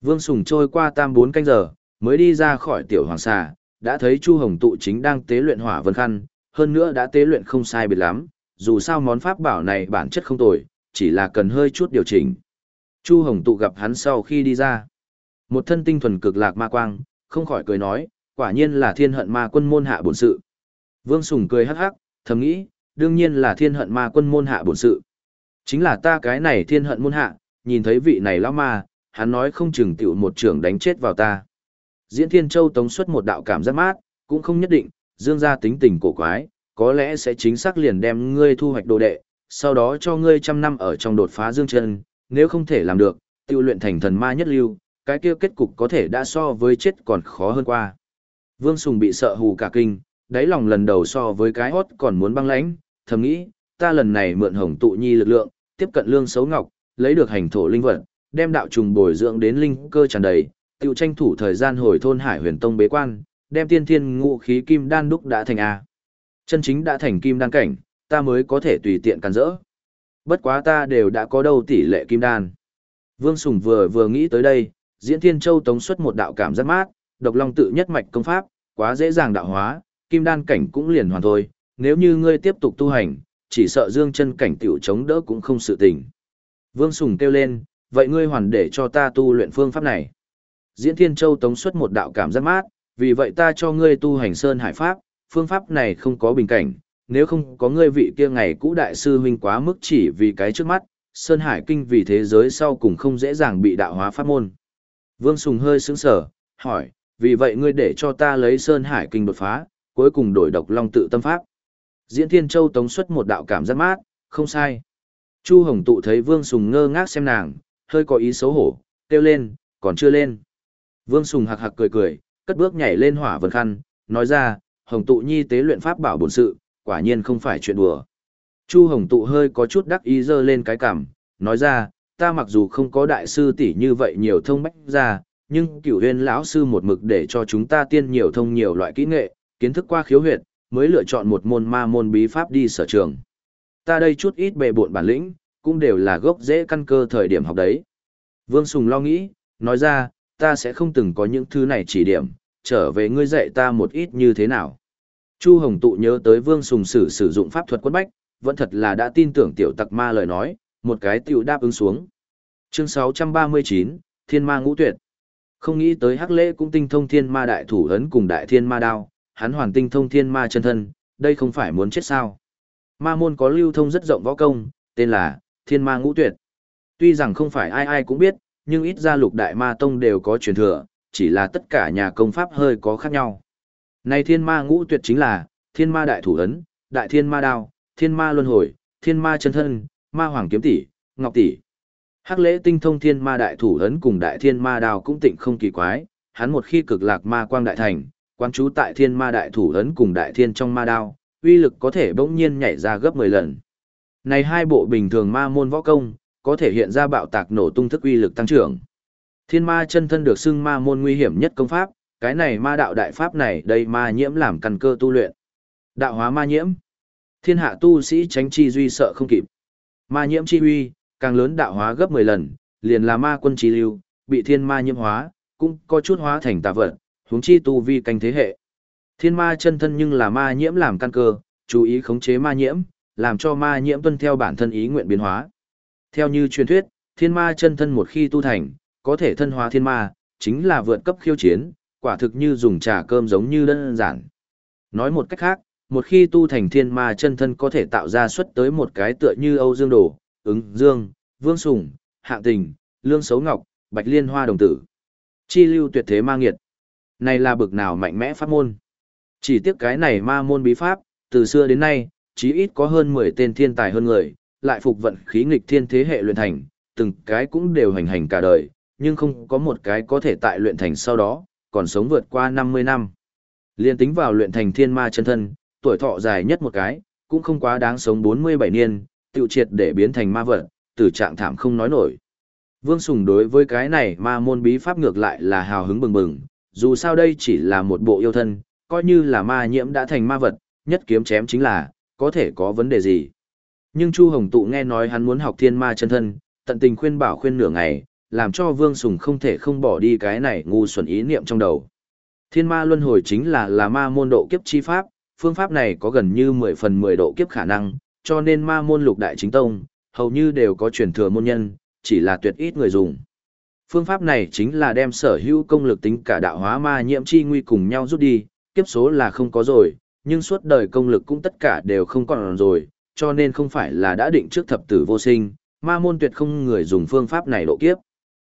Vương Sùng trôi qua tam bốn canh giờ, mới đi ra khỏi tiểu hoàng xà, đã thấy Chu Hồng tụ chính đang tế luyện hỏa vân khăn, hơn nữa đã tế luyện không sai biệt lắm, dù sao món pháp bảo này bản chất không tồi, chỉ là cần hơi chút điều chỉnh. Chu Hồng tụ gặp hắn sau khi đi ra. Một thân tinh thuần cực lạc ma quang, không khỏi cười nói, quả nhiên là thiên hận ma quân môn hạ bổn sự. Vương Sùng cười hắc hắc, thầm nghĩ, đương nhiên là thiên hận ma quân môn hạ bổn sự. Chính là ta cái này thiên hận môn hạ, nhìn thấy vị này lão ma, hắn nói không chừng tiểu một trưởng đánh chết vào ta. Diễn Thiên Châu tống xuất một đạo cảm giác mát, cũng không nhất định, dương gia tính tình cổ quái, có lẽ sẽ chính xác liền đem ngươi thu hoạch đồ đệ, sau đó cho ngươi trăm năm ở trong đột phá dương chân, nếu không thể làm được, tiêu luyện thành thần ma nhất lưu, cái kia kết cục có thể đã so với chết còn khó hơn qua. Vương Sùng bị sợ hù cả kinh, đáy lòng lần đầu so với cái hót còn muốn băng lãnh, thầm nghĩ, ta lần này mượn hồng tụ nhi lực lượng, tiếp cận lương xấu ngọc, lấy được hành thổ linh vật, đem đạo trùng bồi dưỡng đến linh cơ tràn đầy, tiêu tranh thủ thời gian hồi thôn Hải Huyền Tông bế quan, đem tiên thiên ngũ khí kim đan đúc đã thành a. Chân chính đã thành kim đan cảnh, ta mới có thể tùy tiện càn rỡ. Bất quá ta đều đã có đâu tỷ lệ kim đan. Vương Sùng vừa vừa nghĩ tới đây, Diễn Thiên Châu tống xuất một đạo cảm giác mát, độc long tự nhất mạch công pháp, quá dễ dàng đạo hóa, kim đan cảnh cũng liền hoàn thôi, nếu như ngươi tiếp tục tu hành, chỉ sợ dương chân cảnh tiểu chống đỡ cũng không sự tình. Vương Sùng kêu lên, vậy ngươi hoàn để cho ta tu luyện phương pháp này. Diễn Thiên Châu tống xuất một đạo cảm giác mát, vì vậy ta cho ngươi tu hành sơn hải pháp, phương pháp này không có bình cảnh, nếu không có ngươi vị kia ngày cũ đại sư huynh quá mức chỉ vì cái trước mắt, sơn hải kinh vì thế giới sau cùng không dễ dàng bị đạo hóa pháp môn. Vương Sùng hơi sững sở, hỏi, vì vậy ngươi để cho ta lấy sơn hải kinh đột phá, cuối cùng đổi độc long tự tâm pháp. Diễn Thiên Châu tống xuất một đạo cảm giác mát, không sai. Chu Hồng tụ thấy Vương Sùng ngơ ngác xem nàng, hơi có ý xấu hổ, kêu lên, còn chưa lên. Vương Sùng hạc hạc cười cười, cất bước nhảy lên hỏa vân khăn, nói ra, Hồng tụ nhi tế luyện pháp bảo bổn sự, quả nhiên không phải chuyện đùa. Chu Hồng tụ hơi có chút đắc ý dơ lên cái cằm, nói ra, ta mặc dù không có đại sư tỷ như vậy nhiều thông bách ra, nhưng cửu huyền lão sư một mực để cho chúng ta tiên nhiều thông nhiều loại kỹ nghệ, kiến thức qua khiếu huyệt, mới lựa chọn một môn ma môn bí pháp đi sở trường. Ta đây chút ít bề bộn bản lĩnh, cũng đều là gốc dễ căn cơ thời điểm học đấy. Vương Sùng lo nghĩ, nói ra, ta sẽ không từng có những thứ này chỉ điểm, trở về ngươi dạy ta một ít như thế nào. Chu Hồng Tụ nhớ tới Vương Sùng sử sử dụng pháp thuật quân bách, vẫn thật là đã tin tưởng tiểu tặc ma lời nói, một cái tiểu đáp ứng xuống. Chương 639, Thiên Ma Ngũ Tuyệt. Không nghĩ tới Hắc Lễ cũng tinh thông Thiên Ma Đại Thủ ấn cùng Đại Thiên Ma Đao, hắn hoàn tinh thông Thiên Ma chân thân, đây không phải muốn chết sao? Ma môn có lưu thông rất rộng võ công, tên là Thiên Ma Ngũ Tuyệt. Tuy rằng không phải ai ai cũng biết, nhưng ít ra lục đại ma tông đều có truyền thừa, chỉ là tất cả nhà công pháp hơi có khác nhau. Này Thiên Ma Ngũ Tuyệt chính là Thiên Ma Đại Thủ ấn, Đại Thiên Ma Đao, Thiên Ma Luân Hồi, Thiên Ma chân thân, Ma Hoàng kiếm tỷ, Ngọc tỷ. Hắc lễ tinh thông thiên ma đại thủ ấn cùng đại thiên ma đao cũng tịnh không kỳ quái, hắn một khi cực lạc ma quang đại thành, quan chú tại thiên ma đại thủ ấn cùng đại thiên trong ma đao, uy lực có thể bỗng nhiên nhảy ra gấp 10 lần. Này hai bộ bình thường ma môn võ công, có thể hiện ra bạo tạc nổ tung thức uy lực tăng trưởng. Thiên ma chân thân được xưng ma môn nguy hiểm nhất công pháp, cái này ma đạo đại pháp này đây ma nhiễm làm căn cơ tu luyện. Đạo hóa ma nhiễm. Thiên hạ tu sĩ tránh chi duy sợ không kịp. Ma nhiễm chi uy, càng lớn đạo hóa gấp 10 lần, liền là ma quân trí lưu, bị thiên ma nhiễm hóa, cũng có chút hóa thành tà vật, huống chi tu vi canh thế hệ. Thiên ma chân thân nhưng là ma nhiễm làm căn cơ, chú ý khống chế ma nhiễm, làm cho ma nhiễm tuân theo bản thân ý nguyện biến hóa. Theo như truyền thuyết, thiên ma chân thân một khi tu thành, có thể thân hóa thiên ma, chính là vượt cấp khiêu chiến, quả thực như dùng trà cơm giống như đơn giản. Nói một cách khác, một khi tu thành thiên ma chân thân có thể tạo ra xuất tới một cái tựa như Âu Dương Đồ, ứng, Dương, Vương Sùng, Hạ Tình, Lương Sấu Ngọc, Bạch Liên Hoa Đồng Tử. Chi lưu tuyệt thế ma nghiệt. Này là bực nào mạnh mẽ pháp môn. Chỉ tiếc cái này ma môn bí pháp, từ xưa đến nay, chí ít có hơn 10 tên thiên tài hơn người, lại phục vận khí nghịch thiên thế hệ luyện thành, từng cái cũng đều hành hành cả đời, nhưng không có một cái có thể tại luyện thành sau đó, còn sống vượt qua 50 năm. Liên tính vào luyện thành thiên ma chân thân, tuổi thọ dài nhất một cái, cũng không quá đáng sống 47 niên, tiêu triệt để biến thành ma vật, từ trạng thảm không nói nổi. Vương Sùng đối với cái này ma môn bí pháp ngược lại là hào hứng bừng bừng, dù sao đây chỉ là một bộ yêu thân, coi như là ma nhiễm đã thành ma vật, nhất kiếm chém chính là, có thể có vấn đề gì. Nhưng Chu Hồng Tụ nghe nói hắn muốn học thiên ma chân thân, tận tình khuyên bảo khuyên nửa ngày, làm cho Vương Sùng không thể không bỏ đi cái này ngu xuẩn ý niệm trong đầu. Thiên ma luân hồi chính là là ma môn độ kiếp chi pháp, phương pháp này có gần như 10 phần 10 độ kiếp khả năng, cho nên ma môn lục đại chính tông, hầu như đều có truyền thừa môn nhân, chỉ là tuyệt ít người dùng. Phương pháp này chính là đem sở hữu công lực tính cả đạo hóa ma nhiễm chi nguy cùng nhau rút đi, kiếp số là không có rồi, nhưng suốt đời công lực cũng tất cả đều không còn rồi, cho nên không phải là đã định trước thập tử vô sinh, ma môn tuyệt không người dùng phương pháp này độ kiếp.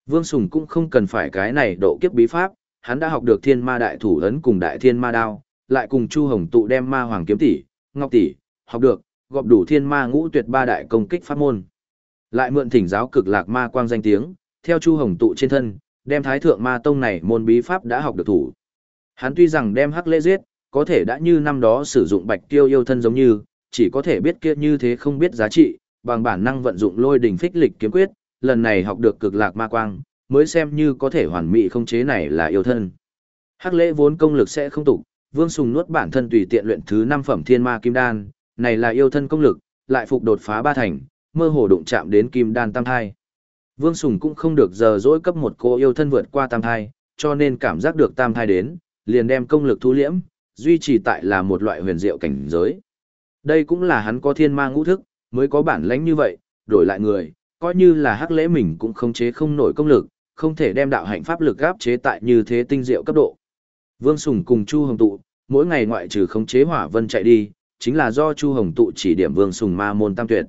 Vương Sùng cũng không cần phải cái này độ kiếp bí pháp, hắn đã học được thiên ma đại thủ ấn cùng đại thiên ma đao, lại cùng Chu Hồng tụ đem ma hoàng kiếm tỷ, ngọc tỷ, học được, gọp đủ thiên ma ngũ tuyệt ba đại công kích pháp môn. Lại mượn thỉnh giáo cực lạc ma quang danh tiếng, theo Chu Hồng tụ trên thân, đem thái thượng ma tông này môn bí pháp đã học được thủ. Hắn tuy rằng đem hắc lễ giết, có thể đã như năm đó sử dụng bạch tiêu yêu thân giống như, chỉ có thể biết kia như thế không biết giá trị, bằng bản năng vận dụng lôi đỉnh phích lịch kiếm quyết, lần này học được cực lạc ma quang, mới xem như có thể hoàn mỹ không chế này là yêu thân. Hắc lễ vốn công lực sẽ không tục, Vương Sùng nuốt bản thân tùy tiện luyện thứ năm phẩm thiên ma kim đan, này là yêu thân công lực, lại phục đột phá ba thành, mơ hồ đụng chạm đến kim đan tam thai. Vương Sùng cũng không được giờ dỗi cấp một cô yêu thân vượt qua tam thai, cho nên cảm giác được tam thai đến, liền đem công lực thu liễm, duy trì tại là một loại huyền diệu cảnh giới. Đây cũng là hắn có thiên ma ngũ thức, mới có bản lãnh như vậy, đổi lại người, coi như là hắc lễ mình cũng không chế không nổi công lực, không thể đem đạo hạnh pháp lực áp chế tại như thế tinh diệu cấp độ. Vương Sùng cùng Chu Hồng Tụ, mỗi ngày ngoại trừ không chế hỏa vân chạy đi, chính là do Chu Hồng Tụ chỉ điểm Vương Sùng ma môn tam tuyệt.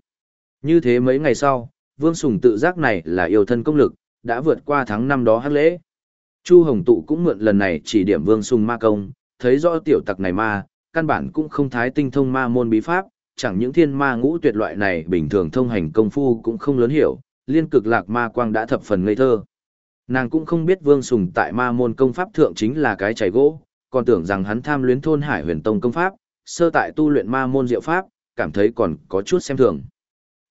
Như thế mấy ngày sau, Vương Sùng tự giác này là yêu thân công lực, đã vượt qua tháng năm đó hắc lễ. Chu Hồng Tụ cũng mượn lần này chỉ điểm Vương Sùng ma công, thấy rõ tiểu tặc này ma, căn bản cũng không thái tinh thông ma môn bí pháp, chẳng những thiên ma ngũ tuyệt loại này bình thường thông hành công phu cũng không lớn hiểu, liên cực lạc ma quang đã thập phần ngây thơ. Nàng cũng không biết Vương Sùng tại ma môn công pháp thượng chính là cái chảy gỗ, còn tưởng rằng hắn tham luyến thôn hải huyền tông công pháp, sơ tại tu luyện ma môn diệu pháp, cảm thấy còn có chút xem thường.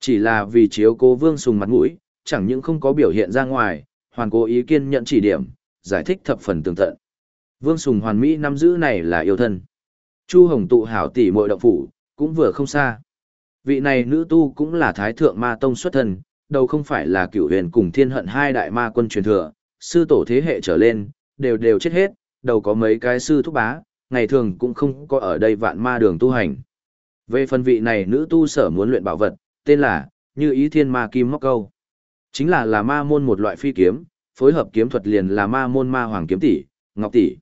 Chỉ là vì chiếu cố Vương Sùng mặt mũi, chẳng những không có biểu hiện ra ngoài, hoàn cố ý kiên nhận chỉ điểm, giải thích thập phần tường tận. Vương Sùng hoàn mỹ năm giữ này là yêu thân. Chu Hồng tụ hảo tỷ muội động phủ, cũng vừa không xa. Vị này nữ tu cũng là thái thượng ma tông xuất thân, đầu không phải là cửu huyền cùng thiên hận hai đại ma quân truyền thừa, sư tổ thế hệ trở lên, đều đều chết hết, đầu có mấy cái sư thúc bá, ngày thường cũng không có ở đây vạn ma đường tu hành. Về phần vị này nữ tu sở muốn luyện bảo vật, tên là, như ý thiên ma kim móc câu. Chính là là ma môn một loại phi kiếm, phối hợp kiếm thuật liền là ma môn ma hoàng kiếm tỷ, ngọc tỷ.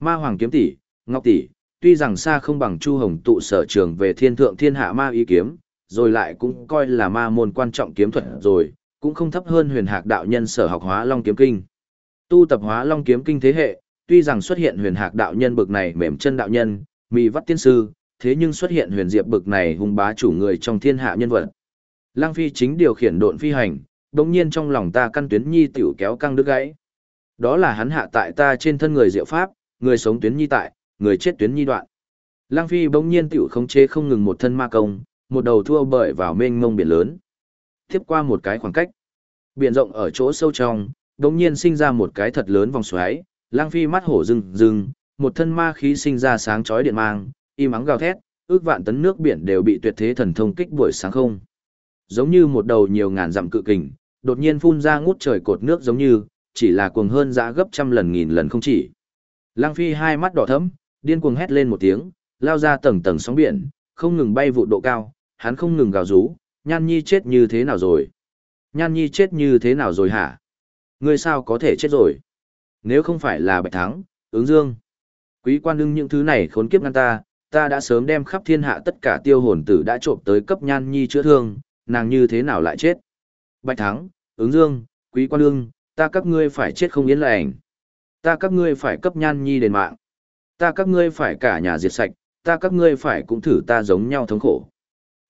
Ma hoàng kiếm tỷ, ngọc tỷ, tuy rằng xa không bằng Chu Hồng tụ sở trường về thiên thượng thiên hạ ma ý kiếm, rồi lại cũng coi là ma môn quan trọng kiếm thuật rồi, cũng không thấp hơn huyền hạc đạo nhân sở học hóa long kiếm kinh. Tu tập hóa long kiếm kinh thế hệ, tuy rằng xuất hiện huyền hạc đạo nhân bực này mềm chân đạo nhân, mì vắt tiên sư, thế nhưng xuất hiện huyền diệp bực này hung bá chủ người trong thiên hạ nhân vật. Lang Phi chính điều khiển độn phi hành, đồng nhiên trong lòng ta căn tuyến nhi tiểu kéo căng đứt gãy. Đó là hắn hạ tại ta trên thân người diệu pháp, người sống tuyến nhi tại, người chết tuyến nhi đoạn. Lăng Phi bỗng nhiên tiểu khống chế không ngừng một thân ma công, một đầu thua bởi vào mênh mông biển lớn. Tiếp qua một cái khoảng cách, biển rộng ở chỗ sâu trong, bỗng nhiên sinh ra một cái thật lớn vòng xoáy, Lăng Phi mắt hổ rừng rừng, một thân ma khí sinh ra sáng chói điện mang, im ắng gào thét, ước vạn tấn nước biển đều bị tuyệt thế thần thông kích buổi sáng không. Giống như một đầu nhiều ngàn dặm cự kình, đột nhiên phun ra ngút trời cột nước giống như, chỉ là cuồng hơn dã gấp trăm lần nghìn lần không chỉ. Lăng Phi hai mắt đỏ thẫm, điên cuồng hét lên một tiếng, lao ra tầng tầng sóng biển, không ngừng bay vụ độ cao, hắn không ngừng gào rú, Nhan Nhi chết như thế nào rồi? Nhan Nhi chết như thế nào rồi hả? Ngươi sao có thể chết rồi? Nếu không phải là Bạch Thắng, ứng dương. Quý quan ưng những thứ này khốn kiếp ngăn ta, ta đã sớm đem khắp thiên hạ tất cả tiêu hồn tử đã trộm tới cấp Nhan Nhi chữa thương, nàng như thế nào lại chết? Bạch Thắng, ứng dương, quý quan ưng, ta các ngươi phải chết không yên lành. Ta các ngươi phải cấp Nhan Nhi đền mạng. Ta các ngươi phải cả nhà diệt sạch, ta các ngươi phải cũng thử ta giống nhau thống khổ.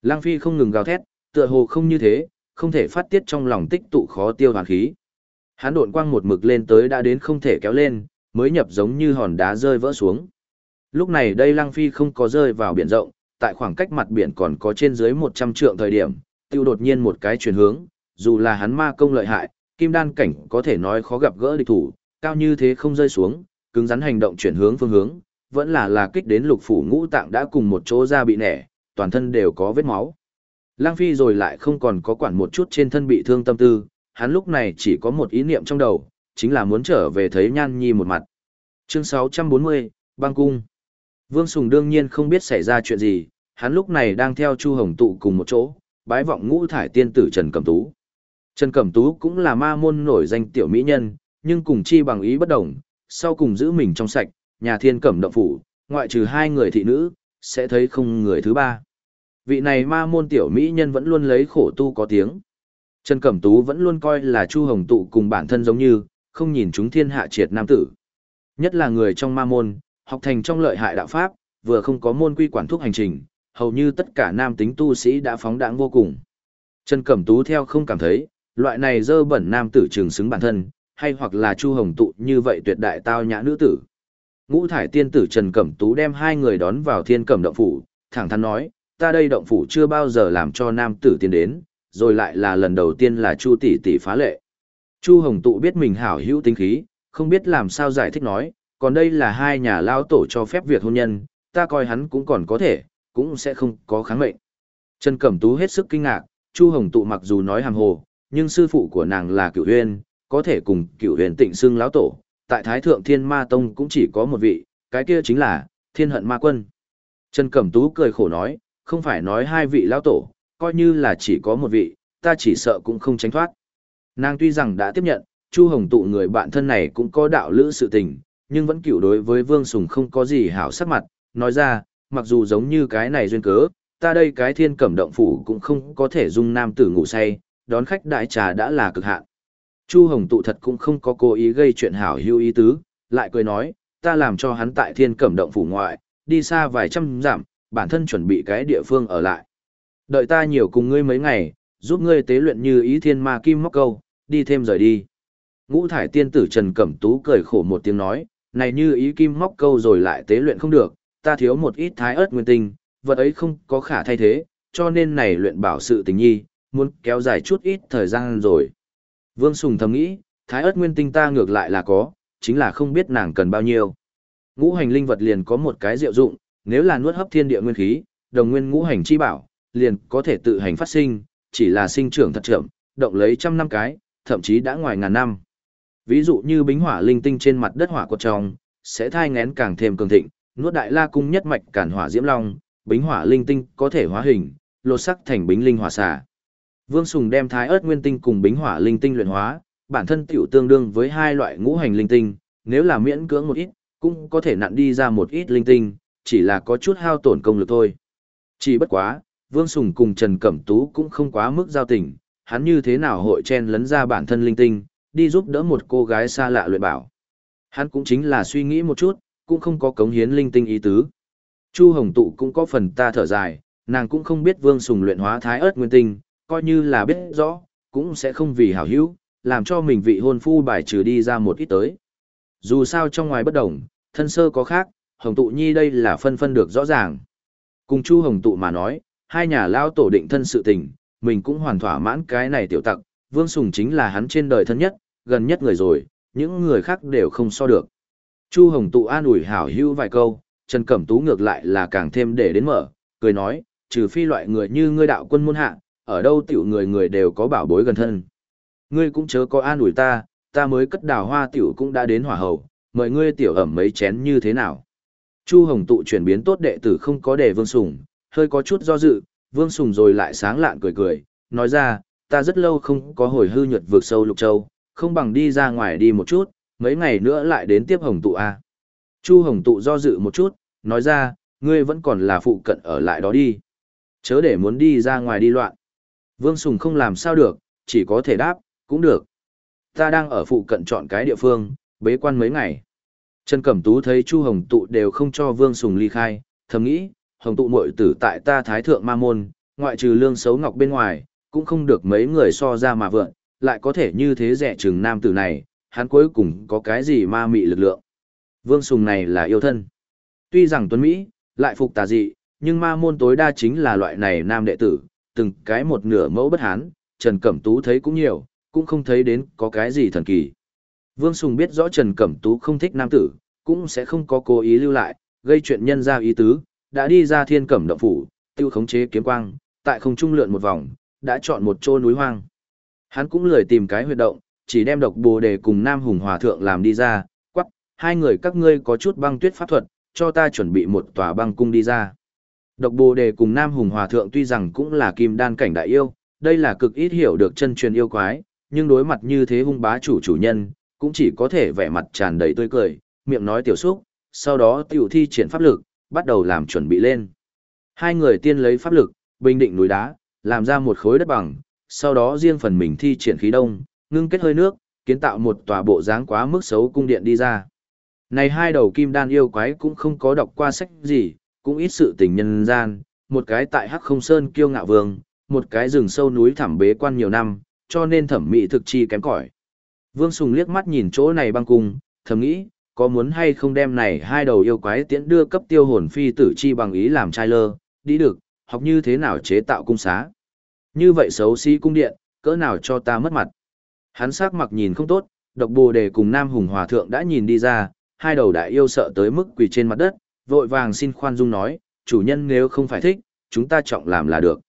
Lang Phi không ngừng gào thét, tựa hồ không như thế, không thể phát tiết trong lòng tích tụ khó tiêu hoàn khí. Hắn độn quang một mực lên tới đã đến không thể kéo lên, mới nhập giống như hòn đá rơi vỡ xuống. Lúc này đây Lăng Phi không có rơi vào biển rộng, tại khoảng cách mặt biển còn có trên dưới 100 trượng thời điểm, tiêu đột nhiên một cái chuyển hướng, dù là hắn ma công lợi hại, kim đan cảnh có thể nói khó gặp gỡ địch thủ, cao như thế không rơi xuống, cứng rắn hành động chuyển hướng phương hướng, vẫn là là kích đến lục phủ ngũ tạng đã cùng một chỗ ra bị nẻ, toàn thân đều có vết máu. Lang Phi rồi lại không còn có quản một chút trên thân bị thương tâm tư, hắn lúc này chỉ có một ý niệm trong đầu, chính là muốn trở về thấy Nhan Nhi một mặt. Chương 640, Băng Cung Vương Sùng đương nhiên không biết xảy ra chuyện gì, hắn lúc này đang theo Chu Hồng Tụ cùng một chỗ, bái vọng ngũ thải tiên tử Trần Cẩm Tú. Trần Cẩm Tú cũng là ma môn nổi danh tiểu mỹ nhân, nhưng cùng chi bằng ý bất đồng, sau cùng giữ mình trong sạch, nhà thiên cẩm động phủ, ngoại trừ hai người thị nữ, sẽ thấy không người thứ ba. Vị này ma môn tiểu mỹ nhân vẫn luôn lấy khổ tu có tiếng. Trần Cẩm Tú vẫn luôn coi là Chu Hồng Tụ cùng bản thân giống như, không nhìn chúng thiên hạ triệt nam tử. Nhất là người trong ma môn, học thành trong lợi hại đạo pháp, vừa không có môn quy quản thúc hành trình, hầu như tất cả nam tính tu sĩ đã phóng đãng vô cùng. Trần Cẩm Tú theo không cảm thấy, loại này dơ bẩn nam tử trường xứng bản thân, hay hoặc là Chu Hồng Tụ như vậy tuyệt đại tao nhã nữ tử. Ngũ thải tiên tử Trần Cẩm Tú đem hai người đón vào thiên cẩm động phủ, thẳng thắn nói, ta đây động phủ chưa bao giờ làm cho nam tử tiến đến, rồi lại là lần đầu tiên là Chu tỷ tỷ phá lệ. Chu Hồng Tụ biết mình hảo hữu tính khí, không biết làm sao giải thích nói, còn đây là hai nhà lao tổ cho phép việc hôn nhân, ta coi hắn cũng còn có thể, cũng sẽ không có kháng mệnh. Trần Cẩm Tú hết sức kinh ngạc, Chu Hồng Tụ mặc dù nói hàm hồ, nhưng sư phụ của nàng là Cựu Huyên, có thể cùng cựu Huyền Tịnh xưng lão tổ, tại Thái Thượng Thiên Ma Tông cũng chỉ có một vị, cái kia chính là Thiên Hận Ma Quân. Trần Cẩm Tú cười khổ nói, không phải nói hai vị lão tổ, coi như là chỉ có một vị, ta chỉ sợ cũng không tránh thoát. Nàng tuy rằng đã tiếp nhận, Chu Hồng tụ người bạn thân này cũng có đạo lữ sự tình, nhưng vẫn cựu đối với Vương Sùng không có gì hảo sắc mặt, nói ra, mặc dù giống như cái này duyên cớ, ta đây cái thiên cẩm động phủ cũng không có thể dung nam tử ngủ say, đón khách đại trà đã là cực hạn. Chu Hồng tụ thật cũng không có cố ý gây chuyện hảo hữu ý tứ, lại cười nói, ta làm cho hắn tại thiên cẩm động phủ ngoại, đi xa vài trăm dặm, bản thân chuẩn bị cái địa phương ở lại. Đợi ta nhiều cùng ngươi mấy ngày, giúp ngươi tế luyện như ý thiên ma kim móc câu, đi thêm rời đi. Ngũ thải tiên tử Trần Cẩm Tú cười khổ một tiếng nói, này như ý kim móc câu rồi lại tế luyện không được, ta thiếu một ít thái ớt nguyên tinh, vật ấy không có khả thay thế, cho nên này luyện bảo sự tình nhi, muốn kéo dài chút ít thời gian rồi. Vương Sùng thầm nghĩ, thái ớt nguyên tinh ta ngược lại là có, chính là không biết nàng cần bao nhiêu. Ngũ hành linh vật liền có một cái diệu dụng, nếu là nuốt hấp thiên địa nguyên khí, đồng nguyên ngũ hành chi bảo, liền có thể tự hành phát sinh, chỉ là sinh trưởng thật chậm, động lấy trăm năm cái, thậm chí đã ngoài ngàn năm. Ví dụ như bính hỏa linh tinh trên mặt đất hỏa quật trong, sẽ thai ngén càng thêm cường thịnh, nuốt đại la cung nhất mạch cản hỏa diễm long, bính hỏa linh tinh có thể hóa hình, lột sắc thành bính linh hỏa xà. Vương Sùng đem thái ớt nguyên tinh cùng bính hỏa linh tinh luyện hóa, bản thân tiểu tương đương với hai loại ngũ hành linh tinh, nếu là miễn cưỡng một ít, cũng có thể nặn đi ra một ít linh tinh, chỉ là có chút hao tổn công lực thôi. Chỉ bất quá, Vương Sùng cùng Trần Cẩm Tú cũng không quá mức giao tình, hắn như thế nào hội chen lấn ra bản thân linh tinh, đi giúp đỡ một cô gái xa lạ luyện bảo. Hắn cũng chính là suy nghĩ một chút, cũng không có cống hiến linh tinh ý tứ. Chu Hồng Tụ cũng có phần ta thở dài, nàng cũng không biết Vương Sùng luyện hóa thái ớt nguyên tinh, coi như là biết rõ, cũng sẽ không vì hảo hữu, làm cho mình vị hôn phu bài trừ đi ra một ít tới. Dù sao trong ngoài bất đồng, thân sơ có khác, Hồng Tụ Nhi đây là phân phân được rõ ràng. Cùng Chu Hồng Tụ mà nói, hai nhà lao tổ định thân sự tình, mình cũng hoàn thỏa mãn cái này tiểu tặc, Vương Sùng chính là hắn trên đời thân nhất, gần nhất người rồi, những người khác đều không so được. Chu Hồng Tụ an ủi hảo hữu vài câu, Trần Cẩm Tú ngược lại là càng thêm để đến mở, cười nói, trừ phi loại người như ngươi đạo quân môn hạ, ở đâu tiểu người người đều có bảo bối gần thân. Ngươi cũng chớ có an ủi ta, ta mới cất đào hoa tiểu cũng đã đến hỏa hầu, mời ngươi tiểu ẩm mấy chén như thế nào. Chu Hồng Tụ chuyển biến tốt đệ tử không có để Vương Sùng, hơi có chút do dự, Vương Sùng rồi lại sáng lạn cười cười, nói ra, ta rất lâu không có hồi hư nhuật vượt sâu lục châu, không bằng đi ra ngoài đi một chút, mấy ngày nữa lại đến tiếp Hồng Tụ A. Chu Hồng Tụ do dự một chút, nói ra, ngươi vẫn còn là phụ cận ở lại đó đi. Chớ để muốn đi ra ngoài đi loạn. Vương Sùng không làm sao được, chỉ có thể đáp, cũng được. Ta đang ở phụ cận chọn cái địa phương, bế quan mấy ngày. Trần Cẩm Tú thấy Chu Hồng Tụ đều không cho Vương Sùng ly khai, thầm nghĩ, Hồng Tụ muội tử tại ta Thái Thượng Ma Môn, ngoại trừ lương xấu ngọc bên ngoài, cũng không được mấy người so ra mà vượn, lại có thể như thế rẻ trừng nam tử này, hắn cuối cùng có cái gì ma mị lực lượng. Vương Sùng này là yêu thân. Tuy rằng Tuấn Mỹ, lại phục tà dị, nhưng ma môn tối đa chính là loại này nam đệ tử, từng cái một nửa mẫu bất hán, Trần Cẩm Tú thấy cũng nhiều, cũng không thấy đến có cái gì thần kỳ. Vương Sùng biết rõ Trần Cẩm Tú không thích nam tử, cũng sẽ không có cố ý lưu lại, gây chuyện nhân ra ý tứ, đã đi ra thiên cẩm động phủ, tiêu khống chế kiếm quang, tại không trung lượn một vòng, đã chọn một chỗ núi hoang. Hắn cũng lười tìm cái huyệt động, chỉ đem độc bồ đề cùng Nam Hùng Hòa Thượng làm đi ra, quắc, hai người các ngươi có chút băng tuyết pháp thuật, cho ta chuẩn bị một tòa băng cung đi ra. Độc bồ đề cùng Nam Hùng Hòa Thượng tuy rằng cũng là kim đan cảnh đại yêu, đây là cực ít hiểu được chân truyền yêu quái, nhưng đối mặt như thế hung bá chủ chủ nhân, cũng chỉ có thể vẻ mặt tràn đầy tươi cười, miệng nói tiểu xúc, sau đó tiểu thi triển pháp lực, bắt đầu làm chuẩn bị lên. Hai người tiên lấy pháp lực, bình định núi đá, làm ra một khối đất bằng, sau đó riêng phần mình thi triển khí đông, ngưng kết hơi nước, kiến tạo một tòa bộ dáng quá mức xấu cung điện đi ra. Này hai đầu kim đan yêu quái cũng không có đọc qua sách gì, cũng ít sự tình nhân gian, một cái tại Hắc Không Sơn kiêu ngạo vương, một cái rừng sâu núi thẳm bế quan nhiều năm, cho nên thẩm mỹ thực chi kém cỏi. Vương Sùng liếc mắt nhìn chỗ này băng cung, thầm nghĩ, có muốn hay không đem này hai đầu yêu quái tiễn đưa cấp tiêu hồn phi tử chi bằng ý làm trai lơ, đi được, học như thế nào chế tạo cung xá. Như vậy xấu xí si cung điện, cỡ nào cho ta mất mặt. Hắn sắc mặc nhìn không tốt, độc bồ đề cùng Nam Hùng Hòa Thượng đã nhìn đi ra, hai đầu đại yêu sợ tới mức quỳ trên mặt đất, vội vàng xin khoan dung nói, chủ nhân nếu không phải thích, chúng ta trọng làm là được.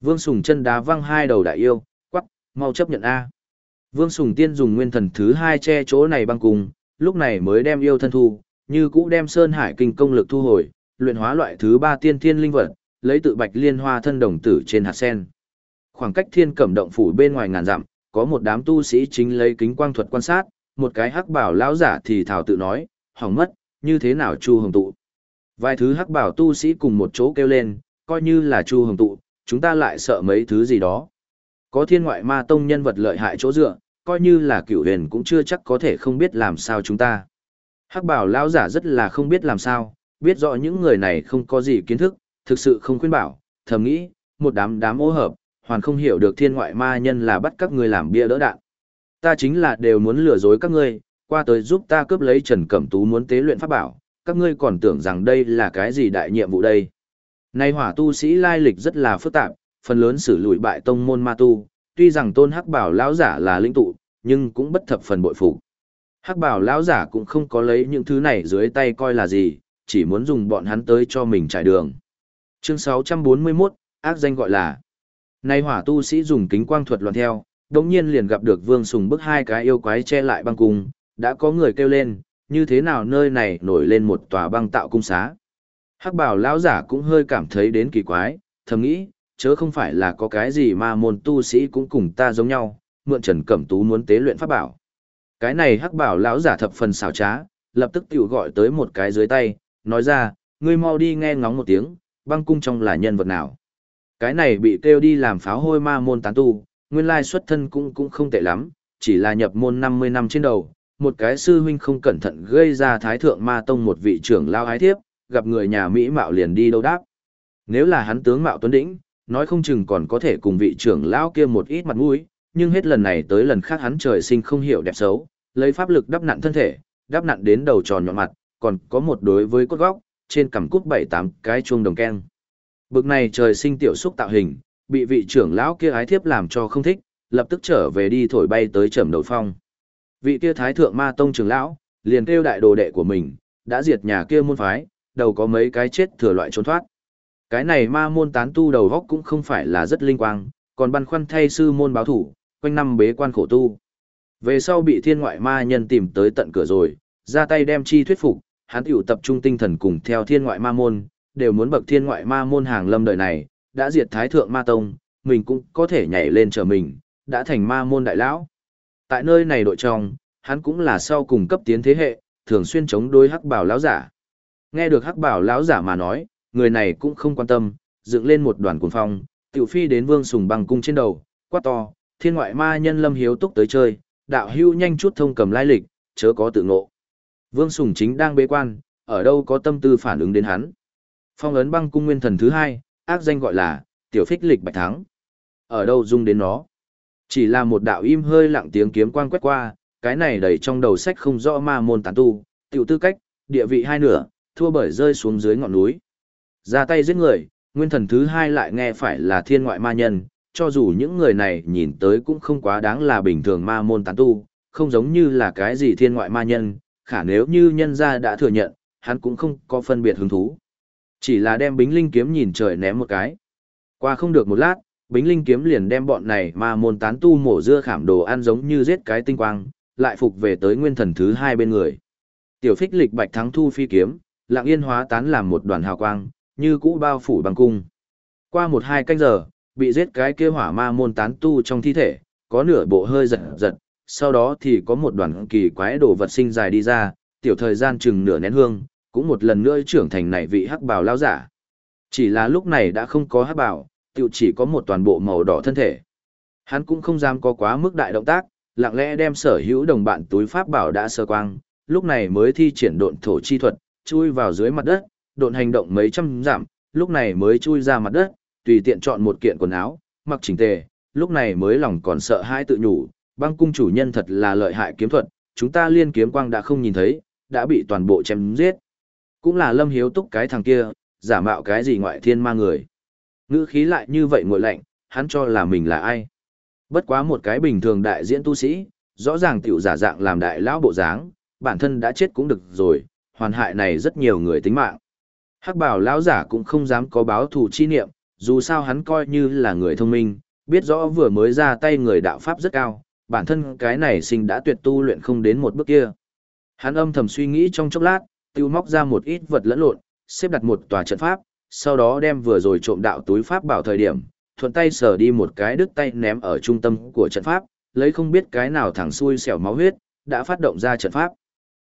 Vương Sùng chân đá văng hai đầu đại yêu, quắc, mau chấp nhận A. Vương Sùng tiên dùng nguyên thần thứ hai che chỗ này băng cùng, lúc này mới đem yêu thân thu, như cũ đem Sơn Hải kinh công lực thu hồi, luyện hóa loại thứ ba tiên thiên linh vật, lấy tự bạch liên hoa thân đồng tử trên hạt sen. Khoảng cách thiên cẩm động phủ bên ngoài ngàn dặm, có một đám tu sĩ chính lấy kính quang thuật quan sát, một cái hắc bảo lão giả thì thảo tự nói, hỏng mất, như thế nào Chu Hồng tụ. Vài thứ hắc bảo tu sĩ cùng một chỗ kêu lên, coi như là Chu Hồng tụ, chúng ta lại sợ mấy thứ gì đó. Có thiên ngoại ma tông nhân vật lợi hại chỗ dựa, coi như là cửu huyền cũng chưa chắc có thể không biết làm sao chúng ta. Hắc bảo lão giả rất là không biết làm sao, biết rõ những người này không có gì kiến thức, thực sự không khuyên bảo, thầm nghĩ, một đám đám ô hợp, hoàn không hiểu được thiên ngoại ma nhân là bắt các ngươi làm bia đỡ đạn. Ta chính là đều muốn lừa dối các ngươi, qua tới giúp ta cướp lấy Trần Cẩm Tú muốn tế luyện pháp bảo, các ngươi còn tưởng rằng đây là cái gì đại nhiệm vụ đây. Nay hỏa tu sĩ lai lịch rất là phức tạp, phần lớn xử lùi bại tông môn ma tu, tuy rằng tôn hắc bảo lão giả là linh tụ, nhưng cũng bất thập phần bội phục. Hắc bảo lão giả cũng không có lấy những thứ này dưới tay coi là gì, chỉ muốn dùng bọn hắn tới cho mình trải đường. Chương 641, ác danh gọi là Nay hỏa tu sĩ dùng kính quang thuật loạn theo, đồng nhiên liền gặp được vương sùng bức hai cái yêu quái che lại băng cung, đã có người kêu lên, như thế nào nơi này nổi lên một tòa băng tạo cung xá. Hắc bảo lão giả cũng hơi cảm thấy đến kỳ quái, thầm nghĩ, chớ không phải là có cái gì mà môn tu sĩ cũng cùng ta giống nhau, mượn Trần Cẩm Tú muốn tế luyện pháp bảo. Cái này hắc bảo lão giả thập phần xảo trá, lập tức tiểu gọi tới một cái dưới tay, nói ra, ngươi mau đi nghe ngóng một tiếng, băng cung trong là nhân vật nào. Cái này bị kêu đi làm pháo hôi ma môn tán tu, nguyên lai xuất thân cũng cũng không tệ lắm, chỉ là nhập môn 50 năm trên đầu, một cái sư huynh không cẩn thận gây ra thái thượng ma tông một vị trưởng lao ái thiếp, gặp người nhà Mỹ mạo liền đi đâu đáp. Nếu là hắn tướng mạo tuấn đĩnh nói không chừng còn có thể cùng vị trưởng lão kia một ít mặt mũi, nhưng hết lần này tới lần khác hắn trời sinh không hiểu đẹp xấu, lấy pháp lực đắp nặn thân thể, đắp nặn đến đầu tròn nhọn mặt, còn có một đối với cốt góc, trên cằm cút bảy tám cái chuông đồng keng. Bực này trời sinh tiểu xúc tạo hình, bị vị trưởng lão kia ái thiếp làm cho không thích, lập tức trở về đi thổi bay tới trầm đầu phong. Vị kia thái thượng ma tông trưởng lão, liền kêu đại đồ đệ của mình, đã diệt nhà kia môn phái, đầu có mấy cái chết thừa loại trốn thoát. Cái này ma môn tán tu đầu góc cũng không phải là rất linh quang, còn băn khoăn thay sư môn báo thủ, quanh năm bế quan khổ tu. Về sau bị thiên ngoại ma nhân tìm tới tận cửa rồi, ra tay đem chi thuyết phục, hắn tiểu tập trung tinh thần cùng theo thiên ngoại ma môn, đều muốn bậc thiên ngoại ma môn hàng lâm đời này, đã diệt thái thượng ma tông, mình cũng có thể nhảy lên trở mình, đã thành ma môn đại lão. Tại nơi này đội trong, hắn cũng là sau cùng cấp tiến thế hệ, thường xuyên chống đối hắc bảo lão giả. Nghe được hắc bảo lão giả mà nói, người này cũng không quan tâm, dựng lên một đoàn cuồng phong, tiểu phi đến vương sùng bằng cung trên đầu, quát to, thiên ngoại ma nhân lâm hiếu túc tới chơi, đạo hưu nhanh chút thông cầm lai lịch, chớ có tự ngộ. Vương sùng chính đang bế quan, ở đâu có tâm tư phản ứng đến hắn. Phong ấn băng cung nguyên thần thứ hai, ác danh gọi là, tiểu phích lịch bạch thắng. Ở đâu dung đến nó? Chỉ là một đạo im hơi lặng tiếng kiếm quang quét qua, cái này đầy trong đầu sách không rõ ma môn tán tu, tiểu tư cách, địa vị hai nửa, thua bởi rơi xuống dưới ngọn núi. Ra tay giết người, nguyên thần thứ hai lại nghe phải là thiên ngoại ma nhân, cho dù những người này nhìn tới cũng không quá đáng là bình thường ma môn tán tu, không giống như là cái gì thiên ngoại ma nhân, khả nếu như nhân gia đã thừa nhận, hắn cũng không có phân biệt hứng thú. Chỉ là đem bính linh kiếm nhìn trời ném một cái. Qua không được một lát, Bính Linh kiếm liền đem bọn này ma môn tán tu mổ dưa khảm đồ ăn giống như giết cái tinh quang, lại phục về tới nguyên thần thứ hai bên người. Tiểu phích lịch bạch thắng thu phi kiếm, lặng yên hóa tán làm một đoàn hào quang, như cũ bao phủ bằng cung. Qua một hai canh giờ, bị giết cái kia hỏa ma môn tán tu trong thi thể, có nửa bộ hơi giật giật, sau đó thì có một đoàn kỳ quái đồ vật sinh dài đi ra, tiểu thời gian chừng nửa nén hương, cũng một lần nữa trưởng thành này vị hắc bào lao giả. Chỉ là lúc này đã không có hắc bào, tiểu chỉ có một toàn bộ màu đỏ thân thể. Hắn cũng không dám có quá mức đại động tác, lặng lẽ đem sở hữu đồng bạn túi pháp bảo đã sơ quang, lúc này mới thi triển độn thổ chi thuật, chui vào dưới mặt đất, độn hành động mấy trăm giảm, lúc này mới chui ra mặt đất, tùy tiện chọn một kiện quần áo, mặc chỉnh tề, lúc này mới lòng còn sợ hãi tự nhủ, băng cung chủ nhân thật là lợi hại kiếm thuật, chúng ta liên kiếm quang đã không nhìn thấy, đã bị toàn bộ chém giết. Cũng là lâm hiếu túc cái thằng kia, giả mạo cái gì ngoại thiên ma người. Ngữ khí lại như vậy ngội lạnh, hắn cho là mình là ai. Bất quá một cái bình thường đại diễn tu sĩ, rõ ràng tiểu giả dạng làm đại lão bộ dáng, bản thân đã chết cũng được rồi, hoàn hại này rất nhiều người tính mạng. Hắc bảo lão giả cũng không dám có báo thù chi niệm, dù sao hắn coi như là người thông minh, biết rõ vừa mới ra tay người đạo pháp rất cao, bản thân cái này sinh đã tuyệt tu luyện không đến một bước kia. Hắn âm thầm suy nghĩ trong chốc lát, tiêu móc ra một ít vật lẫn lộn, xếp đặt một tòa trận pháp, sau đó đem vừa rồi trộm đạo túi pháp bảo thời điểm, thuận tay sờ đi một cái đứt tay ném ở trung tâm của trận pháp, lấy không biết cái nào thẳng xuôi xẻo máu huyết, đã phát động ra trận pháp.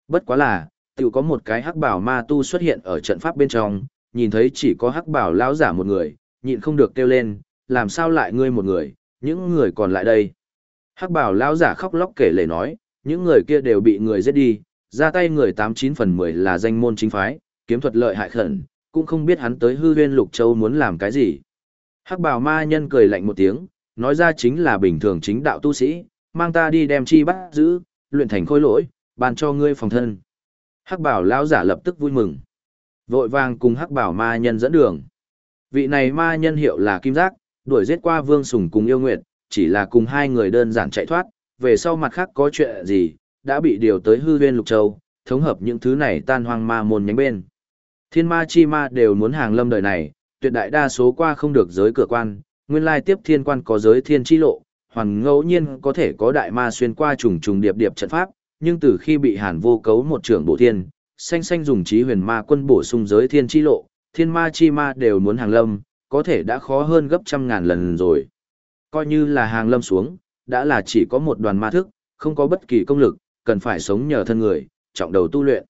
Bất quá là, tiểu có một cái hắc bảo ma tu xuất hiện ở trận pháp bên trong, nhìn thấy chỉ có hắc bảo lão giả một người, nhịn không được kêu lên, làm sao lại ngươi một người, những người còn lại đây. Hắc bảo lão giả khóc lóc kể lể nói, những người kia đều bị người giết đi, ra tay người tám chín phần mười là danh môn chính phái, kiếm thuật lợi hại khẩn, cũng không biết hắn tới hư huyên lục châu muốn làm cái gì. Hắc bảo ma nhân cười lạnh một tiếng, nói ra chính là bình thường chính đạo tu sĩ, mang ta đi đem chi bắt giữ, luyện thành khôi lỗi, bàn cho ngươi phòng thân. Hắc bảo lão giả lập tức vui mừng. Vội vàng cùng hắc bảo ma nhân dẫn đường. Vị này ma nhân hiệu là Kim Giác, đuổi giết qua Vương Sùng cùng yêu nguyệt, chỉ là cùng hai người đơn giản chạy thoát, về sau mặt khác có chuyện gì, đã bị điều tới hư viên lục châu, thống hợp những thứ này tan hoang ma môn nhánh bên. Thiên ma chi ma đều muốn hàng lâm đời này, tuyệt đại đa số qua không được giới cửa quan, nguyên lai tiếp thiên quan có giới thiên chi lộ, hoàn ngẫu nhiên có thể có đại ma xuyên qua trùng trùng điệp điệp trận pháp, nhưng từ khi bị hàn vô cấu một trưởng bộ thiên, xanh xanh dùng trí huyền ma quân bổ sung giới thiên chi lộ, thiên ma chi ma đều muốn hàng lâm, có thể đã khó hơn gấp trăm ngàn lần rồi. Coi như là hàng lâm xuống, đã là chỉ có một đoàn ma thức, không có bất kỳ công lực, cần phải sống nhờ thân người, trọng đầu tu luyện.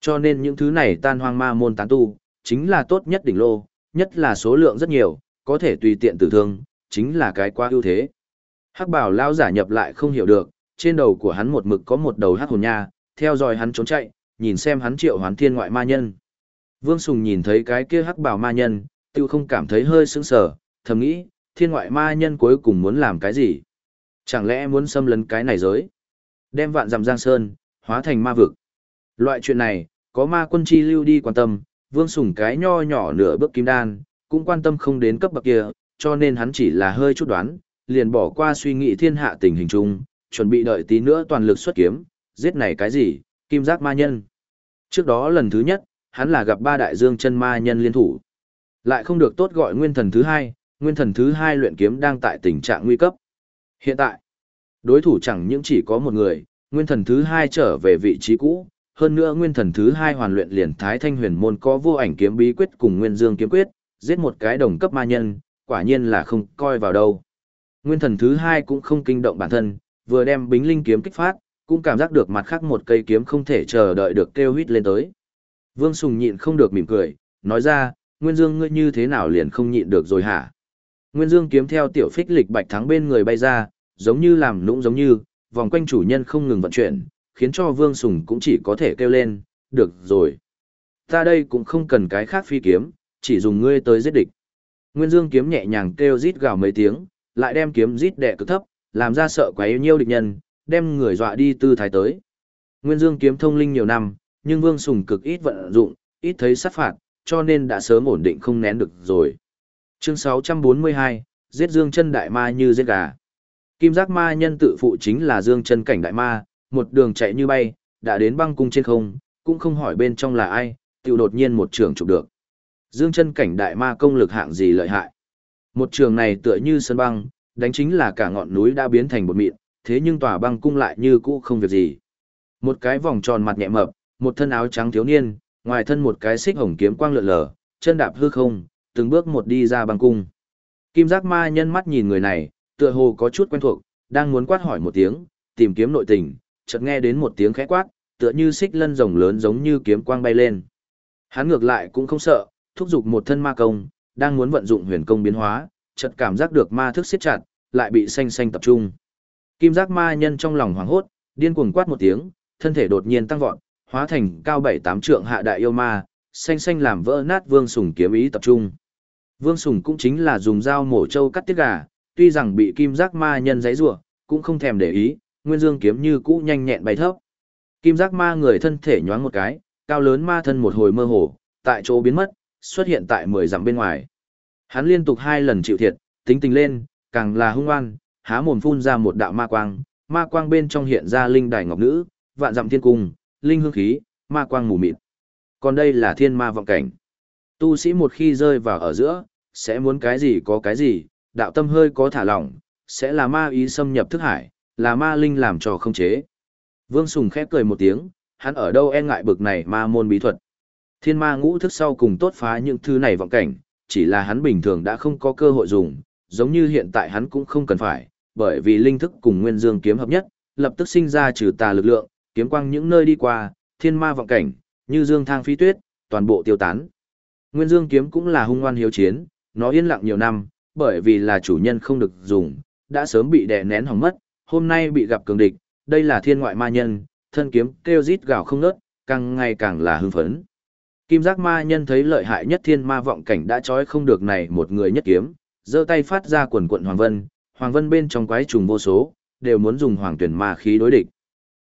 Cho nên những thứ này tan hoang ma môn tán tu, chính là tốt nhất đỉnh lô, nhất là số lượng rất nhiều, có thể tùy tiện tử thương, chính là cái quá ưu thế. Hắc bảo lao giả nhập lại không hiểu được, trên đầu của hắn một mực có một đầu hắc hồn nha, theo dõi hắn trốn chạy, nhìn xem hắn triệu hoán thiên ngoại ma nhân. Vương Sùng nhìn thấy cái kia hắc bảo ma nhân, tiêu không cảm thấy hơi sững sờ, thầm nghĩ, thiên ngoại ma nhân cuối cùng muốn làm cái gì? Chẳng lẽ muốn xâm lấn cái này giới? Đem vạn dặm giang sơn, hóa thành ma vực. Loại chuyện này, có ma quân chi lưu đi quan tâm, vương sùng cái nho nhỏ nửa bước kim đan, cũng quan tâm không đến cấp bậc kia, cho nên hắn chỉ là hơi chút đoán, liền bỏ qua suy nghĩ thiên hạ tình hình chung, chuẩn bị đợi tí nữa toàn lực xuất kiếm, giết này cái gì, kim giác ma nhân. Trước đó lần thứ nhất, hắn là gặp ba đại dương chân ma nhân liên thủ. Lại không được tốt gọi nguyên thần thứ hai, nguyên thần thứ hai luyện kiếm đang tại tình trạng nguy cấp. Hiện tại, đối thủ chẳng những chỉ có một người, nguyên thần thứ hai trở về vị trí cũ, hơn nữa nguyên thần thứ hai hoàn luyện liền thái thanh huyền môn có vô ảnh kiếm bí quyết cùng nguyên dương kiếm quyết, giết một cái đồng cấp ma nhân, quả nhiên là không coi vào đâu. Nguyên thần thứ hai cũng không kinh động bản thân, vừa đem bính linh kiếm kích phát, cũng cảm giác được mặt khác một cây kiếm không thể chờ đợi được kêu huýt lên tới. Vương Sùng nhịn không được mỉm cười, nói ra, Nguyên Dương ngươi như thế nào liền không nhịn được rồi hả? Nguyên Dương kiếm theo tiểu phích lịch bạch thắng bên người bay ra, giống như làm lũng giống như, vòng quanh chủ nhân không ngừng vận chuyển, khiến cho Vương Sùng cũng chỉ có thể kêu lên, được rồi. Ta đây cũng không cần cái khác phi kiếm, chỉ dùng ngươi tới giết địch. Nguyên Dương kiếm nhẹ nhàng kêu rít gào mấy tiếng, lại đem kiếm rít đè cực thấp, làm ra sợ quá yêu nhiêu địch nhân, đem người dọa đi tư thái tới. Nguyên Dương kiếm thông linh nhiều năm, nhưng Vương Sùng cực ít vận dụng, ít thấy sát phạt, cho nên đã sớm ổn định không nén được rồi. Chương 642, giết Dương chân đại ma như giết gà. Kim giác ma nhân tự phụ chính là Dương chân cảnh đại ma, một đường chạy như bay, đã đến băng cung trên không, cũng không hỏi bên trong là ai, tiểu đột nhiên một trường chụp được. Dương chân cảnh đại ma công lực hạng gì lợi hại. Một trường này tựa như sân băng, đánh chính là cả ngọn núi đã biến thành bột mịn, thế nhưng tòa băng cung lại như cũ không việc gì. Một cái vòng tròn mặt nhẹ mập, một thân áo trắng thiếu niên, ngoài thân một cái xích hồng kiếm quang lượn lờ, chân đạp hư không, từng bước một đi ra băng cung. Kim giác ma nhân mắt nhìn người này, tựa hồ có chút quen thuộc, đang muốn quát hỏi một tiếng, tìm kiếm nội tình, chợt nghe đến một tiếng khẽ quát, tựa như xích lân rồng lớn giống như kiếm quang bay lên. Hắn ngược lại cũng không sợ, thúc giục một thân ma công, đang muốn vận dụng huyền công biến hóa, chợt cảm giác được ma thức siết chặt, lại bị xanh xanh tập trung. Kim giác ma nhân trong lòng hoảng hốt, điên cuồng quát một tiếng, thân thể đột nhiên tăng vọt, hóa thành cao bảy tám trượng hạ đại yêu ma, xanh xanh làm vỡ nát Vương Sùng kiếm ý tập trung. Vương Sùng cũng chính là dùng dao mổ trâu cắt tiết gà, tuy rằng bị kim giác ma nhân giấy rủa, cũng không thèm để ý, nguyên dương kiếm như cũ nhanh nhẹn bay thấp. Kim giác ma người thân thể nhoáng một cái, cao lớn ma thân một hồi mơ hồ, tại chỗ biến mất, xuất hiện tại mười dặm bên ngoài. Hắn liên tục hai lần chịu thiệt, tính tình lên, càng là hung oan, há mồm phun ra một đạo ma quang, ma quang bên trong hiện ra linh đài ngọc nữ, vạn dặm thiên cung, linh hương khí, ma quang mù mịt. Còn đây là thiên ma vọng cảnh. Tu sĩ một khi rơi vào ở giữa, sẽ muốn cái gì có cái gì, đạo tâm hơi có thả lỏng, sẽ là ma ý xâm nhập thức hải, là ma linh làm cho không chế. Vương Sùng khép cười một tiếng, hắn ở đâu e ngại bực này ma môn bí thuật. Thiên ma ngũ thức sau cùng tốt phá những thứ này vọng cảnh, chỉ là hắn bình thường đã không có cơ hội dùng, giống như hiện tại hắn cũng không cần phải, bởi vì linh thức cùng nguyên dương kiếm hợp nhất, lập tức sinh ra trừ tà lực lượng, kiếm quang những nơi đi qua, thiên ma vọng cảnh, như dương thang phi tuyết, toàn bộ tiêu tán. Nguyên dương kiếm cũng là hung ngoan hiếu chiến, nó yên lặng nhiều năm, bởi vì là chủ nhân không được dùng, đã sớm bị đè nén hỏng mất, hôm nay bị gặp cường địch, đây là thiên ngoại ma nhân, thân kiếm kêu rít gào không ngớt, càng ngày càng là hưng phấn. Kim giác ma nhân thấy lợi hại nhất thiên ma vọng cảnh đã trói không được này một người nhất kiếm, giơ tay phát ra quần quận hoàng vân, hoàng vân bên trong quái trùng vô số, đều muốn dùng hoàng tuyển ma khí đối địch.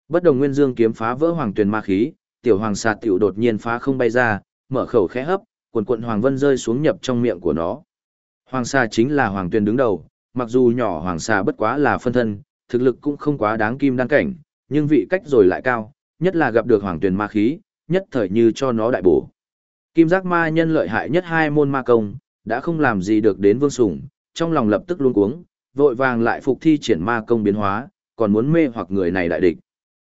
Bất đồng nguyên dương kiếm phá vỡ hoàng tuyển ma khí, tiểu hoàng sạt tiểu đột nhiên phá không bay ra, mở khẩu khẽ hấp, quần quận hoàng vân rơi xuống nhập trong miệng của nó. Hoàng sa chính là hoàng tuyển đứng đầu, mặc dù nhỏ hoàng sa bất quá là phân thân, thực lực cũng không quá đáng kim đăng cảnh, nhưng vị cách rồi lại cao, nhất là gặp được hoàng tuyển ma khí, nhất thời như cho nó đại bổ. Kim giác ma nhân lợi hại nhất hai môn ma công, đã không làm gì được đến vương sủng, trong lòng lập tức luống cuống, vội vàng lại phục thi triển ma công biến hóa, còn muốn mê hoặc người này đại địch.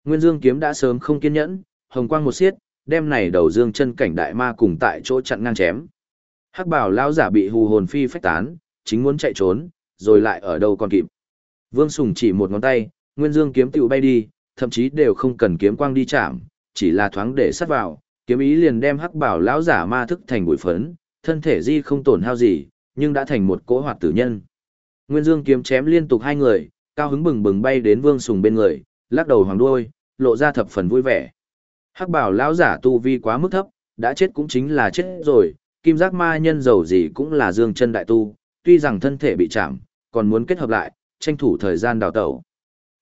Nguyên Dương kiếm đã sớm không kiên nhẫn, hồng quang một xiết, đem này đầu dương chân cảnh đại ma cùng tại chỗ chặn ngang chém. Hắc bảo lão giả bị hù hồn phi phách tán, chính muốn chạy trốn, rồi lại ở đâu còn kịp. Vương Sùng chỉ một ngón tay, Nguyên Dương kiếm tiểu bay đi, thậm chí đều không cần kiếm quang đi chạm, chỉ là thoáng để sắt vào, kiếm ý liền đem hắc bảo lão giả ma thức thành bụi phấn, thân thể di không tổn hao gì, nhưng đã thành một cỗ hoạt tử nhân. Nguyên Dương kiếm chém liên tục hai người, cao hứng bừng bừng bay đến Vương Sùng bên người, lắc đầu hoàng đuôi, lộ ra thập phần vui vẻ. Hắc bảo lão giả tu vi quá mức thấp, đã chết cũng chính là chết rồi, kim giác ma nhân giàu gì cũng là dương chân đại tu, tuy rằng thân thể bị chạm, còn muốn kết hợp lại, tranh thủ thời gian đào tẩu.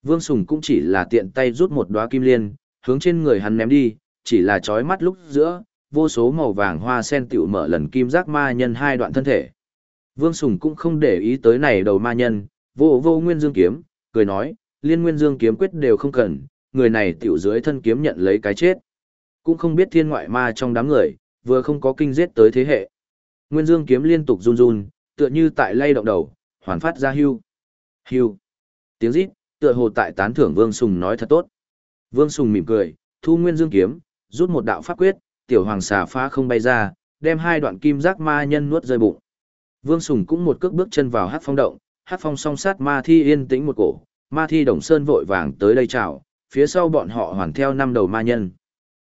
Vương Sùng cũng chỉ là tiện tay rút một đóa kim liên, hướng trên người hắn ném đi, chỉ là chói mắt lúc giữa, vô số màu vàng hoa sen tiểu mở lần kim giác ma nhân hai đoạn thân thể. Vương Sùng cũng không để ý tới này đầu ma nhân, vô vô nguyên dương kiếm, cười nói, liên nguyên dương kiếm quyết đều không cần, người này tiểu dưới thân kiếm nhận lấy cái chết. Cũng không biết thiên ngoại ma trong đám người, vừa không có kinh giết tới thế hệ. Nguyên dương kiếm liên tục run run, tựa như tại lay động đầu, hoàn phát ra hưu. Hưu. Tiếng rít, tựa hồ tại tán thưởng Vương Sùng nói thật tốt. Vương Sùng mỉm cười, thu nguyên dương kiếm, rút một đạo pháp quyết, tiểu hoàng xà phá không bay ra, đem hai đoạn kim giác ma nhân nuốt rơi bụng. Vương Sùng cũng một cước bước chân vào hát phong động, hát phong song sát ma thi yên tĩnh một cổ, ma thi đồng sơn vội vàng tới đây chào, phía sau bọn họ hoàn theo năm đầu ma nhân.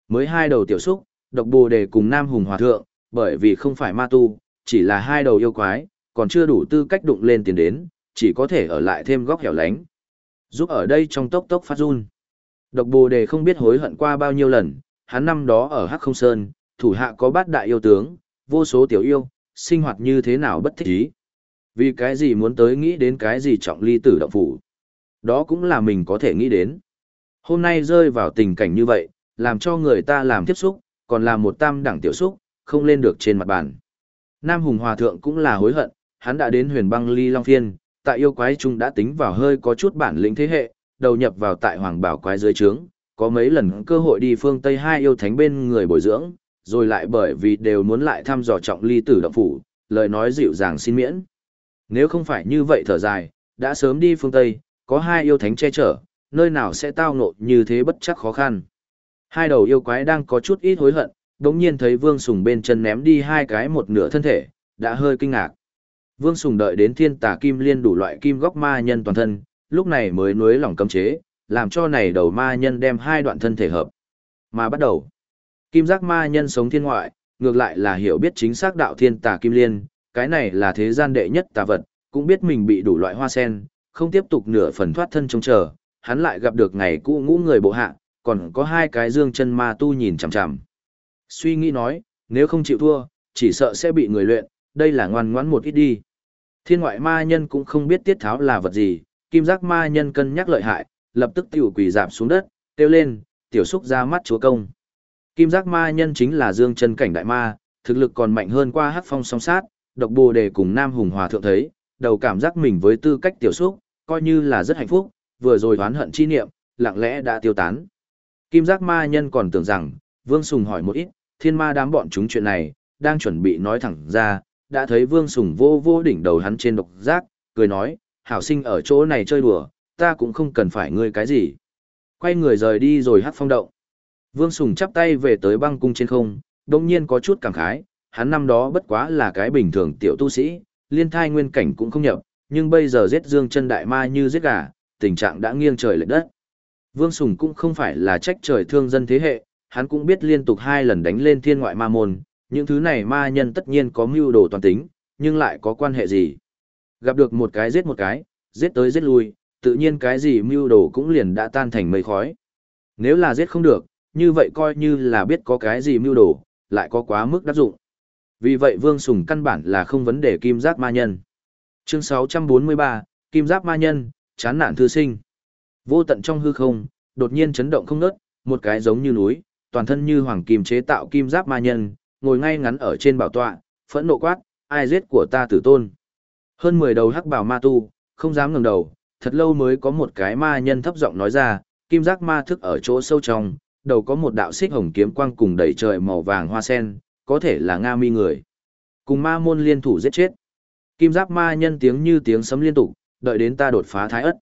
Mới hai đầu tiểu xúc, độc bồ đề cùng nam hùng hòa thượng, bởi vì không phải ma tu, chỉ là hai đầu yêu quái, còn chưa đủ tư cách đụng lên tiền đến, chỉ có thể ở lại thêm góc hẻo lánh. Giúp ở đây trong tốc tốc phát run. Độc bồ đề không biết hối hận qua bao nhiêu lần, hắn năm đó ở Hắc Không Sơn, thủ hạ có bát đại yêu tướng, vô số tiểu yêu, sinh hoạt như thế nào bất thích ý. Vì cái gì muốn tới nghĩ đến cái gì trọng ly tử động phủ. Đó cũng là mình có thể nghĩ đến. Hôm nay rơi vào tình cảnh như vậy, làm cho người ta làm tiếp xúc, còn là một tam đẳng tiểu xúc, không lên được trên mặt bàn. Nam Hùng Hòa Thượng cũng là hối hận, hắn đã đến huyền băng ly long phiên, tại yêu quái trung đã tính vào hơi có chút bản lĩnh thế hệ, đầu nhập vào tại hoàng bảo quái dưới trướng, có mấy lần cơ hội đi phương Tây hai yêu thánh bên người bồi dưỡng, rồi lại bởi vì đều muốn lại thăm dò trọng ly tử động phủ, lời nói dịu dàng xin miễn. Nếu không phải như vậy thở dài, đã sớm đi phương Tây, có hai yêu thánh che chở, nơi nào sẽ tao ngộ như thế bất chắc khó khăn. Hai đầu yêu quái đang có chút ít hối hận, đống nhiên thấy Vương Sùng bên chân ném đi hai cái một nửa thân thể, đã hơi kinh ngạc. Vương Sùng đợi đến thiên tà kim liên đủ loại kim góc ma nhân toàn thân, lúc này mới nuối lòng cấm chế, làm cho này đầu ma nhân đem hai đoạn thân thể hợp. Mà bắt đầu, kim giác ma nhân sống thiên ngoại, ngược lại là hiểu biết chính xác đạo thiên tà kim liên, cái này là thế gian đệ nhất tà vật, cũng biết mình bị đủ loại hoa sen, không tiếp tục nửa phần thoát thân trông chờ, hắn lại gặp được ngày cũ ngũ người bộ hạ, còn có hai cái dương chân ma tu nhìn chằm chằm. Suy nghĩ nói, nếu không chịu thua, chỉ sợ sẽ bị người luyện, đây là ngoan ngoãn một ít đi. Thiên ngoại ma nhân cũng không biết tiết tháo là vật gì, kim giác ma nhân cân nhắc lợi hại, lập tức tiểu quỳ dạp xuống đất, kêu lên, tiểu xúc ra mắt chúa công. Kim giác ma nhân chính là dương chân cảnh đại ma, thực lực còn mạnh hơn qua hắc phong song sát, độc bồ đề cùng nam hùng hòa thượng thấy, đầu cảm giác mình với tư cách tiểu xúc, coi như là rất hạnh phúc, vừa rồi oán hận chi niệm, lặng lẽ đã tiêu tán. Kim giác ma nhân còn tưởng rằng, Vương Sùng hỏi một ít, thiên ma đám bọn chúng chuyện này, đang chuẩn bị nói thẳng ra, đã thấy Vương Sùng vô vô đỉnh đầu hắn trên độc giác, cười nói, hảo sinh ở chỗ này chơi đùa, ta cũng không cần phải ngươi cái gì. Quay người rời đi rồi hát phong động. Vương Sùng chắp tay về tới băng cung trên không, đồng nhiên có chút cảm khái, hắn năm đó bất quá là cái bình thường tiểu tu sĩ, liên thai nguyên cảnh cũng không nhập, nhưng bây giờ giết dương chân đại ma như giết gà, tình trạng đã nghiêng trời lệch đất. Vương Sùng cũng không phải là trách trời thương dân thế hệ, hắn cũng biết liên tục hai lần đánh lên thiên ngoại ma môn, những thứ này ma nhân tất nhiên có mưu đồ toàn tính, nhưng lại có quan hệ gì. Gặp được một cái giết một cái, giết tới giết lui, tự nhiên cái gì mưu đồ cũng liền đã tan thành mây khói. Nếu là giết không được, như vậy coi như là biết có cái gì mưu đồ, lại có quá mức đắc dụng. Vì vậy Vương Sùng căn bản là không vấn đề kim giác ma nhân. Chương 643, Kim Giáp Ma Nhân, chán nản thư sinh. Vô tận trong hư không, đột nhiên chấn động không ngớt, một cái giống như núi, toàn thân như hoàng kim chế tạo kim giáp ma nhân, ngồi ngay ngắn ở trên bảo tọa, phẫn nộ quát, ai giết của ta tử tôn. Hơn 10 đầu hắc bảo ma tu, không dám ngẩng đầu, thật lâu mới có một cái ma nhân thấp giọng nói ra, kim giác ma thức ở chỗ sâu trong, đầu có một đạo xích hồng kiếm quang cùng đầy trời màu vàng hoa sen, có thể là Nga mi người. Cùng ma môn liên thủ giết chết. Kim giáp ma nhân tiếng như tiếng sấm liên tục, đợi đến ta đột phá thái ất.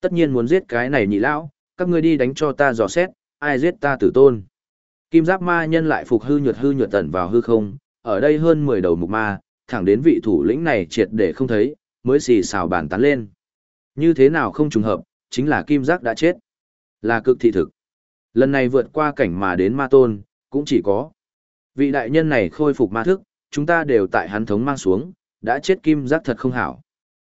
Tất nhiên muốn giết cái này nhị lão, các ngươi đi đánh cho ta dò xét, ai giết ta tử tôn. Kim giáp ma nhân lại phục hư nhuật hư nhuật tẩn vào hư không, ở đây hơn 10 đầu mục ma, thẳng đến vị thủ lĩnh này triệt để không thấy, mới xì xào bàn tán lên. Như thế nào không trùng hợp, chính là kim giác đã chết. Là cực thị thực. Lần này vượt qua cảnh mà đến ma tôn, cũng chỉ có. Vị đại nhân này khôi phục ma thức, chúng ta đều tại hắn thống mang xuống, đã chết kim giác thật không hảo.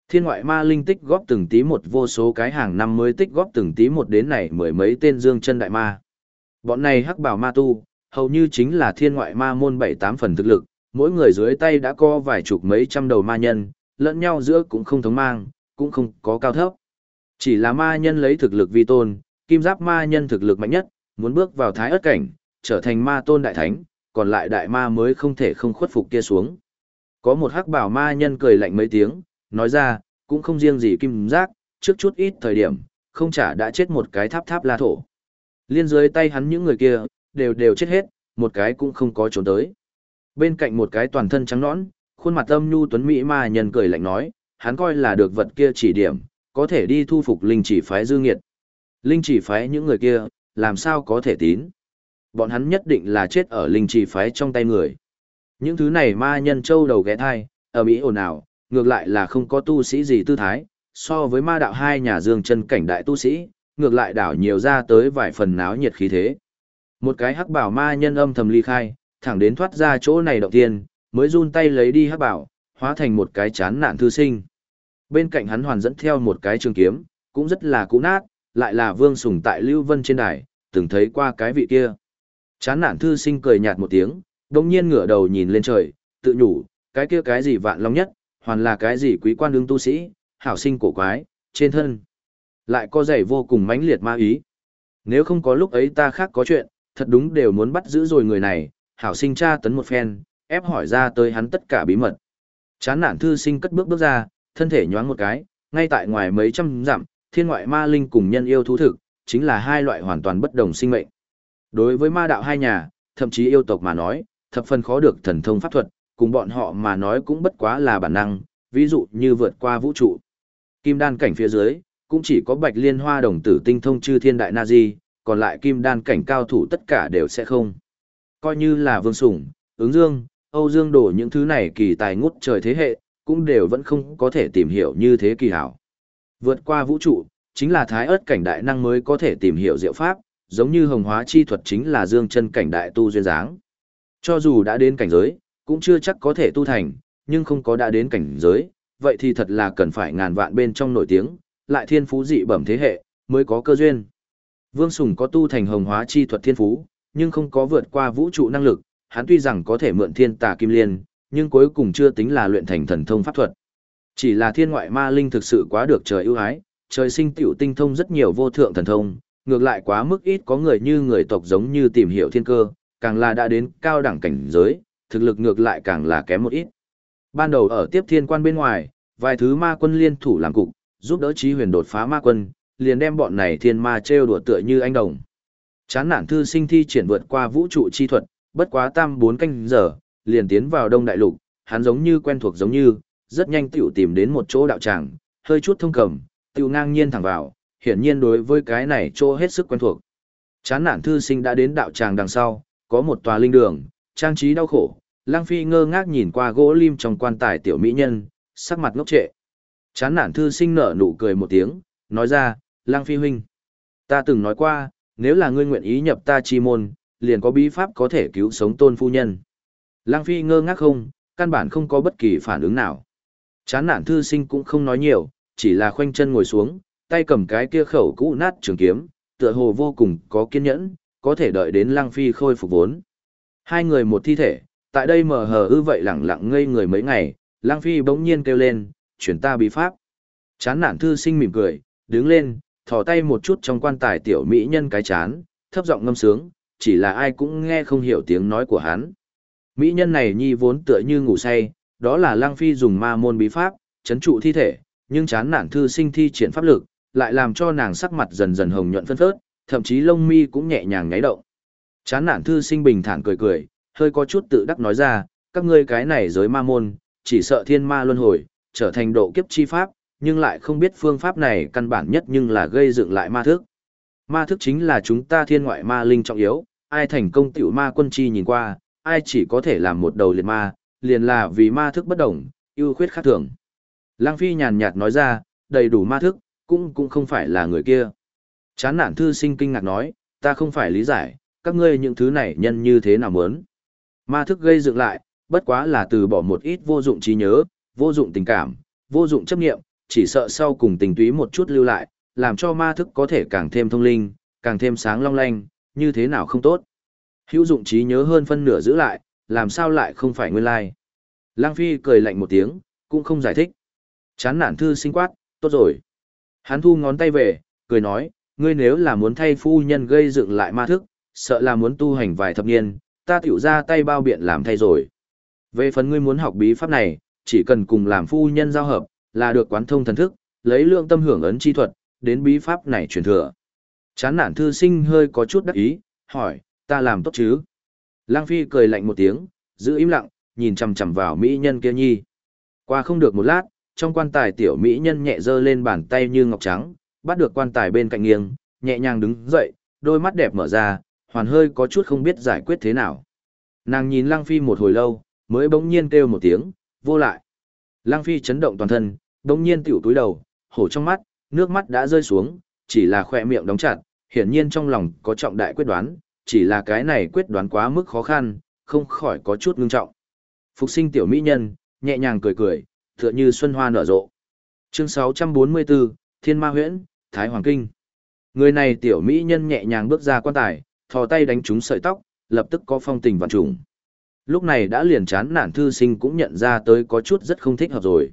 Thiên ngoại ma linh tích góp từng tí một vô số cái hàng năm mới tích góp từng tí một đến này mười mấy tên dương chân đại ma. Bọn này hắc bảo ma tu, hầu như chính là thiên ngoại ma môn bảy tám phần thực lực, mỗi người dưới tay đã có vài chục mấy trăm đầu ma nhân, lẫn nhau giữa cũng không thống mang, cũng không có cao thấp. Chỉ là ma nhân lấy thực lực vi tôn, kim giáp ma nhân thực lực mạnh nhất, muốn bước vào thái ất cảnh, trở thành ma tôn đại thánh, còn lại đại ma mới không thể không khuất phục kia xuống. Có một hắc bảo ma nhân cười lạnh mấy tiếng, nói ra, cũng không riêng gì kim giác, trước chút ít thời điểm, không chả đã chết một cái tháp tháp la thổ. Liên dưới tay hắn những người kia, đều đều chết hết, một cái cũng không có trốn tới. Bên cạnh một cái toàn thân trắng nõn, khuôn mặt âm nhu tuấn mỹ ma nhân cười lạnh nói, hắn coi là được vật kia chỉ điểm, có thể đi thu phục linh chỉ phái dư nghiệt. Linh chỉ phái những người kia, làm sao có thể tín. Bọn hắn nhất định là chết ở linh chỉ phái trong tay người. Những thứ này ma nhân châu đầu ghé thai, ở Mỹ ồn ào, ngược lại là không có tu sĩ gì tư thái, so với ma đạo hai nhà dương chân cảnh đại tu sĩ, ngược lại đảo nhiều ra tới vài phần náo nhiệt khí thế. Một cái hắc bảo ma nhân âm thầm ly khai, thẳng đến thoát ra chỗ này động tiên, mới run tay lấy đi hắc bảo, hóa thành một cái chán nạn thư sinh. Bên cạnh hắn hoàn dẫn theo một cái trường kiếm, cũng rất là cũ nát, lại là vương sùng tại Lưu Vân trên đài, từng thấy qua cái vị kia. Chán nản thư sinh cười nhạt một tiếng, đồng nhiên ngửa đầu nhìn lên trời, tự nhủ, cái kia cái gì vạn long nhất, hoàn là cái gì quý quan đương tu sĩ, hảo sinh cổ quái, trên thân. Lại có dày vô cùng mãnh liệt ma ý. Nếu không có lúc ấy ta khác có chuyện, thật đúng đều muốn bắt giữ rồi người này, hảo sinh tra tấn một phen, ép hỏi ra tới hắn tất cả bí mật. Chán nản thư sinh cất bước bước ra, thân thể nhoáng một cái, ngay tại ngoài mấy trăm dặm, thiên ngoại ma linh cùng nhân yêu thú thực, chính là hai loại hoàn toàn bất đồng sinh mệnh. Đối với ma đạo hai nhà, thậm chí yêu tộc mà nói, thập phần khó được thần thông pháp thuật, cùng bọn họ mà nói cũng bất quá là bản năng, ví dụ như vượt qua vũ trụ. Kim đan cảnh phía dưới, cũng chỉ có bạch liên hoa đồng tử tinh thông chư thiên đại na di, còn lại kim đan cảnh cao thủ tất cả đều sẽ không. Coi như là vương sủng, ứng dương, Âu Dương đổ những thứ này kỳ tài ngút trời thế hệ, cũng đều vẫn không có thể tìm hiểu như thế kỳ hảo. Vượt qua vũ trụ, chính là thái ớt cảnh đại năng mới có thể tìm hiểu diệu pháp, giống như hồng hóa chi thuật chính là dương chân cảnh đại tu duyên dáng. Cho dù đã đến cảnh giới, cũng chưa chắc có thể tu thành, nhưng không có đã đến cảnh giới, vậy thì thật là cần phải ngàn vạn bên trong nổi tiếng, lại thiên phú dị bẩm thế hệ, mới có cơ duyên. Vương Sùng có tu thành hồng hóa chi thuật thiên phú, nhưng không có vượt qua vũ trụ năng lực, hắn tuy rằng có thể mượn thiên tà kim liên, nhưng cuối cùng chưa tính là luyện thành thần thông pháp thuật. Chỉ là thiên ngoại ma linh thực sự quá được trời ưu ái, trời sinh tiểu tinh thông rất nhiều vô thượng thần thông, ngược lại quá mức ít có người như người tộc giống như tìm hiểu thiên cơ, càng là đã đến cao đẳng cảnh giới, thực lực ngược lại càng là kém một ít. Ban đầu ở tiếp thiên quan bên ngoài, vài thứ ma quân liên thủ làm cục, giúp đỡ trí huyền đột phá ma quân, liền đem bọn này thiên ma trêu đùa tựa như anh đồng. Chán nản thư sinh thi triển vượt qua vũ trụ chi thuật, bất quá tam bốn canh giờ, liền tiến vào đông đại lục, hắn giống như quen thuộc giống như, rất nhanh tiểu tìm đến một chỗ đạo tràng, hơi chút thông cầm, tiểu ngang nhiên thẳng vào, hiển nhiên đối với cái này chỗ hết sức quen thuộc. Chán nản thư sinh đã đến đạo tràng đằng sau, có một tòa linh đường, trang trí đau khổ, Lang Phi ngơ ngác nhìn qua gỗ lim trong quan tài tiểu mỹ nhân, sắc mặt ngốc trệ. Chán nản thư sinh nở nụ cười một tiếng, nói ra, Lang Phi huynh. Ta từng nói qua, nếu là ngươi nguyện ý nhập ta chi môn, liền có bí pháp có thể cứu sống tôn phu nhân. Lang Phi ngơ ngác không, căn bản không có bất kỳ phản ứng nào. Chán nản thư sinh cũng không nói nhiều, chỉ là khoanh chân ngồi xuống, tay cầm cái kia khẩu cũ nát trường kiếm, tựa hồ vô cùng có kiên nhẫn, có thể đợi đến Lang Phi khôi phục vốn. Hai người một thi thể, tại đây mờ hờ ư vậy lẳng lặng ngây người mấy ngày, Lang Phi bỗng nhiên kêu lên, chuyển ta bí pháp. Chán nản thư sinh mỉm cười, đứng lên, thò tay một chút trong quan tài tiểu mỹ nhân cái chán, thấp giọng ngâm sướng, chỉ là ai cũng nghe không hiểu tiếng nói của hắn. Mỹ nhân này nhi vốn tựa như ngủ say, đó là Lang Phi dùng ma môn bí pháp, chấn trụ thi thể, nhưng chán nản thư sinh thi triển pháp lực, lại làm cho nàng sắc mặt dần dần hồng nhuận phân phớt, thậm chí lông mi cũng nhẹ nhàng ngáy động. Chán nản thư sinh bình thản cười cười, hơi có chút tự đắc nói ra, các ngươi cái này giới ma môn, chỉ sợ thiên ma luân hồi, trở thành độ kiếp chi pháp, nhưng lại không biết phương pháp này căn bản nhất nhưng là gây dựng lại ma thức. Ma thức chính là chúng ta thiên ngoại ma linh trọng yếu, ai thành công tiểu ma quân chi nhìn qua, ai chỉ có thể làm một đầu liệt ma, liền là vì ma thức bất đồng, ưu khuyết khác thường. Lăng Phi nhàn nhạt nói ra, đầy đủ ma thức, cũng cũng không phải là người kia. Chán nản thư sinh kinh ngạc nói, ta không phải lý giải, các ngươi những thứ này nhân như thế nào muốn. Ma thức gây dựng lại, bất quá là từ bỏ một ít vô dụng trí nhớ, vô dụng tình cảm, vô dụng chấp nghiệm, chỉ sợ sau cùng tình túy một chút lưu lại, làm cho ma thức có thể càng thêm thông linh, càng thêm sáng long lanh, như thế nào không tốt. Hữu dụng trí nhớ hơn phân nửa giữ lại, làm sao lại không phải nguyên lai. Lang Phi cười lạnh một tiếng, cũng không giải thích. Chán nản thư sinh quát, tốt rồi. Hắn thu ngón tay về, cười nói, ngươi nếu là muốn thay phu nhân gây dựng lại ma thức, sợ là muốn tu hành vài thập niên, ta tiểu ra tay bao biện làm thay rồi. Về phần ngươi muốn học bí pháp này, chỉ cần cùng làm phu nhân giao hợp, là được quán thông thần thức, lấy lượng tâm hưởng ấn chi thuật, đến bí pháp này truyền thừa. Chán nản thư sinh hơi có chút đắc ý, hỏi, ta làm tốt chứ? Lang Phi cười lạnh một tiếng, giữ im lặng, nhìn chằm chằm vào mỹ nhân kia nhi. Qua không được một lát, trong quan tài tiểu mỹ nhân nhẹ giơ lên bàn tay như ngọc trắng, bắt được quan tài bên cạnh nghiêng, nhẹ nhàng đứng dậy, đôi mắt đẹp mở ra, hoàn hơi có chút không biết giải quyết thế nào. Nàng nhìn Lăng Phi một hồi lâu, mới bỗng nhiên kêu một tiếng, vô lại. Lăng Phi chấn động toàn thân, đồng nhiên tiểu túi đầu, hổ trong mắt, nước mắt đã rơi xuống, chỉ là khỏe miệng đóng chặt, hiển nhiên trong lòng có trọng đại quyết đoán, chỉ là cái này quyết đoán quá mức khó khăn, không khỏi có chút ngưng trọng. Phục sinh tiểu mỹ nhân, nhẹ nhàng cười cười, tựa như xuân hoa nở rộ. Chương 644, Thiên Ma Huyễn, Thái Hoàng Kinh. Người này tiểu mỹ nhân nhẹ nhàng bước ra quan tài, thò tay đánh trúng sợi tóc, lập tức có phong tình vạn trùng. Lúc này đã liền chán nản thư sinh cũng nhận ra tới có chút rất không thích hợp rồi.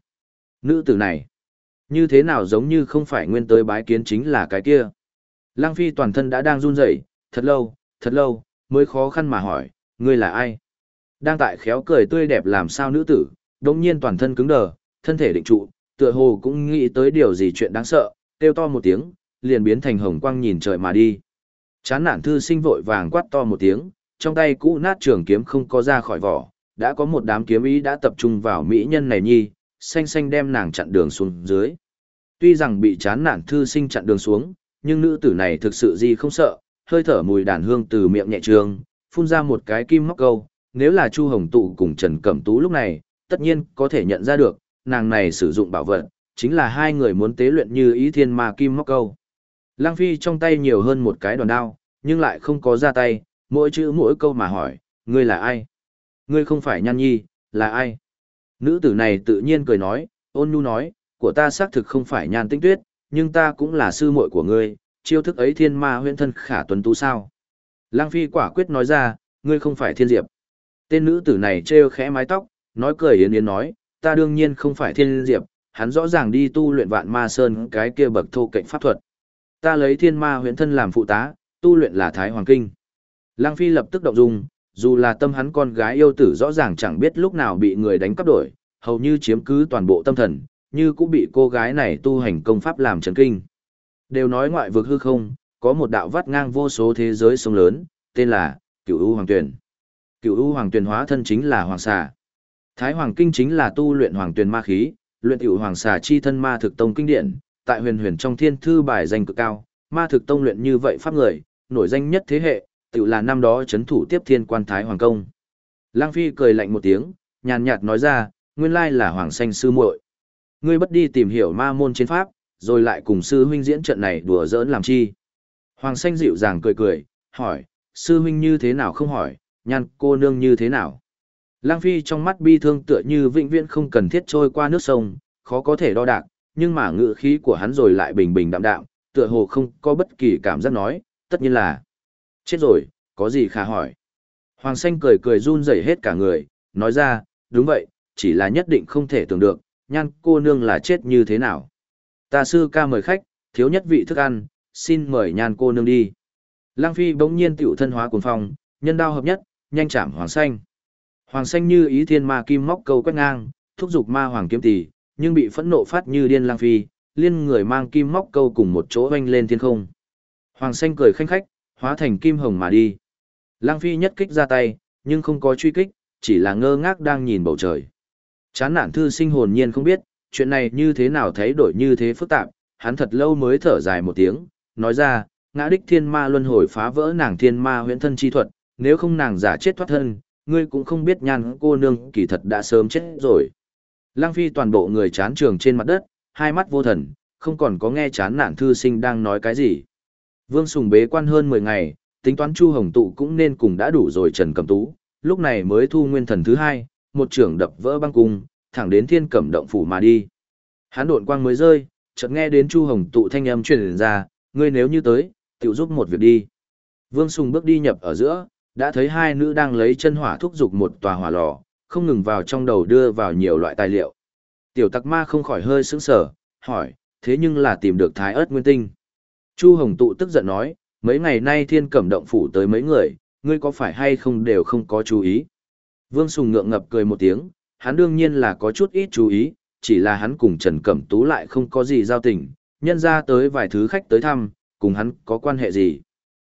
Nữ tử này, như thế nào giống như không phải nguyên tới bái kiến chính là cái kia. Lăng Phi toàn thân đã đang run rẩy, thật lâu, thật lâu, mới khó khăn mà hỏi, ngươi là ai? Đang tại khéo cười tươi đẹp làm sao nữ tử, đồng nhiên toàn thân cứng đờ, thân thể định trụ, tựa hồ cũng nghĩ tới điều gì chuyện đáng sợ, kêu to một tiếng, liền biến thành hồng quang nhìn trời mà đi. Chán nản thư sinh vội vàng quát to một tiếng, trong tay cũ nát trường kiếm không có ra khỏi vỏ, đã có một đám kiếm ý đã tập trung vào mỹ nhân này nhi, xanh xanh đem nàng chặn đường xuống dưới. Tuy rằng bị chán nản thư sinh chặn đường xuống, nhưng nữ tử này thực sự gì không sợ, hơi thở mùi đàn hương từ miệng nhẹ trường, phun ra một cái kim móc câu, nếu là Chu Hồng Tụ cùng Trần Cẩm Tú lúc này, tất nhiên có thể nhận ra được, nàng này sử dụng bảo vật, chính là hai người muốn tế luyện như ý thiên ma kim móc câu. Lang Phi trong tay nhiều hơn một cái đòn đao, nhưng lại không có ra tay, mỗi chữ mỗi câu mà hỏi, ngươi là ai? Ngươi không phải Nhan Nhi, là ai? Nữ tử này tự nhiên cười nói, ôn nhu nói, của ta xác thực không phải Nhan Tinh Tuyết, nhưng ta cũng là sư muội của ngươi, chiêu thức ấy thiên ma huyễn thân khả tuấn tú sao? Lang Phi quả quyết nói ra, ngươi không phải thiên diệp. Tên nữ tử này trêu khẽ mái tóc, nói cười yến yến nói, ta đương nhiên không phải thiên diệp, hắn rõ ràng đi tu luyện vạn ma sơn cái kia bậc thô cạnh pháp thuật. Ta lấy thiên ma huyễn thân làm phụ tá, tu luyện là thái hoàng kinh. Lang Phi lập tức động dung, dù là tâm hắn con gái yêu tử rõ ràng chẳng biết lúc nào bị người đánh cắp đổi, hầu như chiếm cứ toàn bộ tâm thần, như cũng bị cô gái này tu hành công pháp làm chấn kinh. Đều nói ngoại vực hư không, có một đạo vắt ngang vô số thế giới sông lớn, tên là Cửu U Hoàng Tuyền. Cửu U Hoàng Tuyền hóa thân chính là Hoàng Xà. Thái Hoàng Kinh chính là tu luyện Hoàng Tuyền ma khí, luyện Tiểu Hoàng Xà chi thân ma thực tông kinh điển, tại huyền huyền trong thiên thư bài danh cực cao, ma thực tông luyện như vậy pháp người, nổi danh nhất thế hệ, tự là năm đó chấn thủ tiếp thiên quan Thái Hoàng Công. Lang Phi cười lạnh một tiếng, nhàn nhạt nói ra, nguyên lai là Hoàng Xanh sư muội. Ngươi bất đi tìm hiểu ma môn chiến pháp, rồi lại cùng sư huynh diễn trận này đùa giỡn làm chi. Hoàng Xanh dịu dàng cười cười, hỏi, sư huynh như thế nào không hỏi, nhàn cô nương như thế nào. Lang Phi trong mắt bi thương tựa như vĩnh viễn không cần thiết trôi qua nước sông, khó có thể đo đạc, nhưng mà ngựa khí của hắn rồi lại bình bình đạm đạm, tựa hồ không có bất kỳ cảm giác nói, tất nhiên là chết rồi, có gì khả hỏi. Hoàng Xanh cười cười run rẩy hết cả người, nói ra, đúng vậy, chỉ là nhất định không thể tưởng được, nhan cô nương là chết như thế nào. Ta sư ca mời khách, thiếu nhất vị thức ăn, xin mời nhan cô nương đi. Lang Phi bỗng nhiên tiểu thân hóa cuồng phong, nhân đao hợp nhất, nhanh chạm Hoàng Xanh. Hoàng Xanh như ý thiên ma kim móc câu quét ngang, thúc giục ma hoàng kiếm tỷ, nhưng bị phẫn nộ phát như điên Lang Phi, liên người mang kim móc câu cùng một chỗ oanh lên thiên không. Hoàng Xanh cười khanh khách, hóa thành kim hồng mà đi. Lang Phi nhất kích ra tay, nhưng không có truy kích, chỉ là ngơ ngác đang nhìn bầu trời. Chán nản thư sinh hồn nhiên không biết, chuyện này như thế nào thấy đổi như thế phức tạp, hắn thật lâu mới thở dài một tiếng, nói ra, ngã đích thiên ma luân hồi phá vỡ nàng thiên ma huyễn thân chi thuật, nếu không nàng giả chết thoát thân, ngươi cũng không biết nhan cô nương kỳ thật đã sớm chết rồi. Lăng phi toàn bộ người chán trường trên mặt đất, hai mắt vô thần, không còn có nghe chán nản thư sinh đang nói cái gì. Vương Sùng bế quan hơn 10 ngày, tính toán Chu Hồng Tụ cũng nên cùng đã đủ rồi Trần Cẩm Tú, lúc này mới thu nguyên thần thứ hai, một trưởng đập vỡ băng cung, thẳng đến thiên cẩm động phủ mà đi. Hán độn quang mới rơi, chợt nghe đến Chu Hồng Tụ thanh âm truyền ra, ngươi nếu như tới, tiểu giúp một việc đi. Vương Sùng bước đi nhập ở giữa, đã thấy hai nữ đang lấy chân hỏa thúc dục một tòa hỏa lò, không ngừng vào trong đầu đưa vào nhiều loại tài liệu. Tiểu tặc ma không khỏi hơi sững sở, hỏi, thế nhưng là tìm được thái ớt nguyên tinh. Chu Hồng Tụ tức giận nói, mấy ngày nay thiên cẩm động phủ tới mấy người, ngươi có phải hay không đều không có chú ý. Vương Sùng ngượng ngập cười một tiếng, hắn đương nhiên là có chút ít chú ý, chỉ là hắn cùng Trần Cẩm Tú lại không có gì giao tình, nhân ra tới vài thứ khách tới thăm, cùng hắn có quan hệ gì.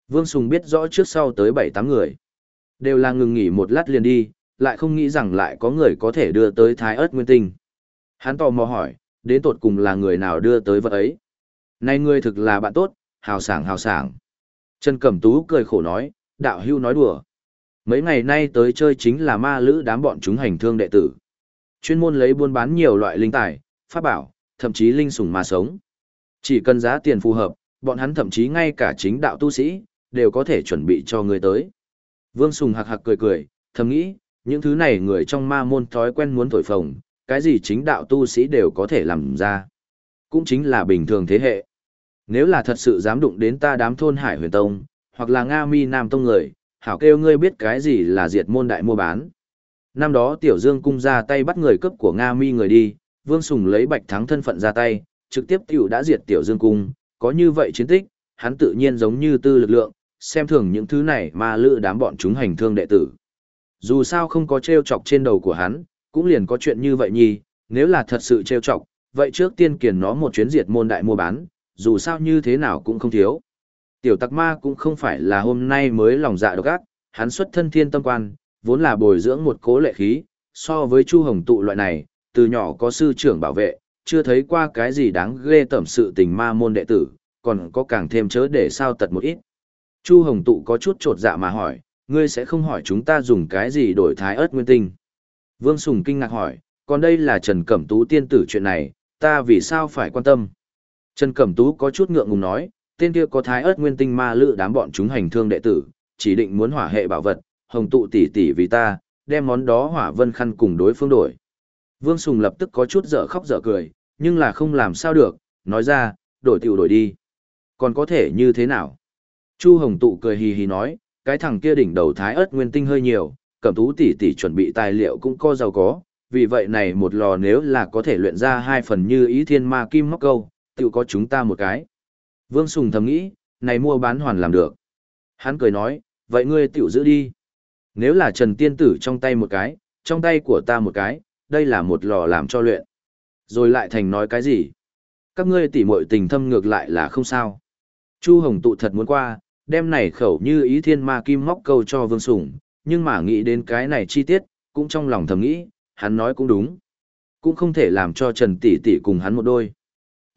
Vương Sùng biết rõ trước sau tới 7-8 người. Đều là ngừng nghỉ một lát liền đi, lại không nghĩ rằng lại có người có thể đưa tới thái ớt nguyên tinh. Hắn tò mò hỏi, đến tột cùng là người nào đưa tới vật ấy. Này ngươi thực là bạn tốt, hào sảng hào sảng. Trần Cẩm Tú cười khổ nói, đạo hưu nói đùa. Mấy ngày nay tới chơi chính là ma lữ đám bọn chúng hành thương đệ tử. Chuyên môn lấy buôn bán nhiều loại linh tài, pháp bảo, thậm chí linh sủng ma sống. Chỉ cần giá tiền phù hợp, bọn hắn thậm chí ngay cả chính đạo tu sĩ, đều có thể chuẩn bị cho người tới. Vương Sùng hạc hạc cười cười, thầm nghĩ, những thứ này người trong ma môn thói quen muốn thổi phồng, cái gì chính đạo tu sĩ đều có thể làm ra. Cũng chính là bình thường thế hệ. Nếu là thật sự dám đụng đến ta đám thôn Hải huyền tông, hoặc là Nga mi Nam tông người, hảo kêu ngươi biết cái gì là diệt môn đại mua bán. Năm đó Tiểu Dương cung ra tay bắt người cấp của Nga mi người đi, Vương Sùng lấy bạch thắng thân phận ra tay, trực tiếp tiểu đã diệt Tiểu Dương cung, có như vậy chiến tích, hắn tự nhiên giống như tư lực lượng, xem thường những thứ này mà lữ đám bọn chúng hành thương đệ tử. Dù sao không có treo chọc trên đầu của hắn, cũng liền có chuyện như vậy nhi, nếu là thật sự treo chọc, vậy trước tiên kiền nó một chuyến diệt môn đại mua bán, dù sao như thế nào cũng không thiếu. Tiểu tặc ma cũng không phải là hôm nay mới lòng dạ độc ác, hắn xuất thân thiên tâm quan, vốn là bồi dưỡng một cố lệ khí, so với Chu Hồng tụ loại này, từ nhỏ có sư trưởng bảo vệ, chưa thấy qua cái gì đáng ghê tẩm sự tình ma môn đệ tử, còn có càng thêm chớ để sao tật một ít. Chu Hồng Tụ có chút trột dạ mà hỏi, ngươi sẽ không hỏi chúng ta dùng cái gì đổi thái ớt nguyên tinh. Vương Sùng kinh ngạc hỏi, còn đây là Trần Cẩm Tú tiên tử chuyện này, ta vì sao phải quan tâm? Trần Cẩm Tú có chút ngượng ngùng nói, tên kia có thái ớt nguyên tinh ma lự đám bọn chúng hành thương đệ tử, chỉ định muốn hỏa hệ bảo vật, hồng tụ tỷ tỷ vì ta, đem món đó hỏa vân khăn cùng đối phương đổi. Vương Sùng lập tức có chút dở khóc dở cười, nhưng là không làm sao được, nói ra, đổi tiểu đổi đi. Còn có thể như thế nào? Chu Hồng Tụ cười hì hì nói, cái thằng kia đỉnh đầu thái ớt nguyên tinh hơi nhiều, cẩm tú tỷ tỷ chuẩn bị tài liệu cũng có giàu có, vì vậy này một lò nếu là có thể luyện ra hai phần như ý thiên ma kim móc câu, tự có chúng ta một cái. Vương Sùng thầm nghĩ, này mua bán hoàn làm được. Hắn cười nói, vậy ngươi tiểu giữ đi. Nếu là Trần Tiên Tử trong tay một cái, trong tay của ta một cái, đây là một lò làm cho luyện. Rồi lại thành nói cái gì? Các ngươi tỉ muội tình thâm ngược lại là không sao. Chu Hồng tụ thật muốn qua, đem này khẩu như ý thiên ma kim móc câu cho Vương Sùng, nhưng mà nghĩ đến cái này chi tiết, cũng trong lòng thầm nghĩ, hắn nói cũng đúng. Cũng không thể làm cho Trần Tỷ Tỷ cùng hắn một đôi.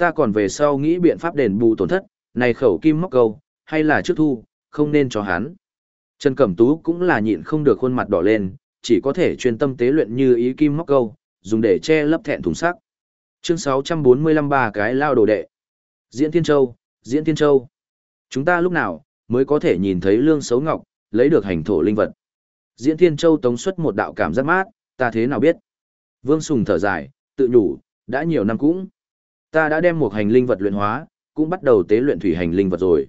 Ta còn về sau nghĩ biện pháp đền bù tổn thất, này khẩu kim móc câu, hay là trước thu, không nên cho hắn. Trần Cẩm Tú cũng là nhịn không được khuôn mặt đỏ lên, chỉ có thể chuyên tâm tế luyện như ý kim móc câu, dùng để che lấp thẹn thùng sắc. Chương 645 ba cái lao đồ đệ. Diễn Thiên Châu, Diễn Thiên Châu. Chúng ta lúc nào mới có thể nhìn thấy lương xấu ngọc, lấy được hành thổ linh vật. Diễn Thiên Châu tống xuất một đạo cảm giác mát, ta thế nào biết? Vương Sùng thở dài, tự nhủ, đã nhiều năm cũng. Ta đã đem một hành linh vật luyện hóa, cũng bắt đầu tế luyện thủy hành linh vật rồi.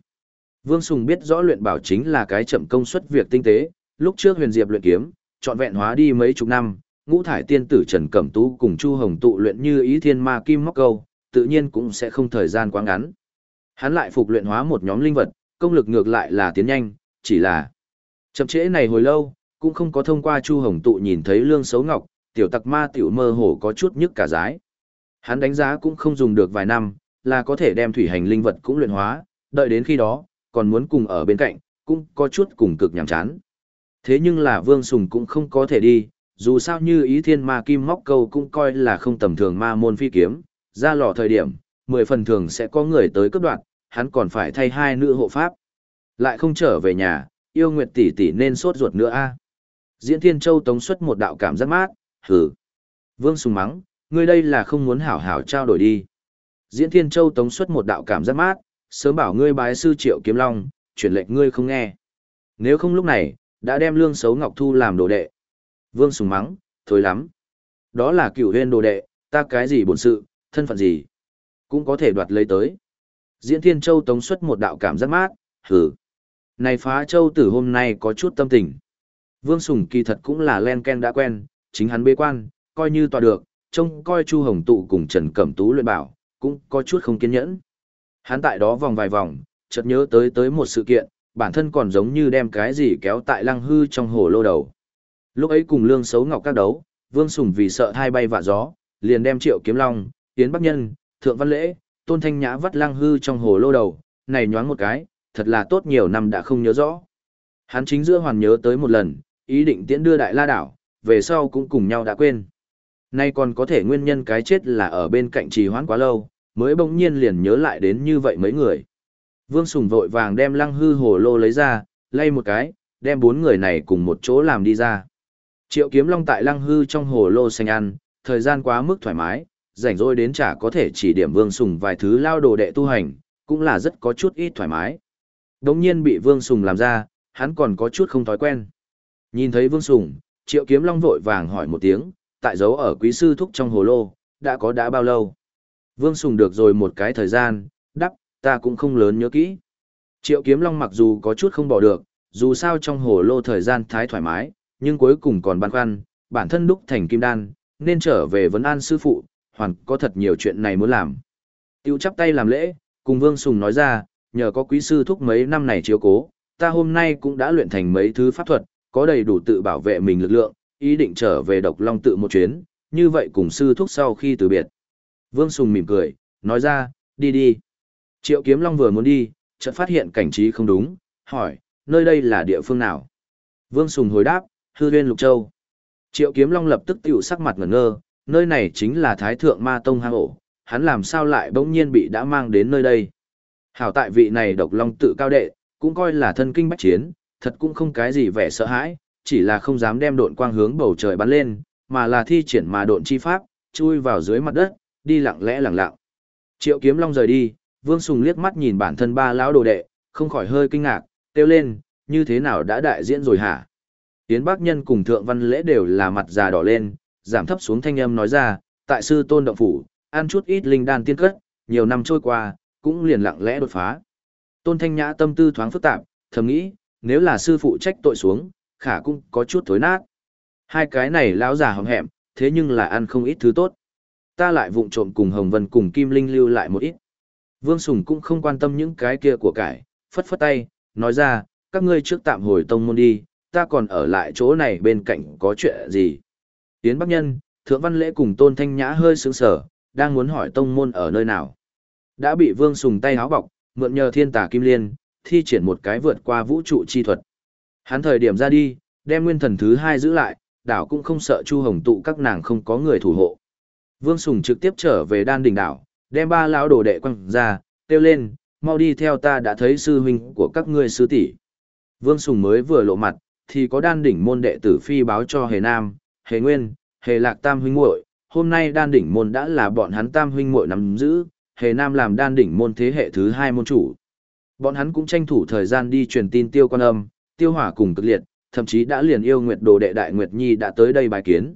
Vương Sùng biết rõ luyện bảo chính là cái chậm công suất việc tinh tế, lúc trước huyền diệp luyện kiếm, trọn vẹn hóa đi mấy chục năm, ngũ thải tiên tử Trần Cẩm Tú cùng Chu Hồng tụ luyện như ý thiên ma kim móc câu, tự nhiên cũng sẽ không thời gian quá ngắn. Hắn lại phục luyện hóa một nhóm linh vật, công lực ngược lại là tiến nhanh, chỉ là chậm trễ này hồi lâu, cũng không có thông qua Chu Hồng tụ nhìn thấy lương xấu ngọc, tiểu tặc ma tiểu mơ hồ có chút nhức cả giái. Hắn đánh giá cũng không dùng được vài năm, là có thể đem thủy hành linh vật cũng luyện hóa, đợi đến khi đó, còn muốn cùng ở bên cạnh, cũng có chút cùng cực nhàm chán. Thế nhưng là Vương Sùng cũng không có thể đi, dù sao như ý thiên ma kim móc câu cũng coi là không tầm thường ma môn phi kiếm, ra lò thời điểm, mười phần thường sẽ có người tới cấp đoạn, hắn còn phải thay hai nữ hộ pháp. Lại không trở về nhà, yêu nguyệt tỷ tỷ nên sốt ruột nữa a Diễn Thiên Châu tống xuất một đạo cảm giác mát, hừ. Vương Sùng mắng, ngươi đây là không muốn hảo hảo trao đổi đi. Diễn Thiên Châu tống xuất một đạo cảm giác mát, sớm bảo ngươi bái sư Triệu Kiếm Long, chuyển lệnh ngươi không nghe. Nếu không lúc này, đã đem lương xấu Ngọc Thu làm đồ đệ. Vương Sùng mắng, thôi lắm. Đó là cựu huyên đồ đệ, ta cái gì bổn sự, thân phận gì, cũng có thể đoạt lấy tới. Diễn Thiên Châu tống xuất một đạo cảm giác mát, hừ. Này phá châu tử hôm nay có chút tâm tình. Vương Sùng kỳ thật cũng là len ken đã quen, chính hắn bế quan, coi như tòa được, trông coi Chu Hồng Tụ cùng Trần Cẩm Tú luyện bảo, cũng có chút không kiên nhẫn. Hắn tại đó vòng vài vòng, chợt nhớ tới tới một sự kiện, bản thân còn giống như đem cái gì kéo tại lăng hư trong hồ lô đầu. Lúc ấy cùng lương xấu ngọc các đấu, Vương Sùng vì sợ thai bay vạ gió, liền đem triệu kiếm long, tiến bắc nhân, thượng văn lễ, tôn thanh nhã vắt lăng hư trong hồ lô đầu, này nhoáng một cái, thật là tốt nhiều năm đã không nhớ rõ. Hắn chính giữa hoàn nhớ tới một lần, ý định tiễn đưa đại la đảo, về sau cũng cùng nhau đã quên. Nay còn có thể nguyên nhân cái chết là ở bên cạnh trì hoãn quá lâu, mới bỗng nhiên liền nhớ lại đến như vậy mấy người. Vương Sùng vội vàng đem lăng hư hồ lô lấy ra, lay một cái, đem bốn người này cùng một chỗ làm đi ra. Triệu kiếm long tại lăng hư trong hồ lô xanh ăn, thời gian quá mức thoải mái, rảnh rỗi đến chả có thể chỉ điểm Vương Sùng vài thứ lao đồ đệ tu hành, cũng là rất có chút ít thoải mái. Đống nhiên bị Vương Sùng làm ra, hắn còn có chút không thói quen. Nhìn thấy Vương Sùng, Triệu Kiếm Long vội vàng hỏi một tiếng, tại dấu ở quý sư thúc trong hồ lô, đã có đã bao lâu? Vương Sùng được rồi một cái thời gian, đắp, ta cũng không lớn nhớ kỹ. Triệu Kiếm Long mặc dù có chút không bỏ được, dù sao trong hồ lô thời gian thái thoải mái, nhưng cuối cùng còn băn khoăn, bản thân đúc thành kim đan, nên trở về vấn an sư phụ, hoàn có thật nhiều chuyện này muốn làm. Tiêu chắp tay làm lễ, cùng Vương Sùng nói ra, nhờ có quý sư thúc mấy năm này chiếu cố, ta hôm nay cũng đã luyện thành mấy thứ pháp thuật, có đầy đủ tự bảo vệ mình lực lượng, ý định trở về độc long tự một chuyến, như vậy cùng sư thúc sau khi từ biệt. Vương Sùng mỉm cười, nói ra, đi đi. Triệu Kiếm Long vừa muốn đi, chợt phát hiện cảnh trí không đúng, hỏi, nơi đây là địa phương nào? Vương Sùng hồi đáp, hư huyên lục châu. Triệu Kiếm Long lập tức tiểu sắc mặt ngẩn ngơ, nơi này chính là Thái Thượng Ma Tông hang ổ, hắn làm sao lại bỗng nhiên bị đã mang đến nơi đây. Hảo tại vị này độc long tự cao đệ, cũng coi là thân kinh bách chiến, thật cũng không cái gì vẻ sợ hãi, chỉ là không dám đem độn quang hướng bầu trời bắn lên, mà là thi triển mà độn chi pháp, chui vào dưới mặt đất, đi lặng lẽ lặng lặng. Triệu Kiếm Long rời đi, Vương Sùng liếc mắt nhìn bản thân ba lão đồ đệ, không khỏi hơi kinh ngạc, kêu lên, như thế nào đã đại diễn rồi hả? Tiến Bác Nhân cùng Thượng Văn Lễ đều là mặt già đỏ lên, giảm thấp xuống thanh âm nói ra, tại sư tôn động phủ, ăn chút ít linh đan tiên cất, nhiều năm trôi qua, cũng liền lặng lẽ đột phá. Tôn Thanh Nhã tâm tư thoáng phức tạp, thầm nghĩ, nếu là sư phụ trách tội xuống, khả cũng có chút thối nát. Hai cái này lão già hỏng hẹm, thế nhưng là ăn không ít thứ tốt. Ta lại vụng trộm cùng Hồng Vân cùng Kim Linh lưu lại một ít. Vương Sùng cũng không quan tâm những cái kia của cải, phất phất tay, nói ra, các ngươi trước tạm hồi tông môn đi, ta còn ở lại chỗ này bên cạnh có chuyện gì. Tiến Bắc Nhân, Thượng Văn Lễ cùng Tôn Thanh Nhã hơi sướng sở, đang muốn hỏi tông môn ở nơi nào. Đã bị Vương Sùng tay háo bọc, mượn nhờ thiên tà kim liên, thi triển một cái vượt qua vũ trụ chi thuật. Hắn thời điểm ra đi, đem nguyên thần thứ hai giữ lại, đảo cũng không sợ Chu Hồng tụ các nàng không có người thủ hộ. Vương Sùng trực tiếp trở về đan đỉnh đảo, đem ba lão đồ đệ quăng ra, kêu lên, mau đi theo ta đã thấy sư huynh của các ngươi sư tỷ. Vương Sùng mới vừa lộ mặt, thì có đan đỉnh môn đệ tử phi báo cho Hề Nam, Hề Nguyên, Hề Lạc Tam huynh muội, hôm nay đan đỉnh môn đã là bọn hắn Tam huynh muội nắm giữ, Hề Nam làm đan đỉnh môn thế hệ thứ hai môn chủ. Bọn hắn cũng tranh thủ thời gian đi truyền tin tiêu quan âm, tiêu hỏa cùng cực liệt, thậm chí đã liền yêu nguyệt đồ đệ đại nguyệt nhi đã tới đây bài kiến.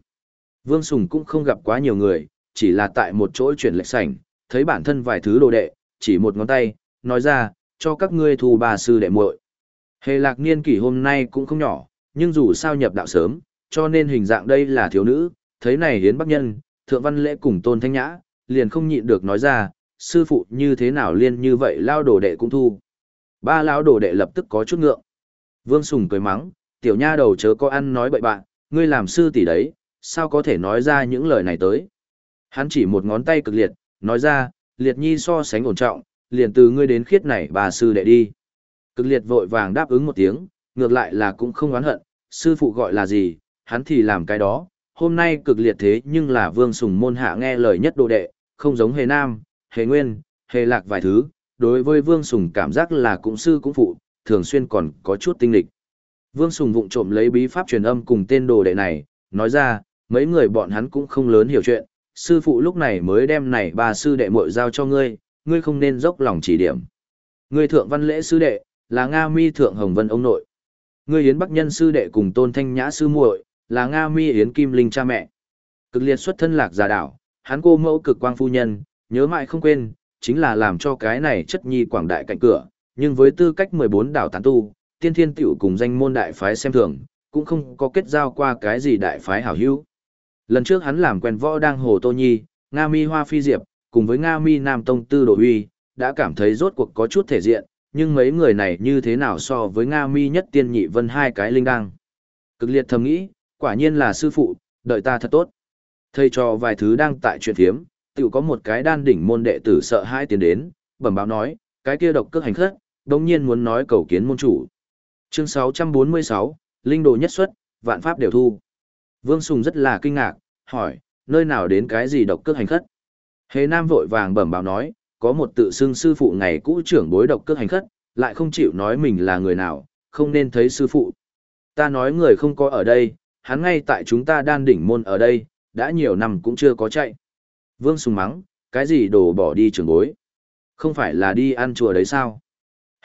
Vương Sùng cũng không gặp quá nhiều người, chỉ là tại một chỗ chuyển lệch sảnh, thấy bản thân vài thứ đồ đệ, chỉ một ngón tay, nói ra, cho các ngươi thu bà sư đệ muội. Hề lạc niên kỷ hôm nay cũng không nhỏ, nhưng dù sao nhập đạo sớm, cho nên hình dạng đây là thiếu nữ, thấy này hiến bắc nhân, thượng văn lễ cùng tôn thanh nhã, liền không nhịn được nói ra, sư phụ như thế nào liên như vậy lao đồ đệ cũng thu. Ba lao đồ đệ lập tức có chút ngượng. Vương Sùng cười mắng, tiểu nha đầu chớ có ăn nói bậy bạn, ngươi làm sư tỷ đấy, sao có thể nói ra những lời này tới. Hắn chỉ một ngón tay cực liệt, nói ra, liệt nhi so sánh ổn trọng, liền từ ngươi đến khiết này bà sư đệ đi. Cực liệt vội vàng đáp ứng một tiếng, ngược lại là cũng không oán hận, sư phụ gọi là gì, hắn thì làm cái đó. Hôm nay cực liệt thế nhưng là vương sùng môn hạ nghe lời nhất đồ đệ, không giống hề nam, hề nguyên, hề lạc vài thứ, đối với Vương Sùng cảm giác là cũng sư cũng phụ, thường xuyên còn có chút tinh lịch. Vương Sùng vụng trộm lấy bí pháp truyền âm cùng tên đồ đệ này, nói ra, mấy người bọn hắn cũng không lớn hiểu chuyện, sư phụ lúc này mới đem này ba sư đệ muội giao cho ngươi, ngươi không nên dốc lòng chỉ điểm. Ngươi thượng văn lễ sư đệ, là Nga Mi thượng Hồng Vân ông nội. Ngươi Yến Bắc Nhân sư đệ cùng Tôn Thanh Nhã sư muội, là Nga Mi Yến Kim Linh cha mẹ. Cực liệt xuất thân lạc giả đảo, hắn cô mẫu cực quang phu nhân, nhớ mãi không quên, chính là làm cho cái này chất nhi quảng đại cạnh cửa, nhưng với tư cách 14 đảo tán tu, tiên thiên tiểu cùng danh môn đại phái xem thường, cũng không có kết giao qua cái gì đại phái hảo hữu. Lần trước hắn làm quen võ đang hồ tô nhi, Nga mi hoa phi diệp, cùng với Nga mi nam tông tư đồ huy, đã cảm thấy rốt cuộc có chút thể diện, nhưng mấy người này như thế nào so với Nga mi nhất tiên nhị vân hai cái linh đăng. Cực liệt thầm nghĩ, quả nhiên là sư phụ, đợi ta thật tốt. Thầy cho vài thứ đang tại chuyện thiếm, tiểu có một cái đan đỉnh môn đệ tử sợ hai tiến đến, bẩm báo nói, cái kia độc cước hành khất, đồng nhiên muốn nói cầu kiến môn chủ. Chương 646, Linh đồ nhất xuất, vạn pháp đều thu. Vương Sùng rất là kinh ngạc, hỏi, nơi nào đến cái gì độc cước hành khất? Hề Nam vội vàng bẩm báo nói, có một tự xưng sư phụ ngày cũ trưởng bối độc cước hành khất, lại không chịu nói mình là người nào, không nên thấy sư phụ. Ta nói người không có ở đây, hắn ngay tại chúng ta đan đỉnh môn ở đây, đã nhiều năm cũng chưa có chạy. Vương Sùng mắng, cái gì đồ bỏ đi trưởng bối? Không phải là đi ăn chùa đấy sao?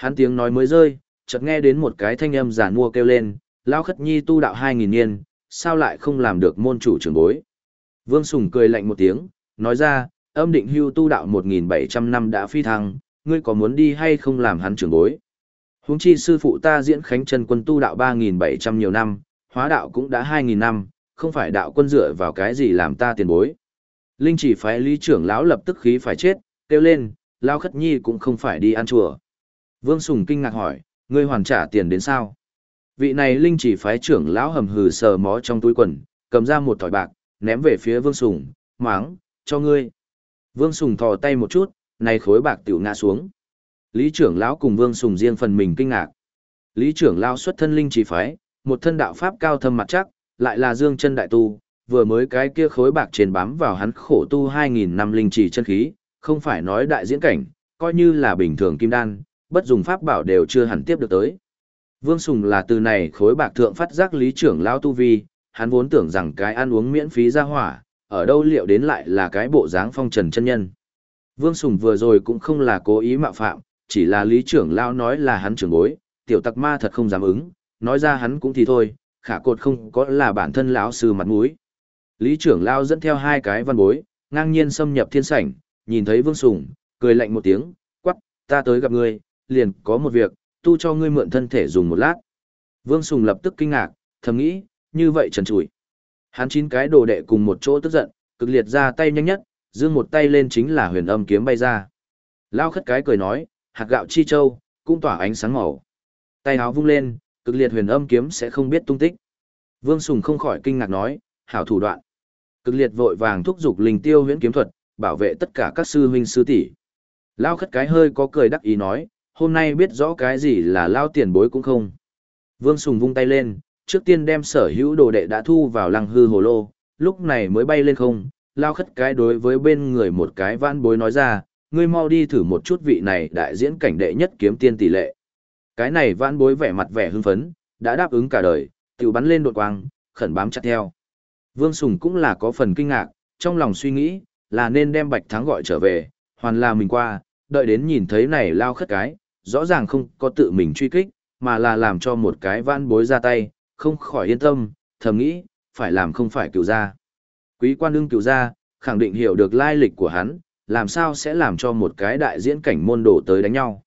Hắn tiếng nói mới rơi, chợt nghe đến một cái thanh âm giản mua kêu lên, Lao Khất Nhi tu đạo 2.000 niên, sao lại không làm được môn chủ trường bối? Vương Sùng cười lạnh một tiếng, nói ra, âm định hưu tu đạo 1.700 năm đã phi thăng, ngươi có muốn đi hay không làm hắn trường bối? Huống chi sư phụ ta diễn khánh chân quân tu đạo 3.700 nhiều năm, hóa đạo cũng đã 2.000 năm, không phải đạo quân dựa vào cái gì làm ta tiền bối. Linh chỉ phái lý trưởng lão lập tức khí phải chết, kêu lên, Lao Khất Nhi cũng không phải đi ăn chùa. Vương Sùng kinh ngạc hỏi, ngươi hoàn trả tiền đến sao? Vị này linh chỉ phái trưởng lão hầm hừ sờ mó trong túi quần, cầm ra một thỏi bạc, ném về phía Vương Sùng, máng, cho ngươi. Vương Sùng thò tay một chút, này khối bạc tiểu ngã xuống. Lý trưởng lão cùng Vương Sùng riêng phần mình kinh ngạc. Lý trưởng lão xuất thân linh chỉ phái, một thân đạo pháp cao thâm mặt chắc, lại là dương chân đại tu, vừa mới cái kia khối bạc trên bám vào hắn khổ tu 2.000 năm linh Chỉ chân khí, không phải nói đại diễn cảnh, coi như là bình thường kim đan, bất dùng pháp bảo đều chưa hẳn tiếp được tới. Vương Sùng là từ này khối bạc thượng phát giác lý trưởng lao tu vi, hắn vốn tưởng rằng cái ăn uống miễn phí ra hỏa, ở đâu liệu đến lại là cái bộ dáng phong trần chân nhân. Vương Sùng vừa rồi cũng không là cố ý mạo phạm, chỉ là lý trưởng lao nói là hắn trưởng bối, tiểu tặc ma thật không dám ứng, nói ra hắn cũng thì thôi, khả cột không có là bản thân lão sư mặt mũi. Lý trưởng lao dẫn theo hai cái văn bối, ngang nhiên xâm nhập thiên sảnh, nhìn thấy Vương Sùng, cười lạnh một tiếng, quắc, ta tới gặp ngươi, liền có một việc, tu cho ngươi mượn thân thể dùng một lát. Vương Sùng lập tức kinh ngạc, thầm nghĩ, như vậy trần trụi. Hắn chín cái đồ đệ cùng một chỗ tức giận, cực liệt ra tay nhanh nhất, dương một tay lên chính là huyền âm kiếm bay ra. Lao khất cái cười nói, hạt gạo chi châu, cũng tỏa ánh sáng màu. Tay áo vung lên, cực liệt huyền âm kiếm sẽ không biết tung tích. Vương Sùng không khỏi kinh ngạc nói, hảo thủ đoạn. Cực liệt vội vàng thúc giục linh tiêu huyễn kiếm thuật, bảo vệ tất cả các sư huynh sư tỷ. Lao khất cái hơi có cười đắc ý nói, hôm nay biết rõ cái gì là lao tiền bối cũng không. Vương Sùng vung tay lên, trước tiên đem sở hữu đồ đệ đã thu vào lăng hư hồ lô, lúc này mới bay lên không, lao khất cái đối với bên người một cái vãn bối nói ra, ngươi mau đi thử một chút vị này đại diễn cảnh đệ nhất kiếm tiên tỷ lệ. Cái này vãn bối vẻ mặt vẻ hưng phấn, đã đáp ứng cả đời, tiểu bắn lên đột quang, khẩn bám chặt theo. Vương Sùng cũng là có phần kinh ngạc, trong lòng suy nghĩ, là nên đem Bạch Thắng gọi trở về, hoàn là mình qua, đợi đến nhìn thấy này lao khất cái, rõ ràng không có tự mình truy kích, mà là làm cho một cái vãn bối ra tay, không khỏi yên tâm, thầm nghĩ, phải làm không phải cựu gia. Quý quan ưng cựu gia, khẳng định hiểu được lai lịch của hắn, làm sao sẽ làm cho một cái đại diễn cảnh môn đổ tới đánh nhau.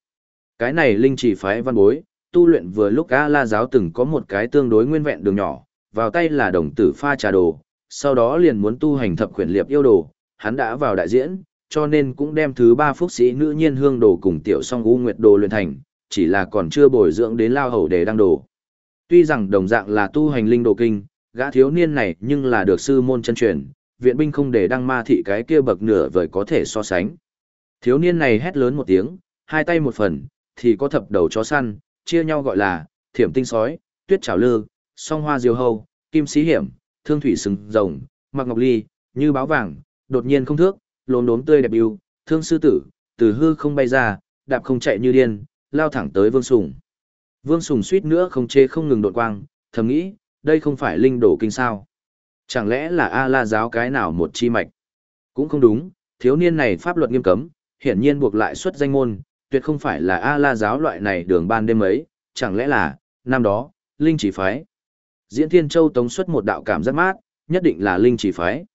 Cái này linh chỉ phái văn bối, tu luyện vừa lúc A La giáo từng có một cái tương đối nguyên vẹn đường nhỏ, vào tay là đồng tử pha trà đồ, sau đó liền muốn tu hành thập khuyển liệp yêu đồ, hắn đã vào đại diễn, cho nên cũng đem thứ ba phúc sĩ nữ nhiên hương đồ cùng tiểu song u nguyệt đồ luyện thành, chỉ là còn chưa bồi dưỡng đến lao hầu để đăng đồ. Tuy rằng đồng dạng là tu hành linh đồ kinh, gã thiếu niên này nhưng là được sư môn chân truyền, viện binh không để đăng ma thị cái kia bậc nửa vời có thể so sánh. Thiếu niên này hét lớn một tiếng, hai tay một phần, thì có thập đầu chó săn, chia nhau gọi là thiểm tinh sói, tuyết trảo lư, song hoa diều hầu, kim sĩ hiểm, thương thủy sừng rồng, mặc ngọc ly, như báo vàng, đột nhiên không thước, lốm đốm tươi đẹp yêu, thương sư tử, từ hư không bay ra, đạp không chạy như điên, lao thẳng tới Vương Sùng. Vương Sùng suýt nữa không chê không ngừng đột quang, thầm nghĩ, đây không phải linh đổ kinh sao. Chẳng lẽ là A-la giáo cái nào một chi mạch? Cũng không đúng, thiếu niên này pháp luật nghiêm cấm, hiển nhiên buộc lại xuất danh môn, tuyệt không phải là A-la giáo loại này đường ban đêm ấy, chẳng lẽ là, năm đó, linh chỉ phái. Diễn Thiên Châu tống xuất một đạo cảm giác mát, nhất định là linh chỉ phái.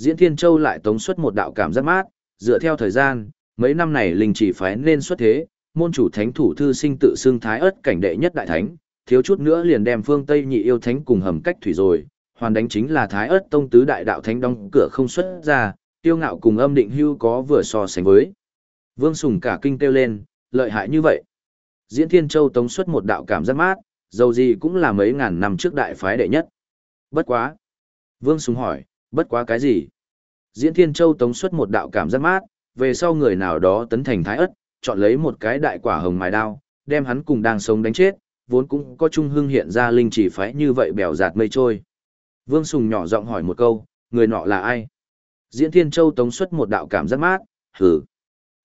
Diễn Thiên Châu lại tống xuất một đạo cảm giác mát, dựa theo thời gian, mấy năm này linh chỉ phái nên xuất thế, môn chủ thánh thủ thư sinh tự xưng thái ất cảnh đệ nhất đại thánh, thiếu chút nữa liền đem phương Tây nhị yêu thánh cùng hầm cách thủy rồi, hoàn đánh chính là thái ất tông tứ đại đạo thánh đóng cửa không xuất ra, tiêu ngạo cùng âm định hưu có vừa so sánh với. Vương Sùng cả kinh kêu lên, lợi hại như vậy. Diễn Thiên Châu tống xuất một đạo cảm giác mát, dầu gì cũng là mấy ngàn năm trước đại phái đệ nhất. Bất quá. Vương Sùng hỏi, bất quá cái gì? Diễn Thiên Châu tống xuất một đạo cảm giác mát, về sau người nào đó tấn thành thái ất, chọn lấy một cái đại quả hồng mài đao, đem hắn cùng đang sống đánh chết, vốn cũng có trung hưng hiện ra linh chỉ phái như vậy bèo giạt mây trôi. Vương Sùng nhỏ giọng hỏi một câu, người nọ là ai? Diễn Thiên Châu tống xuất một đạo cảm giác mát, hử.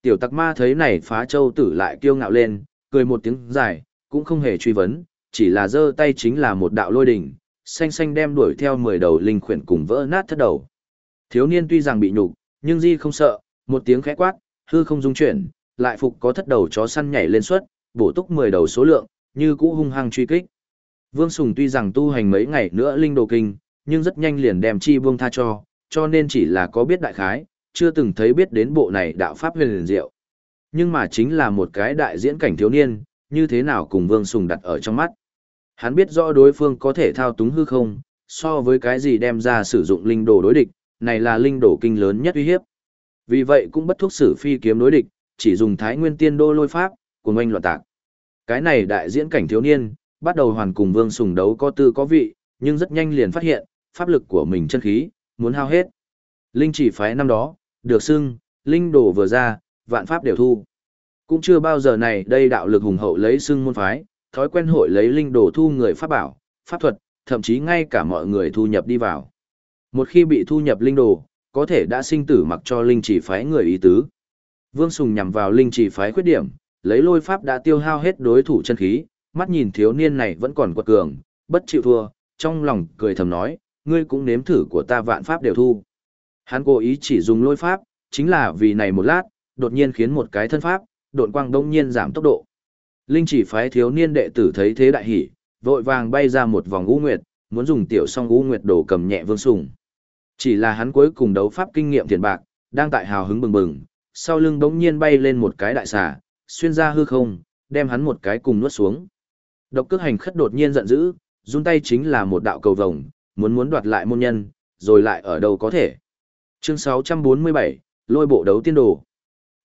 Tiểu tặc ma thấy này phá châu tử lại kiêu ngạo lên, cười một tiếng dài, cũng không hề truy vấn, chỉ là giơ tay chính là một đạo lôi đỉnh, xanh xanh đem đuổi theo mười đầu linh khuyển cùng vỡ nát thất đầu. Thiếu niên tuy rằng bị nhục, nhưng Di không sợ, một tiếng khẽ quát, hư không dung chuyển, lại phục có thất đầu chó săn nhảy lên suất, bổ túc mười đầu số lượng, như cũ hung hăng truy kích. Vương Sùng tuy rằng tu hành mấy ngày nữa linh đồ kinh, nhưng rất nhanh liền đem chi vương tha cho, cho nên chỉ là có biết đại khái, chưa từng thấy biết đến bộ này đạo pháp huyền liền diệu. Nhưng mà chính là một cái đại diễn cảnh thiếu niên, như thế nào cùng Vương Sùng đặt ở trong mắt. Hắn biết rõ đối phương có thể thao túng hư không, so với cái gì đem ra sử dụng linh đồ đối địch, này là linh đồ kinh lớn nhất uy hiếp. Vì vậy cũng bất thuốc sử phi kiếm đối địch, chỉ dùng thái nguyên tiên đô lôi pháp, của anh loạn tạc. Cái này đại diễn cảnh thiếu niên, bắt đầu hoàn cùng Vương Sùng đấu có tư có vị, nhưng rất nhanh liền phát hiện, pháp lực của mình chân khí, muốn hao hết. Linh chỉ phái năm đó, được xưng, linh đồ vừa ra, vạn pháp đều thu. Cũng chưa bao giờ này đây đạo lực hùng hậu lấy xưng môn phái, thói quen hội lấy linh đồ thu người pháp bảo, pháp thuật, thậm chí ngay cả mọi người thu nhập đi vào. Một khi bị thu nhập linh đồ, có thể đã sinh tử mặc cho linh chỉ phái người ý tứ. Vương Sùng nhằm vào linh chỉ phái khuyết điểm, lấy lôi pháp đã tiêu hao hết đối thủ chân khí, mắt nhìn thiếu niên này vẫn còn quật cường, bất chịu thua, trong lòng cười thầm nói, ngươi cũng nếm thử của ta vạn pháp đều thu. Hắn cố ý chỉ dùng lôi pháp, chính là vì này một lát, đột nhiên khiến một cái thân pháp, độn quang đông nhiên giảm tốc độ. Linh chỉ phái thiếu niên đệ tử thấy thế đại hỉ, vội vàng bay ra một vòng u nguyệt, muốn dùng tiểu song u nguyệt đổ cầm nhẹ vương sùng. Chỉ là hắn cuối cùng đấu pháp kinh nghiệm tiền bạc, đang tại hào hứng bừng bừng, sau lưng bỗng nhiên bay lên một cái đại xà, xuyên ra hư không, đem hắn một cái cùng nuốt xuống. Độc cước hành khất đột nhiên giận dữ, run tay chính là một đạo cầu vồng, muốn muốn đoạt lại môn nhân, rồi lại ở đâu có thể. Chương 647, lôi bộ đấu tiên đồ.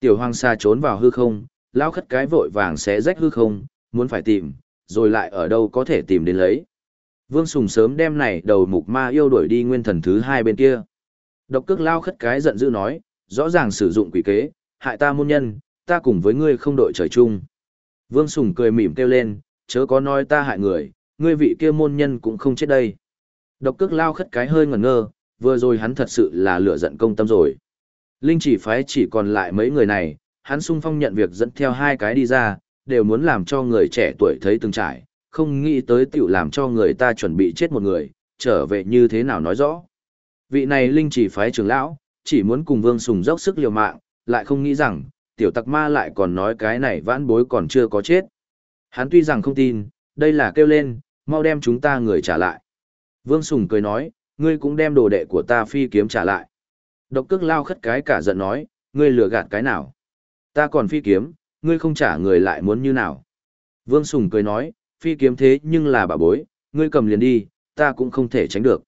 Tiểu hoàng xà trốn vào hư không, lao khất cái vội vàng xé rách hư không, muốn phải tìm, rồi lại ở đâu có thể tìm đến lấy. Vương Sùng sớm đem này đầu mục ma yêu đuổi đi nguyên thần thứ hai bên kia. Độc cước lao khất cái giận dữ nói, rõ ràng sử dụng quỷ kế, hại ta môn nhân, ta cùng với ngươi không đội trời chung. Vương Sùng cười mỉm kêu lên, chớ có nói ta hại người, ngươi vị kia môn nhân cũng không chết đây. Độc cước lao khất cái hơi ngẩn ngơ, vừa rồi hắn thật sự là lửa giận công tâm rồi. Linh chỉ phái chỉ còn lại mấy người này, hắn sung phong nhận việc dẫn theo hai cái đi ra, đều muốn làm cho người trẻ tuổi thấy từng trải, không nghĩ tới tiểu làm cho người ta chuẩn bị chết một người, trở về như thế nào nói rõ. Vị này linh chỉ phái trưởng lão, chỉ muốn cùng vương sùng dốc sức liều mạng, lại không nghĩ rằng, tiểu tặc ma lại còn nói cái này vãn bối còn chưa có chết. Hắn tuy rằng không tin, đây là kêu lên, mau đem chúng ta người trả lại. Vương Sùng cười nói, ngươi cũng đem đồ đệ của ta phi kiếm trả lại. Độc cước lao khất cái cả giận nói, ngươi lừa gạt cái nào? Ta còn phi kiếm, ngươi không trả người lại muốn như nào? Vương Sùng cười nói, phi kiếm thế nhưng là bà bối, ngươi cầm liền đi, ta cũng không thể tránh được.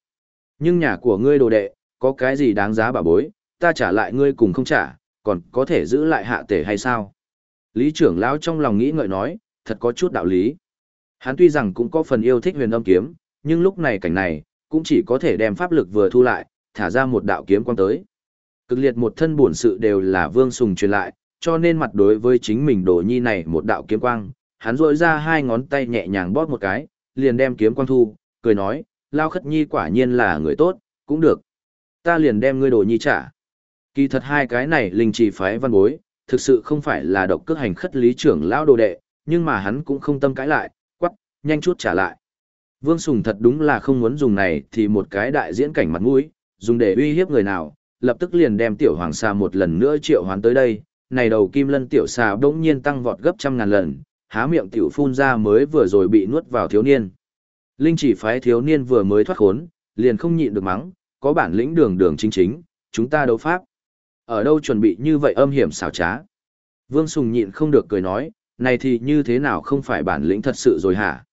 Nhưng nhà của ngươi đồ đệ, có cái gì đáng giá bà bối, ta trả lại ngươi cùng không trả, còn có thể giữ lại hạ tể hay sao? Lý trưởng lão trong lòng nghĩ ngợi nói, thật có chút đạo lý. Hắn tuy rằng cũng có phần yêu thích huyền âm kiếm, nhưng lúc này cảnh này, cũng chỉ có thể đem pháp lực vừa thu lại, thả ra một đạo kiếm quang tới. Cực liệt một thân bổn sự đều là Vương Sùng truyền lại, cho nên mặt đối với chính mình đồ nhi này một đạo kiếm quang, hắn rỗi ra hai ngón tay nhẹ nhàng bóp một cái, liền đem kiếm quang thu, cười nói, Lao Khất Nhi quả nhiên là người tốt, cũng được. Ta liền đem ngươi đồ nhi trả. Kỳ thật hai cái này linh trì phái văn bối, thực sự không phải là độc cước hành khất lý trưởng lão đồ đệ, nhưng mà hắn cũng không tâm cãi lại, quắc, nhanh chút trả lại. Vương Sùng thật đúng là không muốn dùng này thì một cái đại diễn cảnh mặt mũi, dùng để uy hiếp người nào, lập tức liền đem tiểu hoàng sa một lần nữa triệu hoán tới đây, này đầu kim lân tiểu xà bỗng nhiên tăng vọt gấp trăm ngàn lần, há miệng tiểu phun ra mới vừa rồi bị nuốt vào thiếu niên. Linh chỉ phái thiếu niên vừa mới thoát khốn, liền không nhịn được mắng, có bản lĩnh đường đường chính chính, chúng ta đấu pháp. Ở đâu chuẩn bị như vậy âm hiểm xảo trá. Vương Sùng nhịn không được cười nói, này thì như thế nào không phải bản lĩnh thật sự rồi hả?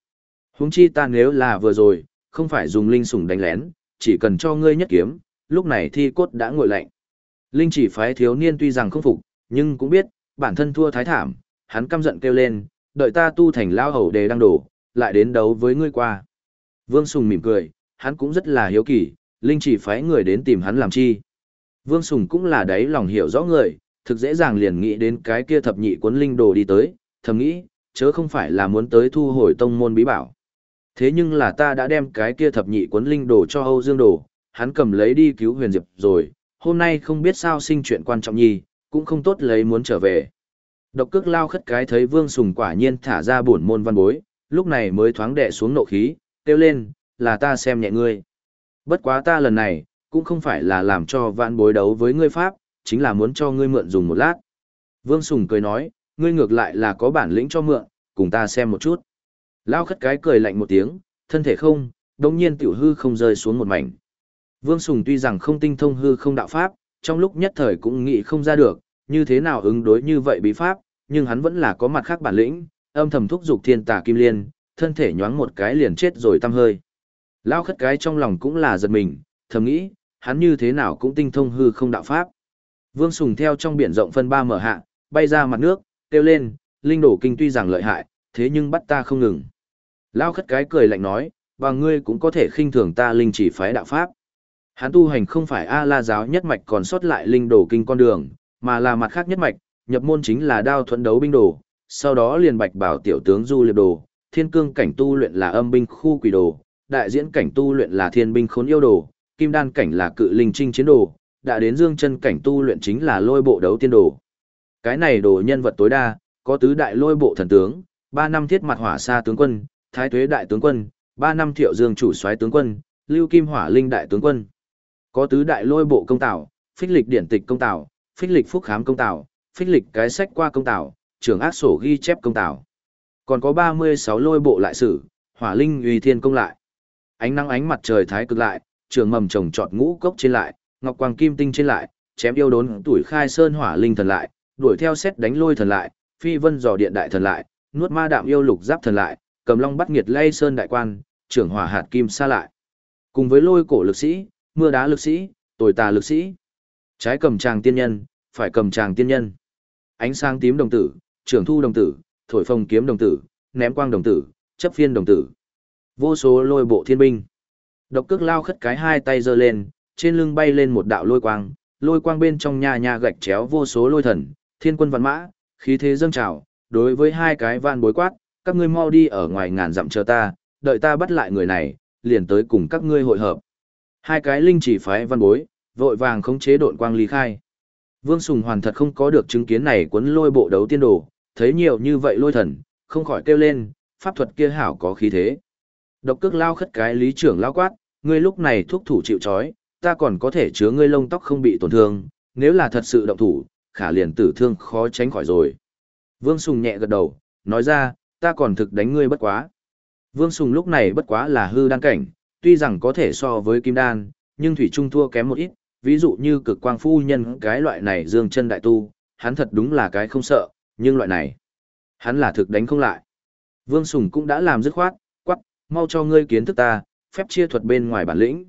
Huống chi ta nếu là vừa rồi, không phải dùng linh sùng đánh lén, chỉ cần cho ngươi nhất kiếm, lúc này thi cốt đã ngồi lạnh. Linh chỉ phái thiếu niên tuy rằng không phục, nhưng cũng biết, bản thân thua thái thảm, hắn căm giận kêu lên, đợi ta tu thành lao hầu đề đăng đổ, lại đến đấu với ngươi qua. Vương Sùng mỉm cười, hắn cũng rất là hiếu kỳ, Linh chỉ phái người đến tìm hắn làm chi. Vương Sùng cũng là đấy lòng hiểu rõ người, thực dễ dàng liền nghĩ đến cái kia thập nhị cuốn linh đồ đi tới, thầm nghĩ, chớ không phải là muốn tới thu hồi tông môn bí bảo. Thế nhưng là ta đã đem cái kia thập nhị cuốn linh đồ cho Âu Dương Đồ, hắn cầm lấy đi cứu huyền diệp rồi, hôm nay không biết sao sinh chuyện quan trọng nhi, cũng không tốt lấy muốn trở về. Độc cước lao khất cái thấy Vương Sùng quả nhiên thả ra bổn môn văn bối, lúc này mới thoáng đẻ xuống nộ khí, kêu lên, là ta xem nhẹ ngươi. Bất quá ta lần này, cũng không phải là làm cho vạn bối đấu với ngươi Pháp, chính là muốn cho ngươi mượn dùng một lát. Vương Sùng cười nói, ngươi ngược lại là có bản lĩnh cho mượn, cùng ta xem một chút. Lao khất cái cười lạnh một tiếng, thân thể không, đồng nhiên tiểu hư không rơi xuống một mảnh. Vương Sùng tuy rằng không tinh thông hư không đạo pháp, trong lúc nhất thời cũng nghĩ không ra được, như thế nào ứng đối như vậy bí pháp, nhưng hắn vẫn là có mặt khác bản lĩnh, âm thầm thúc dục thiên tà kim liên, thân thể nhoáng một cái liền chết rồi tăm hơi. Lao khất cái trong lòng cũng là giật mình, thầm nghĩ, hắn như thế nào cũng tinh thông hư không đạo pháp. Vương Sùng theo trong biển rộng phân ba mở hạ, bay ra mặt nước, kêu lên, linh đổ kinh tuy rằng lợi hại, thế nhưng bắt ta không ngừng. Lao khất cái cười lạnh nói, và ngươi cũng có thể khinh thường ta linh chỉ phái đạo pháp. Hắn tu hành không phải A-la giáo nhất mạch còn sót lại linh đổ kinh con đường, mà là mặt khác nhất mạch, nhập môn chính là đao thuẫn đấu binh đồ, sau đó liền bạch bảo tiểu tướng du liệp đồ, thiên cương cảnh tu luyện là âm binh khu quỷ đồ, đại diễn cảnh tu luyện là thiên binh khốn yêu đồ, kim đan cảnh là cự linh trinh chiến đồ, đã đến dương chân cảnh tu luyện chính là lôi bộ đấu tiên đồ. Cái này đồ nhân vật tối đa, có tứ đại lôi bộ thần tướng, ba năm thiết mặt hỏa sa tướng quân, thái tuế đại tướng quân, ba năm thiệu dương chủ soái tướng quân, lưu kim hỏa linh đại tướng quân. Có tứ đại lôi bộ công tảo, phích lịch điển tịch công tảo, phích lịch phúc khám công tảo, phích lịch cái sách qua công tảo, trưởng ác sổ ghi chép công tảo. Còn có 36 lôi bộ lại sử, hỏa linh uy thiên công lại. Ánh nắng ánh mặt trời thái cực lại, trường mầm trồng trọt ngũ cốc trên lại, ngọc quang kim tinh trên lại, chém yêu đốn tuổi khai sơn hỏa linh thần lại, đuổi theo xét đánh lôi thần lại, phi vân dò điện đại thần lại, nuốt ma đạm yêu lục giáp thần lại, cầm long bắt nghiệt lay sơn đại quan, trưởng hỏa hạt kim xa lại. Cùng với lôi cổ lực sĩ, mưa đá lực sĩ, tồi tà lực sĩ. Trái cầm tràng tiên nhân, phải cầm tràng tiên nhân. Ánh sáng tím đồng tử, trưởng thu đồng tử, thổi phong kiếm đồng tử, ném quang đồng tử, chấp phiên đồng tử. Vô số lôi bộ thiên binh. Độc cước lao khất cái hai tay giơ lên, trên lưng bay lên một đạo lôi quang, lôi quang bên trong nhà nhà gạch chéo vô số lôi thần, thiên quân văn mã, khí thế dâng trào, đối với hai cái van bối quát, các ngươi mau đi ở ngoài ngàn dặm chờ ta, đợi ta bắt lại người này, liền tới cùng các ngươi hội hợp. Hai cái linh chỉ phái văn bối, vội vàng khống chế độn quang ly khai. Vương Sùng hoàn thật không có được chứng kiến này cuốn lôi bộ đấu tiên đồ, thấy nhiều như vậy lôi thần, không khỏi kêu lên, pháp thuật kia hảo có khí thế. Độc cước lao khất cái lý trưởng lao quát, ngươi lúc này thúc thủ chịu chói, ta còn có thể chứa ngươi lông tóc không bị tổn thương, nếu là thật sự động thủ, khả liền tử thương khó tránh khỏi rồi. Vương Sùng nhẹ gật đầu, nói ra, ta còn thực đánh ngươi bất quá. Vương Sùng lúc này bất quá là hư đan cảnh, tuy rằng có thể so với kim đan, nhưng thủy trung thua kém một ít, ví dụ như cực quang phu nhân cái loại này dương chân đại tu, hắn thật đúng là cái không sợ, nhưng loại này, hắn là thực đánh không lại. Vương Sùng cũng đã làm dứt khoát, quắc, mau cho ngươi kiến thức ta, phép chia thuật bên ngoài bản lĩnh.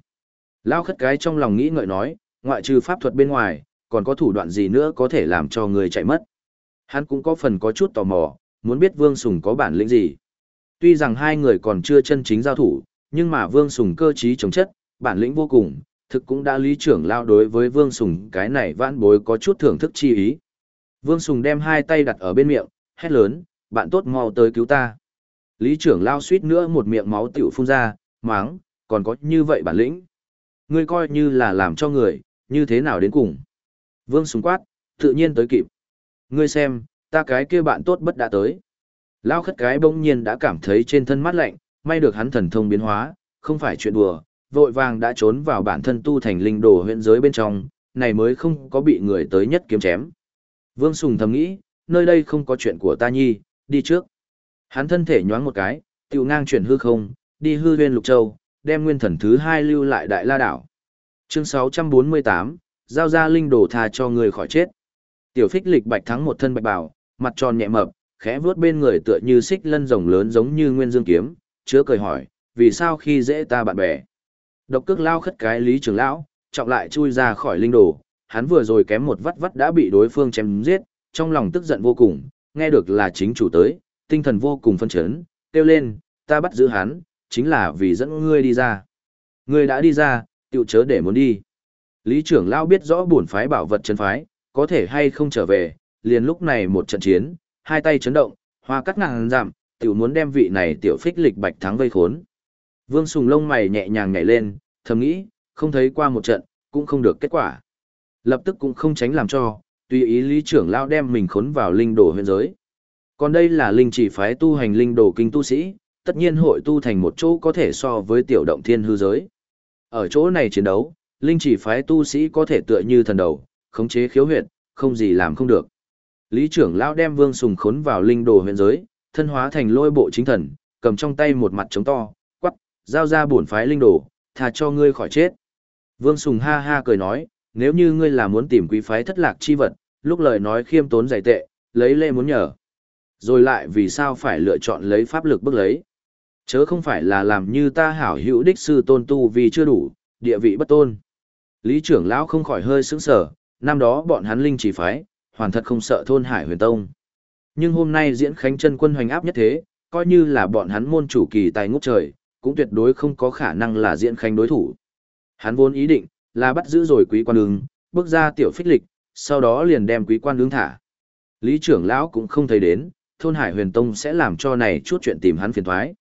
Lao khất cái trong lòng nghĩ ngợi nói, ngoại trừ pháp thuật bên ngoài, còn có thủ đoạn gì nữa có thể làm cho người chạy mất. Hắn cũng có phần có chút tò mò, muốn biết Vương Sùng có bản lĩnh gì. Tuy rằng hai người còn chưa chân chính giao thủ, nhưng mà Vương Sùng cơ trí chống chất, bản lĩnh vô cùng, thực cũng đã lý trưởng lao đối với Vương Sùng cái này vãn bối có chút thưởng thức chi ý. Vương Sùng đem hai tay đặt ở bên miệng, hét lớn, bạn tốt mau tới cứu ta. Lý trưởng lao suýt nữa một miệng máu tiểu phun ra, máng, còn có như vậy bản lĩnh. Ngươi coi như là làm cho người, như thế nào đến cùng. Vương Sùng quát, tự nhiên tới kịp. Ngươi xem, ta cái kia bạn tốt bất đã tới. Lao khất cái bỗng nhiên đã cảm thấy trên thân mát lạnh, may được hắn thần thông biến hóa, không phải chuyện đùa, vội vàng đã trốn vào bản thân tu thành linh đồ huyện giới bên trong, này mới không có bị người tới nhất kiếm chém. Vương Sùng thầm nghĩ, nơi đây không có chuyện của ta nhi, đi trước. Hắn thân thể nhoáng một cái, tiểu ngang chuyển hư không, đi hư huyên lục châu, đem nguyên thần thứ hai lưu lại đại la đảo. Chương 648, giao ra linh đồ tha cho người khỏi chết. Tiểu phích lịch bạch thắng một thân bạch bảo, mặt tròn nhẹ mập, khẽ vuốt bên người tựa như xích lân rồng lớn giống như nguyên dương kiếm, chứa cười hỏi, vì sao khi dễ ta bạn bè. Độc cước lao khất cái lý trưởng lão, trọng lại chui ra khỏi linh đồ, hắn vừa rồi kém một vắt vắt đã bị đối phương chém giết, trong lòng tức giận vô cùng, nghe được là chính chủ tới, tinh thần vô cùng phân chấn, kêu lên, ta bắt giữ hắn, chính là vì dẫn ngươi đi ra. Ngươi đã đi ra, tiểu chớ để muốn đi. Lý trưởng lão biết rõ bổn phái bảo vật chân phái, có thể hay không trở về, liền lúc này một trận chiến, hai tay chấn động, hoa cắt ngàn giảm, tiểu muốn đem vị này tiểu phích lịch bạch thắng vây khốn. Vương Sùng lông mày nhẹ nhàng nhảy lên, thầm nghĩ, không thấy qua một trận, cũng không được kết quả. Lập tức cũng không tránh làm cho, tùy ý lý trưởng lao đem mình khốn vào linh đồ huyện giới. Còn đây là linh chỉ phái tu hành linh đồ kinh tu sĩ, tất nhiên hội tu thành một chỗ có thể so với tiểu động thiên hư giới. Ở chỗ này chiến đấu, linh chỉ phái tu sĩ có thể tựa như thần đầu, khống chế khiếu huyệt, không gì làm không được. Lý trưởng lão đem Vương Sùng khốn vào linh đồ huyện giới, thân hóa thành lôi bộ chính thần, cầm trong tay một mặt trống to, quắc, giao ra bổn phái linh đồ, thà cho ngươi khỏi chết. Vương Sùng ha ha cười nói, nếu như ngươi là muốn tìm quý phái thất lạc chi vật, lúc lời nói khiêm tốn giải tệ, lấy lệ muốn nhờ. Rồi lại vì sao phải lựa chọn lấy pháp lực bức lấy. Chớ không phải là làm như ta hảo hữu đích sư tôn tu vì chưa đủ, địa vị bất tôn. Lý trưởng lão không khỏi hơi sững sở, năm đó bọn hắn linh chỉ phái, hoàn thật không sợ thôn hải huyền tông. Nhưng hôm nay diễn khánh chân quân hoành áp nhất thế, coi như là bọn hắn môn chủ kỳ tài ngút trời, cũng tuyệt đối không có khả năng là diễn khánh đối thủ. Hắn vốn ý định, là bắt giữ rồi quý quan ứng, bước ra tiểu phích lịch, sau đó liền đem quý quan ứng thả. Lý trưởng lão cũng không thấy đến, thôn hải huyền tông sẽ làm cho này chút chuyện tìm hắn phiền thoái.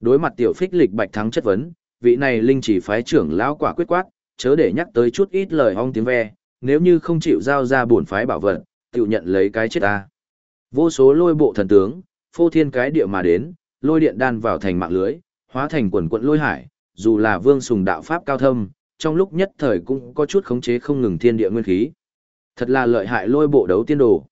Đối mặt tiểu phích lịch bạch thắng chất vấn, vị này linh chỉ phái trưởng lão quả quyết quát, chớ để nhắc tới chút ít lời ong tiếng ve, nếu như không chịu giao ra bổn phái bảo vật, tự nhận lấy cái chết ta. Vô số lôi bộ thần tướng, phô thiên cái địa mà đến, lôi điện đan vào thành mạng lưới, hóa thành quần quận lôi hải, dù là vương sùng đạo pháp cao thâm, trong lúc nhất thời cũng có chút khống chế không ngừng thiên địa nguyên khí. Thật là lợi hại lôi bộ đấu tiên đồ.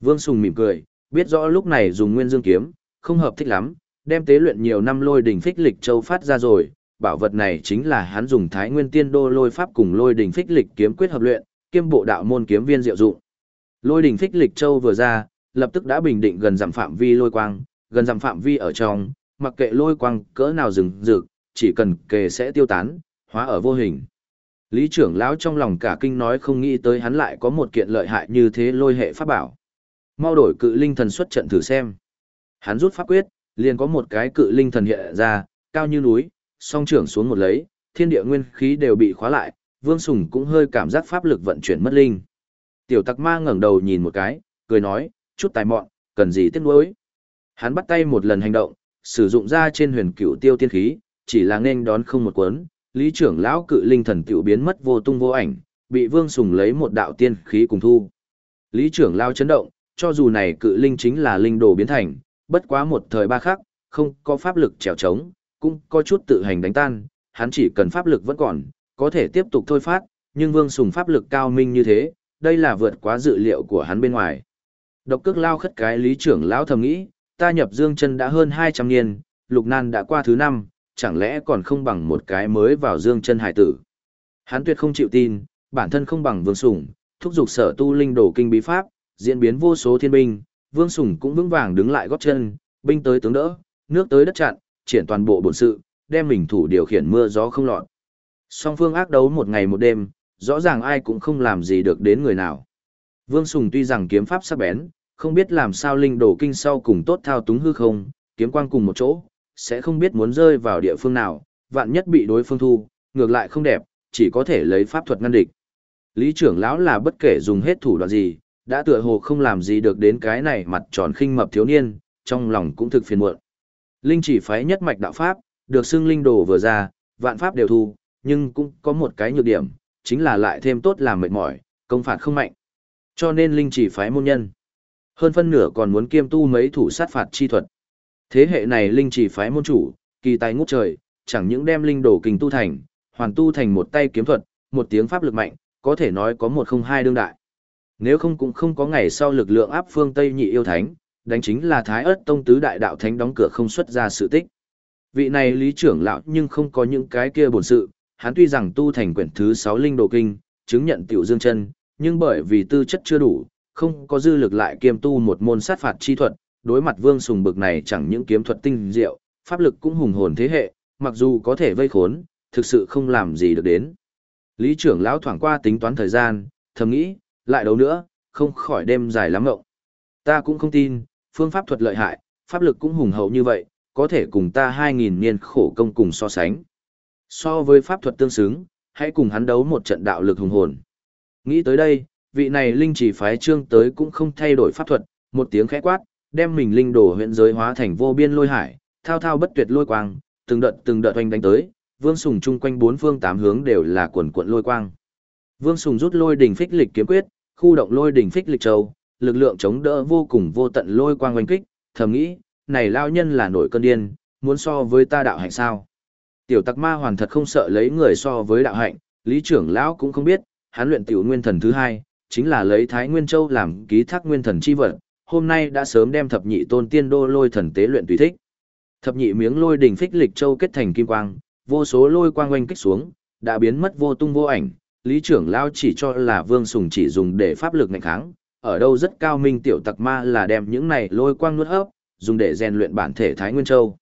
Vương Sùng mỉm cười, biết rõ lúc này dùng nguyên dương kiếm, không hợp thích lắm, đem tế luyện nhiều năm lôi đỉnh phích lịch châu phát ra rồi, bảo vật này chính là hắn dùng thái nguyên tiên đô lôi pháp cùng lôi đỉnh phích lịch kiếm quyết hợp luyện, kiêm bộ đạo môn kiếm viên diệu dụng. Lôi đỉnh phích lịch châu vừa ra, lập tức đã bình định gần giảm phạm vi lôi quang, gần giảm phạm vi ở trong, mặc kệ lôi quang cỡ nào rừng rực, chỉ cần kề sẽ tiêu tán, hóa ở vô hình. Lý trưởng lão trong lòng cả kinh nói không nghĩ tới hắn lại có một kiện lợi hại như thế lôi hệ pháp bảo. Mau đổi cự linh thần xuất trận thử xem. Hắn rút pháp quyết, liền có một cái cự linh thần hiện ra, cao như núi, song trưởng xuống một lấy, thiên địa nguyên khí đều bị khóa lại, Vương Sùng cũng hơi cảm giác pháp lực vận chuyển mất linh. Tiểu Tặc Ma ngẩng đầu nhìn một cái, cười nói, chút tài mọn, cần gì tiếc nuối. Hắn bắt tay một lần hành động, sử dụng ra trên huyền cửu tiêu tiên khí, chỉ là nên đón không một cuốn, lý trưởng lão cự linh thần tiểu biến mất vô tung vô ảnh, bị Vương Sùng lấy một đạo tiên khí cùng thu. Lý trưởng lão chấn động, cho dù này cự linh chính là linh đồ biến thành, bất quá một thời ba khắc, không có pháp lực trèo trống, cũng có chút tự hành đánh tan, hắn chỉ cần pháp lực vẫn còn, có thể tiếp tục thôi phát, nhưng Vương Sùng pháp lực cao minh như thế, đây là vượt quá dự liệu của hắn bên ngoài. Độc cước lao khất cái lý trưởng lão thầm nghĩ, ta nhập dương chân đã hơn 200 niên, lục nan đã qua thứ năm, chẳng lẽ còn không bằng một cái mới vào dương chân hải tử. Hắn tuyệt không chịu tin, bản thân không bằng vương sủng, thúc giục sở tu linh đổ kinh bí pháp, diễn biến vô số thiên binh, vương sủng cũng vững vàng đứng lại gót chân, binh tới tướng đỡ, nước tới đất chặn, triển toàn bộ bổn sự, đem mình thủ điều khiển mưa gió không lọt. Song phương ác đấu một ngày một đêm, rõ ràng ai cũng không làm gì được đến người nào. Vương Sùng tuy rằng kiếm pháp sắc bén, không biết làm sao linh đồ kinh sau cùng tốt thao túng hư không, kiếm quang cùng một chỗ, sẽ không biết muốn rơi vào địa phương nào, vạn nhất bị đối phương thu, ngược lại không đẹp, chỉ có thể lấy pháp thuật ngăn địch. Lý trưởng lão là bất kể dùng hết thủ đoạn gì, đã tựa hồ không làm gì được đến cái này mặt tròn khinh mập thiếu niên, trong lòng cũng thực phiền muộn. Linh chỉ phái nhất mạch đạo pháp, được xưng linh đồ vừa ra, vạn pháp đều thu, nhưng cũng có một cái nhược điểm, chính là lại thêm tốt làm mệt mỏi, công phạt không mạnh. Cho nên linh chỉ phái môn nhân. Hơn phân nửa còn muốn kiêm tu mấy thủ sát phạt chi thuật. Thế hệ này linh chỉ phái môn chủ, kỳ tài ngút trời, chẳng những đem linh đổ kinh tu thành, hoàn tu thành một tay kiếm thuật, một tiếng pháp lực mạnh, có thể nói có một không hai đương đại. Nếu không cũng không có ngày sau lực lượng áp phương Tây nhị yêu thánh, đánh chính là Thái ớt tông tứ đại đạo thánh đóng cửa không xuất ra sự tích. Vị này lý trưởng lão nhưng không có những cái kia bổn sự, hắn tuy rằng tu thành quyển thứ 6 linh đồ kinh, chứng nhận tiểu dương chân, nhưng bởi vì tư chất chưa đủ, không có dư lực lại kiêm tu một môn sát phạt chi thuật, đối mặt Vương Sùng bực này chẳng những kiếm thuật tinh diệu, pháp lực cũng hùng hồn thế hệ, mặc dù có thể vây khốn, thực sự không làm gì được đến. Lý trưởng lão thoảng qua tính toán thời gian, thầm nghĩ, lại đấu nữa, không khỏi đêm dài lắm ngộng. Ta cũng không tin, phương pháp thuật lợi hại, pháp lực cũng hùng hậu như vậy, có thể cùng ta 2.000 niên khổ công cùng so sánh. So với pháp thuật tương xứng, hãy cùng hắn đấu một trận đạo lực hùng hồn. Nghĩ tới đây, vị này linh chỉ phái trương tới cũng không thay đổi pháp thuật, một tiếng khẽ quát, đem mình linh đồ huyện giới hóa thành vô biên lôi hải, thao thao bất tuyệt lôi quang, từng đợt từng đợt hoành đánh tới, Vương Sùng chung quanh bốn phương tám hướng đều là quần cuộn lôi quang. Vương Sùng rút lôi đỉnh phích lịch kiếm quyết, khu động lôi đỉnh phích lịch châu, lực lượng chống đỡ vô cùng vô tận lôi quang oanh kích, thầm nghĩ, này lao nhân là nổi cơn điên, muốn so với ta đạo hạnh sao? Tiểu Tặc Ma hoàn thật không sợ lấy người so với đạo hạnh, lý trưởng lão cũng không biết, hắn luyện tiểu nguyên thần thứ hai, chính là lấy Thái Nguyên Châu làm ký thác nguyên thần chi vật, hôm nay đã sớm đem thập nhị tôn tiên đô lôi thần tế luyện tùy thích. Thập nhị miếng lôi đỉnh phích lịch châu kết thành kim quang, vô số lôi quang quanh kích xuống, đã biến mất vô tung vô ảnh, lý trưởng lao chỉ cho là vương sùng chỉ dùng để pháp lực nghịch kháng, ở đâu rất cao minh tiểu tặc ma là đem những này lôi quang nuốt hấp, dùng để rèn luyện bản thể Thái Nguyên Châu.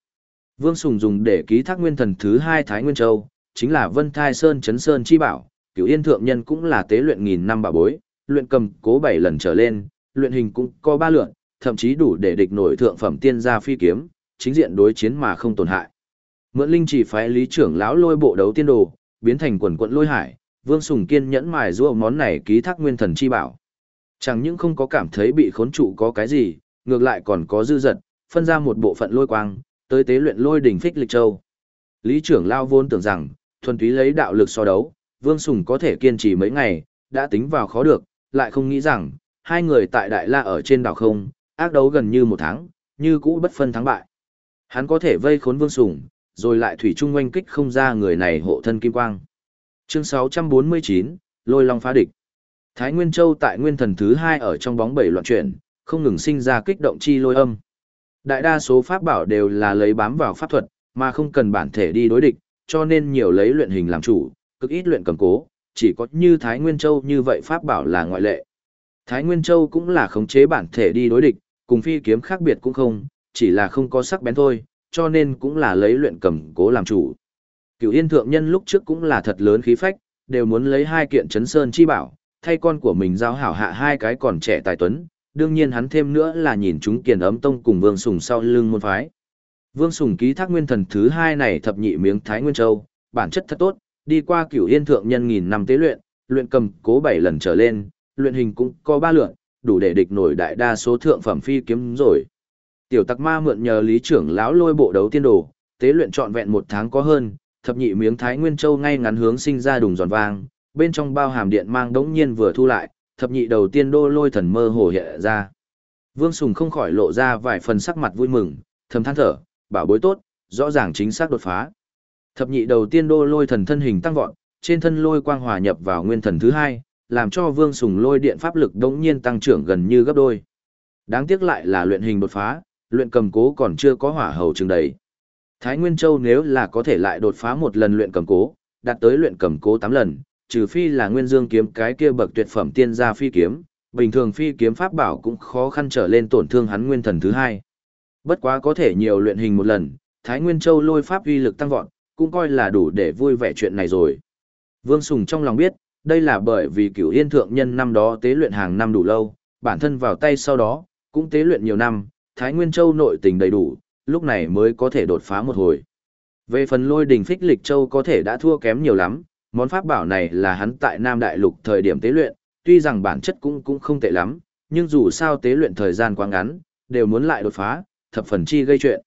Vương Sùng dùng để ký thác nguyên thần thứ hai Thái Nguyên Châu, chính là Vân Thai Sơn Chấn Sơn Chi Bảo, cửu yên thượng nhân cũng là tế luyện nghìn năm bà bối, luyện cầm cố bảy lần trở lên, luyện hình cũng có ba lượn, thậm chí đủ để địch nổi thượng phẩm tiên gia phi kiếm, chính diện đối chiến mà không tổn hại. Mượn linh chỉ phái lý trưởng lão lôi bộ đấu tiên đồ, biến thành quần quận lôi hải, Vương Sùng kiên nhẫn mài giũa món này ký thác nguyên thần chi bảo. Chẳng những không có cảm thấy bị khốn trụ có cái gì, ngược lại còn có dư dật, phân ra một bộ phận lôi quang, tới tế luyện lôi đỉnh phích lịch châu. Lý trưởng lão vốn tưởng rằng, thuần túy lấy đạo lực so đấu, Vương Sùng có thể kiên trì mấy ngày, đã tính vào khó được, lại không nghĩ rằng, hai người tại Đại La ở trên đảo không, ác đấu gần như một tháng, như cũ bất phân thắng bại. Hắn có thể vây khốn Vương Sùng, rồi lại thủy chung oanh kích không ra người này hộ thân kim quang. Chương 649, Lôi Long phá địch. Thái Nguyên Châu tại Nguyên Thần thứ hai ở trong bóng bảy loạn chuyển, không ngừng sinh ra kích động chi lôi âm. Đại đa số pháp bảo đều là lấy bám vào pháp thuật, mà không cần bản thể đi đối địch, cho nên nhiều lấy luyện hình làm chủ, cực ít luyện cầm cố, chỉ có như Thái Nguyên Châu như vậy pháp bảo là ngoại lệ. Thái Nguyên Châu cũng là khống chế bản thể đi đối địch, cùng phi kiếm khác biệt cũng không, chỉ là không có sắc bén thôi, cho nên cũng là lấy luyện cầm cố làm chủ. Cửu Yên thượng nhân lúc trước cũng là thật lớn khí phách, đều muốn lấy hai kiện chấn sơn chi bảo, thay con của mình giao hảo hạ hai cái còn trẻ tài tuấn, đương nhiên hắn thêm nữa là nhìn chúng kiền ấm tông cùng Vương Sùng sau lưng môn phái. Vương Sùng ký thác nguyên thần thứ hai này thập nhị miếng Thái Nguyên Châu, bản chất thật tốt, đi qua cửu yên thượng nhân nghìn năm tế luyện, luyện cầm cố bảy lần trở lên, luyện hình cũng có ba lượn, đủ để địch nổi đại đa số thượng phẩm phi kiếm rồi. Tiểu tặc ma mượn nhờ lý trưởng lão lôi bộ đấu tiên đồ, tế luyện trọn vẹn một tháng có hơn, thập nhị miếng Thái Nguyên Châu ngay ngắn hướng sinh ra đùng giòn vang, bên trong bao hàm điện mang đống nhiên vừa thu lại, thập nhị đầu tiên đô lôi thần mơ hồ hiện ra. Vương Sùng không khỏi lộ ra vài phần sắc mặt vui mừng, thầm than thở, bảo bối tốt, rõ ràng chính xác đột phá. Thập nhị đầu tiên đô lôi thần thân hình tăng vọt, trên thân lôi quang hòa nhập vào nguyên thần thứ hai, làm cho Vương Sùng lôi điện pháp lực đống nhiên tăng trưởng gần như gấp đôi. Đáng tiếc lại là luyện hình đột phá, luyện cầm cố còn chưa có hỏa hầu chừng đầy. Thái Nguyên Châu nếu là có thể lại đột phá một lần luyện cầm cố, đạt tới luyện cầm cố 8 lần, trừ phi là Nguyên Dương kiếm cái kia bậc tuyệt phẩm tiên gia phi kiếm, bình thường phi kiếm pháp bảo cũng khó khăn trở lên tổn thương hắn nguyên thần thứ hai. Bất quá có thể nhiều luyện hình một lần, Thái Nguyên Châu lôi pháp uy lực tăng vọt, cũng coi là đủ để vui vẻ chuyện này rồi. Vương Sùng trong lòng biết, đây là bởi vì cửu yên thượng nhân năm đó tế luyện hàng năm đủ lâu, bản thân vào tay sau đó, cũng tế luyện nhiều năm, Thái Nguyên Châu nội tình đầy đủ, lúc này mới có thể đột phá một hồi. Về phần lôi đình phích lịch châu có thể đã thua kém nhiều lắm, món pháp bảo này là hắn tại Nam Đại Lục thời điểm tế luyện, tuy rằng bản chất cũng cũng không tệ lắm, nhưng dù sao tế luyện thời gian quá ngắn, đều muốn lại đột phá, thập phần chi gây chuyện.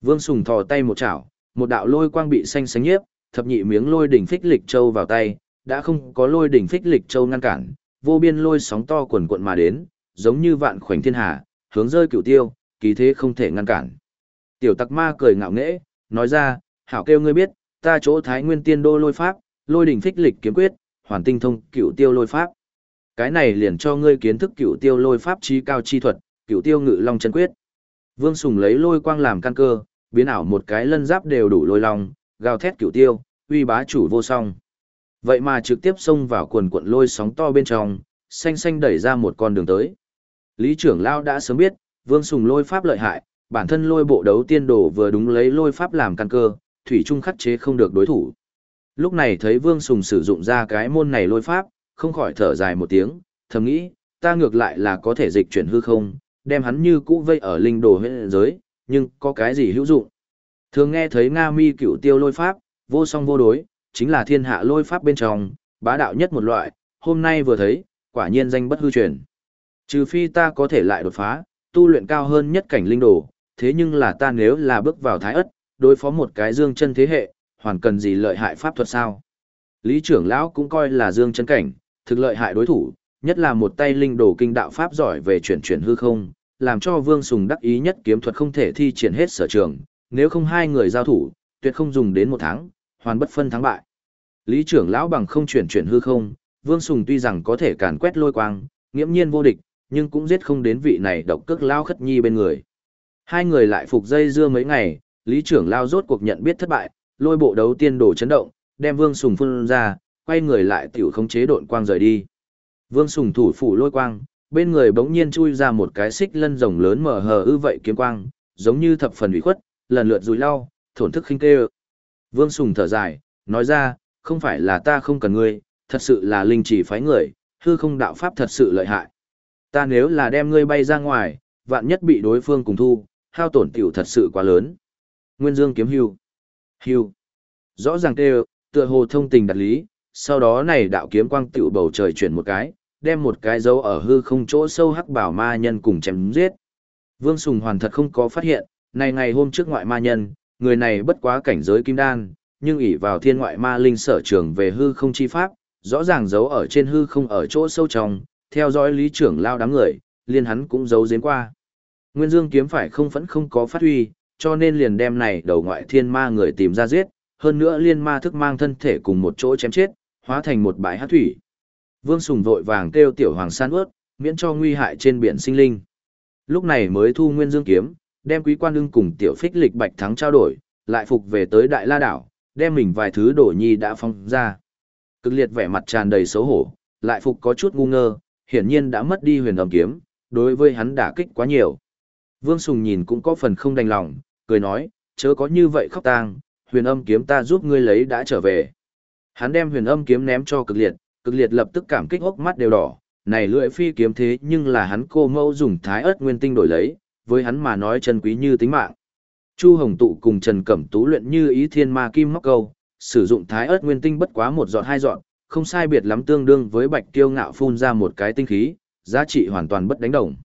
Vương Sùng thò tay một chảo, một đạo lôi quang bị xanh xanh nhiếp, thập nhị miếng lôi đỉnh phích lịch châu vào tay, đã không có lôi đỉnh phích lịch châu ngăn cản, vô biên lôi sóng to quần cuộn mà đến, giống như vạn khoảnh thiên hà, hướng rơi cửu tiêu, kỳ thế không thể ngăn cản. Tiểu tặc ma cười ngạo nghễ, nói ra, hảo kêu ngươi biết, ta chỗ thái nguyên tiên đô lôi pháp, lôi đỉnh phích lịch kiếm quyết, hoàn tinh thông cửu tiêu lôi pháp. Cái này liền cho ngươi kiến thức cửu tiêu lôi pháp chi cao chi thuật, cửu tiêu ngự long chân quyết. Vương Sùng lấy lôi quang làm căn cơ, biến ảo một cái lân giáp đều đủ lôi long, gào thét cửu tiêu, uy bá chủ vô song. Vậy mà trực tiếp xông vào quần cuộn lôi sóng to bên trong, xanh xanh đẩy ra một con đường tới. Lý trưởng Lao đã sớm biết, Vương Sùng lôi pháp lợi hại, bản thân lôi bộ đấu tiên đồ vừa đúng lấy lôi pháp làm căn cơ, thủy trung khắc chế không được đối thủ. Lúc này thấy Vương Sùng sử dụng ra cái môn này lôi pháp, không khỏi thở dài một tiếng, thầm nghĩ, ta ngược lại là có thể dịch chuyển hư không, đem hắn như cũ vây ở linh đồ huyện giới, nhưng có cái gì hữu dụng. Thường nghe thấy Nga mi cửu tiêu lôi pháp, vô song vô đối, chính là thiên hạ lôi pháp bên trong, bá đạo nhất một loại, hôm nay vừa thấy, quả nhiên danh bất hư truyền. Trừ phi ta có thể lại đột phá, tu luyện cao hơn nhất cảnh linh đồ, thế nhưng là ta nếu là bước vào thái ất, đối phó một cái dương chân thế hệ, hoàn cần gì lợi hại pháp thuật sao? Lý trưởng lão cũng coi là dương chân cảnh, thực lợi hại đối thủ, nhất là một tay linh đồ kinh đạo pháp giỏi về chuyển chuyển hư không, làm cho Vương Sùng đắc ý nhất kiếm thuật không thể thi triển hết sở trường, nếu không hai người giao thủ, tuyệt không dùng đến một tháng, hoàn bất phân thắng bại. Lý trưởng lão bằng không chuyển chuyển hư không, Vương Sùng tuy rằng có thể càn quét lôi quang, nghiễm nhiên vô địch, nhưng cũng giết không đến vị này độc cước lao khất nhi bên người. Hai người lại phục dây dưa mấy ngày, Lý trưởng lao rốt cuộc nhận biết thất bại, lôi bộ đấu tiên đổ chấn động, đem Vương Sùng phun ra, quay người lại tiểu không chế độn quang rời đi. Vương Sùng thủ phủ lôi quang, bên người bỗng nhiên chui ra một cái xích lân rồng lớn mở hờ ư vậy kiếm quang, giống như thập phần ủy khuất, lần lượt rủi lau, thổn thức khinh kêu. Vương Sùng thở dài, nói ra, không phải là ta không cần ngươi, thật sự là linh chỉ phái người, hư không đạo pháp thật sự lợi hại. Ta nếu là đem ngươi bay ra ngoài, vạn nhất bị đối phương cùng thu, hao tổn tiểu thật sự quá lớn. Nguyên Dương kiếm hưu. Hưu. Rõ ràng tê tựa hồ thông tình đặt lý, sau đó này đạo kiếm quang tiểu bầu trời chuyển một cái, đem một cái dấu ở hư không chỗ sâu hắc bảo ma nhân cùng chém giết. Vương Sùng hoàn thật không có phát hiện, này ngày hôm trước ngoại ma nhân, người này bất quá cảnh giới kim đan, nhưng ỷ vào thiên ngoại ma linh sở trường về hư không chi pháp, rõ ràng giấu ở trên hư không ở chỗ sâu trong, theo dõi lý trưởng lao đám người, liên hắn cũng giấu giếm qua. Nguyên Dương kiếm phải không vẫn không có phát huy, cho nên liền đem này đầu ngoại thiên ma người tìm ra giết, hơn nữa liên ma thức mang thân thể cùng một chỗ chém chết, hóa thành một bãi hát thủy. Vương Sùng vội vàng kêu tiểu hoàng san ướt, miễn cho nguy hại trên biển sinh linh. Lúc này mới thu Nguyên Dương kiếm, đem quý quan ưng cùng tiểu phích lịch bạch thắng trao đổi, lại phục về tới Đại La Đảo, đem mình vài thứ đổ nhi đã phong ra. Cực liệt vẻ mặt tràn đầy xấu hổ, lại phục có chút ngu ngơ, hiển nhiên đã mất đi huyền âm kiếm, đối với hắn đả kích quá nhiều. Vương Sùng nhìn cũng có phần không đành lòng, cười nói, chớ có như vậy khóc tang, huyền âm kiếm ta giúp ngươi lấy đã trở về. Hắn đem huyền âm kiếm ném cho cực liệt, cực liệt lập tức cảm kích hốc mắt đều đỏ, này lưỡi phi kiếm thế nhưng là hắn cô mâu dùng thái ớt nguyên tinh đổi lấy, với hắn mà nói chân quý như tính mạng. Chu Hồng Tụ cùng Trần Cẩm Tú luyện như ý thiên ma kim móc câu, sử dụng thái ớt nguyên tinh bất quá một giọt hai giọt, không sai biệt lắm tương đương với bạch tiêu ngạo phun ra một cái tinh khí, giá trị hoàn toàn bất đánh đồng.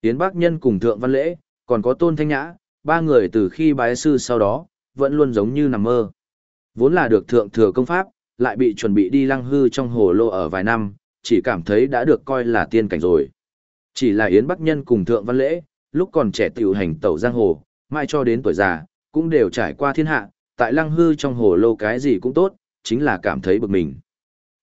Tiến Bác Nhân cùng Thượng Văn Lễ, còn có Tôn Thanh Nhã, ba người từ khi bái sư sau đó, vẫn luôn giống như nằm mơ. Vốn là được thượng thừa công pháp, lại bị chuẩn bị đi lăng hư trong hồ lô ở vài năm, chỉ cảm thấy đã được coi là tiên cảnh rồi. Chỉ là Yến Bắc Nhân cùng Thượng Văn Lễ, lúc còn trẻ tiểu hành tẩu giang hồ, mai cho đến tuổi già, cũng đều trải qua thiên hạ, tại lăng hư trong hồ lô cái gì cũng tốt, chính là cảm thấy bực mình.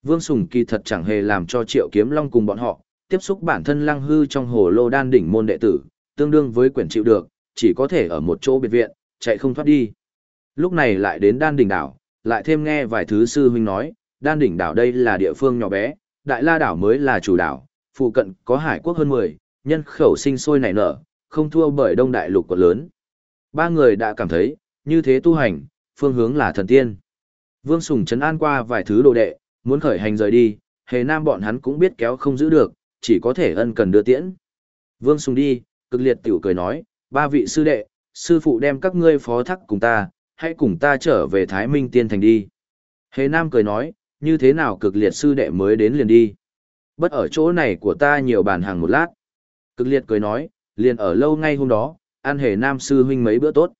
Vương Sùng kỳ thật chẳng hề làm cho Triệu Kiếm Long cùng bọn họ, tiếp xúc bản thân lăng hư trong hồ lô đan đỉnh môn đệ tử, tương đương với quyển chịu được, chỉ có thể ở một chỗ biệt viện, chạy không thoát đi. Lúc này lại đến đan đỉnh đảo, lại thêm nghe vài thứ sư huynh nói, đan đỉnh đảo đây là địa phương nhỏ bé, đại la đảo mới là chủ đảo, phụ cận có hải quốc hơn 10, nhân khẩu sinh sôi nảy nở, không thua bởi đông đại lục quận lớn. Ba người đã cảm thấy, như thế tu hành, phương hướng là thần tiên. Vương Sùng chấn an qua vài thứ đồ đệ, muốn khởi hành rời đi, hề nam bọn hắn cũng biết kéo không giữ được, chỉ có thể ân cần đưa tiễn. Vương Sùng đi, cực liệt tiểu cười nói, ba vị sư đệ, sư phụ đem các ngươi phó thác cùng ta, hãy cùng ta trở về Thái Minh Tiên Thành đi. Hề Nam cười nói, như thế nào cực liệt sư đệ mới đến liền đi. Bất ở chỗ này của ta nhiều bàn hàng một lát. Cực liệt cười nói, liền ở lâu ngay hôm đó, ăn hề Nam sư huynh mấy bữa tốt.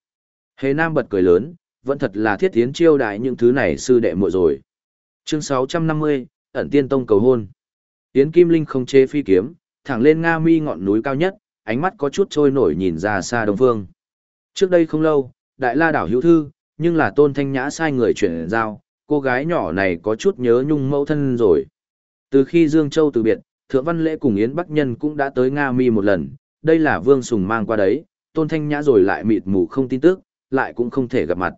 Hề Nam bật cười lớn, vẫn thật là thiết tiến chiêu đại những thứ này sư đệ muội rồi. Chương 650, ẩn tiên tông cầu hôn. Tiến Kim Linh không chế phi kiếm, thẳng lên Nga mi ngọn núi cao nhất, ánh mắt có chút trôi nổi nhìn ra xa đông phương. Trước đây không lâu, đại la đảo hữu thư, nhưng là tôn thanh nhã sai người chuyển giao, cô gái nhỏ này có chút nhớ nhung mẫu thân rồi. Từ khi Dương Châu từ biệt, Thượng Văn Lễ cùng Yến Bắc Nhân cũng đã tới Nga Mi một lần, đây là Vương Sùng mang qua đấy, tôn thanh nhã rồi lại mịt mù không tin tức, lại cũng không thể gặp mặt.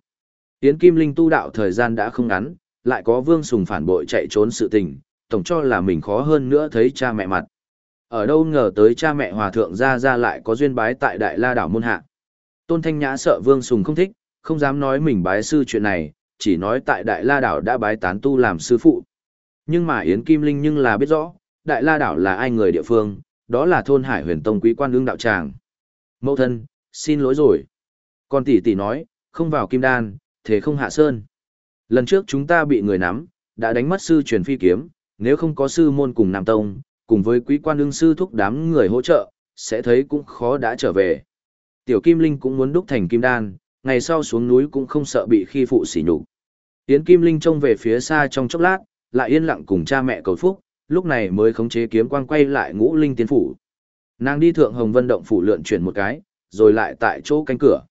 Yến Kim Linh tu đạo thời gian đã không ngắn, lại có Vương Sùng phản bội chạy trốn sự tình, tổng cho là mình khó hơn nữa thấy cha mẹ mặt. Ở đâu ngờ tới cha mẹ hòa thượng ra ra lại có duyên bái tại Đại La đảo môn hạ. Tôn Thanh Nhã sợ Vương Sùng không thích, không dám nói mình bái sư chuyện này, chỉ nói tại Đại La Đảo đã bái tán tu làm sư phụ. Nhưng mà Yến Kim Linh nhưng là biết rõ, Đại La Đảo là ai người địa phương, đó là thôn Hải Huyền Tông quý quan ương đạo tràng. Mẫu thân, xin lỗi rồi. Con tỷ tỷ nói, không vào Kim Đan, thế không hạ sơn. Lần trước chúng ta bị người nắm, đã đánh mất sư truyền phi kiếm, nếu không có sư môn cùng Nam Tông, cùng với quý quan ương sư thúc đám người hỗ trợ, sẽ thấy cũng khó đã trở về. Tiểu Kim Linh cũng muốn đúc thành kim đan, ngày sau xuống núi cũng không sợ bị khi phụ sỉ nhục. Yến Kim Linh trông về phía xa trong chốc lát, lại yên lặng cùng cha mẹ cầu phúc, lúc này mới khống chế kiếm quang quay lại ngũ linh tiến phủ. Nàng đi thượng Hồng Vân động phủ lượn chuyển một cái, rồi lại tại chỗ cánh cửa.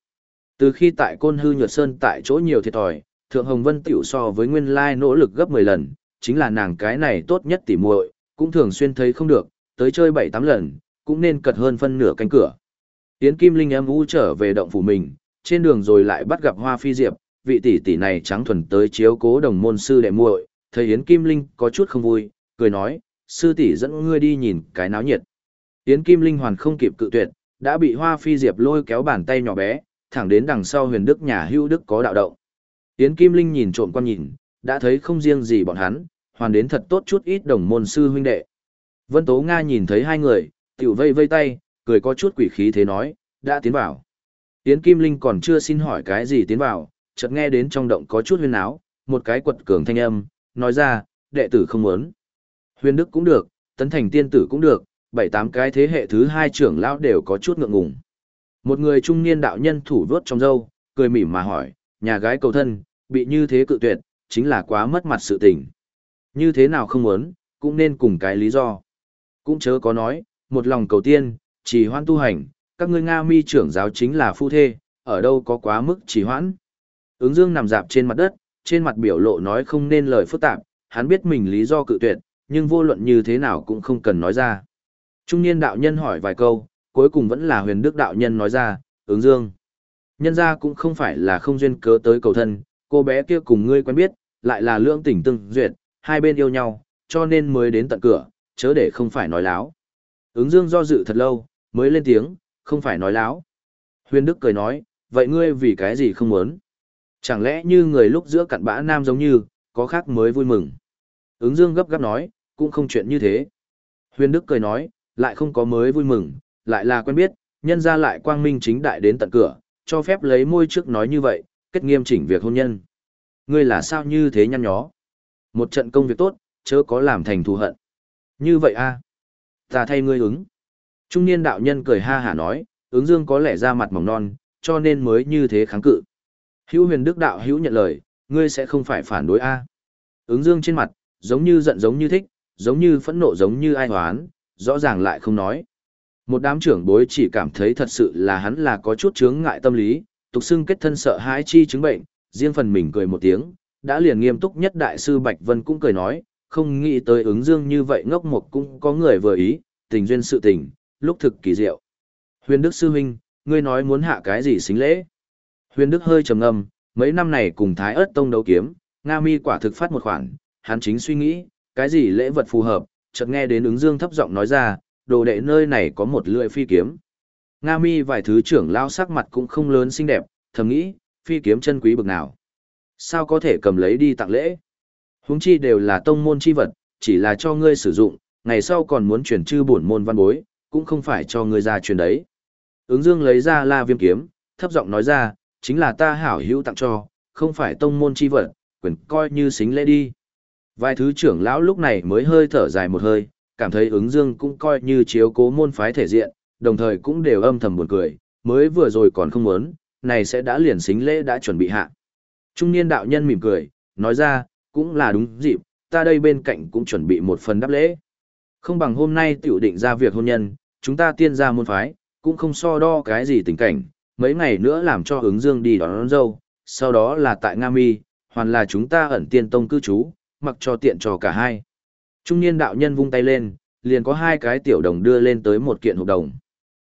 Từ khi tại Côn Hư Nhược Sơn tại chỗ nhiều thiệt thòi, thượng Hồng Vân tiểu so với nguyên lai nỗ lực gấp 10 lần, chính là nàng cái này tốt nhất tỉ muội, cũng thường xuyên thấy không được, tới chơi 7-8 lần, cũng nên cật hơn phân nửa cánh cửa. Yến Kim Linh âm u trở về động phủ mình, trên đường rồi lại bắt gặp Hoa Phi Diệp, vị tỷ tỷ này trắng thuần tới chiếu cố đồng môn sư đệ muội, thấy Yến Kim Linh có chút không vui, cười nói, sư tỷ dẫn ngươi đi nhìn cái náo nhiệt. Yến Kim Linh hoàn không kịp cự tuyệt, đã bị Hoa Phi Diệp lôi kéo bàn tay nhỏ bé, thẳng đến đằng sau huyền đức nhà hưu đức có đạo động. Yến Kim Linh nhìn trộm quan nhìn, đã thấy không riêng gì bọn hắn, hoàn đến thật tốt chút ít đồng môn sư huynh đệ. Vân Tố Nga nhìn thấy hai người, tiểu vây vây tay, cười có chút quỷ khí thế nói, đã tiến vào. Yến Kim Linh còn chưa xin hỏi cái gì tiến vào, chợt nghe đến trong động có chút huyên áo, một cái quật cường thanh âm, nói ra, đệ tử không muốn. Huyền Đức cũng được, Tấn Thành Tiên Tử cũng được, bảy tám cái thế hệ thứ hai trưởng lão đều có chút ngượng ngùng. Một người trung niên đạo nhân thủ vớt trong dâu, cười mỉm mà hỏi, nhà gái cầu thân, bị như thế cự tuyệt, chính là quá mất mặt sự tình. Như thế nào không muốn, cũng nên cùng cái lý do. Cũng chớ có nói, một lòng cầu tiên, chỉ hoan tu hành, các ngươi Nga mi trưởng giáo chính là phu thê, ở đâu có quá mức chỉ hoãn. Ứng dương nằm dạp trên mặt đất, trên mặt biểu lộ nói không nên lời phức tạp, hắn biết mình lý do cự tuyệt, nhưng vô luận như thế nào cũng không cần nói ra. Trung niên đạo nhân hỏi vài câu, cuối cùng vẫn là huyền đức đạo nhân nói ra, ứng dương. Nhân ra cũng không phải là không duyên cớ tới cầu thân, cô bé kia cùng ngươi quen biết, lại là lưỡng tình tương duyệt, hai bên yêu nhau, cho nên mới đến tận cửa, chớ để không phải nói láo. Ứng dương do dự thật lâu, mới lên tiếng, không phải nói láo. Huyền Đức cười nói, vậy ngươi vì cái gì không muốn? Chẳng lẽ như người lúc giữa cặn bã nam giống như, có khác mới vui mừng. Ứng dương gấp gáp nói, cũng không chuyện như thế. Huyền Đức cười nói, lại không có mới vui mừng, lại là quen biết, nhân ra lại quang minh chính đại đến tận cửa, cho phép lấy môi trước nói như vậy, kết nghiêm chỉnh việc hôn nhân. Ngươi là sao như thế nhăn nhó? Một trận công việc tốt, chớ có làm thành thù hận. Như vậy a à? Ta thay ngươi ứng. Trung niên đạo nhân cười ha hả nói, ứng dương có lẽ ra mặt mỏng non, cho nên mới như thế kháng cự. Hữu huyền đức đạo hữu nhận lời, ngươi sẽ không phải phản đối a Ứng dương trên mặt, giống như giận giống như thích, giống như phẫn nộ giống như ai hoán, rõ ràng lại không nói. Một đám trưởng bối chỉ cảm thấy thật sự là hắn là có chút chướng ngại tâm lý, tục xưng kết thân sợ hãi chi chứng bệnh, riêng phần mình cười một tiếng, đã liền nghiêm túc nhất đại sư Bạch Vân cũng cười nói, không nghĩ tới ứng dương như vậy ngốc một cũng có người vừa ý, tình duyên sự tình, lúc thực kỳ diệu. Huyền Đức Sư Huynh, ngươi nói muốn hạ cái gì xính lễ? Huyền Đức hơi trầm ngâm, mấy năm này cùng Thái ớt tông đấu kiếm, Nga mi quả thực phát một khoản, hắn chính suy nghĩ, cái gì lễ vật phù hợp, chợt nghe đến ứng dương thấp giọng nói ra, đồ đệ nơi này có một lưỡi phi kiếm. Nga mi vài thứ trưởng lao sắc mặt cũng không lớn xinh đẹp, thầm nghĩ, phi kiếm chân quý bực nào. Sao có thể cầm lấy đi tặng lễ? Huống chi đều là tông môn chi vật, chỉ là cho ngươi sử dụng, ngày sau còn muốn chuyển chư bổn môn văn bối, cũng không phải cho ngươi ra truyền đấy. Ứng dương lấy ra la viêm kiếm, thấp giọng nói ra, chính là ta hảo hữu tặng cho, không phải tông môn chi vật, quyền coi như xính lễ đi. Vài thứ trưởng lão lúc này mới hơi thở dài một hơi, cảm thấy ứng dương cũng coi như chiếu cố môn phái thể diện, đồng thời cũng đều âm thầm buồn cười, mới vừa rồi còn không muốn, này sẽ đã liền xính lễ đã chuẩn bị hạ. Trung niên đạo nhân mỉm cười, nói ra, cũng là đúng dịp, ta đây bên cạnh cũng chuẩn bị một phần đáp lễ. Không bằng hôm nay tiểu định ra việc hôn nhân, chúng ta tiên ra môn phái, cũng không so đo cái gì tình cảnh, mấy ngày nữa làm cho ứng dương đi đón, đón dâu, sau đó là tại Nga Mi, hoàn là chúng ta ẩn tiên tông cư trú, mặc cho tiện cho cả hai. Trung niên đạo nhân vung tay lên, liền có hai cái tiểu đồng đưa lên tới một kiện hộp đồng.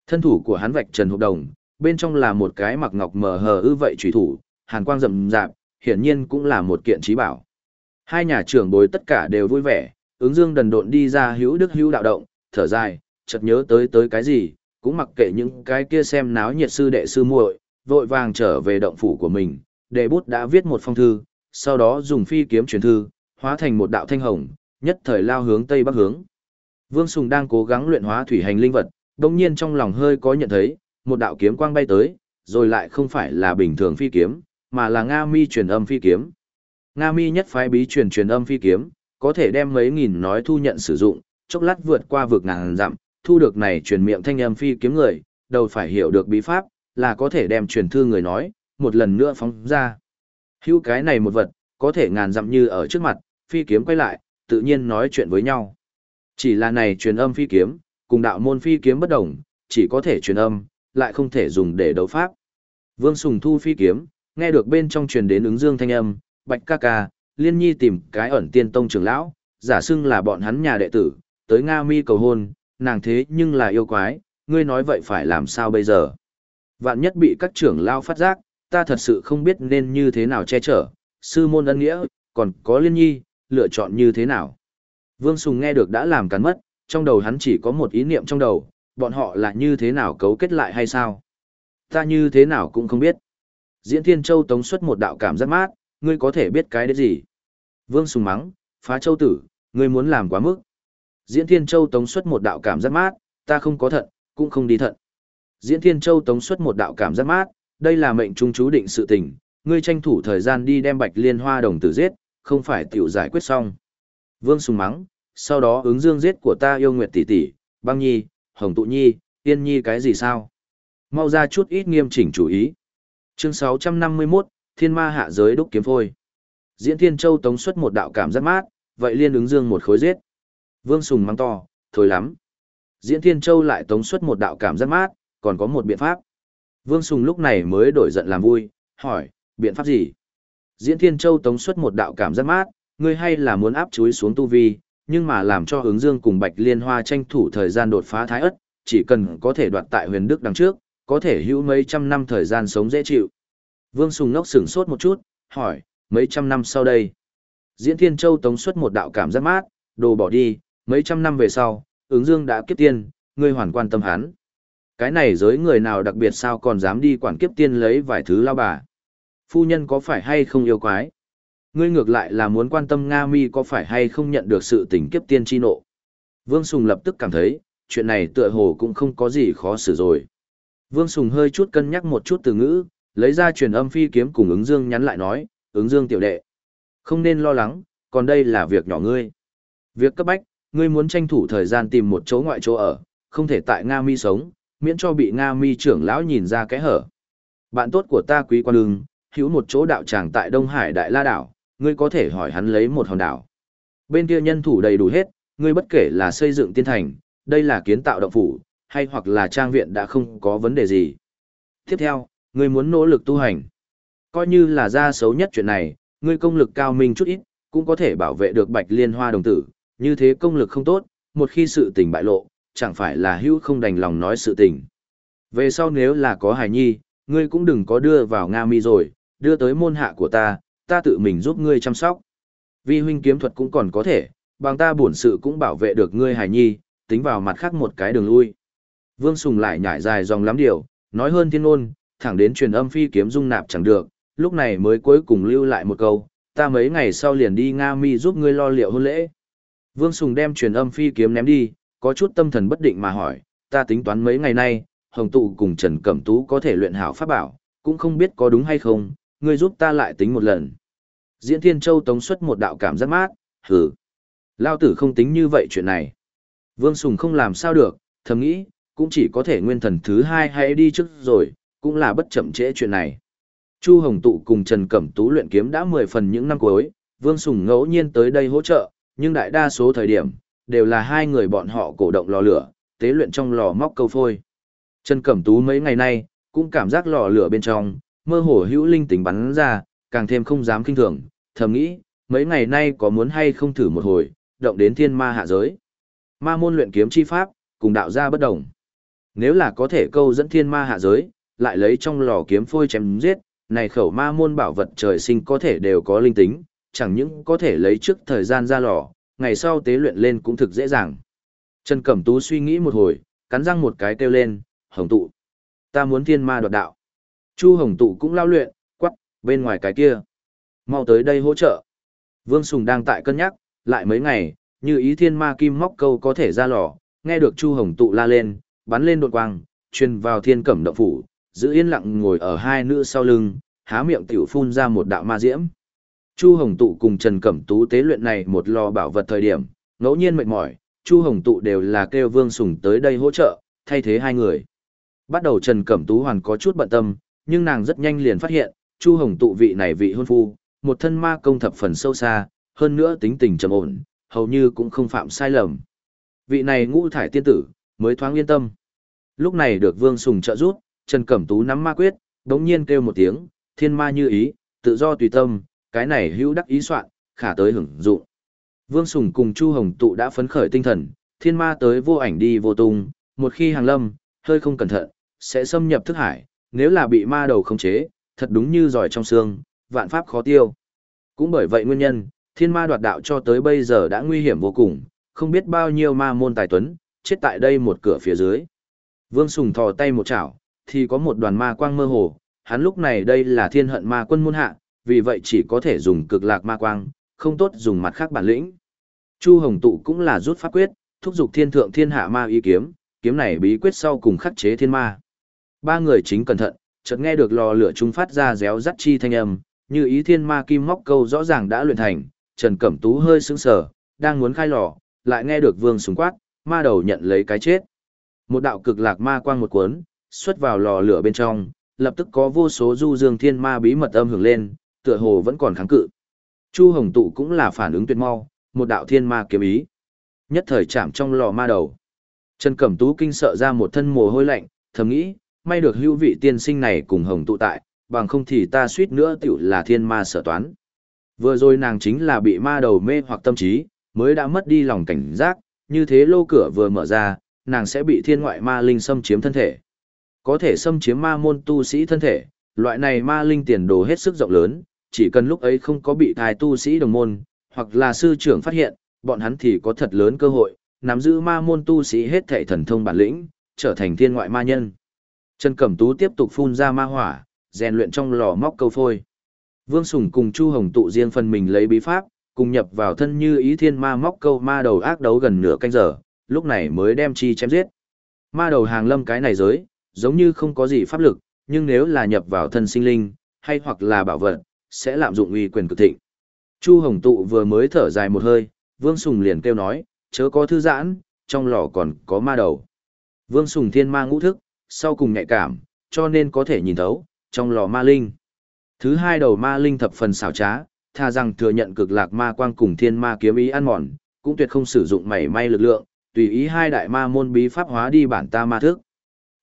Thân thủ của hắn vạch trần hộp đồng, bên trong là một cái mặc ngọc mờ hờ ư vậy trùy thủ, hàn quang rậm rạp, hiển nhiên cũng là một kiện trí bảo. Hai nhà trưởng bối tất cả đều vui vẻ, ứng dương đần độn đi ra hữu đức hữu đạo động, thở dài, chợt nhớ tới tới cái gì, cũng mặc kệ những cái kia xem náo nhiệt sư đệ sư muội, vội vàng trở về động phủ của mình, đệ bút đã viết một phong thư, sau đó dùng phi kiếm truyền thư, hóa thành một đạo thanh hồng, nhất thời lao hướng tây bắc hướng. Vương Sùng đang cố gắng luyện hóa thủy hành linh vật, đồng nhiên trong lòng hơi có nhận thấy, một đạo kiếm quang bay tới, rồi lại không phải là bình thường phi kiếm, mà là Nga mi truyền âm phi kiếm. Nga mi nhất phái bí truyền truyền âm phi kiếm, có thể đem mấy nghìn nói thu nhận sử dụng, chốc lát vượt qua vực ngàn dặm, thu được này truyền miệng thanh âm phi kiếm người, đầu phải hiểu được bí pháp, là có thể đem truyền thư người nói, một lần nữa phóng ra. Hữu cái này một vật, có thể ngàn dặm như ở trước mặt, phi kiếm quay lại, tự nhiên nói chuyện với nhau. Chỉ là này truyền âm phi kiếm, cùng đạo môn phi kiếm bất đồng, chỉ có thể truyền âm, lại không thể dùng để đấu pháp. Vương Sùng thu phi kiếm, nghe được bên trong truyền đến ứng dương thanh âm, bạch ca ca, liên nhi tìm cái ẩn tiên tông trưởng lão, giả xưng là bọn hắn nhà đệ tử, tới Nga mi cầu hôn, nàng thế nhưng là yêu quái, ngươi nói vậy phải làm sao bây giờ? Vạn nhất bị các trưởng lao phát giác, ta thật sự không biết nên như thế nào che chở, sư môn ân nghĩa, còn có liên nhi, lựa chọn như thế nào? Vương Sùng nghe được đã làm cắn mất, trong đầu hắn chỉ có một ý niệm trong đầu, bọn họ là như thế nào cấu kết lại hay sao? Ta như thế nào cũng không biết. Diễn Thiên Châu tống xuất một đạo cảm giác mát, ngươi có thể biết cái đấy gì? Vương Sùng mắng, phá châu tử, ngươi muốn làm quá mức. Diễn Thiên Châu tống xuất một đạo cảm giác mát, ta không có thận, cũng không đi thận. Diễn Thiên Châu tống xuất một đạo cảm giác mát, đây là mệnh trung chú định sự tình, ngươi tranh thủ thời gian đi đem Bạch Liên Hoa đồng tử giết, không phải tiểu giải quyết xong. Vương Sùng mắng, sau đó ứng dương giết của ta yêu nguyệt tỷ tỷ, băng nhi, hồng tụ nhi, tiên nhi cái gì sao? Mau ra chút ít nghiêm chỉnh chủ ý. Chương 651, thiên ma hạ giới đúc kiếm phôi. Diễn Thiên Châu tống xuất một đạo cảm giác mát, vậy liên ứng dương một khối giết. Vương Sùng mắng to, thôi lắm. Diễn Thiên Châu lại tống xuất một đạo cảm giác mát, còn có một biện pháp. Vương Sùng lúc này mới đổi giận làm vui, hỏi, biện pháp gì? Diễn Thiên Châu tống xuất một đạo cảm giác mát, ngươi hay là muốn áp chuối xuống tu vi, nhưng mà làm cho ứng dương cùng Bạch Liên Hoa tranh thủ thời gian đột phá thái ất, chỉ cần có thể đoạt tại huyền đức đằng trước, có thể hữu mấy trăm năm thời gian sống dễ chịu. Vương Sùng ngốc sửng sốt một chút, hỏi, mấy trăm năm sau đây? Diễn Thiên Châu tống xuất một đạo cảm giác mát, đồ bỏ đi, mấy trăm năm về sau, ứng dương đã kiếp tiên, ngươi hoàn quan tâm hắn. Cái này giới người nào đặc biệt sao còn dám đi quản kiếp tiên lấy vài thứ lao bà. Phu nhân có phải hay không yêu quái? Ngươi ngược lại là muốn quan tâm Nga Mi có phải hay không nhận được sự tình kiếp tiên chi nộ. Vương Sùng lập tức cảm thấy, chuyện này tựa hồ cũng không có gì khó xử rồi. Vương Sùng hơi chút cân nhắc một chút từ ngữ, lấy ra truyền âm phi kiếm cùng ứng dương nhắn lại nói, ứng dương tiểu đệ. Không nên lo lắng, còn đây là việc nhỏ ngươi. Việc cấp bách, ngươi muốn tranh thủ thời gian tìm một chỗ ngoại chỗ ở, không thể tại Nga Mi sống, miễn cho bị Nga Mi trưởng lão nhìn ra cái hở. Bạn tốt của ta quý quan đường, hữu một chỗ đạo tràng tại Đông Hải Đại La Đảo, ngươi có thể hỏi hắn lấy một hòn đảo. Bên kia nhân thủ đầy đủ hết, ngươi bất kể là xây dựng tiên thành, đây là kiến tạo động phủ, hay hoặc là trang viện đã không có vấn đề gì. Tiếp theo, ngươi muốn nỗ lực tu hành. Coi như là ra xấu nhất chuyện này, ngươi công lực cao minh chút ít, cũng có thể bảo vệ được bạch liên hoa đồng tử, như thế công lực không tốt, một khi sự tình bại lộ, chẳng phải là hữu không đành lòng nói sự tình. Về sau nếu là có hài nhi, ngươi cũng đừng có đưa vào Nga mi rồi, đưa tới môn hạ của ta, ta tự mình giúp ngươi chăm sóc. Vi huynh kiếm thuật cũng còn có thể, bằng ta bổn sự cũng bảo vệ được ngươi hài nhi, tính vào mặt khác một cái đường lui. Vương Sùng lại nhảy dài dòng lắm điều, nói hơn thiên ôn, thẳng đến truyền âm phi kiếm dung nạp chẳng được, lúc này mới cuối cùng lưu lại một câu, ta mấy ngày sau liền đi Nga Mi giúp ngươi lo liệu hôn lễ. Vương Sùng đem truyền âm phi kiếm ném đi, có chút tâm thần bất định mà hỏi, ta tính toán mấy ngày nay, Hồng Tụ cùng Trần Cẩm Tú có thể luyện hảo pháp bảo, cũng không biết có đúng hay không, ngươi giúp ta lại tính một lần. Diễn Thiên Châu tống xuất một đạo cảm giác mát, hừ. Lao tử không tính như vậy chuyện này. Vương Sùng không làm sao được, thầm nghĩ, cũng chỉ có thể nguyên thần thứ hai hãy đi trước rồi, cũng là bất chậm trễ chuyện này. Chu Hồng Tụ cùng Trần Cẩm Tú luyện kiếm đã 10 phần những năm cuối, Vương Sùng ngẫu nhiên tới đây hỗ trợ, nhưng đại đa số thời điểm, đều là hai người bọn họ cổ động lò lửa, tế luyện trong lò móc câu phôi. Trần Cẩm Tú mấy ngày nay, cũng cảm giác lò lửa bên trong, mơ hồ hữu linh tính bắn ra, càng thêm không dám kinh thường, thầm nghĩ, mấy ngày nay có muốn hay không thử một hồi, động đến thiên ma hạ giới. Ma môn luyện kiếm chi pháp, cùng đạo gia bất đồng. Nếu là có thể câu dẫn thiên ma hạ giới, lại lấy trong lò kiếm phôi chém giết, này khẩu ma môn bảo vật trời sinh có thể đều có linh tính, chẳng những có thể lấy trước thời gian ra lò, ngày sau tế luyện lên cũng thực dễ dàng. Trần Cẩm Tú suy nghĩ một hồi, cắn răng một cái kêu lên, hồng tụ. Ta muốn thiên ma đoạt đạo. Chu hồng tụ cũng lao luyện, quắc, bên ngoài cái kia. Mau tới đây hỗ trợ. Vương Sùng đang tại cân nhắc, lại mấy ngày, như ý thiên ma kim móc câu có thể ra lò, nghe được Chu hồng tụ la lên, bắn lên đột quang, truyền vào thiên cẩm động phủ, giữ yên lặng ngồi ở hai nữ sau lưng, há miệng tiểu phun ra một đạo ma diễm. Chu Hồng Tụ cùng Trần Cẩm Tú tế luyện này một lò bảo vật thời điểm, ngẫu nhiên mệt mỏi, Chu Hồng Tụ đều là kêu Vương Sùng tới đây hỗ trợ, thay thế hai người. Bắt đầu Trần Cẩm Tú hoàn có chút bận tâm, nhưng nàng rất nhanh liền phát hiện, Chu Hồng Tụ vị này vị hôn phu, một thân ma công thập phần sâu xa, hơn nữa tính tình trầm ổn, hầu như cũng không phạm sai lầm. Vị này ngũ thải tiên tử, mới thoáng yên tâm. Lúc này được Vương Sùng trợ giúp, Trần Cẩm Tú nắm ma quyết, đống nhiên kêu một tiếng, thiên ma như ý, tự do tùy tâm, cái này hữu đắc ý soạn, khả tới hưởng dụng. Vương Sùng cùng Chu Hồng Tụ đã phấn khởi tinh thần, thiên ma tới vô ảnh đi vô tung, một khi hàng lâm, hơi không cẩn thận, sẽ xâm nhập thức hải, nếu là bị ma đầu khống chế, thật đúng như giỏi trong xương, vạn pháp khó tiêu. Cũng bởi vậy nguyên nhân, thiên ma đoạt đạo cho tới bây giờ đã nguy hiểm vô cùng, không biết bao nhiêu ma môn tài tuấn, chết tại đây một cửa phía dưới. Vương Sùng thò tay một chảo, thì có một đoàn ma quang mơ hồ, hắn lúc này đây là thiên hận ma quân môn hạ, vì vậy chỉ có thể dùng cực lạc ma quang, không tốt dùng mặt khác bản lĩnh. Chu Hồng Tụ cũng là rút pháp quyết, thúc giục thiên thượng thiên hạ ma y kiếm, kiếm này bí quyết sau cùng khắc chế thiên ma. Ba người chính cẩn thận, chợt nghe được lò lửa trung phát ra réo rắt chi thanh âm, như ý thiên ma kim móc câu rõ ràng đã luyện thành, Trần Cẩm Tú hơi sững sờ, đang muốn khai lò, lại nghe được Vương súng quát, ma đầu nhận lấy cái chết. Một đạo cực lạc ma quang một cuốn, xuất vào lò lửa bên trong, lập tức có vô số du dương thiên ma bí mật âm hưởng lên, tựa hồ vẫn còn kháng cự. Chu Hồng Tụ cũng là phản ứng tuyệt mau, một đạo thiên ma kiếm ý. Nhất thời chạm trong lò ma đầu. Trần Cẩm Tú kinh sợ ra một thân mồ hôi lạnh, thầm nghĩ, may được hữu vị tiên sinh này cùng Hồng Tụ tại, bằng không thì ta suýt nữa tiểu là thiên ma sở toán. Vừa rồi nàng chính là bị ma đầu mê hoặc tâm trí, mới đã mất đi lòng cảnh giác, như thế lô cửa vừa mở ra, nàng sẽ bị thiên ngoại ma linh xâm chiếm thân thể. Có thể xâm chiếm ma môn tu sĩ thân thể, loại này ma linh tiền đồ hết sức rộng lớn, chỉ cần lúc ấy không có bị thái tu sĩ đồng môn, hoặc là sư trưởng phát hiện, bọn hắn thì có thật lớn cơ hội, nắm giữ ma môn tu sĩ hết thảy thần thông bản lĩnh, trở thành thiên ngoại ma nhân. Trần Cẩm Tú tiếp tục phun ra ma hỏa, rèn luyện trong lò móc câu phôi. Vương Sùng cùng Chu Hồng tụ riêng phần mình lấy bí pháp, cùng nhập vào thân như ý thiên ma móc câu ma đầu ác đấu gần nửa canh giờ, lúc này mới đem chi chém giết. Ma đầu hàng lâm cái này giới, giống như không có gì pháp lực, nhưng nếu là nhập vào thân sinh linh, hay hoặc là bảo vật, sẽ lạm dụng uy quyền cực thịnh. Chu Hồng tụ vừa mới thở dài một hơi, Vương Sùng liền kêu nói, chớ có thư giãn, trong lò còn có ma đầu. Vương Sùng thiên ma ngũ thức, sau cùng nhạy cảm, cho nên có thể nhìn thấu, trong lò ma linh. Thứ hai đầu ma linh thập phần xảo trá, tha rằng thừa nhận cực lạc ma quang cùng thiên ma kiếm ý ăn mòn, cũng tuyệt không sử dụng mảy may lực lượng, tùy ý hai đại ma môn bí pháp hóa đi bản ta ma thức.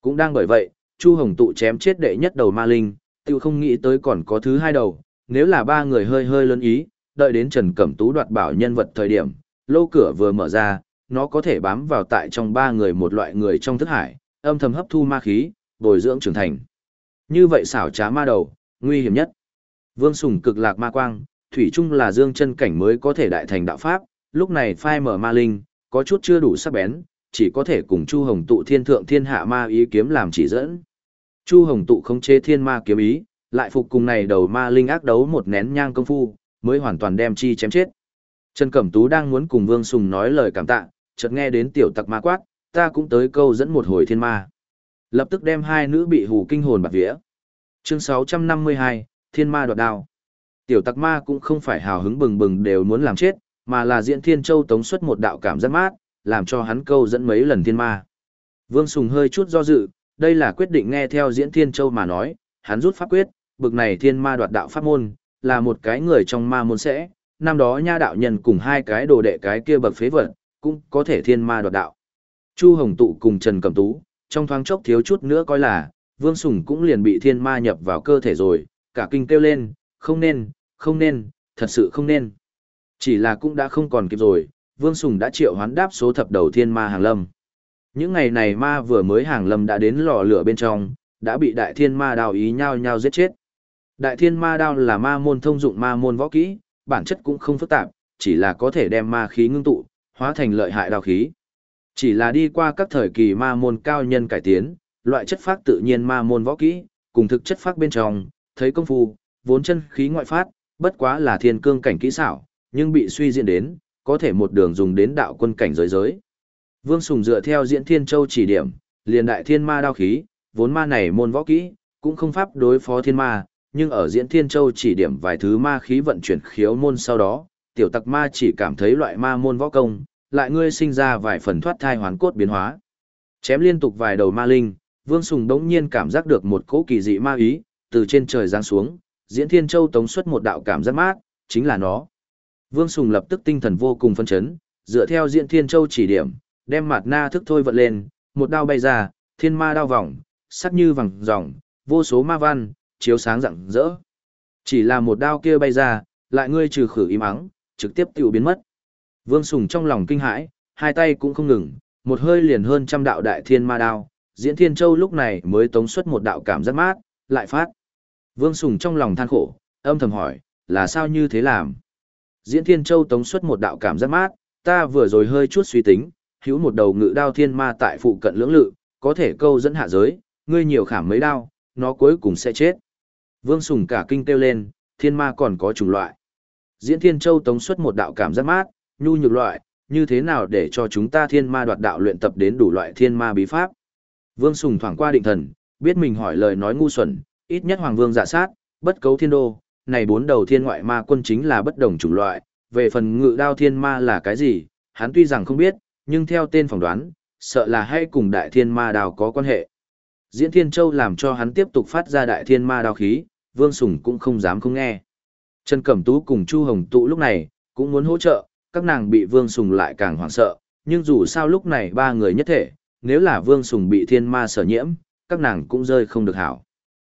Cũng đang bởi vậy, Chu Hồng tụ chém chết đệ nhất đầu ma linh, tiêu không nghĩ tới còn có thứ hai đầu, nếu là ba người hơi hơi lớn ý, đợi đến Trần Cẩm Tú đoạt bảo nhân vật thời điểm, lô cửa vừa mở ra, nó có thể bám vào tại trong ba người một loại người trong thức hải, âm thầm hấp thu ma khí, bồi dưỡng trưởng thành. Như vậy xảo trá ma đầu, nguy hiểm nhất. Vương Sùng cực lạc ma quang, thủy chung là dương chân cảnh mới có thể đại thành đạo pháp, lúc này phai mở ma linh, có chút chưa đủ sắc bén, chỉ có thể cùng Chu Hồng tụ thiên thượng thiên hạ ma ý kiếm làm chỉ dẫn. Chu Hồng tụ khống chế thiên ma kiếm ý, lại phục cùng này đầu ma linh ác đấu một nén nhang công phu, mới hoàn toàn đem chi chém chết. Trần Cẩm Tú đang muốn cùng Vương Sùng nói lời cảm tạ, chợt nghe đến tiểu tặc ma quát, ta cũng tới câu dẫn một hồi thiên ma. Lập tức đem hai nữ bị hù kinh hồn bạt vía. Chương 652, Thiên ma đoạt đao. Tiểu tặc ma cũng không phải hào hứng bừng bừng đều muốn làm chết, mà là diễn thiên châu tống xuất một đạo cảm giác mát, làm cho hắn câu dẫn mấy lần thiên ma. Vương Sùng hơi chút do dự, đây là quyết định nghe theo diễn thiên châu mà nói, hắn rút pháp quyết, bực này thiên ma đoạt đạo pháp môn, là một cái người trong ma môn sẽ, năm đó nha đạo nhân cùng hai cái đồ đệ cái kia bậc phế vật, cũng có thể thiên ma đoạt đạo. Chu Hồng Tụ cùng Trần Cẩm Tú, trong thoáng chốc thiếu chút nữa coi là, Vương Sùng cũng liền bị thiên ma nhập vào cơ thể rồi, cả kinh kêu lên, không nên, không nên, thật sự không nên. Chỉ là cũng đã không còn kịp rồi, Vương Sùng đã triệu hoán đáp số thập đầu thiên ma hàng lâm. Những ngày này ma vừa mới hàng lâm đã đến lò lửa bên trong, đã bị đại thiên ma đào ý nhau nhau giết chết. Đại thiên ma đao là ma môn thông dụng ma môn võ kỹ, bản chất cũng không phức tạp, chỉ là có thể đem ma khí ngưng tụ, hóa thành lợi hại đao khí. Chỉ là đi qua các thời kỳ ma môn cao nhân cải tiến, loại chất phát tự nhiên ma môn võ kỹ, cùng thực chất phát bên trong, thấy công phu, vốn chân khí ngoại phát, bất quá là thiên cương cảnh kỹ xảo, nhưng bị suy diễn đến, có thể một đường dùng đến đạo quân cảnh giới giới. Vương Sùng dựa theo diễn thiên châu chỉ điểm, liền đại thiên ma đao khí, vốn ma này môn võ kỹ, cũng không pháp đối phó thiên ma, nhưng ở diễn thiên châu chỉ điểm vài thứ ma khí vận chuyển khiếu môn sau đó, tiểu tặc ma chỉ cảm thấy loại ma môn võ công, lại ngươi sinh ra vài phần thoát thai hoàn cốt biến hóa. Chém liên tục vài đầu ma linh, Vương Sùng đống nhiên cảm giác được một cỗ kỳ dị ma ý, từ trên trời giáng xuống, diễn thiên châu tống xuất một đạo cảm giác mát, chính là nó. Vương Sùng lập tức tinh thần vô cùng phân chấn, dựa theo diễn thiên châu chỉ điểm, đem mặt na thức thôi vận lên, một đao bay ra, thiên ma đao vòng, sắc như vàng ròng, vô số ma văn, chiếu sáng rạng rỡ. Chỉ là một đao kia bay ra, lại ngươi trừ khử im ắng, trực tiếp tiêu biến mất. Vương Sùng trong lòng kinh hãi, hai tay cũng không ngừng, một hơi liền hơn trăm đạo đại thiên ma đao, diễn thiên châu lúc này mới tống xuất một đạo cảm giác mát, lại phát. Vương Sùng trong lòng than khổ, âm thầm hỏi, là sao như thế làm? Diễn thiên châu tống xuất một đạo cảm giác mát, ta vừa rồi hơi chút suy tính, hữu một đầu ngự đao thiên ma tại phụ cận lưỡng lự, có thể câu dẫn hạ giới, ngươi nhiều khảm mấy đao, nó cuối cùng sẽ chết. Vương Sùng cả kinh kêu lên, thiên ma còn có chủng loại. Diễn Thiên Châu tống xuất một đạo cảm giác mát, nhu nhược loại, như thế nào để cho chúng ta thiên ma đoạt đạo luyện tập đến đủ loại thiên ma bí pháp. Vương Sùng thoảng qua định thần, biết mình hỏi lời nói ngu xuẩn, ít nhất Hoàng Vương giả sát, bất cấu thiên đô, này bốn đầu thiên ngoại ma quân chính là bất đồng chủng loại, về phần ngự đao thiên ma là cái gì, hắn tuy rằng không biết, nhưng theo tên phỏng đoán, sợ là hay cùng đại thiên ma đào có quan hệ. Diễn Thiên Châu làm cho hắn tiếp tục phát ra đại thiên ma đao khí, Vương Sùng cũng không dám không nghe. Trần Cẩm Tú cùng Chu Hồng Tụ lúc này, cũng muốn hỗ trợ, các nàng bị Vương Sùng lại càng hoảng sợ, nhưng dù sao lúc này ba người nhất thể, nếu là Vương Sùng bị thiên ma sở nhiễm, các nàng cũng rơi không được hảo.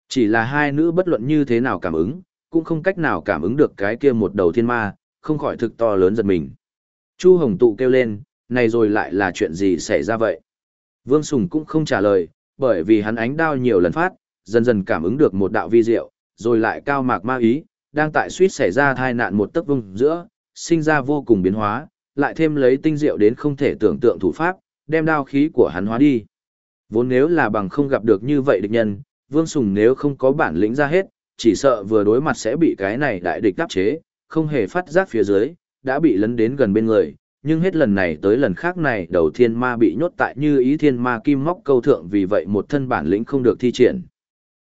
Chỉ là hai nữ bất luận như thế nào cảm ứng, cũng không cách nào cảm ứng được cái kia một đầu thiên ma, không khỏi thực to lớn giật mình. Chu Hồng Tụ kêu lên, này rồi lại là chuyện gì xảy ra vậy? Vương Sùng cũng không trả lời, bởi vì hắn ánh đao nhiều lần phát, dần dần cảm ứng được một đạo vi diệu, rồi lại cao mạc ma ý, đang tại suýt xảy ra thai nạn một tấc vùng giữa, sinh ra vô cùng biến hóa, lại thêm lấy tinh diệu đến không thể tưởng tượng thủ pháp, đem đao khí của hắn hóa đi. Vốn nếu là bằng không gặp được như vậy địch nhân, Vương Sùng nếu không có bản lĩnh ra hết, chỉ sợ vừa đối mặt sẽ bị cái này đại địch đáp chế, không hề phát giác phía dưới, đã bị lấn đến gần bên người, nhưng hết lần này tới lần khác này đầu thiên ma bị nhốt tại như ý thiên ma kim móc câu thượng vì vậy một thân bản lĩnh không được thi triển.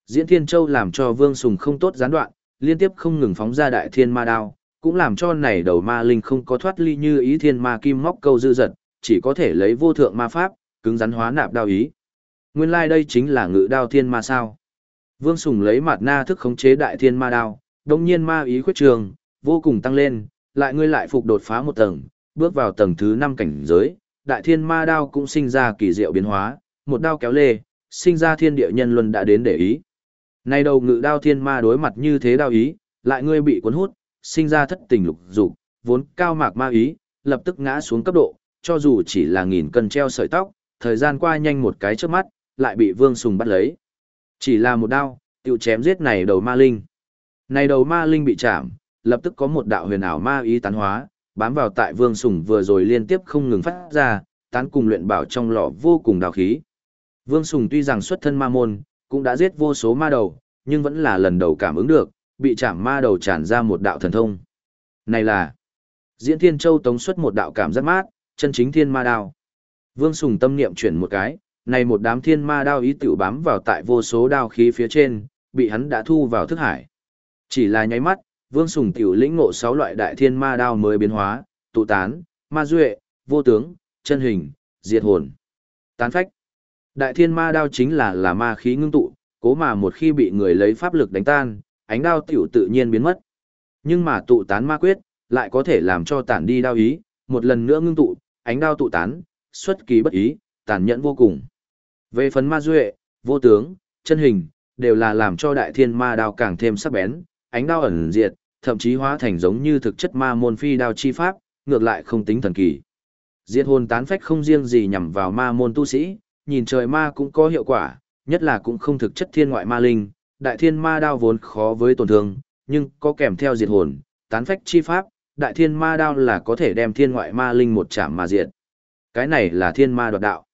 Diễn Thiên Châu làm cho Vương Sùng không tốt gián đoạn, liên tiếp không ngừng phóng ra đại thiên ma đao, cũng làm cho này đầu ma linh không có thoát ly như ý thiên ma kim móc câu dư giật, chỉ có thể lấy vô thượng ma pháp, cứng rắn hóa nạp đao ý. Nguyên lai like đây chính là ngự đao thiên ma sao. Vương Sùng lấy mặt na thức khống chế đại thiên ma đao, đồng nhiên ma ý khuyết trường, vô cùng tăng lên, lại ngươi lại phục đột phá một tầng, bước vào tầng thứ 5 cảnh giới, đại thiên ma đao cũng sinh ra kỳ diệu biến hóa, một đao kéo lê, sinh ra thiên địa nhân luân đã đến để ý. Nay đầu ngự đao thiên ma đối mặt như thế đao ý, lại ngươi bị cuốn hút, sinh ra thất tình lục dục, vốn cao mạc ma ý, lập tức ngã xuống cấp độ, cho dù chỉ là nghìn cân treo sợi tóc, thời gian qua nhanh một cái trước mắt, lại bị Vương Sùng bắt lấy. Chỉ là một đao, tiêu chém giết này đầu ma linh. Này đầu ma linh bị chạm, lập tức có một đạo huyền ảo ma ý tán hóa, bám vào tại Vương Sùng vừa rồi liên tiếp không ngừng phát ra, tán cùng luyện bảo trong lọ vô cùng đào khí. Vương Sùng tuy rằng xuất thân ma môn, cũng đã giết vô số ma đầu, nhưng vẫn là lần đầu cảm ứng được, bị chạm ma đầu tràn ra một đạo thần thông. Này là Diễn Thiên Châu tống xuất một đạo cảm giác mát, chân chính thiên ma đao. Vương Sùng tâm niệm chuyển một cái, này một đám thiên ma đao ý tiểu bám vào tại vô số đao khí phía trên, bị hắn đã thu vào thức hải. Chỉ là nháy mắt, Vương Sùng tiểu lĩnh ngộ sáu loại đại thiên ma đao mới biến hóa, tụ tán, ma duệ, vô tướng, chân hình, diệt hồn, tán phách. Đại thiên ma đao chính là là ma khí ngưng tụ, cố mà một khi bị người lấy pháp lực đánh tan, ánh đao tiểu tự nhiên biến mất. Nhưng mà tụ tán ma quyết, lại có thể làm cho tản đi đao ý, một lần nữa ngưng tụ, ánh đao tụ tán, xuất kỳ bất ý, tàn nhẫn vô cùng. Về phần ma duệ, vô tướng, chân hình, đều là làm cho đại thiên ma đao càng thêm sắc bén, ánh đao ẩn diệt, thậm chí hóa thành giống như thực chất ma môn phi đao chi pháp, ngược lại không tính thần kỳ. Diệt hồn tán phách không riêng gì nhằm vào ma môn tu sĩ, nhìn trời ma cũng có hiệu quả, nhất là cũng không thực chất thiên ngoại ma linh, đại thiên ma đao vốn khó với tổn thương, nhưng có kèm theo diệt hồn, tán phách chi pháp, đại thiên ma đao là có thể đem thiên ngoại ma linh một chạm mà diệt. Cái này là thiên ma đoạt đạo.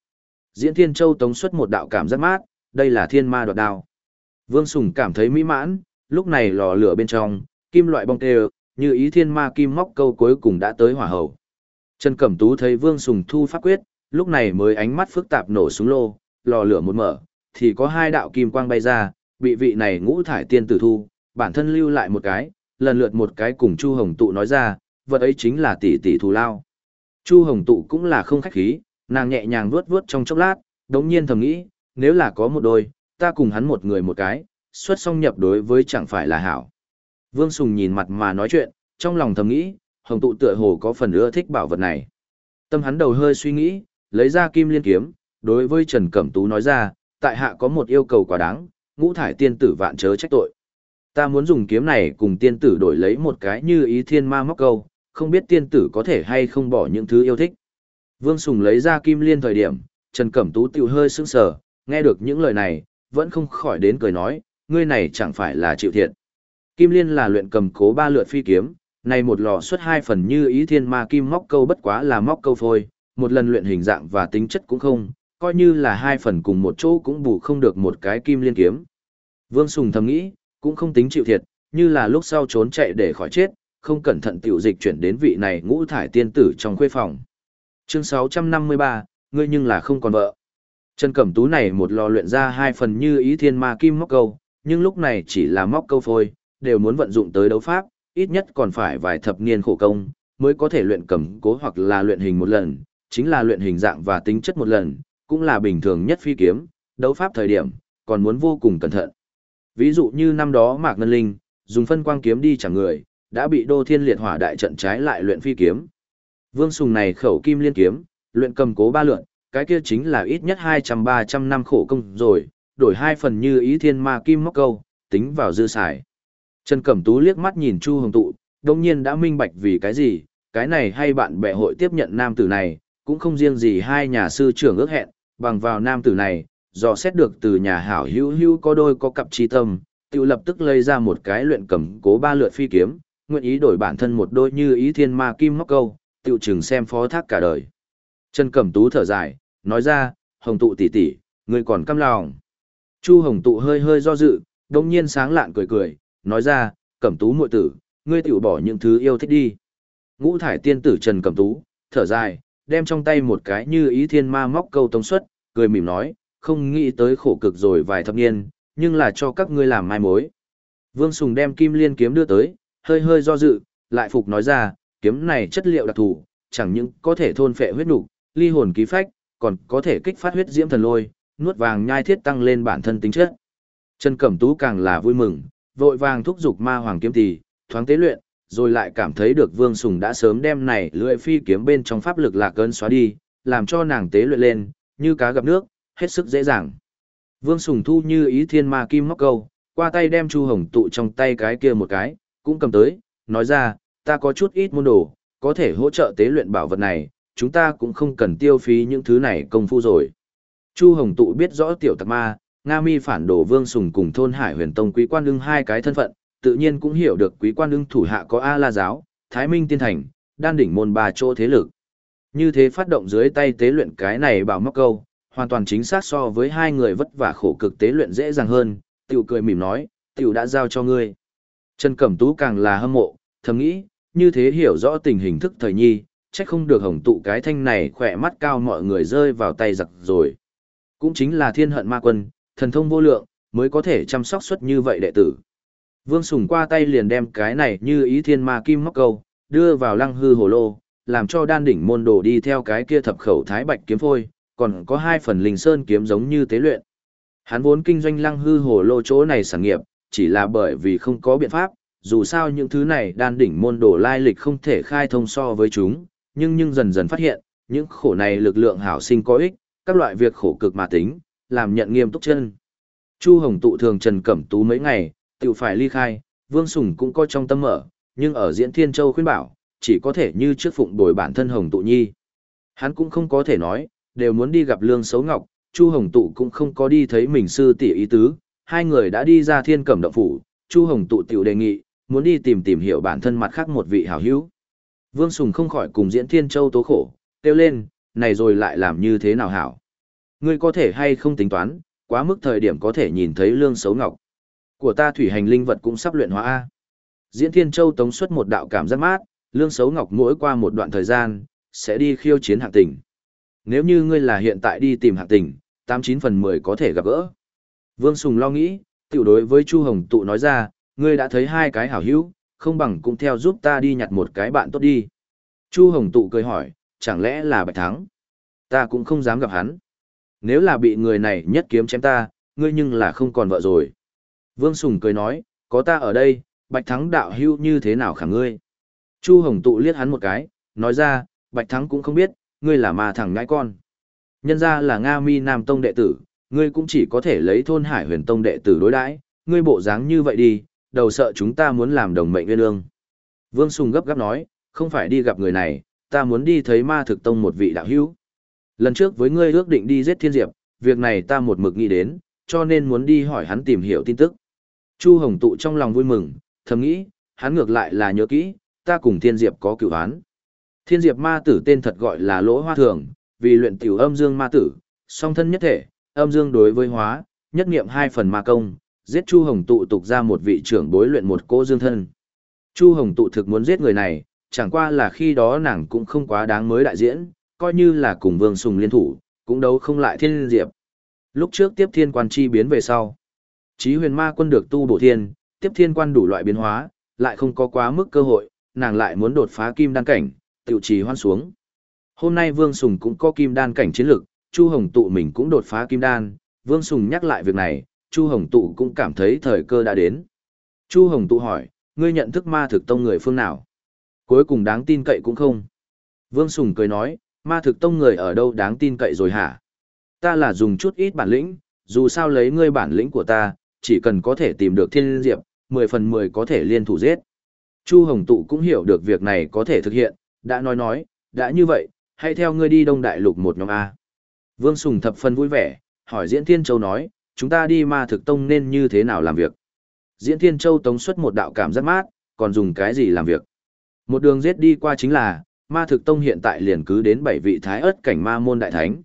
Diễn Thiên Châu tống xuất một đạo cảm giác mát, đây là thiên ma đoạt đao. Vương Sùng cảm thấy mỹ mãn, lúc này lò lửa bên trong, kim loại bong tê như ý thiên ma kim móc câu cuối cùng đã tới hỏa hầu. Trần Cẩm Tú thấy Vương Sùng thu pháp quyết, lúc này mới ánh mắt phức tạp nổ súng lô, lò lửa một mở, thì có hai đạo kim quang bay ra, bị vị này ngũ thải tiên tử thu, bản thân lưu lại một cái, lần lượt một cái cùng Chu Hồng Tụ nói ra, vật ấy chính là tỷ tỷ thù lao. Chu Hồng Tụ cũng là không khách khí, nàng nhẹ nhàng vuốt vuốt trong chốc lát, đống nhiên thầm nghĩ, nếu là có một đôi, ta cùng hắn một người một cái, xuất song nhập đối với chẳng phải là hảo. Vương Sùng nhìn mặt mà nói chuyện, trong lòng thầm nghĩ, Hồng Tụ tựa hồ có phần ưa thích bảo vật này. Tâm hắn đầu hơi suy nghĩ, lấy ra kim liên kiếm, đối với Trần Cẩm Tú nói ra, tại hạ có một yêu cầu quá đáng, ngũ thải tiên tử vạn chớ trách tội. Ta muốn dùng kiếm này cùng tiên tử đổi lấy một cái như ý thiên ma móc câu, không biết tiên tử có thể hay không bỏ những thứ yêu thích. Vương Sùng lấy ra kim liên thời điểm, Trần Cẩm Tú tiểu hơi sững sờ, nghe được những lời này, vẫn không khỏi đến cười nói, ngươi này chẳng phải là chịu thiệt. Kim liên là luyện cầm cố ba lượt phi kiếm, này một lò xuất hai phần như ý thiên ma kim móc câu bất quá là móc câu phôi, một lần luyện hình dạng và tính chất cũng không, coi như là hai phần cùng một chỗ cũng bù không được một cái kim liên kiếm. Vương Sùng thầm nghĩ, cũng không tính chịu thiệt, như là lúc sau trốn chạy để khỏi chết, không cẩn thận tiểu dịch chuyển đến vị này ngũ thải tiên tử trong khuê phòng. Chương 653, ngươi nhưng là không còn vợ. Trần Cẩm Tú này một lò luyện ra hai phần như ý thiên ma kim móc câu, nhưng lúc này chỉ là móc câu phôi, đều muốn vận dụng tới đấu pháp, ít nhất còn phải vài thập niên khổ công, mới có thể luyện cầm cố hoặc là luyện hình một lần, chính là luyện hình dạng và tính chất một lần, cũng là bình thường nhất phi kiếm, đấu pháp thời điểm, còn muốn vô cùng cẩn thận. Ví dụ như năm đó Mạc Ngân Linh, dùng phân quang kiếm đi chẳng người, đã bị Đô Thiên Liệt Hỏa đại trận trái lại luyện phi kiếm. Vương Sùng này khẩu kim liên kiếm, luyện cầm cố ba lượn, cái kia chính là ít nhất 200-300 năm khổ công rồi, đổi hai phần như ý thiên ma kim móc câu, tính vào dư xài. Trần Cẩm Tú liếc mắt nhìn Chu Hồng Tụ, đồng nhiên đã minh bạch vì cái gì, cái này hay bạn bè hội tiếp nhận nam tử này, cũng không riêng gì hai nhà sư trưởng ước hẹn, bằng vào nam tử này, dò xét được từ nhà hảo hữu hữu có đôi có cặp chi tâm, tự lập tức lấy ra một cái luyện cầm cố ba lượt phi kiếm, nguyện ý đổi bản thân một đôi như ý thiên ma kim móc câu, tự chừng xem phó thác cả đời. Trần Cẩm Tú thở dài, nói ra, hồng tụ tỷ tỷ, ngươi còn căm lòng. Chu hồng tụ hơi hơi do dự, đồng nhiên sáng lạn cười cười, nói ra, Cẩm Tú muội tử, ngươi tiểu bỏ những thứ yêu thích đi. Ngũ thải tiên tử Trần Cẩm Tú, thở dài, đem trong tay một cái như ý thiên ma móc câu tông suất cười mỉm nói, không nghĩ tới khổ cực rồi vài thập niên, nhưng là cho các ngươi làm mai mối. Vương Sùng đem kim liên kiếm đưa tới, hơi hơi do dự, lại phục nói ra, kiếm này chất liệu đặc thù, chẳng những có thể thôn phệ huyết nục, ly hồn ký phách, còn có thể kích phát huyết diễm thần lôi, nuốt vàng nhai thiết tăng lên bản thân tính chất. Trần Cẩm Tú càng là vui mừng, vội vàng thúc giục ma hoàng kiếm tỷ, thoáng tế luyện, rồi lại cảm thấy được Vương Sùng đã sớm đem này lưỡi phi kiếm bên trong pháp lực lạc cơn xóa đi, làm cho nàng tế luyện lên, như cá gặp nước, hết sức dễ dàng. Vương Sùng thu như ý thiên ma kim móc câu, qua tay đem Chu Hồng tụ trong tay cái kia một cái, cũng cầm tới, nói ra, ta có chút ít môn đồ, có thể hỗ trợ tế luyện bảo vật này, chúng ta cũng không cần tiêu phí những thứ này công phu rồi. Chu Hồng tụ biết rõ tiểu tạc ma, Nga mi phản đồ Vương Sùng cùng thôn Hải huyền tông quý quan đương hai cái thân phận, tự nhiên cũng hiểu được quý quan đương thủ hạ có A La Giáo, Thái Minh Tiên Thành, đan đỉnh môn ba chỗ thế lực. Như thế phát động dưới tay tế luyện cái này bảo móc câu, hoàn toàn chính xác so với hai người vất vả khổ cực tế luyện dễ dàng hơn, tiểu cười mỉm nói, tiểu đã giao cho ngươi. Trần Cẩm Tú càng là hâm mộ, thầm nghĩ, như thế hiểu rõ tình hình thức thời nhi, chắc không được hồng tụ cái thanh này khỏe mắt cao mọi người rơi vào tay giặc rồi. Cũng chính là thiên hận ma quân, thần thông vô lượng, mới có thể chăm sóc suất như vậy đệ tử. Vương Sùng qua tay liền đem cái này như ý thiên ma kim móc câu, đưa vào lăng hư hồ lô, làm cho đan đỉnh môn đồ đi theo cái kia thập khẩu thái bạch kiếm phôi, còn có hai phần linh sơn kiếm giống như tế luyện. Hắn vốn kinh doanh lăng hư hồ lô chỗ này sản nghiệp, chỉ là bởi vì không có biện pháp, dù sao những thứ này đan đỉnh môn đồ lai lịch không thể khai thông so với chúng, nhưng nhưng dần dần phát hiện, những khổ này lực lượng hảo sinh có ích, các loại việc khổ cực mà tính, làm nhận nghiêm túc chân. Chu Hồng tụ thường Trần Cẩm Tú mấy ngày, tự phải ly khai, Vương Sùng cũng có trong tâm mở, nhưng ở Diễn Thiên Châu khuyên bảo, chỉ có thể như trước phụng bồi bản thân Hồng tụ nhi. Hắn cũng không có thể nói, đều muốn đi gặp Lương Sấu Ngọc, Chu Hồng tụ cũng không có đi thấy mình sư tỷ ý tứ, hai người đã đi ra Thiên Cẩm động phủ, Chu Hồng tụ tiểu đề nghị, muốn đi tìm tìm hiểu bản thân mặt khác một vị hảo hữu. Vương Sùng không khỏi cùng Diễn Thiên Châu tố khổ, kêu lên, này rồi lại làm như thế nào hảo. Ngươi có thể hay không tính toán, quá mức thời điểm có thể nhìn thấy lương Sấu ngọc. Của ta thủy hành linh vật cũng sắp luyện hóa A. Diễn Thiên Châu tống xuất một đạo cảm giác mát, lương xấu ngọc mỗi qua một đoạn thời gian, sẽ đi khiêu chiến hạng tỉnh. Nếu như ngươi là hiện tại đi tìm hạng tỉnh, 89 phần 10 có thể gặp gỡ. Vương Sùng lo nghĩ, tiểu đối với Chu Hồng Tụ nói ra, ngươi đã thấy hai cái hảo hữu, không bằng cũng theo giúp ta đi nhặt một cái bạn tốt đi. Chu Hồng Tụ cười hỏi, chẳng lẽ là Bạch Thắng? Ta cũng không dám gặp hắn. Nếu là bị người này nhất kiếm chém ta, ngươi nhưng là không còn vợ rồi. Vương Sùng cười nói, có ta ở đây, Bạch Thắng đạo hưu như thế nào khả ngươi? Chu Hồng Tụ liếc hắn một cái, nói ra, Bạch Thắng cũng không biết, ngươi là ma thằng ngãi con. Nhân ra là Nga Mi Nam Tông đệ tử, ngươi cũng chỉ có thể lấy thôn Hải huyền Tông đệ tử đối đãi, ngươi bộ dáng như vậy đi, đầu sợ chúng ta muốn làm đồng mệnh nguyên ương. Vương Sùng gấp gáp nói, không phải đi gặp người này, ta muốn đi thấy ma thực tông một vị đạo hữu. Lần trước với ngươi ước định đi giết thiên diệp, việc này ta một mực nghĩ đến, cho nên muốn đi hỏi hắn tìm hiểu tin tức. Chu Hồng tụ trong lòng vui mừng, thầm nghĩ, hắn ngược lại là nhớ kỹ, ta cùng thiên diệp có cựu án. Thiên diệp ma tử tên thật gọi là lỗ hoa thường, vì luyện tiểu âm dương ma tử, song thân nhất thể, âm dương đối với hóa, nhất nghiệm hai phần ma công, giết Chu Hồng tụ tục ra một vị trưởng bối luyện một cô dương thân. Chu Hồng tụ thực muốn giết người này, chẳng qua là khi đó nàng cũng không quá đáng mới đại diễn, coi như là cùng Vương Sùng liên thủ, cũng đấu không lại thiên diệp. Lúc trước tiếp thiên quan chi biến về sau. Chí huyền ma quân được tu bổ thiên, tiếp thiên quan đủ loại biến hóa, lại không có quá mức cơ hội, nàng lại muốn đột phá kim đan cảnh, tiểu trì hoan xuống. Hôm nay Vương Sùng cũng có kim đan cảnh chiến lực, Chu Hồng tụ mình cũng đột phá kim đan, Vương Sùng nhắc lại việc này, Chu Hồng Tụ cũng cảm thấy thời cơ đã đến. Chu Hồng Tụ hỏi, ngươi nhận thức ma thực tông người phương nào? Cuối cùng đáng tin cậy cũng không. Vương Sùng cười nói, ma thực tông người ở đâu đáng tin cậy rồi hả? Ta là dùng chút ít bản lĩnh, dù sao lấy ngươi bản lĩnh của ta, chỉ cần có thể tìm được thiên diệp, 10 phần 10 có thể liên thủ giết. Chu Hồng Tụ cũng hiểu được việc này có thể thực hiện, đã nói nói, đã như vậy, hãy theo ngươi đi Đông Đại Lục một nhóm A. Vương Sùng thập phần vui vẻ, hỏi Diễn Thiên Châu nói, chúng ta đi ma thực tông nên như thế nào làm việc. Diễn Thiên Châu tống xuất một đạo cảm giác mát, còn dùng cái gì làm việc. Một đường giết đi qua chính là, ma thực tông hiện tại liền cứ đến bảy vị thái ớt cảnh ma môn đại thánh.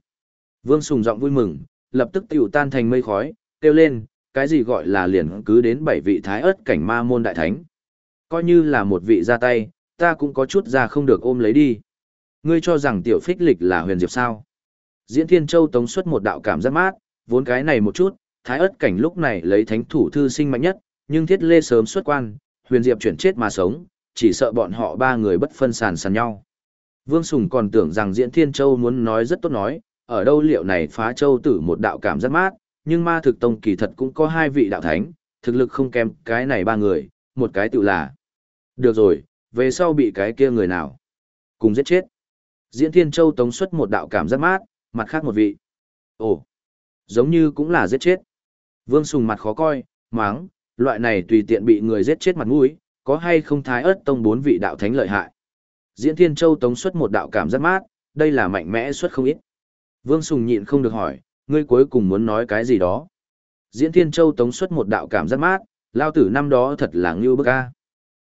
Vương Sùng giọng vui mừng, lập tức tiểu tan thành mây khói, kêu lên, cái gì gọi là liền cứ đến bảy vị thái ớt cảnh ma môn đại thánh. Coi như là một vị ra tay, ta cũng có chút ra không được ôm lấy đi. Ngươi cho rằng tiểu phích lịch là huyền diệp sao? Diễn Thiên Châu tống xuất một đạo cảm giác mát, vốn cái này một chút, thái ớt cảnh lúc này lấy thánh thủ thư sinh mạnh nhất, nhưng thiết lê sớm xuất quan, huyền diệp chuyển chết mà sống, chỉ sợ bọn họ ba người bất phân sàn sàn nhau. Vương Sùng còn tưởng rằng Diễn Thiên Châu muốn nói rất tốt nói, ở đâu liệu này phá châu tử một đạo cảm giác mát, nhưng ma thực tông kỳ thật cũng có hai vị đạo thánh, thực lực không kém cái này ba người, một cái tự là. Được rồi, về sau bị cái kia người nào? Cùng giết chết. Diễn Thiên Châu tống xuất một đạo cảm giác mát, mặt khác một vị. Ồ, giống như cũng là giết chết. Vương Sùng mặt khó coi, máng, loại này tùy tiện bị người giết chết mặt mũi, có hay không thái ớt tông bốn vị đạo thánh lợi hại. Diễn Thiên Châu tống xuất một đạo cảm giác mát, đây là mạnh mẽ xuất không ít. Vương Sùng nhịn không được hỏi, ngươi cuối cùng muốn nói cái gì đó. Diễn Thiên Châu tống xuất một đạo cảm giác mát, lao tử năm đó thật là ngưu bức ca.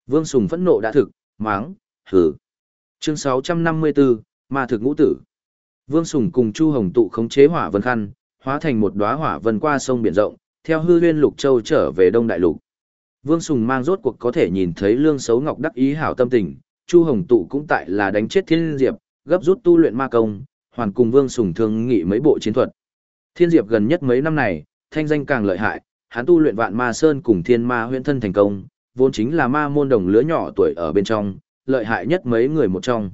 Vương Sùng phẫn nộ đã thực, máng, hử. Chương 654, Ma thực ngũ tử. Vương Sùng cùng Chu Hồng tụ khống chế hỏa vân khăn, hóa thành một đóa hỏa vân qua sông biển rộng, theo hư huyên lục châu trở về Đông Đại Lục. Vương Sùng mang rốt cuộc có thể nhìn thấy lương xấu ngọc đắc ý hảo tâm tình, Chu Hồng tụ cũng tại là đánh chết thiên diệp, gấp rút tu luyện ma công, hoàn cùng Vương Sùng thương nghị mấy bộ chiến thuật. Thiên diệp gần nhất mấy năm này, thanh danh càng lợi hại, hắn tu luyện vạn ma sơn cùng thiên ma huyễn thân thành công, vốn chính là ma môn đồng lứa nhỏ tuổi ở bên trong, lợi hại nhất mấy người một trong.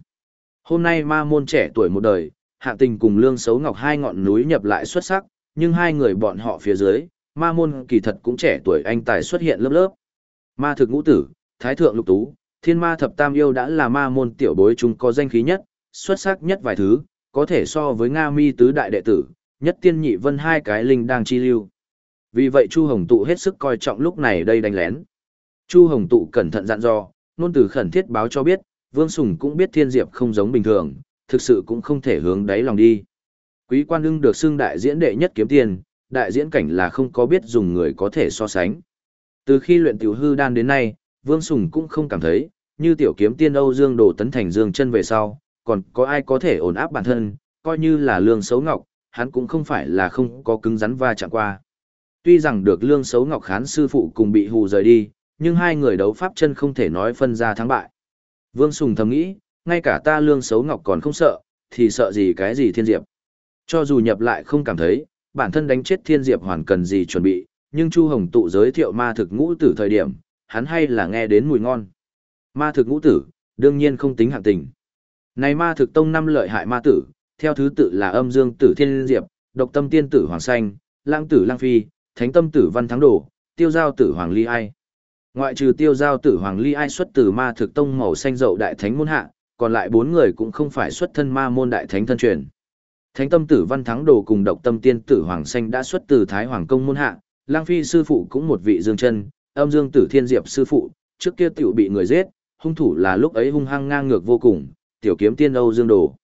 Hôm nay ma môn trẻ tuổi một đời, hạ tình cùng lương xấu ngọc hai ngọn núi nhập lại xuất sắc, nhưng hai người bọn họ phía dưới, ma môn kỳ thật cũng trẻ tuổi anh tài xuất hiện lớp lớp. Ma thực ngũ tử, thái thượng lục tú, thiên ma thập tam yêu đã là ma môn tiểu bối chúng có danh khí nhất, xuất sắc nhất vài thứ, có thể so với Nga mi tứ đại đệ tử, nhất tiên nhị vân hai cái linh đang chi lưu. Vì vậy Chu Hồng Tụ hết sức coi trọng lúc này đây đánh lén. Chu Hồng Tụ cẩn thận dặn dò, nôn từ khẩn thiết báo cho biết, Vương Sùng cũng biết Thiên Diệp không giống bình thường, thực sự cũng không thể hướng đáy lòng đi. Quý quan ưng được xưng đại diễn đệ nhất kiếm tiền, đại diễn cảnh là không có biết dùng người có thể so sánh. Từ khi luyện tiểu hư đan đến nay, Vương Sùng cũng không cảm thấy, như tiểu kiếm tiên Âu Dương Đồ tấn thành dương chân về sau, còn có ai có thể ổn áp bản thân, coi như là lương xấu ngọc, hắn cũng không phải là không có cứng rắn va chạm qua. Tuy rằng được lương xấu ngọc khán sư phụ cùng bị hù rời đi, nhưng hai người đấu pháp chân không thể nói phân ra thắng bại. Vương Sùng thầm nghĩ, ngay cả ta lương xấu ngọc còn không sợ, thì sợ gì cái gì thiên diệp. Cho dù nhập lại không cảm thấy, bản thân đánh chết thiên diệp hoàn cần gì chuẩn bị, nhưng Chu Hồng tụ giới thiệu ma thực ngũ tử thời điểm, hắn hay là nghe đến mùi ngon. Ma thực ngũ tử, đương nhiên không tính hạng tình. Này ma thực tông năm lợi hại ma tử, theo thứ tự là âm dương tử thiên diệp, độc tâm tiên tử hoàng xanh, lang tử lang phi, thánh tâm tử văn thắng đổ, tiêu giao tử hoàng ly ai. Ngoại trừ tiêu giao tử hoàng ly ai xuất từ ma thực tông màu xanh dậu đại thánh môn hạ, còn lại bốn người cũng không phải xuất thân ma môn đại thánh thân truyền. Thánh tâm tử văn thắng đồ cùng độc tâm tiên tử hoàng xanh đã xuất từ thái hoàng công môn hạ, lang phi sư phụ cũng một vị dương chân, âm dương tử thiên diệp sư phụ, trước kia tiểu bị người giết, hung thủ là lúc ấy hung hăng ngang ngược vô cùng, tiểu kiếm tiên Âu Dương Đồ.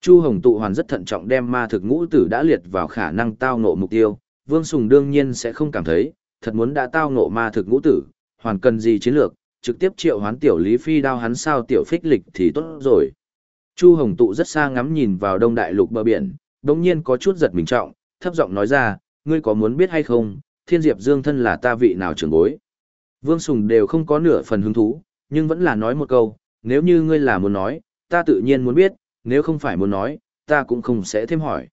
Chu Hồng tụ hoàn rất thận trọng đem ma thực ngũ tử đã liệt vào khả năng tao ngộ mục tiêu, Vương Sùng đương nhiên sẽ không cảm thấy, thật muốn đã tao ngộ ma thực ngũ tử, hoàn cần gì chiến lược, trực tiếp triệu hoán tiểu Lý Phi đao hắn sao tiểu phích lịch thì tốt rồi. Chu Hồng tụ rất xa ngắm nhìn vào đông đại lục bờ biển, đồng nhiên có chút giật mình trọng, thấp giọng nói ra, ngươi có muốn biết hay không, thiên diệp dương thân là ta vị nào trưởng bối. Vương Sùng đều không có nửa phần hứng thú, nhưng vẫn là nói một câu, nếu như ngươi là muốn nói, ta tự nhiên muốn biết, nếu không phải muốn nói, ta cũng không sẽ thêm hỏi.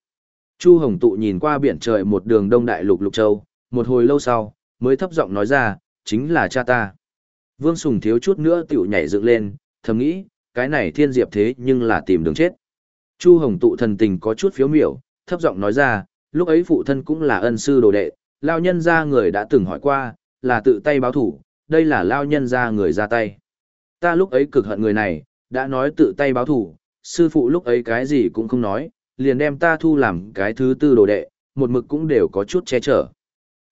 Chu Hồng tụ nhìn qua biển trời một đường đông đại lục lục châu, một hồi lâu sau, mới thấp giọng nói ra, chính là cha ta. Vương Sùng thiếu chút nữa tiểu nhảy dựng lên, thầm nghĩ, cái này thiên diệp thế nhưng là tìm đường chết. Chu Hồng tụ thần tình có chút phiếu miểu, thấp giọng nói ra, lúc ấy phụ thân cũng là ân sư đồ đệ, lao nhân ra người đã từng hỏi qua, là tự tay báo thủ, đây là lao nhân ra người ra tay. Ta lúc ấy cực hận người này, đã nói tự tay báo thủ, sư phụ lúc ấy cái gì cũng không nói, liền đem ta thu làm cái thứ tư đồ đệ, một mực cũng đều có chút che chở.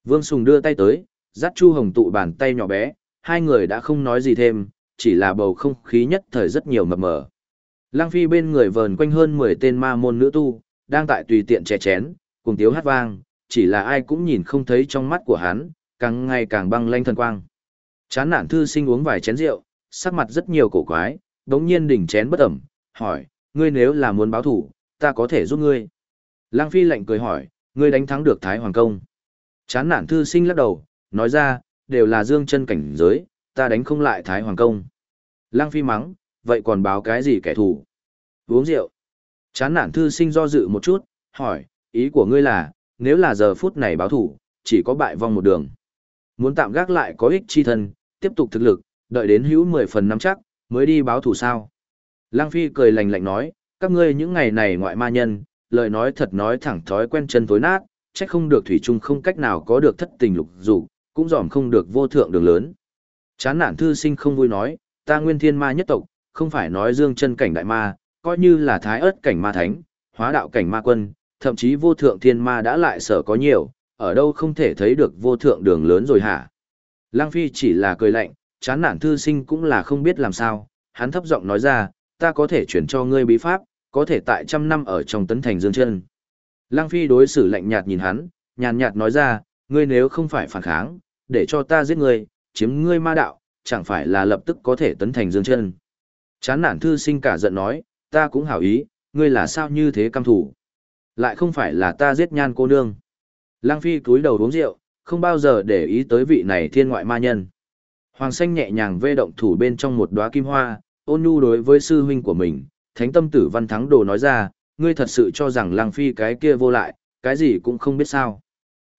Vương Sùng đưa tay tới, dắt Chu Hồng tụ bàn tay nhỏ bé, hai người đã không nói gì thêm, chỉ là bầu không khí nhất thời rất nhiều mập mờ. Lăng Phi bên người vờn quanh hơn 10 tên ma môn nữ tu, đang tại tùy tiện chè chén, cùng tiếu hát vang, chỉ là ai cũng nhìn không thấy trong mắt của hắn, càng ngày càng băng lanh thần quang. Chán nản thư sinh uống vài chén rượu, sắc mặt rất nhiều cổ quái, đống nhiên đỉnh chén bất ẩm, hỏi, ngươi nếu là muốn báo thủ, ta có thể giúp ngươi. Lăng Phi lạnh cười hỏi, ngươi đánh thắng được Thái Hoàng Công. Chán nản thư sinh lắc đầu, nói ra, đều là dương chân cảnh giới, ta đánh không lại Thái Hoàng Công. Lăng Phi mắng, vậy còn báo cái gì kẻ thù? Uống rượu. Chán nản thư sinh do dự một chút, hỏi, ý của ngươi là, nếu là giờ phút này báo thủ, chỉ có bại vong một đường. Muốn tạm gác lại có ích chi thân, tiếp tục thực lực, đợi đến hữu 10 phần năm chắc, mới đi báo thủ sao. Lăng Phi cười lạnh lạnh nói, các ngươi những ngày này ngoại ma nhân, lời nói thật nói thẳng thói quen chân tối nát, trách không được thủy chung không cách nào có được thất tình lục dục, cũng dòm không được vô thượng đường lớn. Chán nản thư sinh không vui nói, ta nguyên thiên ma nhất tộc, không phải nói dương chân cảnh đại ma, coi như là thái ớt cảnh ma thánh, hóa đạo cảnh ma quân, thậm chí vô thượng thiên ma đã lại sở có nhiều, ở đâu không thể thấy được vô thượng đường lớn rồi hả? Lăng Phi chỉ là cười lạnh, chán nản thư sinh cũng là không biết làm sao, hắn thấp giọng nói ra, ta có thể chuyển cho ngươi bí pháp, có thể tại trăm năm ở trong tấn thành dương chân. Lăng Phi đối xử lạnh nhạt nhìn hắn, nhàn nhạt nói ra, ngươi nếu không phải phản kháng, để cho ta giết ngươi, chiếm ngươi ma đạo, chẳng phải là lập tức có thể tấn thành dương chân. Chán nản thư sinh cả giận nói, ta cũng hảo ý, ngươi là sao như thế cam thủ. Lại không phải là ta giết nhan cô nương. Lăng Phi cúi đầu uống rượu, không bao giờ để ý tới vị này thiên ngoại ma nhân. Hoàng xanh nhẹ nhàng vê động thủ bên trong một đóa kim hoa, ôn nhu đối với sư huynh của mình, thánh tâm tử văn thắng đồ nói ra, ngươi thật sự cho rằng Lăng Phi cái kia vô lại, cái gì cũng không biết sao.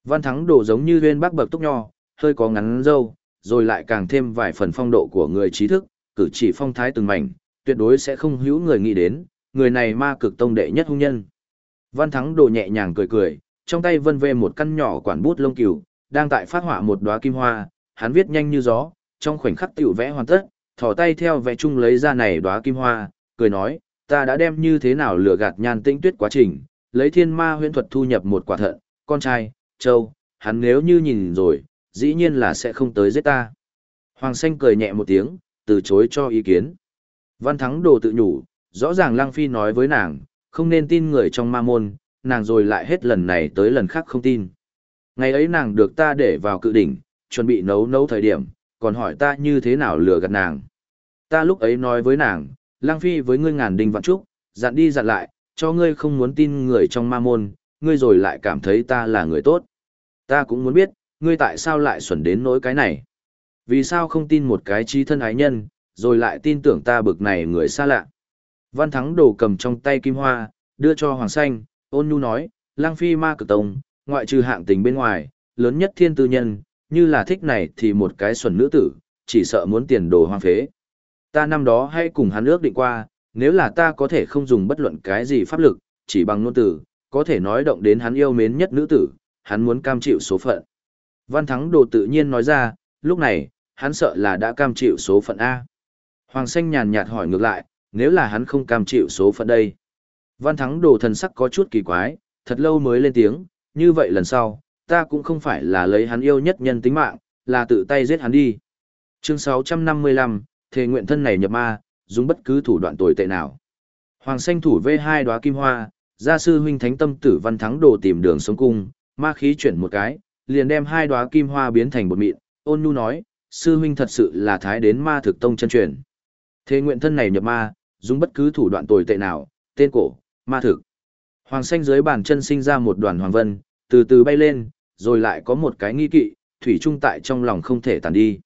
Văn thắng đồ giống như huyên bác bậc túc nho, hơi có ngắn dâu, rồi lại càng thêm vài phần phong độ của người trí thức, cử chỉ phong thái từng mảnh, tuyệt đối sẽ không hữu người nghĩ đến, người này ma cực tông đệ nhất hung nhân. Văn thắng đồ nhẹ nhàng cười cười, trong tay vân về một căn nhỏ quản bút lông cừu, đang tại phát họa một đóa kim hoa, hắn viết nhanh như gió, trong khoảnh khắc tiểu vẽ hoàn tất, thỏ tay theo vẽ chung lấy ra này đóa kim hoa, cười nói, ta đã đem như thế nào lừa gạt nhan tĩnh tuyết quá trình, lấy thiên ma huyễn thuật thu nhập một quả thận, con trai, châu, hắn nếu như nhìn rồi, dĩ nhiên là sẽ không tới giết ta. Hoàng xanh cười nhẹ một tiếng, từ chối cho ý kiến. Văn thắng đồ tự nhủ, rõ ràng Lăng Phi nói với nàng, không nên tin người trong ma môn, nàng rồi lại hết lần này tới lần khác không tin. Ngày ấy nàng được ta để vào cự đỉnh, chuẩn bị nấu nấu thời điểm, còn hỏi ta như thế nào lừa gạt nàng. Ta lúc ấy nói với nàng, Lang Phi với ngươi ngàn đình vạn trúc, dặn đi dặn lại, cho ngươi không muốn tin người trong ma môn, ngươi rồi lại cảm thấy ta là người tốt. Ta cũng muốn biết, ngươi tại sao lại xuẩn đến nỗi cái này. Vì sao không tin một cái trí thân ái nhân, rồi lại tin tưởng ta bực này người xa lạ. Văn Thắng đồ cầm trong tay kim hoa, đưa cho Hoàng Xanh, ôn nhu nói, lang phi ma cực tông, ngoại trừ hạng tình bên ngoài, lớn nhất thiên tư nhân, như là thích này thì một cái xuẩn nữ tử, chỉ sợ muốn tiền đồ hoang phế. Ta năm đó hay cùng hắn ước định qua, nếu là ta có thể không dùng bất luận cái gì pháp lực, chỉ bằng ngôn tử, có thể nói động đến hắn yêu mến nhất nữ tử, hắn muốn cam chịu số phận. Văn Thắng Đồ tự nhiên nói ra, lúc này, hắn sợ là đã cam chịu số phận A. Hoàng Xanh nhàn nhạt hỏi ngược lại, nếu là hắn không cam chịu số phận đây. Văn Thắng Đồ thần sắc có chút kỳ quái, thật lâu mới lên tiếng, như vậy lần sau, ta cũng không phải là lấy hắn yêu nhất nhân tính mạng, là tự tay giết hắn đi. Chương 655, thề nguyện thân này nhập ma, dùng bất cứ thủ đoạn tồi tệ nào. Hoàng Xanh thủ v hai đóa kim hoa, gia sư huynh thánh tâm tử Văn Thắng Đồ tìm đường sống cung, ma khí chuyển một cái, liền đem hai đóa kim hoa biến thành bột mịn, ôn nhu nói, sư huynh thật sự là thái đến ma thực tông chân truyền. Thế nguyện thân này nhập ma, dùng bất cứ thủ đoạn tồi tệ nào, tên cổ, ma thực. Hoàng xanh dưới bàn chân sinh ra một đoàn hoàng vân, từ từ bay lên, rồi lại có một cái nghi kỵ, thủy trung tại trong lòng không thể tàn đi.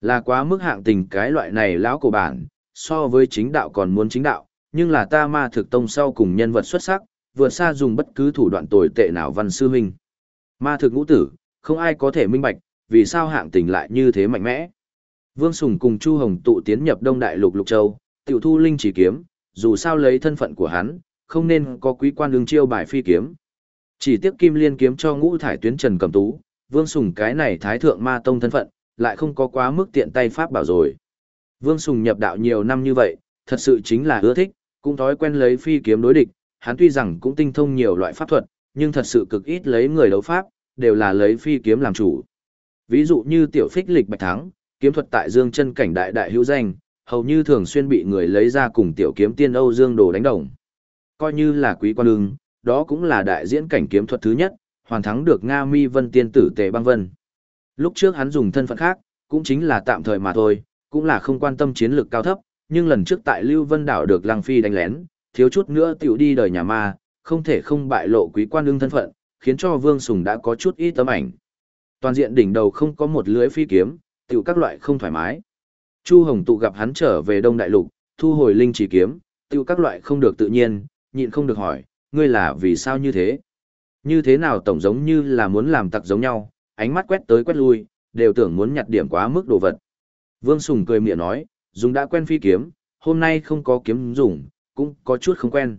Là quá mức hạng tình cái loại này lão cổ bản, so với chính đạo còn muốn chính đạo, nhưng là ta ma thực tông sau cùng nhân vật xuất sắc, vượt xa dùng bất cứ thủ đoạn tồi tệ nào văn sư huynh. Ma thực ngũ tử, không ai có thể minh bạch, vì sao hạng tình lại như thế mạnh mẽ. Vương Sùng cùng Chu Hồng tụ tiến nhập Đông Đại Lục Lục Châu, tiểu thu linh chỉ kiếm, dù sao lấy thân phận của hắn, không nên có quý quan đường chiêu bài phi kiếm. Chỉ tiếc kim liên kiếm cho ngũ thải tuyến trần cầm tú, Vương Sùng cái này thái thượng ma tông thân phận, lại không có quá mức tiện tay pháp bảo rồi. Vương Sùng nhập đạo nhiều năm như vậy, thật sự chính là ưa thích, cũng thói quen lấy phi kiếm đối địch, hắn tuy rằng cũng tinh thông nhiều loại pháp thuật, nhưng thật sự cực ít lấy người đấu pháp, đều là lấy phi kiếm làm chủ. Ví dụ như tiểu phích lịch bạch thắng, kiếm thuật tại dương chân cảnh đại đại hữu danh, hầu như thường xuyên bị người lấy ra cùng tiểu kiếm tiên Âu Dương Đồ đánh đồng. Coi như là quý quan ưng, đó cũng là đại diễn cảnh kiếm thuật thứ nhất, hoàn thắng được Nga Mi Vân tiên tử Tề Băng Vân. Lúc trước hắn dùng thân phận khác, cũng chính là tạm thời mà thôi, cũng là không quan tâm chiến lược cao thấp, nhưng lần trước tại Lưu Vân đảo được Lăng Phi đánh lén, thiếu chút nữa tiểu đi đời nhà ma, không thể không bại lộ quý quan đương thân phận, khiến cho Vương Sùng đã có chút ít tấm ảnh. Toàn diện đỉnh đầu không có một lưới phi kiếm, tiểu các loại không thoải mái. Chu Hồng tụ gặp hắn trở về Đông Đại Lục, thu hồi linh chỉ kiếm, tiêu các loại không được tự nhiên, nhịn không được hỏi, ngươi là vì sao như thế? Như thế nào tổng giống như là muốn làm tặc giống nhau, ánh mắt quét tới quét lui, đều tưởng muốn nhặt điểm quá mức đồ vật. Vương Sùng cười miệng nói, dùng đã quen phi kiếm, hôm nay không có kiếm dùng, cũng có chút không quen.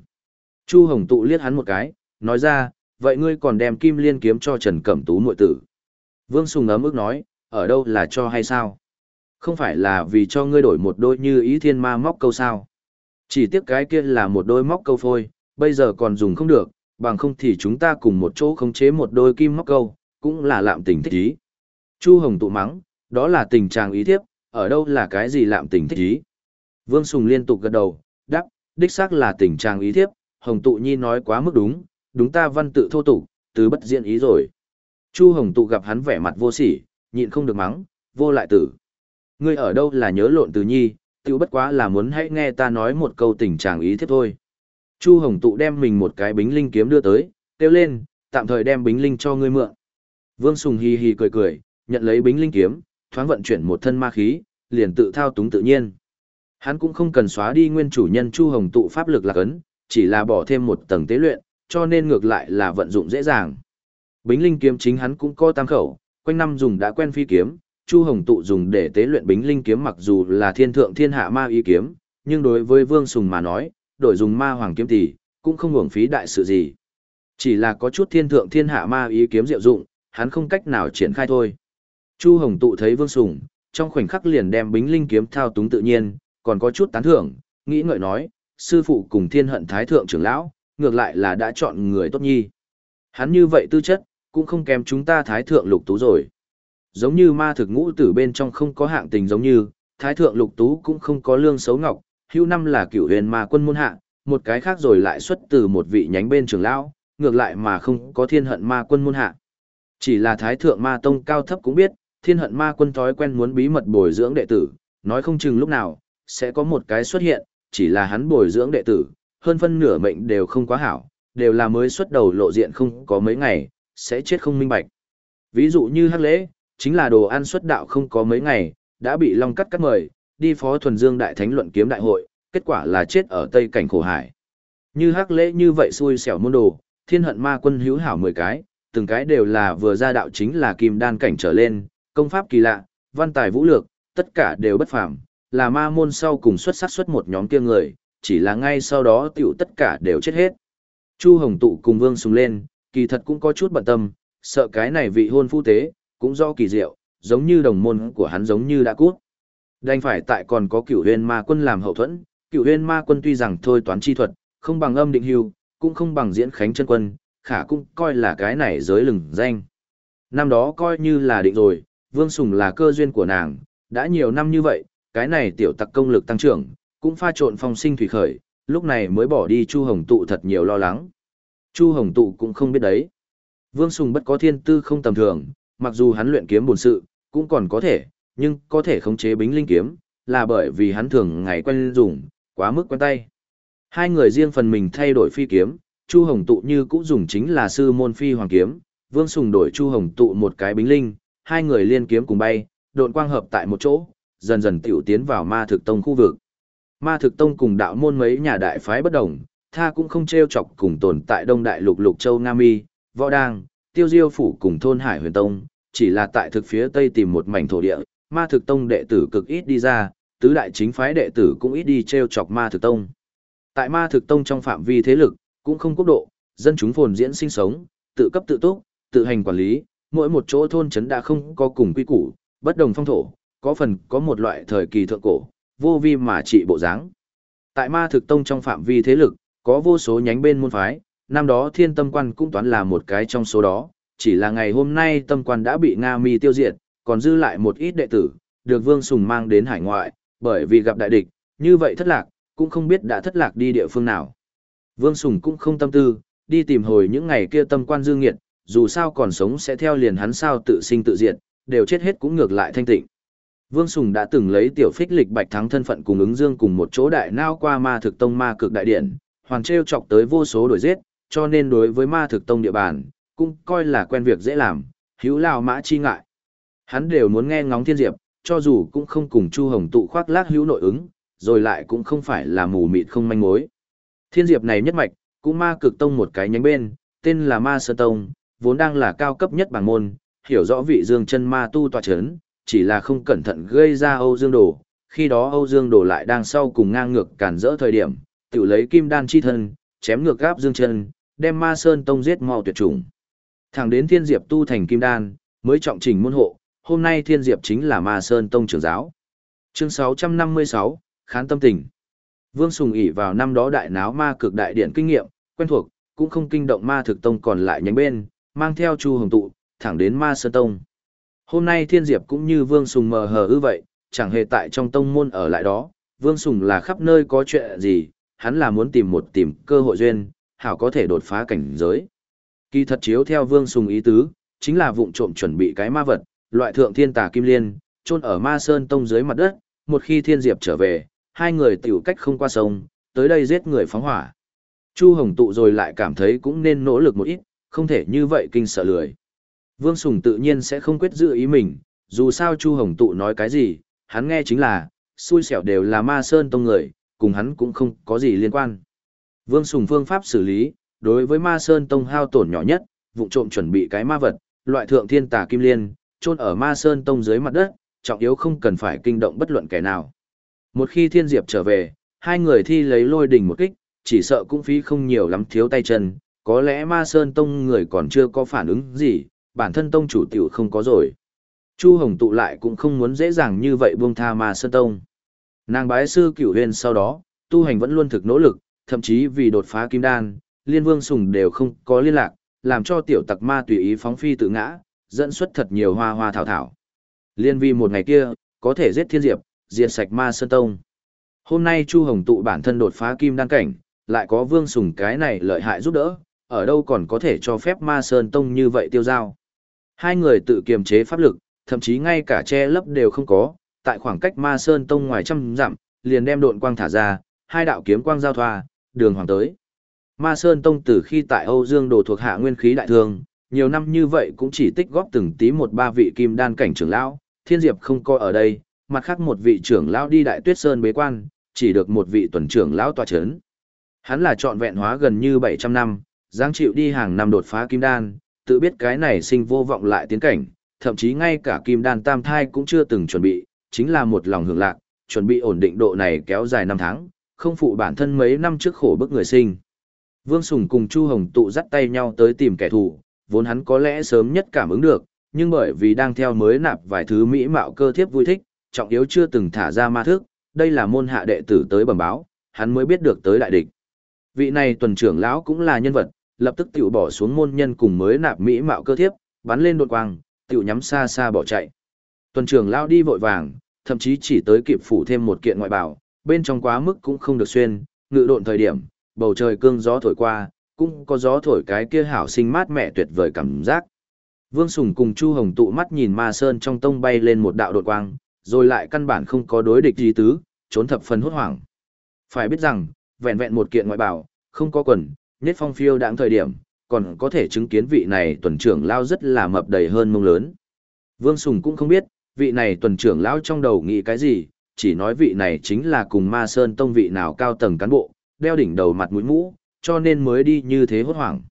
Chu Hồng tụ liếc hắn một cái, nói ra, vậy ngươi còn đem kim liên kiếm cho Trần Cẩm Tú muội tử. Vương Sùng ấm ức nói, ở đâu là cho hay sao? Không phải là vì cho ngươi đổi một đôi như ý thiên ma móc câu sao. Chỉ tiếc cái kia là một đôi móc câu phôi, bây giờ còn dùng không được, bằng không thì chúng ta cùng một chỗ khống chế một đôi kim móc câu, cũng là lạm tình thích ý. Chu Hồng tụ mắng, đó là tình trạng ý thiếp, ở đâu là cái gì lạm tình thích ý. Vương Sùng liên tục gật đầu, đáp, đích xác là tình trạng ý thiếp, Hồng tụ nhi nói quá mức đúng, đúng ta văn tự thô tục, từ bất diện ý rồi. Chu Hồng tụ gặp hắn vẻ mặt vô sỉ, nhịn không được mắng, vô lại tử. Ngươi ở đâu là nhớ lộn từ nhi, tiêu bất quá là muốn hãy nghe ta nói một câu tình trạng ý thiếp thôi. Chu Hồng tụ đem mình một cái bính linh kiếm đưa tới, kêu lên, tạm thời đem bính linh cho ngươi mượn. Vương Sùng hì hì cười cười, nhận lấy bính linh kiếm, thoáng vận chuyển một thân ma khí, liền tự thao túng tự nhiên. Hắn cũng không cần xóa đi nguyên chủ nhân Chu Hồng tụ pháp lực lạc ấn, chỉ là bỏ thêm một tầng tế luyện, cho nên ngược lại là vận dụng dễ dàng. Bính linh kiếm chính hắn cũng có tam khẩu, quanh năm dùng đã quen phi kiếm, Chu Hồng tụ dùng để tế luyện bính linh kiếm mặc dù là thiên thượng thiên hạ ma y kiếm, nhưng đối với Vương Sùng mà nói, đổi dùng ma hoàng kiếm tỷ, cũng không hưởng phí đại sự gì. Chỉ là có chút thiên thượng thiên hạ ma ý kiếm diệu dụng, hắn không cách nào triển khai thôi. Chu Hồng tụ thấy Vương Sùng, trong khoảnh khắc liền đem bính linh kiếm thao túng tự nhiên, còn có chút tán thưởng, nghĩ ngợi nói, sư phụ cùng thiên hận thái thượng trưởng lão, ngược lại là đã chọn người tốt nhi. Hắn như vậy tư chất, cũng không kém chúng ta thái thượng lục tú rồi. Giống như ma thực ngũ tử bên trong không có hạng tình giống như, thái thượng lục tú cũng không có lương xấu ngọc, hưu năm là cửu huyền ma quân môn hạ, một cái khác rồi lại xuất từ một vị nhánh bên trưởng lão, ngược lại mà không có thiên hận ma quân môn hạ. Chỉ là thái thượng ma tông cao thấp cũng biết, thiên hận ma quân thói quen muốn bí mật bồi dưỡng đệ tử, nói không chừng lúc nào, sẽ có một cái xuất hiện, chỉ là hắn bồi dưỡng đệ tử, hơn phân nửa mệnh đều không quá hảo, đều là mới xuất đầu lộ diện không có mấy ngày, sẽ chết không minh bạch. Ví dụ như hắc lễ, chính là đồ ăn xuất đạo không có mấy ngày, đã bị Long cắt cắt mời, đi phó thuần dương đại thánh luận kiếm đại hội, kết quả là chết ở tây cảnh khổ hải. Như hắc lễ như vậy xui xẻo môn đồ, thiên hận ma quân hữu hảo 10 cái, từng cái đều là vừa ra đạo chính là kim đan cảnh trở lên, công pháp kỳ lạ, văn tài vũ lược, tất cả đều bất phàm, là ma môn sau cùng xuất sắc xuất một nhóm kia người, chỉ là ngay sau đó tiểu tất cả đều chết hết. Chu Hồng tụ cùng Vương Sùng lên, kỳ thật cũng có chút bận tâm, sợ cái này vị hôn phu tế, cũng do kỳ diệu, giống như đồng môn của hắn giống như đã cút. Đành phải tại còn có cửu huyền ma quân làm hậu thuẫn, cửu huyền ma quân tuy rằng thôi toán chi thuật, không bằng âm định hưu, cũng không bằng diễn khánh chân quân, khả cũng coi là cái này giới lừng danh. Năm đó coi như là định rồi, Vương Sùng là cơ duyên của nàng, đã nhiều năm như vậy, cái này tiểu tặc công lực tăng trưởng, cũng pha trộn phong sinh thủy khởi, lúc này mới bỏ đi Chu Hồng tụ thật nhiều lo lắng. Chu Hồng tụ cũng không biết đấy. Vương Sùng bất có thiên tư không tầm thường, mặc dù hắn luyện kiếm bổn sự, cũng còn có thể, nhưng có thể khống chế bính linh kiếm, là bởi vì hắn thường ngày quen dùng, quá mức quen tay. Hai người riêng phần mình thay đổi phi kiếm, Chu Hồng tụ như cũng dùng chính là sư môn phi hoàng kiếm, Vương Sùng đổi Chu Hồng tụ một cái bính linh, hai người liên kiếm cùng bay, độn quang hợp tại một chỗ, dần dần tiểu tiến vào ma thực tông khu vực. Ma thực tông cùng đạo môn mấy nhà đại phái bất đồng, tha cũng không treo chọc cùng tồn tại Đông Đại Lục Lục Châu Nga Mi, Võ Đang, Tiêu Diêu phủ cùng thôn Hải Huyền Tông, chỉ là tại thực phía tây tìm một mảnh thổ địa, Ma thực tông đệ tử cực ít đi ra, tứ đại chính phái đệ tử cũng ít đi treo chọc Ma thực tông. Tại Ma thực tông trong phạm vi thế lực, cũng không quốc độ, dân chúng phồn diễn sinh sống, tự cấp tự túc, tự hành quản lý, mỗi một chỗ thôn trấn đã không có cùng quy củ, bất đồng phong thổ, có phần có một loại thời kỳ thượng cổ, vô vi mà trị bộ dáng. Tại ma thực tông trong phạm vi thế lực, có vô số nhánh bên môn phái, năm đó thiên tâm quan cũng toán là một cái trong số đó, chỉ là ngày hôm nay tâm quan đã bị Nga mi tiêu diệt, còn dư lại một ít đệ tử, được Vương Sùng mang đến hải ngoại, bởi vì gặp đại địch, như vậy thất lạc, cũng không biết đã thất lạc đi địa phương nào. Vương Sùng cũng không tâm tư, đi tìm hồi những ngày kia tâm quan dương nghiệt, dù sao còn sống sẽ theo liền hắn sao tự sinh tự diệt, đều chết hết cũng ngược lại thanh tịnh. Vương Sùng đã từng lấy tiểu phích lịch bạch thắng thân phận cùng ứng dương cùng một chỗ đại nao qua ma thực tông ma cực đại điện, hoàn treo chọc tới vô số đổi giết, cho nên đối với ma thực tông địa bàn, cũng coi là quen việc dễ làm, hữu lao mã chi ngại. Hắn đều muốn nghe ngóng thiên diệp, cho dù cũng không cùng Chu Hồng tụ khoác lác hữu nội ứng, rồi lại cũng không phải là mù mịt không manh mối. Thiên diệp này nhất mạch, cũng ma cực tông một cái nhánh bên, tên là ma sơ tông, vốn đang là cao cấp nhất bảng môn, hiểu rõ vị dương chân ma tu tòa chấn, chỉ là không cẩn thận gây ra Âu Dương Đồ, khi đó Âu Dương Đồ lại đang sau cùng ngang ngược cản rỡ thời điểm, tự lấy kim đan chi thân, chém ngược gáp Dương chân, đem ma sơn tông giết mau tuyệt chủng. Thẳng đến thiên diệp tu thành kim đan, mới trọng trình môn hộ, hôm nay thiên diệp chính là ma sơn tông trưởng giáo. Chương 656, Khán tâm tình. Vương Sùng ỉ vào năm đó đại náo ma cực đại điện kinh nghiệm, quen thuộc, cũng không kinh động ma thực tông còn lại nhánh bên, mang theo Chu Hồng tụ, thẳng đến Ma Sơn Tông. Hôm nay Thiên Diệp cũng như Vương Sùng mờ hờ ư vậy, chẳng hề tại trong tông môn ở lại đó, Vương Sùng là khắp nơi có chuyện gì, hắn là muốn tìm một tìm cơ hội duyên, hảo có thể đột phá cảnh giới. Kỳ thật chiếu theo Vương Sùng ý tứ, chính là vụng trộm chuẩn bị cái ma vật, loại thượng thiên tà kim liên, chôn ở Ma Sơn Tông dưới mặt đất, một khi Thiên Diệp trở về, hai người tiểu cách không qua sông, tới đây giết người phóng hỏa. Chu Hồng tụ rồi lại cảm thấy cũng nên nỗ lực một ít, không thể như vậy kinh sợ lười. Vương Sùng tự nhiên sẽ không quyết giữ ý mình, dù sao Chu Hồng tụ nói cái gì, hắn nghe chính là, xui xẻo đều là ma sơn tông người, cùng hắn cũng không có gì liên quan. Vương Sùng phương pháp xử lý, đối với ma sơn tông hao tổn nhỏ nhất, vụ trộm chuẩn bị cái ma vật, loại thượng thiên tà kim liên, chôn ở ma sơn tông dưới mặt đất, trọng yếu không cần phải kinh động bất luận kẻ nào. Một khi thiên diệp trở về, hai người thi lấy lôi đỉnh một kích, chỉ sợ cũng phí không nhiều lắm thiếu tay chân, có lẽ ma sơn tông người còn chưa có phản ứng gì, bản thân tông chủ tiểu không có rồi. Chu Hồng tụ lại cũng không muốn dễ dàng như vậy buông tha ma sơn tông. Nàng bái sư cửu huyền sau đó, tu hành vẫn luôn thực nỗ lực, thậm chí vì đột phá kim đan, liên vương sùng đều không có liên lạc, làm cho tiểu tặc ma tùy ý phóng phi tự ngã, dẫn xuất thật nhiều hoa hoa thảo thảo. Liên vi một ngày kia, có thể giết thiên diệp, diệt sạch ma sơn tông. Hôm nay Chu Hồng tụ bản thân đột phá kim đăng cảnh, lại có vương sùng cái này lợi hại giúp đỡ, ở đâu còn có thể cho phép ma sơn tông như vậy tiêu giao. Hai người tự kiềm chế pháp lực, thậm chí ngay cả che lấp đều không có, tại khoảng cách ma sơn tông ngoài trăm dặm, liền đem độn quang thả ra, hai đạo kiếm quang giao thoa, đường hoàng tới. Ma Sơn Tông từ khi tại Âu Dương đồ thuộc hạ nguyên khí đại thương, nhiều năm như vậy cũng chỉ tích góp từng tí một ba vị kim đan cảnh trưởng lão, Thiên Diệp không coi ở đây, mặt khác một vị trưởng lão đi Đại Tuyết Sơn bế quan, chỉ được một vị tuần trưởng lão tòa chấn. Hắn là trọn vẹn hóa gần như 700 năm, giáng chịu đi hàng năm đột phá kim đan, tự biết cái này sinh vô vọng lại tiến cảnh, thậm chí ngay cả kim đan tam thai cũng chưa từng chuẩn bị, chính là một lòng hưởng lạc, chuẩn bị ổn định độ này kéo dài năm tháng, không phụ bản thân mấy năm trước khổ bức người sinh. Vương Sùng cùng Chu Hồng tụ dắt tay nhau tới tìm kẻ thù, vốn hắn có lẽ sớm nhất cảm ứng được, nhưng bởi vì đang theo mới nạp vài thứ mỹ mạo cơ thiếp vui thích, trọng yếu chưa từng thả ra ma thức, đây là môn hạ đệ tử tới bẩm báo, hắn mới biết được tới đại địch. Vị này tuần trưởng lão cũng là nhân vật, lập tức tiểu bỏ xuống môn nhân cùng mới nạp mỹ mạo cơ thiếp, bắn lên đột quang, tiểu nhắm xa xa bỏ chạy. Tuần trưởng lão đi vội vàng, thậm chí chỉ tới kịp phủ thêm một kiện ngoại bảo, bên trong quá mức cũng không được xuyên, ngự độn thời điểm, bầu trời cương gió thổi qua, cũng có gió thổi cái kia hảo sinh mát mẻ tuyệt vời cảm giác. Vương Sùng cùng Chu Hồng tụ mắt nhìn Ma Sơn trong tông bay lên một đạo đột quang, rồi lại căn bản không có đối địch gì tứ, trốn thập phần hốt hoảng. Phải biết rằng, vẹn vẹn một kiện ngoại bảo, không có quần, nhất phong phiêu đáng thời điểm, còn có thể chứng kiến vị này tuần trưởng lao rất là mập đầy hơn mông lớn. Vương Sùng cũng không biết, vị này tuần trưởng lao trong đầu nghĩ cái gì, chỉ nói vị này chính là cùng ma sơn tông vị nào cao tầng cán bộ, đeo đỉnh đầu mặt mũi mũ, cho nên mới đi như thế hốt hoảng.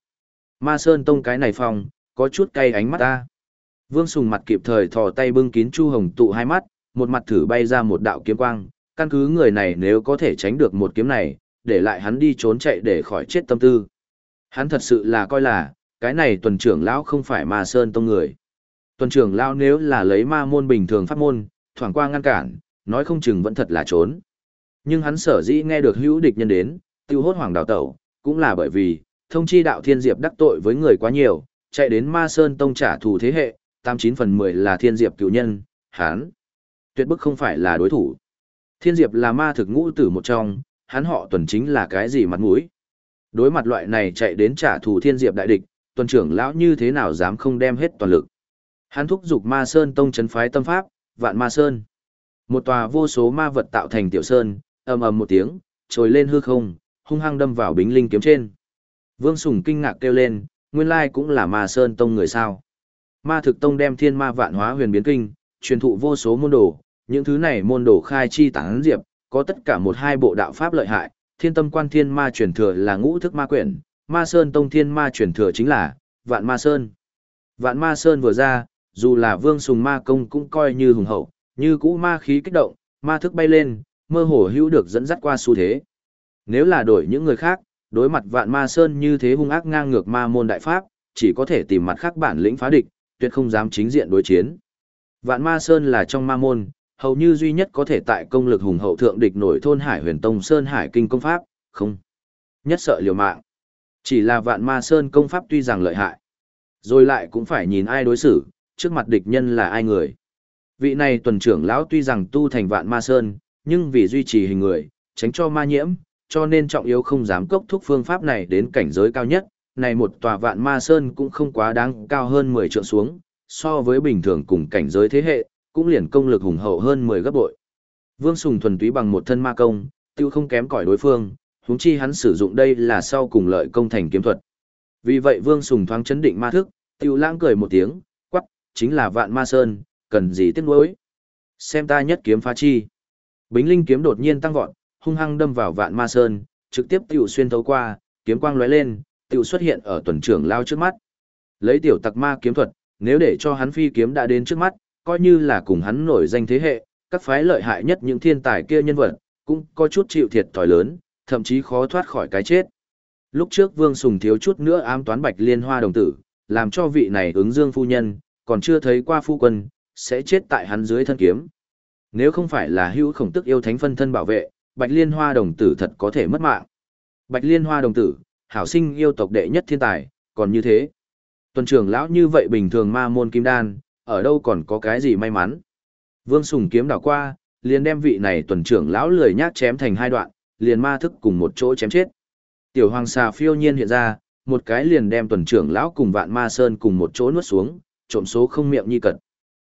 Ma sơn tông cái này phong, có chút cay ánh mắt ta. Vương Sùng mặt kịp thời thò tay bưng kín Chu Hồng tụ hai mắt, một mặt thử bay ra một đạo kiếm quang, căn cứ người này nếu có thể tránh được một kiếm này, để lại hắn đi trốn chạy để khỏi chết tâm tư. Hắn thật sự là coi là, cái này tuần trưởng lão không phải ma sơn tông người. Tuần trưởng lão nếu là lấy ma môn bình thường pháp môn, thoảng qua ngăn cản, nói không chừng vẫn thật là trốn. Nhưng hắn sở dĩ nghe được hữu địch nhân đến, tiêu hốt hoàng đào tẩu, cũng là bởi vì, thông chi đạo thiên diệp đắc tội với người quá nhiều, chạy đến ma sơn tông trả thù thế hệ, tam chín phần mười là thiên diệp cựu nhân, hắn tuyệt bức không phải là đối thủ. Thiên diệp là ma thực ngũ tử một trong, hắn họ tuần chính là cái gì mặt mũi. Đối mặt loại này chạy đến trả thù thiên diệp đại địch, tuần trưởng lão như thế nào dám không đem hết toàn lực. Hắn thúc giục ma sơn tông chấn phái tâm pháp, vạn ma sơn. Một tòa vô số ma vật tạo thành tiểu sơn, ầm ầm một tiếng, trồi lên hư không, hung hăng đâm vào bính linh kiếm trên. Vương Sùng kinh ngạc kêu lên, nguyên lai cũng là ma sơn tông người sao. Ma thực tông đem thiên ma vạn hóa huyền biến kinh, truyền thụ vô số môn đồ, những thứ này môn đồ khai chi tán diệp, có tất cả một hai bộ đạo pháp lợi hại, thiên tâm quan thiên ma truyền thừa là ngũ thức ma quyển, ma sơn tông thiên ma truyền thừa chính là vạn ma sơn. Vạn ma sơn vừa ra, dù là vương sùng ma công cũng coi như hùng hậu, như cũ ma khí kích động, ma thức bay lên, mơ hồ hữu được dẫn dắt qua xu thế. Nếu là đổi những người khác, đối mặt vạn ma sơn như thế hung ác ngang ngược ma môn đại pháp, chỉ có thể tìm mặt khác bản lĩnh phá địch, tuyệt không dám chính diện đối chiến. Vạn ma sơn là trong ma môn, hầu như duy nhất có thể tại công lực hùng hậu thượng địch nổi thôn hải huyền tông sơn hải kinh công pháp, không. Nhất sợ liều mạng. Chỉ là vạn ma sơn công pháp tuy rằng lợi hại. Rồi lại cũng phải nhìn ai đối xử, trước mặt địch nhân là ai người. Vị này tuần trưởng lão tuy rằng tu thành vạn ma sơn, nhưng vì duy trì hình người, tránh cho ma nhiễm, cho nên trọng yếu không dám cốc thúc phương pháp này đến cảnh giới cao nhất. Này một tòa vạn ma sơn cũng không quá đáng cao hơn 10 trượng xuống, so với bình thường cùng cảnh giới thế hệ, cũng liền công lực hùng hậu hơn 10 gấp bội. Vương Sùng thuần túy bằng một thân ma công, tiêu không kém cỏi đối phương, huống chi hắn sử dụng đây là sau cùng lợi công thành kiếm thuật. Vì vậy Vương Sùng thoáng chấn định ma thức, tiêu lãng cười một tiếng, quắc, chính là vạn ma sơn, cần gì tiếc nuối. Xem ta nhất kiếm phá chi. Bính linh kiếm đột nhiên tăng vọt, hung hăng đâm vào vạn ma sơn, trực tiếp tiểu xuyên thấu qua, kiếm quang lóe lên, tiểu xuất hiện ở tuần trưởng lao trước mắt. Lấy tiểu tặc ma kiếm thuật, nếu để cho hắn phi kiếm đã đến trước mắt, coi như là cùng hắn nổi danh thế hệ, các phái lợi hại nhất những thiên tài kia nhân vật, cũng có chút chịu thiệt thòi lớn, thậm chí khó thoát khỏi cái chết. Lúc trước Vương Sùng thiếu chút nữa ám toán Bạch Liên Hoa đồng tử, làm cho vị này ứng dương phu nhân, còn chưa thấy qua phu quân, sẽ chết tại hắn dưới thân kiếm. Nếu không phải là hữu khổng tức yêu thánh phân thân bảo vệ, Bạch Liên Hoa đồng tử thật có thể mất mạng. Bạch Liên Hoa đồng tử, hảo sinh yêu tộc đệ nhất thiên tài, còn như thế. Tuần trưởng lão như vậy bình thường ma môn kim đan, ở đâu còn có cái gì may mắn. Vương Sùng kiếm đảo qua, liền đem vị này tuần trưởng lão lười nhát chém thành hai đoạn, liền ma thức cùng một chỗ chém chết. Tiểu hoàng xà phiêu nhiên hiện ra, một cái liền đem tuần trưởng lão cùng vạn ma sơn cùng một chỗ nuốt xuống, trộm số không miệng nhi cật.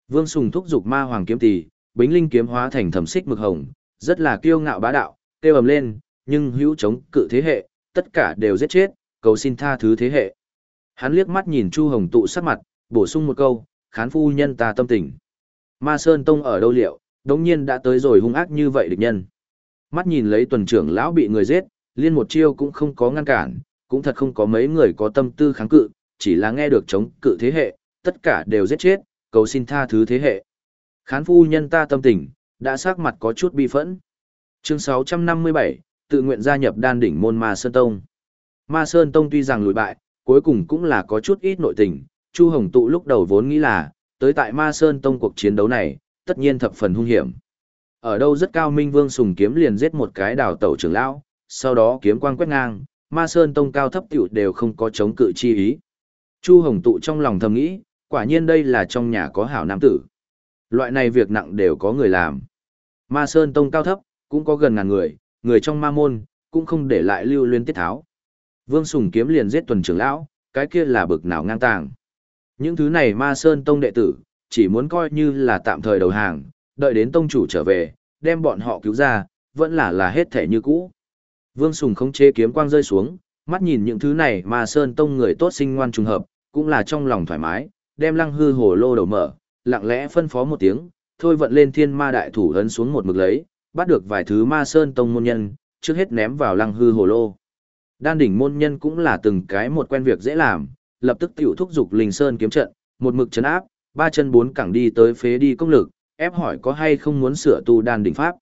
Vương Sùng thúc giục ma hoàng kiếm tỷ, bính linh kiếm hóa thành thẩm xích mực hồng, rất là kiêu ngạo bá đạo, kêu ầm lên, nhưng hữu chống cự thế hệ, tất cả đều giết chết, cầu xin tha thứ thế hệ. Hắn liếc mắt nhìn Chu Hồng tụ sắc mặt, bổ sung một câu, khán phu nhân ta tâm tình. Ma Sơn Tông ở đâu liệu, đống nhiên đã tới rồi hung ác như vậy địch nhân. Mắt nhìn lấy tuần trưởng lão bị người giết, liên một chiêu cũng không có ngăn cản, cũng thật không có mấy người có tâm tư kháng cự, chỉ là nghe được chống cự thế hệ, tất cả đều giết chết, cầu xin tha thứ thế hệ. Khán phu nhân ta tâm tình, đã sắc mặt có chút bi phẫn. Chương 657, tự nguyện gia nhập đan đỉnh môn Ma Sơn Tông. Ma Sơn Tông tuy rằng lùi bại, cuối cùng cũng là có chút ít nội tình, Chu Hồng Tụ lúc đầu vốn nghĩ là, tới tại Ma Sơn Tông cuộc chiến đấu này, tất nhiên thập phần hung hiểm. Ở đâu rất cao minh vương sùng kiếm liền giết một cái đào tẩu trưởng lão, sau đó kiếm quang quét ngang, Ma Sơn Tông cao thấp tiểu đều không có chống cự chi ý. Chu Hồng Tụ trong lòng thầm nghĩ, quả nhiên đây là trong nhà có hảo nam tử. Loại này việc nặng đều có người làm. Ma Sơn Tông cao thấp, cũng có gần ngàn người, người trong ma môn, cũng không để lại lưu luyến tiết tháo. Vương Sùng kiếm liền giết tuần trưởng lão, cái kia là bực nào ngang tàng. Những thứ này Ma Sơn Tông đệ tử, chỉ muốn coi như là tạm thời đầu hàng, đợi đến tông chủ trở về, đem bọn họ cứu ra, vẫn là là hết thể như cũ. Vương Sùng không chế kiếm quang rơi xuống, mắt nhìn những thứ này Ma Sơn Tông người tốt sinh ngoan trùng hợp, cũng là trong lòng thoải mái, đem lăng hư hồ lô đầu mở, lặng lẽ phân phó một tiếng, thôi vận lên thiên ma đại thủ ấn xuống một mực lấy, bắt được vài thứ Ma Sơn Tông môn nhân, trước hết ném vào lăng hư hồ lô. Đan đỉnh môn nhân cũng là từng cái một quen việc dễ làm, lập tức tiểu thúc dục Linh Sơn kiếm trận, một mực chấn áp, ba chân bốn cẳng đi tới phế đi công lực, ép hỏi có hay không muốn sửa tu đan đỉnh pháp.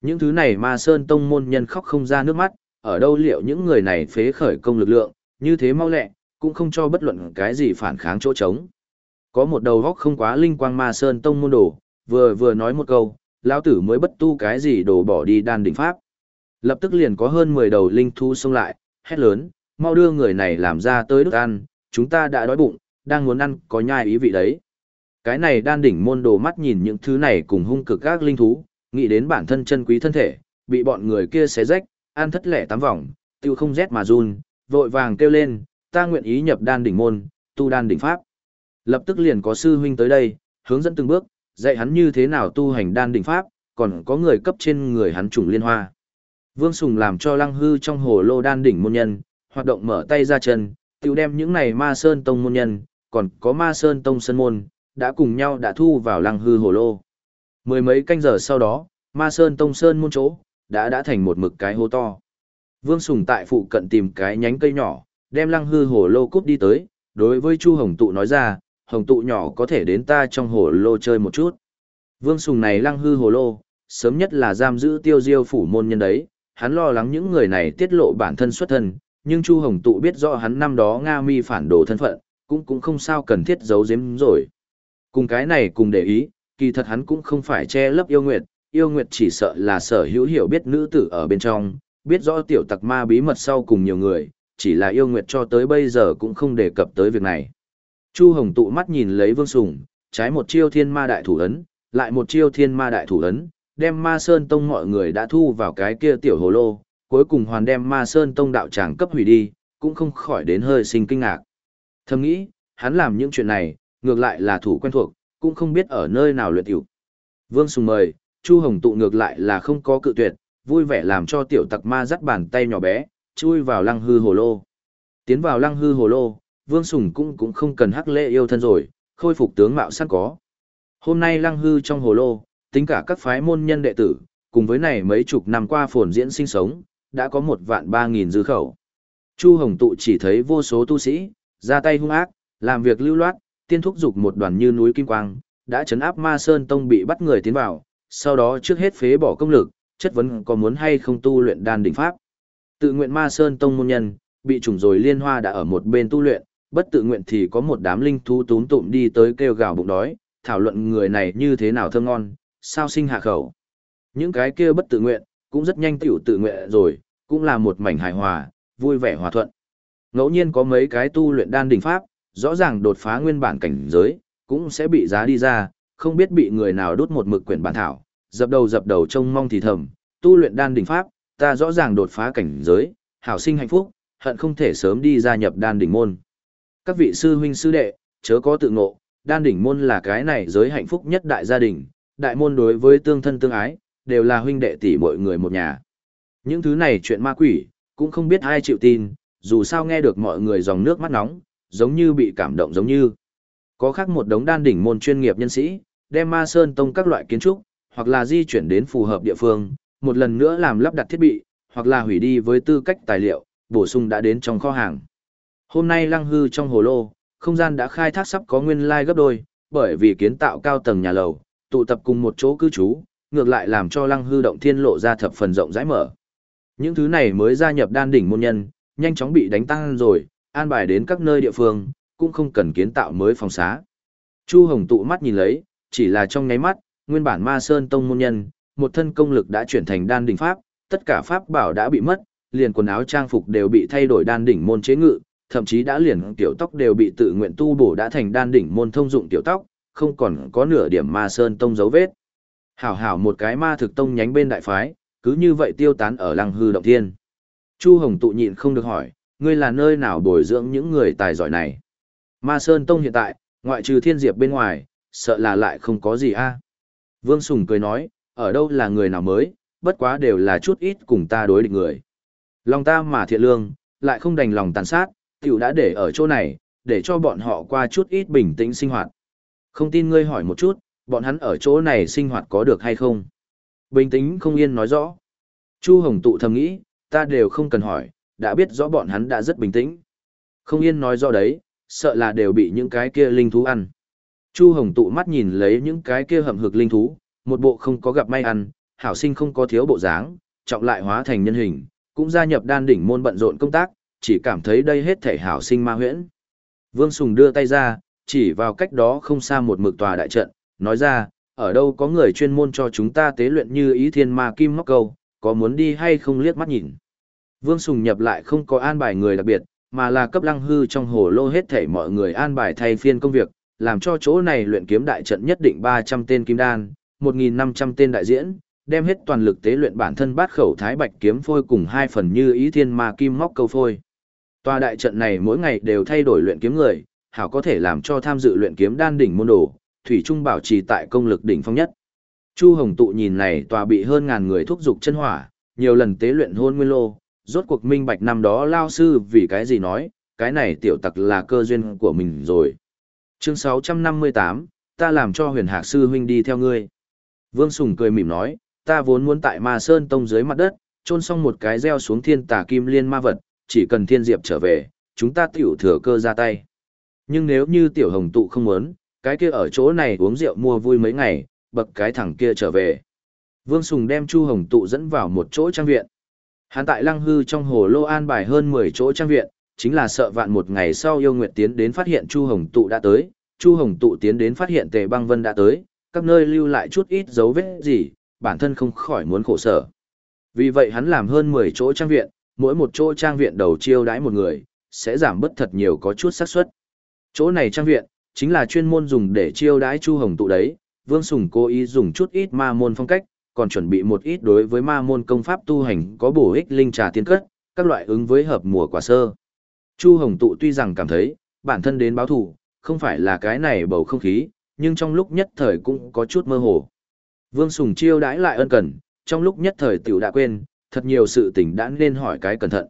Những thứ này Ma Sơn tông môn nhân khóc không ra nước mắt, ở đâu liệu những người này phế khởi công lực lượng, như thế mau lẹ, cũng không cho bất luận cái gì phản kháng chỗ trống. Có một đầu góc không quá linh quang ma sơn tông môn đồ, vừa vừa nói một câu, lão tử mới bất tu cái gì đồ bỏ đi đan đỉnh pháp. Lập tức liền có hơn 10 đầu linh thú xông lại, hét lớn, mau đưa người này làm ra tới đức ăn, chúng ta đã đói bụng, đang muốn ăn có nhai ý vị đấy. Cái này đan đỉnh môn đồ mắt nhìn những thứ này cùng hung cực các linh thú, nghĩ đến bản thân chân quý thân thể, bị bọn người kia xé rách, ăn thất lẻ tám vòng, tiêu không rét mà run, vội vàng kêu lên, ta nguyện ý nhập đan đỉnh môn, tu đan đỉnh pháp. Lập tức liền có sư huynh tới đây, hướng dẫn từng bước, dạy hắn như thế nào tu hành đan đỉnh pháp, còn có người cấp trên người hắn trùng liên hoa. Vương Sùng làm cho lăng hư trong hồ lô đan đỉnh môn nhân, hoạt động mở tay ra chân, tiêu đem những này ma sơn tông môn nhân, còn có ma sơn tông sân môn, đã cùng nhau đã thu vào lăng hư hồ lô. Mười mấy canh giờ sau đó, ma sơn tông sơn môn chỗ, đã đã thành một mực cái hố to. Vương Sùng tại phụ cận tìm cái nhánh cây nhỏ, đem lăng hư hồ lô cút đi tới, đối với Chu Hồng Tụ nói ra, Hồng Tụ nhỏ có thể đến ta trong hồ lô chơi một chút. Vương Sùng này lăng hư hồ lô, sớm nhất là giam giữ tiêu diêu phủ môn nhân đấy, hắn lo lắng những người này tiết lộ bản thân xuất thân, nhưng Chu Hồng Tụ biết rõ hắn năm đó Nga mi phản đồ thân phận, cũng cũng không sao cần thiết giấu giếm rồi. Cùng cái này cùng để ý, kỳ thật hắn cũng không phải che lấp yêu nguyệt, yêu nguyệt chỉ sợ là sở hữu hiểu biết nữ tử ở bên trong, biết rõ tiểu tặc ma bí mật sau cùng nhiều người, chỉ là yêu nguyệt cho tới bây giờ cũng không đề cập tới việc này. Chu Hồng tụ mắt nhìn lấy Vương Sùng, trái một chiêu thiên ma đại thủ ấn, lại một chiêu thiên ma đại thủ ấn, đem ma sơn tông mọi người đã thu vào cái kia tiểu hồ lô, cuối cùng hoàn đem ma sơn tông đạo tràng cấp hủy đi, cũng không khỏi đến hơi sinh kinh ngạc. Thầm nghĩ, hắn làm những chuyện này, ngược lại là thủ quen thuộc, cũng không biết ở nơi nào luyện tiểu. Vương Sùng mời, Chu Hồng tụ ngược lại là không có cự tuyệt, vui vẻ làm cho tiểu tặc ma dắt bàn tay nhỏ bé, chui vào lăng hư hồ lô. Tiến vào lăng hư hồ lô, Vương Sùng cũng cũng không cần hắc lễ yêu thân rồi, khôi phục tướng mạo sẵn có. Hôm nay lăng hư trong hồ lô, tính cả các phái môn nhân đệ tử, cùng với này mấy chục năm qua phồn diễn sinh sống, đã có một vạn ba nghìn dư khẩu. Chu Hồng tụ chỉ thấy vô số tu sĩ, ra tay hung ác, làm việc lưu loát, tiên thúc dục một đoàn như núi kim quang, đã chấn áp ma sơn tông bị bắt người tiến vào, sau đó trước hết phế bỏ công lực, chất vấn có muốn hay không tu luyện đan đỉnh pháp. Tự nguyện ma sơn tông môn nhân, bị trùng rồi liên hoa đã ở một bên tu luyện, bất tự nguyện thì có một đám linh thú túm tụm đi tới kêu gào bụng đói, thảo luận người này như thế nào thơm ngon, sao sinh hạ khẩu. Những cái kia bất tự nguyện, cũng rất nhanh tiểu tự nguyện rồi, cũng là một mảnh hài hòa, vui vẻ hòa thuận. Ngẫu nhiên có mấy cái tu luyện đan đỉnh pháp, rõ ràng đột phá nguyên bản cảnh giới, cũng sẽ bị giá đi ra, không biết bị người nào đốt một mực quyển bản thảo, dập đầu dập đầu trông mong thì thầm, tu luyện đan đỉnh pháp, ta rõ ràng đột phá cảnh giới, hảo sinh hạnh phúc, hận không thể sớm đi gia nhập đan đỉnh môn. Các vị sư huynh sư đệ, chớ có tự ngộ, đan đỉnh môn là cái này giới hạnh phúc nhất đại gia đình, đại môn đối với tương thân tương ái, đều là huynh đệ tỷ mọi người một nhà. Những thứ này chuyện ma quỷ, cũng không biết ai chịu tin, dù sao nghe được mọi người dòng nước mắt nóng, giống như bị cảm động giống như. Có khác một đống đan đỉnh môn chuyên nghiệp nhân sĩ, đem ma sơn tông các loại kiến trúc, hoặc là di chuyển đến phù hợp địa phương, một lần nữa làm lắp đặt thiết bị, hoặc là hủy đi với tư cách tài liệu, bổ sung đã đến trong kho hàng. Hôm nay lăng hư trong hồ lô, không gian đã khai thác sắp có nguyên lai gấp đôi, bởi vì kiến tạo cao tầng nhà lầu, tụ tập cùng một chỗ cư trú, ngược lại làm cho lăng hư động thiên lộ ra thập phần rộng rãi mở. Những thứ này mới gia nhập đan đỉnh môn nhân, nhanh chóng bị đánh tăng rồi, an bài đến các nơi địa phương, cũng không cần kiến tạo mới phòng xá. Chu Hồng tụ mắt nhìn lấy, chỉ là trong nháy mắt, nguyên bản ma sơn tông môn nhân, một thân công lực đã chuyển thành đan đỉnh pháp, tất cả pháp bảo đã bị mất, liền quần áo trang phục đều bị thay đổi đan đỉnh môn chế ngự, thậm chí đã liền tiểu tóc đều bị tự nguyện tu bổ đã thành đan đỉnh môn thông dụng tiểu tóc, không còn có nửa điểm ma sơn tông dấu vết. Hảo hảo một cái ma thực tông nhánh bên đại phái, cứ như vậy tiêu tán ở lăng hư động thiên. Chu Hồng tụ nhịn không được hỏi, ngươi là nơi nào bồi dưỡng những người tài giỏi này? Ma Sơn Tông hiện tại, ngoại trừ thiên diệp bên ngoài, sợ là lại không có gì a. Vương Sùng cười nói, ở đâu là người nào mới, bất quá đều là chút ít cùng ta đối địch người. Lòng ta mà thiện lương, lại không đành lòng tàn sát, tiểu đã để ở chỗ này, để cho bọn họ qua chút ít bình tĩnh sinh hoạt. Không tin ngươi hỏi một chút, bọn hắn ở chỗ này sinh hoạt có được hay không? Bình tĩnh không yên nói rõ. Chu Hồng tụ thầm nghĩ, ta đều không cần hỏi, đã biết rõ bọn hắn đã rất bình tĩnh. Không yên nói rõ đấy, sợ là đều bị những cái kia linh thú ăn. Chu Hồng tụ mắt nhìn lấy những cái kia hầm hực linh thú, một bộ không có gặp may ăn, hảo sinh không có thiếu bộ dáng, trọng lại hóa thành nhân hình, cũng gia nhập đan đỉnh môn bận rộn công tác, chỉ cảm thấy đây hết thể hảo sinh ma huyễn. Vương Sùng đưa tay ra, chỉ vào cách đó không xa một mực tòa đại trận, nói ra, ở đâu có người chuyên môn cho chúng ta tế luyện như ý thiên ma kim móc câu, có muốn đi hay không liếc mắt nhìn. Vương Sùng nhập lại không có an bài người đặc biệt, mà là cấp lăng hư trong hồ lô hết thể mọi người an bài thay phiên công việc, làm cho chỗ này luyện kiếm đại trận nhất định 300 tên kim đan, 1.500 tên đại diễn, đem hết toàn lực tế luyện bản thân bát khẩu thái bạch kiếm phôi cùng hai phần như ý thiên ma kim móc câu phôi. Tòa đại trận này mỗi ngày đều thay đổi luyện kiếm người, hảo có thể làm cho tham dự luyện kiếm đan đỉnh môn đồ, thủy trung bảo trì tại công lực đỉnh phong nhất. Chu Hồng tụ nhìn này tòa bị hơn ngàn người thúc dục chân hỏa, nhiều lần tế luyện hôn nguyên lô, rốt cuộc minh bạch năm đó lao sư vì cái gì nói, cái này tiểu tặc là cơ duyên của mình rồi. Chương 658, ta làm cho huyền hạc sư huynh đi theo ngươi. Vương Sùng cười mỉm nói, ta vốn muốn tại ma sơn tông dưới mặt đất, trôn xong một cái gieo xuống thiên tà kim liên ma vật, chỉ cần thiên diệp trở về, chúng ta tiểu thừa cơ ra tay. Nhưng nếu như tiểu hồng tụ không muốn, cái kia ở chỗ này uống rượu mua vui mấy ngày, bậc cái thằng kia trở về. Vương Sùng đem Chu Hồng tụ dẫn vào một chỗ trang viện. Hắn tại Lăng Hư trong hồ lô an bài hơn 10 chỗ trang viện, chính là sợ vạn một ngày sau yêu nguyệt tiến đến phát hiện Chu Hồng tụ đã tới, Chu Hồng tụ tiến đến phát hiện Tề Băng Vân đã tới, các nơi lưu lại chút ít dấu vết gì, bản thân không khỏi muốn khổ sở. Vì vậy hắn làm hơn 10 chỗ trang viện, mỗi một chỗ trang viện đầu chiêu đãi một người, sẽ giảm bớt thật nhiều có chút xác suất. Chỗ này trang viện, chính là chuyên môn dùng để chiêu đãi Chu Hồng tụ đấy, Vương Sùng cố ý dùng chút ít ma môn phong cách, còn chuẩn bị một ít đối với ma môn công pháp tu hành có bổ ích linh trà tiên cất, các loại ứng với hợp mùa quả sơ. Chu Hồng tụ tuy rằng cảm thấy, bản thân đến báo thủ, không phải là cái này bầu không khí, nhưng trong lúc nhất thời cũng có chút mơ hồ. Vương Sùng chiêu đãi lại ân cần, trong lúc nhất thời tiểu đã quên, thật nhiều sự tình đã nên hỏi cái cẩn thận.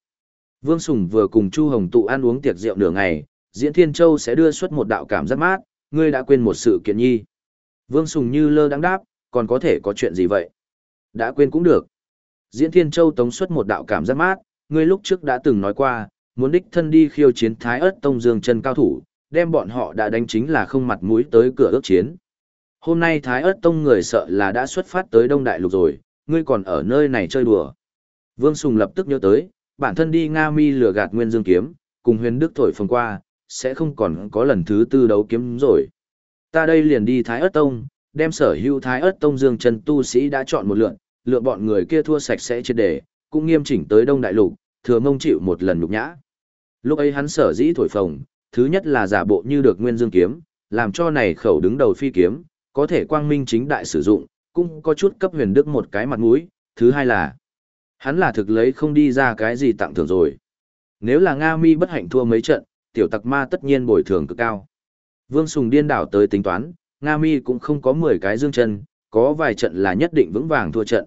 Vương Sùng vừa cùng Chu Hồng tụ ăn uống tiệc rượu nửa ngày, Diễn Thiên Châu sẽ đưa xuất một đạo cảm giác mát, ngươi đã quên một sự kiện nhi. Vương Sùng như lơ đáng đáp, còn có thể có chuyện gì vậy? Đã quên cũng được. Diễn Thiên Châu tống xuất một đạo cảm giác mát, ngươi lúc trước đã từng nói qua, muốn đích thân đi khiêu chiến Thái ớt Tông Dương chân cao thủ, đem bọn họ đã đánh chính là không mặt mũi tới cửa ước chiến. Hôm nay Thái ớt Tông người sợ là đã xuất phát tới Đông Đại Lục rồi, ngươi còn ở nơi này chơi đùa. Vương Sùng lập tức nhớ tới, bản thân đi Nga Mi lừa gạt Nguyên Dương kiếm, cùng huyền đức thổi phồng qua, sẽ không còn có lần thứ tư đấu kiếm rồi. Ta đây liền đi Thái ớt Tông, đem sở hữu Thái ớt Tông Dương Trần tu sĩ đã chọn một lượt, lựa bọn người kia thua sạch sẽ triệt để, cũng nghiêm chỉnh tới Đông Đại Lục, thừa mông chịu một lần nhục nhã. Lúc ấy hắn sở dĩ thổi phồng, thứ nhất là giả bộ như được Nguyên Dương kiếm, làm cho này khẩu đứng đầu phi kiếm, có thể quang minh chính đại sử dụng, cũng có chút cấp huyền đức một cái mặt mũi, thứ hai là hắn là thực lấy không đi ra cái gì tặng thưởng rồi. Nếu là Nga Mi bất hạnh thua mấy trận, tiểu tặc ma tất nhiên bồi thường cực cao. Vương Sùng điên đảo tới tính toán, Nga Mi cũng không có 10 cái dương chân, có vài trận là nhất định vững vàng thua trận.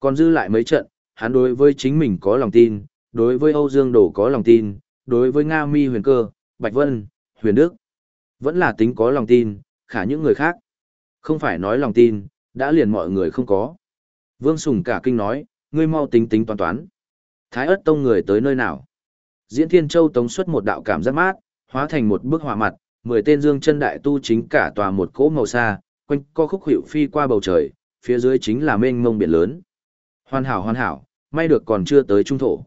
Còn dư lại mấy trận, hắn đối với chính mình có lòng tin, đối với Âu Dương Đồ có lòng tin, đối với Nga Mi huyền cơ, Bạch Vân, huyền đức. Vẫn là tính có lòng tin, khả những người khác. Không phải nói lòng tin, đã liền mọi người không có. Vương Sùng cả kinh nói, ngươi mau tính tính toán toán. Thái ớt tông người tới nơi nào? Diễn Thiên Châu tống xuất một đạo cảm giác mát, hóa thành một bức họa mặt, mười tên dương chân đại tu chính cả tòa một cỗ màu xa, quanh co khúc hiệu phi qua bầu trời, phía dưới chính là mênh mông biển lớn. Hoàn hảo hoàn hảo, may được còn chưa tới trung thổ.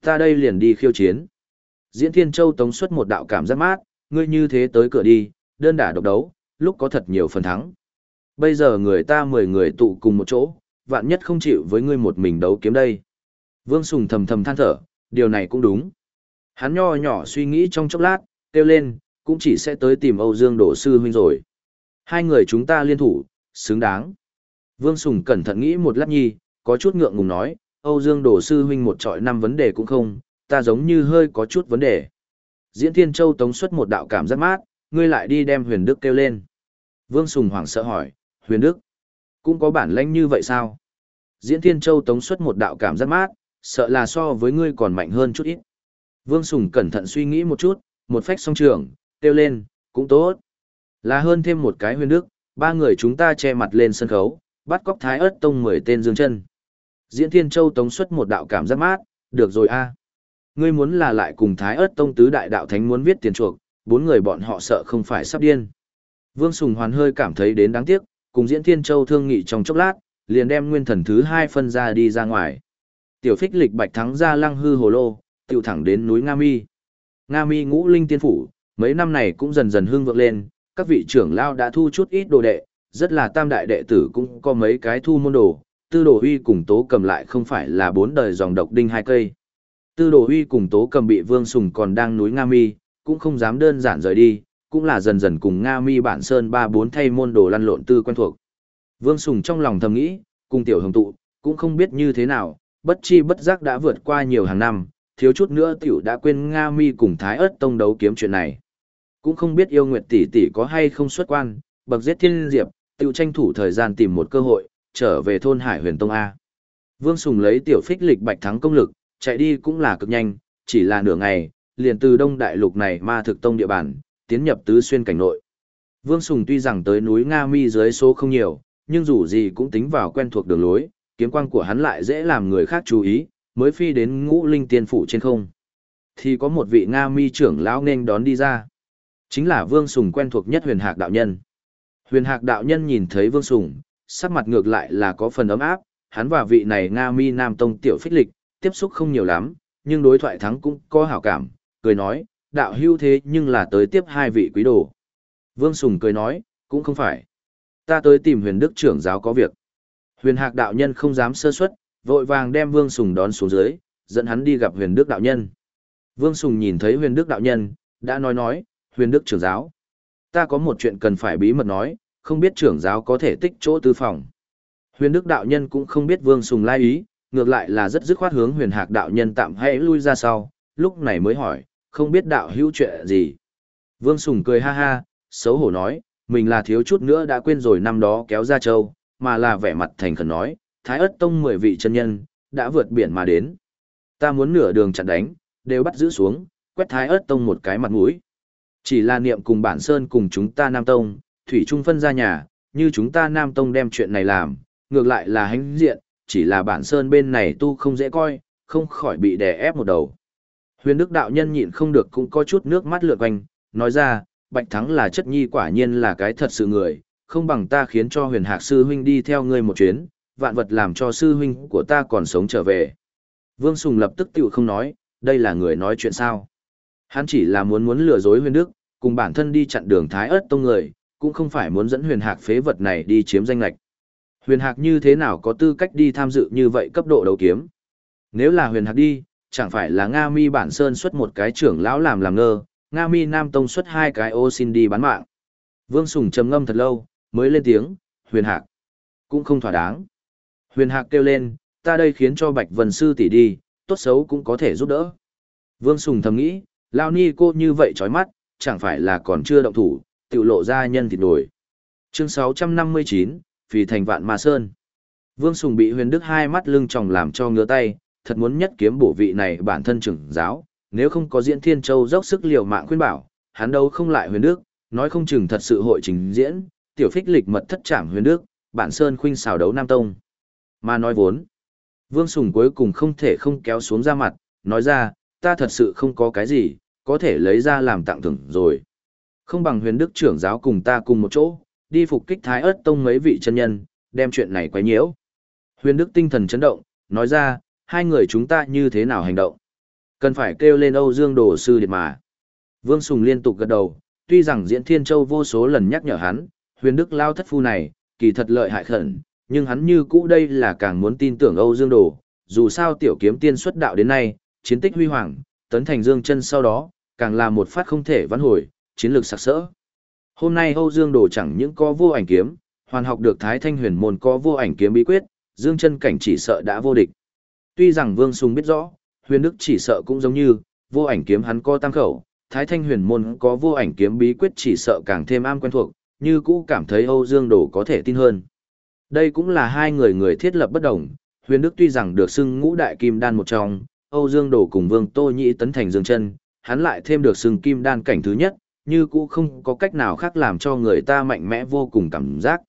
Ta đây liền đi khiêu chiến. Diễn Thiên Châu tống xuất một đạo cảm giác mát, ngươi như thế tới cửa đi, đơn đả độc đấu, lúc có thật nhiều phần thắng. Bây giờ người ta mười người tụ cùng một chỗ, vạn nhất không chịu với ngươi một mình đấu kiếm đây. Vương Sùng thầm thầm than thở, điều này cũng đúng. Hắn nho nhỏ suy nghĩ trong chốc lát, kêu lên, cũng chỉ sẽ tới tìm Âu Dương Đổ Sư Huynh rồi. Hai người chúng ta liên thủ, xứng đáng. Vương Sùng cẩn thận nghĩ một lát nhi, có chút ngượng ngùng nói, Âu Dương Đổ Sư Huynh một trọi năm vấn đề cũng không, ta giống như hơi có chút vấn đề. Diễn Thiên Châu tống xuất một đạo cảm giác mát, ngươi lại đi đem huyền đức kêu lên. Vương Sùng hoảng sợ hỏi, huyền đức, cũng có bản lãnh như vậy sao? Diễn Thiên Châu tống xuất một đạo cảm giác mát, sợ là so với ngươi còn mạnh hơn chút ít. Vương Sùng cẩn thận suy nghĩ một chút, một phách song trường, kêu lên, cũng tốt. Là hơn thêm một cái huyền đức, ba người chúng ta che mặt lên sân khấu, bắt cóc thái ớt tông mười tên dương chân. Diễn Thiên Châu tống xuất một đạo cảm giác mát, được rồi a Ngươi muốn là lại cùng thái ớt tông tứ đại đạo thánh muốn viết tiền chuộc, bốn người bọn họ sợ không phải sắp điên. Vương Sùng Hoàn hơi cảm thấy đến đáng tiếc, cùng Diễn Thiên Châu thương nghị trong chốc lát, liền đem nguyên thần thứ hai phân ra đi ra ngoài. Tiểu phích lịch bạch thắng ra lăng hư hồ lô, tiêu thẳng đến núi Nga Mi. Nga Mi ngũ linh tiên phủ, mấy năm này cũng dần dần hưng vượng lên, các vị trưởng lao đã thu chút ít đồ đệ, rất là tam đại đệ tử cũng có mấy cái thu môn đồ, tư đồ huy cùng tố cầm lại không phải là bốn đời dòng độc đinh hai cây. Tư đồ huy cùng tố cầm bị vương sùng còn đang núi Nga Mi, cũng không dám đơn giản rời đi, cũng là dần dần cùng Nga Mi bản sơn ba bốn thay môn đồ lăn lộn tư quen thuộc. Vương Sùng trong lòng thầm nghĩ, cùng tiểu hồng tụ, cũng không biết như thế nào, bất chi bất giác đã vượt qua nhiều hàng năm, thiếu chút nữa tiểu đã quên Nga Mi cùng Thái ớt tông đấu kiếm chuyện này. Cũng không biết yêu nguyệt tỷ tỷ có hay không xuất quan, bậc giết thiên diệp, tiểu tranh thủ thời gian tìm một cơ hội, trở về thôn Hải huyền tông A. Vương Sùng lấy tiểu phích lịch bạch thắng công lực, chạy đi cũng là cực nhanh, chỉ là nửa ngày, liền từ đông đại lục này ma thực tông địa bàn, tiến nhập tứ xuyên cảnh nội. Vương Sùng tuy rằng tới núi Nga Mi dưới số không nhiều, nhưng dù gì cũng tính vào quen thuộc đường lối, kiếm quang của hắn lại dễ làm người khác chú ý, mới phi đến ngũ linh tiên phủ trên không. Thì có một vị Nga Mi trưởng lão nên đón đi ra. Chính là Vương Sùng quen thuộc nhất huyền hạc đạo nhân. Huyền hạc đạo nhân nhìn thấy Vương Sùng, sắc mặt ngược lại là có phần ấm áp, hắn và vị này Nga Mi Nam Tông tiểu phích lịch, tiếp xúc không nhiều lắm, nhưng đối thoại thắng cũng có hảo cảm, cười nói, đạo hưu thế nhưng là tới tiếp hai vị quý đồ. Vương Sùng cười nói, cũng không phải. Ta tới tìm huyền đức trưởng giáo có việc. Huyền hạc đạo nhân không dám sơ suất, vội vàng đem Vương Sùng đón xuống dưới, dẫn hắn đi gặp huyền đức đạo nhân. Vương Sùng nhìn thấy huyền đức đạo nhân, đã nói nói, huyền đức trưởng giáo. Ta có một chuyện cần phải bí mật nói, không biết trưởng giáo có thể tích chỗ tư phòng. Huyền đức đạo nhân cũng không biết Vương Sùng lai ý, ngược lại là rất dứt khoát hướng huyền hạc đạo nhân tạm hãy lui ra sau, lúc này mới hỏi, không biết đạo hữu chuyện gì. Vương Sùng cười ha ha, xấu hổ nói, mình là thiếu chút nữa đã quên rồi năm đó kéo ra châu, mà là vẻ mặt thành khẩn nói, Thái ất tông mười vị chân nhân, đã vượt biển mà đến. Ta muốn nửa đường chặn đánh, đều bắt giữ xuống, quét Thái ất tông một cái mặt mũi. Chỉ là niệm cùng bản sơn cùng chúng ta Nam Tông, Thủy Trung phân ra nhà, như chúng ta Nam Tông đem chuyện này làm, ngược lại là hánh diện, chỉ là bản sơn bên này tu không dễ coi, không khỏi bị đè ép một đầu. Huyền Đức đạo nhân nhịn không được cũng có chút nước mắt lượn quanh, nói ra, Bạch Thắng là chất nhi quả nhiên là cái thật sự người, không bằng ta khiến cho huyền hạc sư huynh đi theo ngươi một chuyến, vạn vật làm cho sư huynh của ta còn sống trở về. Vương Sùng lập tức tiểu không nói, đây là người nói chuyện sao. Hắn chỉ là muốn muốn lừa dối huyền đức, cùng bản thân đi chặn đường thái ớt tông người, cũng không phải muốn dẫn huyền hạc phế vật này đi chiếm danh lạch. Huyền hạc như thế nào có tư cách đi tham dự như vậy cấp độ đấu kiếm? Nếu là huyền hạc đi, chẳng phải là Nga Mi bản sơn xuất một cái trưởng lão làm làm ngơ, Nga Mi Nam Tông xuất hai cái ô xin đi bán mạng. Vương Sùng trầm ngâm thật lâu, mới lên tiếng, huyền hạc. Cũng không thỏa đáng. Huyền hạc kêu lên, ta đây khiến cho Bạch Vân Sư tỷ đi, tốt xấu cũng có thể giúp đỡ. Vương Sùng thầm nghĩ, Lao Ni cô như vậy chói mắt, chẳng phải là còn chưa động thủ, tự lộ ra nhân thịt nổi. Chương 659, Phì thành vạn ma sơn. Vương Sùng bị huyền đức hai mắt lưng tròng làm cho ngứa tay, thật muốn nhất kiếm bổ vị này bản thân trưởng giáo, nếu không có diễn thiên châu dốc sức liều mạng khuyên bảo, hắn đâu không lại huyền đức, nói không chừng thật sự hội trình diễn, tiểu phích lịch mật thất trảm huyền đức, bản sơn khuynh xào đấu Nam Tông. Mà nói vốn, Vương Sùng cuối cùng không thể không kéo xuống ra mặt, nói ra, ta thật sự không có cái gì, có thể lấy ra làm tặng thưởng rồi. Không bằng huyền đức trưởng giáo cùng ta cùng một chỗ, đi phục kích thái ớt tông mấy vị chân nhân, đem chuyện này quay nhiễu. Huyền đức tinh thần chấn động, nói ra, hai người chúng ta như thế nào hành động. Cần phải kêu lên Âu Dương Đồ Sư Điệt mà. Vương Sùng liên tục gật đầu, tuy rằng Diễn Thiên Châu vô số lần nhắc nhở hắn, huyền đức lao thất phu này, kỳ thật lợi hại khẩn, nhưng hắn như cũ đây là càng muốn tin tưởng Âu Dương Đồ, dù sao tiểu kiếm tiên xuất đạo đến nay, chiến tích huy hoàng, tấn thành Dương chân sau đó, càng là một phát không thể vãn hồi, chiến lược sặc sỡ. Hôm nay Âu Dương Đồ chẳng những có vô ảnh kiếm, hoàn học được Thái Thanh Huyền môn có vô ảnh kiếm bí quyết, Dương chân cảnh chỉ sợ đã vô địch. Tuy rằng Vương Sùng biết rõ, huyền đức chỉ sợ cũng giống như, vô ảnh kiếm hắn có tam khẩu, thái thanh huyền môn có vô ảnh kiếm bí quyết chỉ sợ càng thêm am quen thuộc, như cũ cảm thấy Âu Dương Đồ có thể tin hơn. Đây cũng là hai người người thiết lập bất đồng, huyền đức tuy rằng được xưng ngũ đại kim đan một trong, Âu Dương Đồ cùng Vương Tô Nhĩ tấn thành dương chân, hắn lại thêm được xưng kim đan cảnh thứ nhất, như cũ không có cách nào khác làm cho người ta mạnh mẽ vô cùng cảm giác.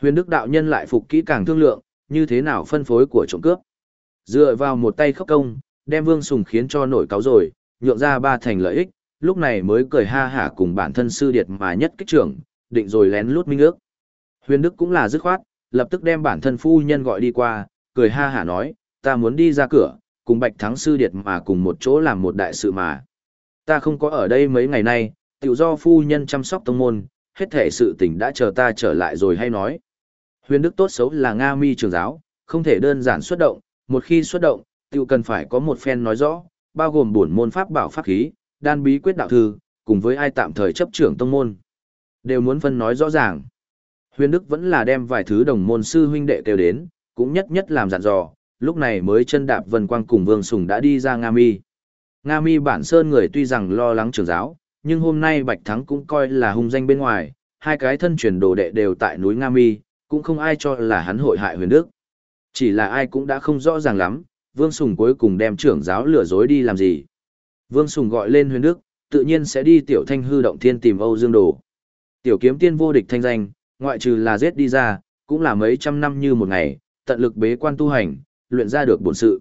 Huyền Đức đạo nhân lại phục kỹ càng thương lượng, như thế nào phân phối của trộm cướp. Dựa vào một tay khóc công, đem Vương Sùng khiến cho nổi cáo rồi, nhượng ra ba thành lợi ích, lúc này mới cười ha hả cùng bản thân sư điệt mà nhất kích trưởng, định rồi lén lút minh ước. Huyền Đức cũng là dứt khoát, lập tức đem bản thân phu nhân gọi đi qua, cười ha hả nói, ta muốn đi ra cửa, cùng Bạch Thắng Sư Điệt mà cùng một chỗ làm một đại sự mà. Ta không có ở đây mấy ngày nay, tiểu do phu nhân chăm sóc tông môn, hết thể sự tình đã chờ ta trở lại rồi hay nói. Huyền Đức tốt xấu là Nga mi trường giáo, không thể đơn giản xuất động, một khi xuất động, Tiêu cần phải có một phen nói rõ, bao gồm bổn môn pháp bảo pháp khí, đan bí quyết đạo thư, cùng với ai tạm thời chấp trưởng tông môn. Đều muốn phân nói rõ ràng. Huyền Đức vẫn là đem vài thứ đồng môn sư huynh đệ kêu đến, cũng nhất nhất làm dặn dò, lúc này mới chân đạp vân quang cùng Vương Sùng đã đi ra Nga Mi. Nga Mi bản sơn người tuy rằng lo lắng trưởng giáo, nhưng hôm nay Bạch Thắng cũng coi là hung danh bên ngoài, hai cái thân truyền đồ đệ đều tại núi Nga Mi, cũng không ai cho là hắn hội hại huyền đức. Chỉ là ai cũng đã không rõ ràng lắm, Vương Sùng cuối cùng đem trưởng giáo lừa dối đi làm gì. Vương Sùng gọi lên huyền đức, tự nhiên sẽ đi tiểu thanh hư động thiên tìm Âu Dương Đồ. Tiểu kiếm tiên vô địch thanh danh, ngoại trừ là giết đi ra, cũng là mấy trăm năm như một ngày, tận lực bế quan tu hành, luyện ra được bổn sự.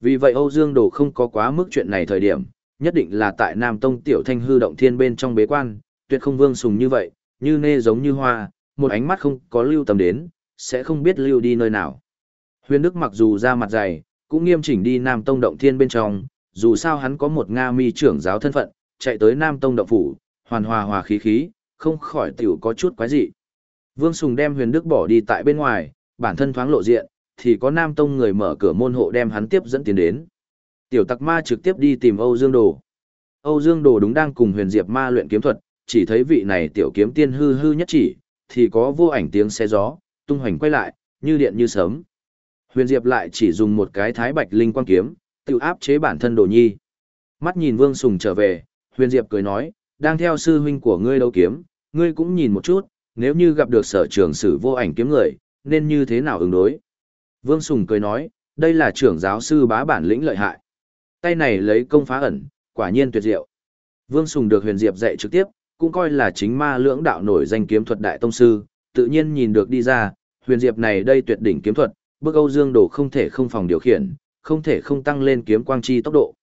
Vì vậy Âu Dương Đồ không có quá mức chuyện này thời điểm, nhất định là tại Nam Tông tiểu thanh hư động thiên bên trong bế quan, tuyệt không vương sùng như vậy, như nê giống như hoa, một ánh mắt không có lưu tầm đến, sẽ không biết lưu đi nơi nào. Huyền Đức mặc dù ra mặt dày, cũng nghiêm chỉnh đi Nam Tông động thiên bên trong, dù sao hắn có một Nga mi trưởng giáo thân phận, chạy tới Nam Tông động phủ, hoàn hòa hòa khí khí, không khỏi tiểu có chút quái dị. Vương Sùng đem Huyền Đức bỏ đi tại bên ngoài, bản thân thoáng lộ diện, thì có Nam Tông người mở cửa môn hộ đem hắn tiếp dẫn tiến đến. Tiểu tặc ma trực tiếp đi tìm Âu Dương Đồ. Âu Dương Đồ đúng đang cùng huyền diệp ma luyện kiếm thuật, chỉ thấy vị này tiểu kiếm tiên hư hư nhất chỉ, thì có vô ảnh tiếng xe gió, tung hoành quay lại, như điện như sớm. Huyền diệp lại chỉ dùng một cái thái bạch linh quang kiếm, tự áp chế bản thân đồ nhi. Mắt nhìn Vương Sùng trở về, huyền diệp cười nói, đang theo sư huynh của ngươi đấu kiếm, ngươi cũng nhìn một chút, nếu như gặp được sở trường sử vô ảnh kiếm người, nên như thế nào ứng đối. Vương Sùng cười nói, đây là trưởng giáo sư bá bản lĩnh lợi hại. Tay này lấy công phá ẩn, quả nhiên tuyệt diệu. Vương Sùng được huyền diệp dạy trực tiếp, cũng coi là chính ma lưỡng đạo nổi danh kiếm thuật đại tông sư, tự nhiên nhìn được đi ra, huyền diệp này đây tuyệt đỉnh kiếm thuật, bước Âu Dương Đồ không thể không phòng điều khiển, không thể không tăng lên kiếm quang chi tốc độ.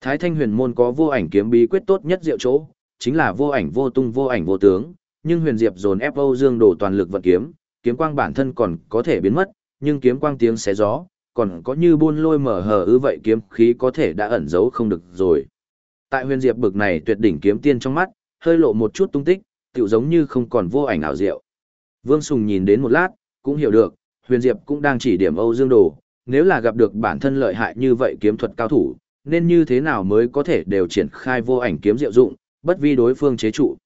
Thái Thanh Huyền môn có vô ảnh kiếm bí quyết tốt nhất diệu chỗ, chính là vô ảnh vô tung vô ảnh vô tướng, nhưng huyền diệp dồn ép Âu Dương Đồ toàn lực vận kiếm, kiếm quang bản thân còn có thể biến mất, nhưng kiếm quang tiếng xé gió, còn có như buôn lôi mở hở ư vậy kiếm khí có thể đã ẩn giấu không được rồi. Tại huyền diệp bực này tuyệt đỉnh kiếm tiên trong mắt, hơi lộ một chút tung tích, tựu giống như không còn vô ảnh ảo diệu. Vương Sùng nhìn đến một lát, cũng hiểu được, huyền diệp cũng đang chỉ điểm Âu Dương Đồ, nếu là gặp được bản thân lợi hại như vậy kiếm thuật cao thủ, nên như thế nào mới có thể đều triển khai vô ảnh kiếm diệu dụng, bất vi đối phương chế trụ.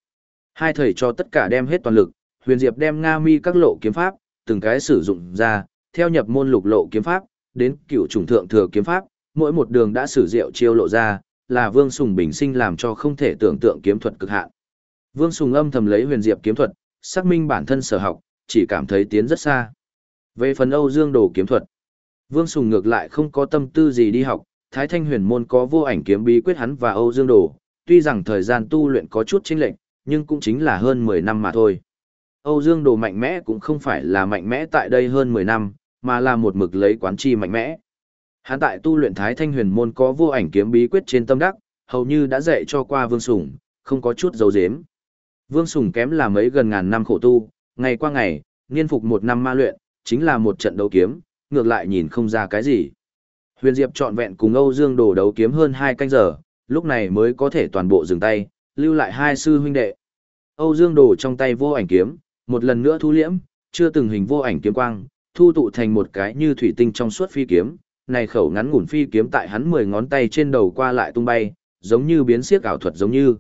Hai thầy cho tất cả đem hết toàn lực, huyền diệp đem Nga mi các lộ kiếm pháp, từng cái sử dụng ra, theo nhập môn lục lộ kiếm pháp, đến cựu trùng thượng thừa kiếm pháp, mỗi một đường đã sử diệu chiêu lộ ra, là Vương Sùng bình sinh làm cho không thể tưởng tượng kiếm thuật cực hạn. Vương Sùng âm thầm lấy huyền diệp kiếm thuật, xác minh bản thân sở học, chỉ cảm thấy tiến rất xa. Về phần Âu Dương Đồ kiếm thuật, Vương Sùng ngược lại không có tâm tư gì đi học, Thái Thanh Huyền môn có vô ảnh kiếm bí quyết hắn và Âu Dương Đồ, tuy rằng thời gian tu luyện có chút chênh lệch, nhưng cũng chính là hơn 10 năm mà thôi. Âu Dương Đồ mạnh mẽ cũng không phải là mạnh mẽ tại đây hơn 10 năm, mà là một mực lấy quán chi mạnh mẽ. Hắn tại tu luyện Thái Thanh Huyền môn có vô ảnh kiếm bí quyết trên tâm đắc, hầu như đã dạy cho qua Vương Sùng, không có chút dấu dếm. Vương Sùng kém là mấy gần ngàn năm khổ tu, ngày qua ngày, niên phục một năm ma luyện, chính là một trận đấu kiếm, ngược lại nhìn không ra cái gì. Huyền Diệp trọn vẹn cùng Âu Dương Đồ đấu kiếm hơn 2 canh giờ, lúc này mới có thể toàn bộ dừng tay, lưu lại hai sư huynh đệ. Âu Dương Đồ trong tay vô ảnh kiếm, một lần nữa thu liễm, chưa từng hình vô ảnh kiếm quang, thu tụ thành một cái như thủy tinh trong suốt phi kiếm, này khẩu ngắn ngủn phi kiếm tại hắn mười ngón tay trên đầu qua lại tung bay, giống như biến xiếc ảo thuật giống như.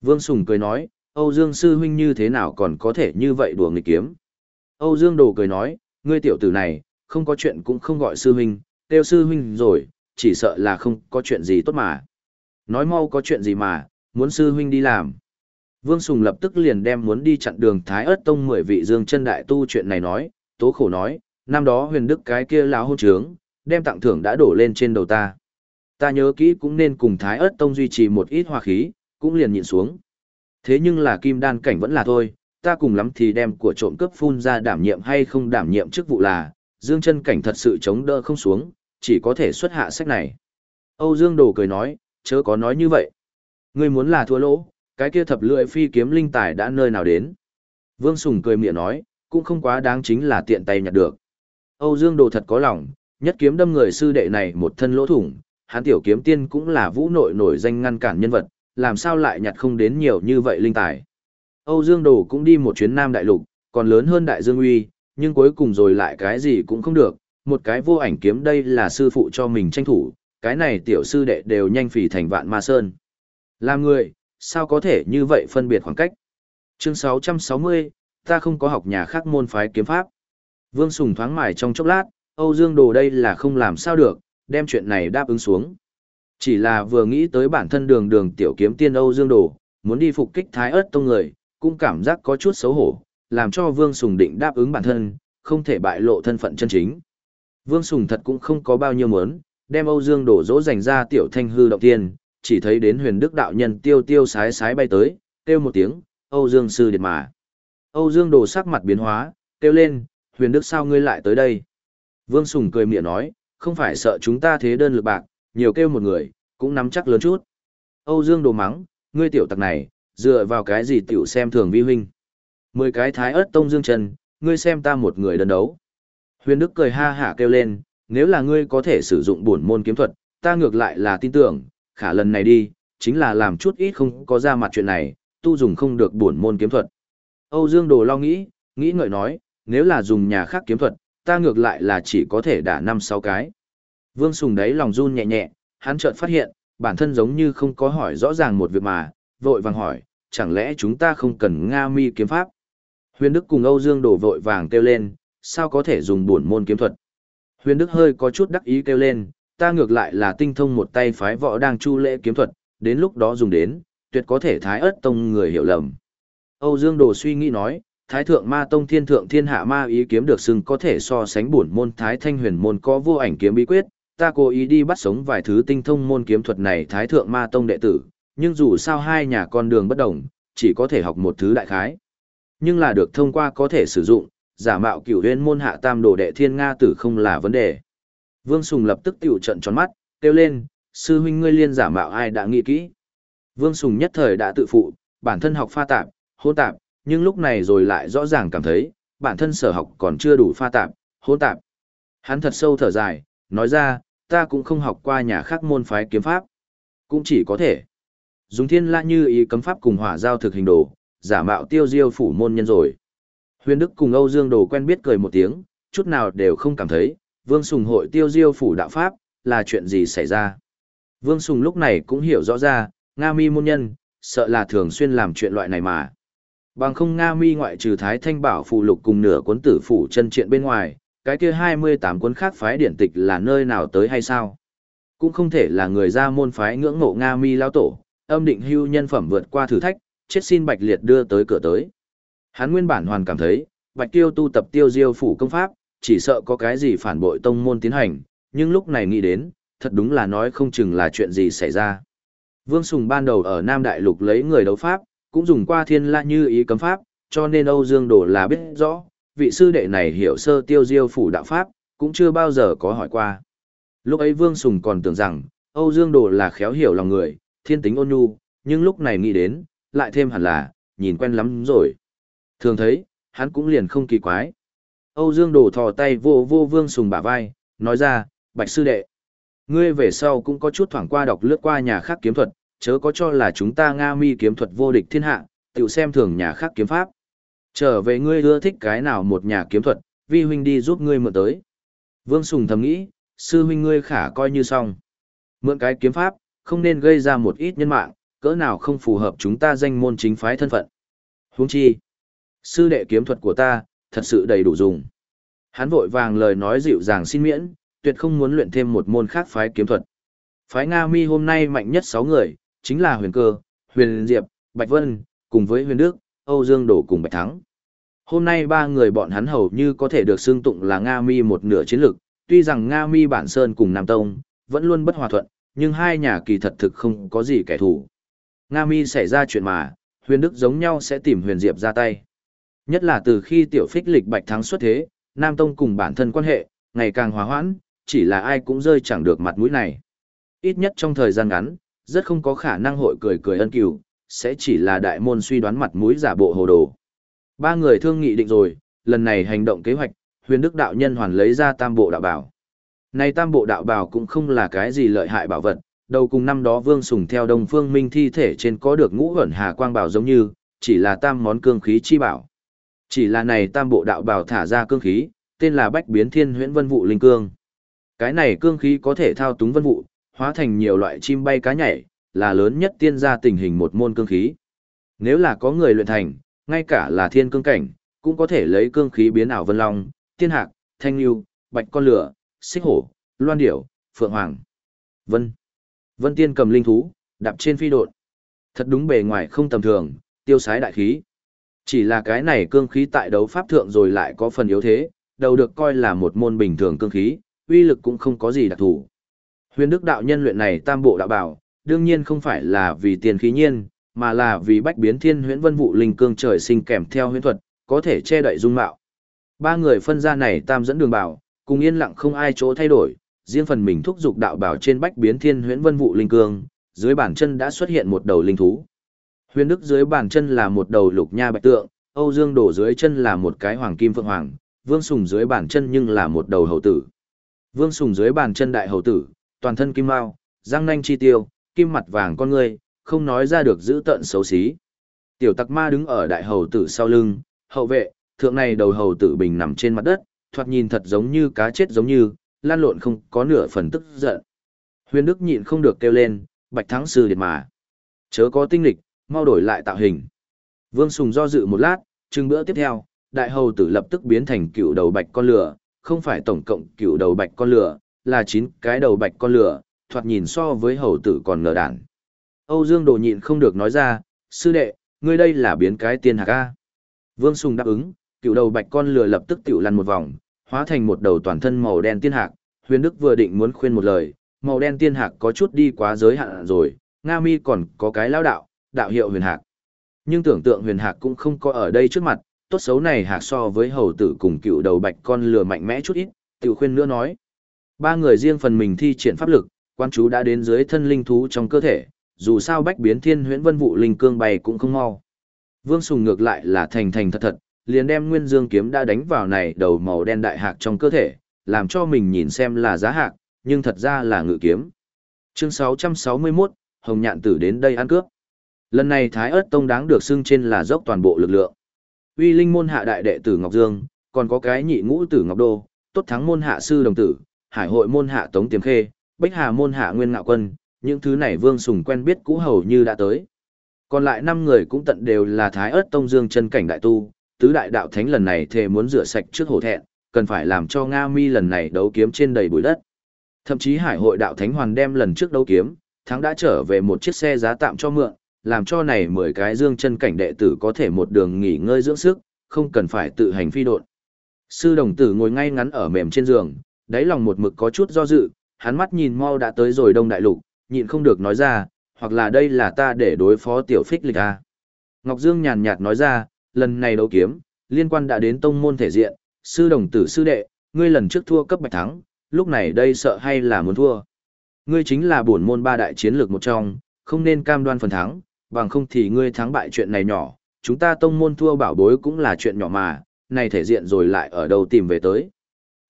Vương Sùng cười nói, Âu Dương sư huynh như thế nào còn có thể như vậy đùa nghịch kiếm. Âu Dương Đồ cười nói, ngươi tiểu tử này, không có chuyện cũng không gọi sư huynh, têu sư huynh rồi, chỉ sợ là không có chuyện gì tốt mà. Nói mau có chuyện gì mà, muốn sư huynh đi làm. Vương Sùng lập tức liền đem muốn đi chặn đường Thái ớt tông mười vị dương chân đại tu chuyện này nói, tố khổ nói, năm đó huyền đức cái kia láo hôn trướng, đem tặng thưởng đã đổ lên trên đầu ta. Ta nhớ kỹ cũng nên cùng Thái ớt tông duy trì một ít hòa khí, cũng liền nhịn xuống. Thế nhưng là kim đan cảnh vẫn là thôi, ta cùng lắm thì đem của trộm cướp phun ra đảm nhiệm hay không đảm nhiệm chức vụ là, dương chân cảnh thật sự chống đỡ không xuống, chỉ có thể xuất hạ sách này. Âu Dương Đồ cười nói, chớ có nói như vậy. Ngươi muốn là thua lỗ, cái kia thập lưỡi phi kiếm linh tài đã nơi nào đến. Vương Sùng cười miệng nói, cũng không quá đáng chính là tiện tay nhặt được. Âu Dương Đồ thật có lòng, Nhất kiếm đâm người sư đệ này một thân lỗ thủng, hắn tiểu kiếm tiên cũng là vũ nội nổi danh ngăn cản nhân vật, làm sao lại nhặt không đến nhiều như vậy linh tài. Âu Dương Đồ cũng đi một chuyến Nam Đại Lục, còn lớn hơn Đại Dương Uy, nhưng cuối cùng rồi lại cái gì cũng không được, một cái vô ảnh kiếm đây là sư phụ cho mình tranh thủ, cái này tiểu sư đệ đều nhanh phỉ thành vạn ma sơn. Làm người, sao có thể như vậy phân biệt khoảng cách? Chương 660, ta không có học nhà khác môn phái kiếm pháp. Vương Sùng thoáng mải trong chốc lát, Âu Dương Đồ đây là không làm sao được, đem chuyện này đáp ứng xuống. Chỉ là vừa nghĩ tới bản thân đường đường tiểu kiếm tiên Âu Dương Đồ, muốn đi phục kích thái ớt tông người, cũng cảm giác có chút xấu hổ, làm cho Vương Sùng định đáp ứng bản thân, không thể bại lộ thân phận chân chính. Vương Sùng thật cũng không có bao nhiêu muốn, đem Âu Dương đổ dỗ dành ra tiểu thanh hư động tiên, chỉ thấy đến huyền đức đạo nhân tiêu tiêu sái sái bay tới, kêu một tiếng, Âu Dương sư điệt mà. Âu Dương đổ sắc mặt biến hóa, kêu lên, huyền đức sao ngươi lại tới đây? Vương Sùng cười miệng nói, không phải sợ chúng ta thế đơn lực bạc, nhiều kêu một người, cũng nắm chắc lớn chút. Âu Dương đồ mắng, ngươi tiểu tặc này, dựa vào cái gì tiểu xem thường vi huynh. Mười cái thái ớt tông dương trần, ngươi xem ta một người đơn đấu. Huyền Đức cười ha hả kêu lên, nếu là ngươi có thể sử dụng bổn môn kiếm thuật, ta ngược lại là tin tưởng, khả lần này đi, chính là làm chút ít không có ra mặt chuyện này, tu dùng không được bổn môn kiếm thuật. Âu Dương Đồ lo nghĩ, nghĩ ngợi nói, nếu là dùng nhà khác kiếm thuật, ta ngược lại là chỉ có thể đả năm sáu cái. Vương Sùng đấy lòng run nhẹ nhẹ, hắn chợt phát hiện, bản thân giống như không có hỏi rõ ràng một việc mà, vội vàng hỏi, chẳng lẽ chúng ta không cần Nga mi kiếm pháp? Huyền Đức cùng Âu Dương đổ vội vàng kêu lên, sao có thể dùng bổn môn kiếm thuật? Huyền Đức hơi có chút đắc ý kêu lên, ta ngược lại là tinh thông một tay phái võ đang chu lễ kiếm thuật, đến lúc đó dùng đến, tuyệt có thể thái ớt tông người hiểu lầm. Âu Dương Đồ suy nghĩ nói, Thái thượng ma tông thiên thượng thiên hạ ma ý kiếm được xưng có thể so sánh bổn môn Thái thanh huyền môn có vô ảnh kiếm bí quyết, ta cố ý đi bắt sống vài thứ tinh thông môn kiếm thuật này Thái thượng ma tông đệ tử, nhưng dù sao hai nhà con đường bất đồng, chỉ có thể học một thứ đại khái. Nhưng là được thông qua có thể sử dụng, giả mạo cửu huyên môn hạ tam đồ đệ thiên Nga tử không là vấn đề. Vương Sùng lập tức tiểu trận tròn mắt, kêu lên, sư huynh ngươi liên giả mạo ai đã nghĩ kỹ. Vương Sùng nhất thời đã tự phụ, bản thân học pha tạp, hôn tạp, nhưng lúc này rồi lại rõ ràng cảm thấy, bản thân sở học còn chưa đủ pha tạp, hôn tạp. Hắn thật sâu thở dài, nói ra, ta cũng không học qua nhà khác môn phái kiếm pháp. Cũng chỉ có thể dùng thiên la như ý cấm pháp cùng hỏa giao thực hình đồ, giả mạo tiêu diêu phủ môn nhân rồi. Huyền Đức cùng Âu Dương Đồ quen biết cười một tiếng, chút nào đều không cảm thấy, Vương Sùng hội tiêu diêu phủ đạo pháp, là chuyện gì xảy ra. Vương Sùng lúc này cũng hiểu rõ ra, Nga mi môn nhân, sợ là thường xuyên làm chuyện loại này mà. Bằng không Nga mi ngoại trừ Thái Thanh Bảo phụ lục cùng nửa cuốn tử phủ chân triện bên ngoài, cái kia 28 cuốn khác phái điển tịch là nơi nào tới hay sao? Cũng không thể là người ra môn phái ngưỡng mộ Nga mi lao tổ, âm định hưu nhân phẩm vượt qua thử thách, chết xin Bạch Liệt đưa tới cửa tới. Hắn nguyên bản hoàn cảm thấy, Bạch Tiêu tu tập tiêu diêu phủ công pháp, chỉ sợ có cái gì phản bội tông môn tiến hành, nhưng lúc này nghĩ đến, thật đúng là nói không chừng là chuyện gì xảy ra. Vương Sùng ban đầu ở Nam Đại Lục lấy người đấu pháp, cũng dùng qua thiên la như ý cấm pháp, cho nên Âu Dương Đồ là biết rõ, vị sư đệ này hiểu sơ tiêu diêu phủ đạo pháp, cũng chưa bao giờ có hỏi qua. Lúc ấy Vương Sùng còn tưởng rằng, Âu Dương Đồ là khéo hiểu lòng người, thiên tính ôn nhu, nhưng lúc này nghĩ đến, lại thêm hẳn là, nhìn quen lắm rồi. Thường thấy, hắn cũng liền không kỳ quái. Âu Dương Đồ thò tay vô vô Vương Sùng bả vai, nói ra, bạch sư đệ. Ngươi về sau cũng có chút thoảng qua đọc lướt qua nhà khác kiếm thuật, chớ có cho là chúng ta Nga mi kiếm thuật vô địch thiên hạ, tiểu xem thường nhà khác kiếm pháp. Trở về ngươi ưa thích cái nào một nhà kiếm thuật, vi huynh đi giúp ngươi mượn tới. Vương Sùng thầm nghĩ, sư huynh ngươi khả coi như xong. Mượn cái kiếm pháp, không nên gây ra một ít nhân mạng, cỡ nào không phù hợp chúng ta danh môn chính phái thân phận. Huống chi, sư đệ kiếm thuật của ta, thật sự đầy đủ dùng. Hắn vội vàng lời nói dịu dàng xin miễn, tuyệt không muốn luyện thêm một môn khác phái kiếm thuật. Phái Nga Mi hôm nay mạnh nhất 6 người, chính là Huyền Cơ, Huyền Diệp, Bạch Vân, cùng với Huyền Đức, Âu Dương Đổ cùng Bạch Thắng. Hôm nay ba người bọn hắn hầu như có thể được xưng tụng là Nga Mi một nửa chiến lực, tuy rằng Nga Mi bản sơn cùng Nam Tông vẫn luôn bất hòa thuận, nhưng hai nhà kỳ thật thực không có gì kẻ thù. Nga Mi xảy ra chuyện mà, Huyền Đức giống nhau sẽ tìm Huyền Diệp ra tay. Nhất là từ khi tiểu phích lịch Bạch Thắng xuất thế, Nam Tông cùng bản thân quan hệ, ngày càng hòa hoãn, chỉ là ai cũng rơi chẳng được mặt mũi này. Ít nhất trong thời gian ngắn, rất không có khả năng hội cười cười ân cửu, sẽ chỉ là đại môn suy đoán mặt mũi giả bộ hồ đồ. Ba người thương nghị định rồi, lần này hành động kế hoạch, huyền đức đạo nhân hoàn lấy ra tam bộ đạo bảo. Này tam bộ đạo bào cũng không là cái gì lợi hại bảo vật, đầu cùng năm đó Vương Sùng theo Đông Phương Minh thi thể trên có được ngũ ẩn hà quang bảo giống như, chỉ là tam món cương khí chi bảo. Chỉ là này tam bộ đạo bào thả ra cương khí, tên là Bách Biến Thiên Huyễn Vân Vụ Linh Cương. Cái này cương khí có thể thao túng vân vụ, hóa thành nhiều loại chim bay cá nhảy, là lớn nhất tiên gia tình hình một môn cương khí. Nếu là có người luyện thành, ngay cả là thiên cương cảnh, cũng có thể lấy cương khí biến ảo vân long, tiên hạc, thanh lưu, bạch con lửa, xích hổ, loan điểu, phượng hoàng. Vân. Vân tiên cầm linh thú, đạp trên phi độn. Thật đúng bề ngoài không tầm thường, tiêu sái đại khí. Chỉ là cái này cương khí tại đấu pháp thượng rồi lại có phần yếu thế, đầu được coi là một môn bình thường cương khí, uy lực cũng không có gì đặc thù. Huyền Đức đạo nhân luyện này tam bộ đạo bảo, đương nhiên không phải là vì tiền khí nhiên, mà là vì bách biến thiên huyễn vân vụ linh cương trời sinh kèm theo huyễn thuật, có thể che đậy dung mạo. Ba người phân ra này tam dẫn đường bảo, cùng yên lặng không ai chỗ thay đổi, riêng phần mình thúc dục đạo bảo trên bách biến thiên huyễn vân vụ linh cương, dưới bàn chân đã xuất hiện một đầu linh thú. Huyền Đức dưới bàn chân là một đầu lục nha bạch tượng, Âu Dương đổ dưới chân là một cái hoàng kim phượng hoàng, Vương Sùng dưới bàn chân nhưng là một đầu hầu tử. Vương Sùng dưới bàn chân đại hầu tử, toàn thân kim mao, răng nanh chi tiêu, kim mặt vàng con người không nói ra được giữ tận xấu xí. Tiểu tặc ma đứng ở đại hầu tử sau lưng, hậu vệ, thượng này đầu hầu tử bình nằm trên mặt đất, thoạt nhìn thật giống như cá chết giống như, lan lộn không có nửa phần tức giận. Huyền Đức nhịn không được kêu lên, bạch thắng sư điệt mà. Chớ có tinh lịch, mau đổi lại tạo hình. Vương Sùng do dự một lát, chừng bữa tiếp theo, đại hầu tử lập tức biến thành cựu đầu bạch con lửa, không phải tổng cộng cựu đầu bạch con lửa, là chín cái đầu bạch con lửa, thoạt nhìn so với hầu tử còn ngờ đản. Âu Dương Đồ nhịn không được nói ra, sư đệ, ngươi đây là biến cái tiên hạc a. Vương Sùng đáp ứng, cựu đầu bạch con lửa lập tức tiểu lăn một vòng, hóa thành một đầu toàn thân màu đen tiên hạc. Huyền Đức vừa định muốn khuyên một lời, màu đen tiên hạc có chút đi quá giới hạn rồi, Nga Mi còn có cái lão đạo, đạo hiệu huyền hạc. Nhưng tưởng tượng huyền hạc cũng không có ở đây trước mặt, tốt xấu này hạc so với hầu tử cùng cựu đầu bạch con lừa mạnh mẽ chút ít, tiểu khuyên nữa nói. Ba người riêng phần mình thi triển pháp lực, quan chú đã đến dưới thân linh thú trong cơ thể, dù sao bách biến thiên huyễn vân vụ linh cương bày cũng không mau. Vương Sùng ngược lại là thành thành thật thật, liền đem nguyên dương kiếm đã đánh vào này đầu màu đen đại hạc trong cơ thể, làm cho mình nhìn xem là giá hạc, nhưng thật ra là ngự kiếm. Chương 661, Hồng Nhạn Tử đến đây ăn cướp. Lần này Thái ớt Tông đáng được xưng trên là dốc toàn bộ lực lượng. Uy linh môn hạ đại đệ tử Ngọc Dương, còn có cái nhị ngũ tử Ngọc Đô, tốt thắng môn hạ sư đồng tử, hải hội môn hạ Tống Tiềm Khê, Bách Hà môn hạ Nguyên Ngạo Quân, những thứ này Vương Sùng quen biết cũ hầu như đã tới. Còn lại năm người cũng tận đều là Thái ớt Tông Dương chân cảnh đại tu, tứ đại đạo thánh lần này thề muốn rửa sạch trước hổ thẹn, cần phải làm cho Nga Mi lần này đấu kiếm trên đầy bụi đất. Thậm chí Hải hội đạo thánh hoàn đem lần trước đấu kiếm, thắng đã trở về một chiếc xe giá tạm cho mượn, làm cho này 10 cái dương chân cảnh đệ tử có thể một đường nghỉ ngơi dưỡng sức, không cần phải tự hành phi độn. Sư đồng tử ngồi ngay ngắn ở mềm trên giường, đáy lòng một mực có chút do dự, hắn mắt nhìn mau đã tới rồi đông đại lục, nhịn không được nói ra, hoặc là đây là ta để đối phó tiểu phích lịch à. Ngọc Dương nhàn nhạt nói ra, lần này đấu kiếm, liên quan đã đến tông môn thể diện, sư đồng tử sư đệ, ngươi lần trước thua cấp bạch thắng, lúc này đây sợ hay là muốn thua. Ngươi chính là bổn môn ba đại chiến lược một trong, không nên cam đoan phần thắng, bằng không thì ngươi thắng bại chuyện này nhỏ, chúng ta tông môn thua bảo bối cũng là chuyện nhỏ mà, này thể diện rồi lại ở đâu tìm về tới.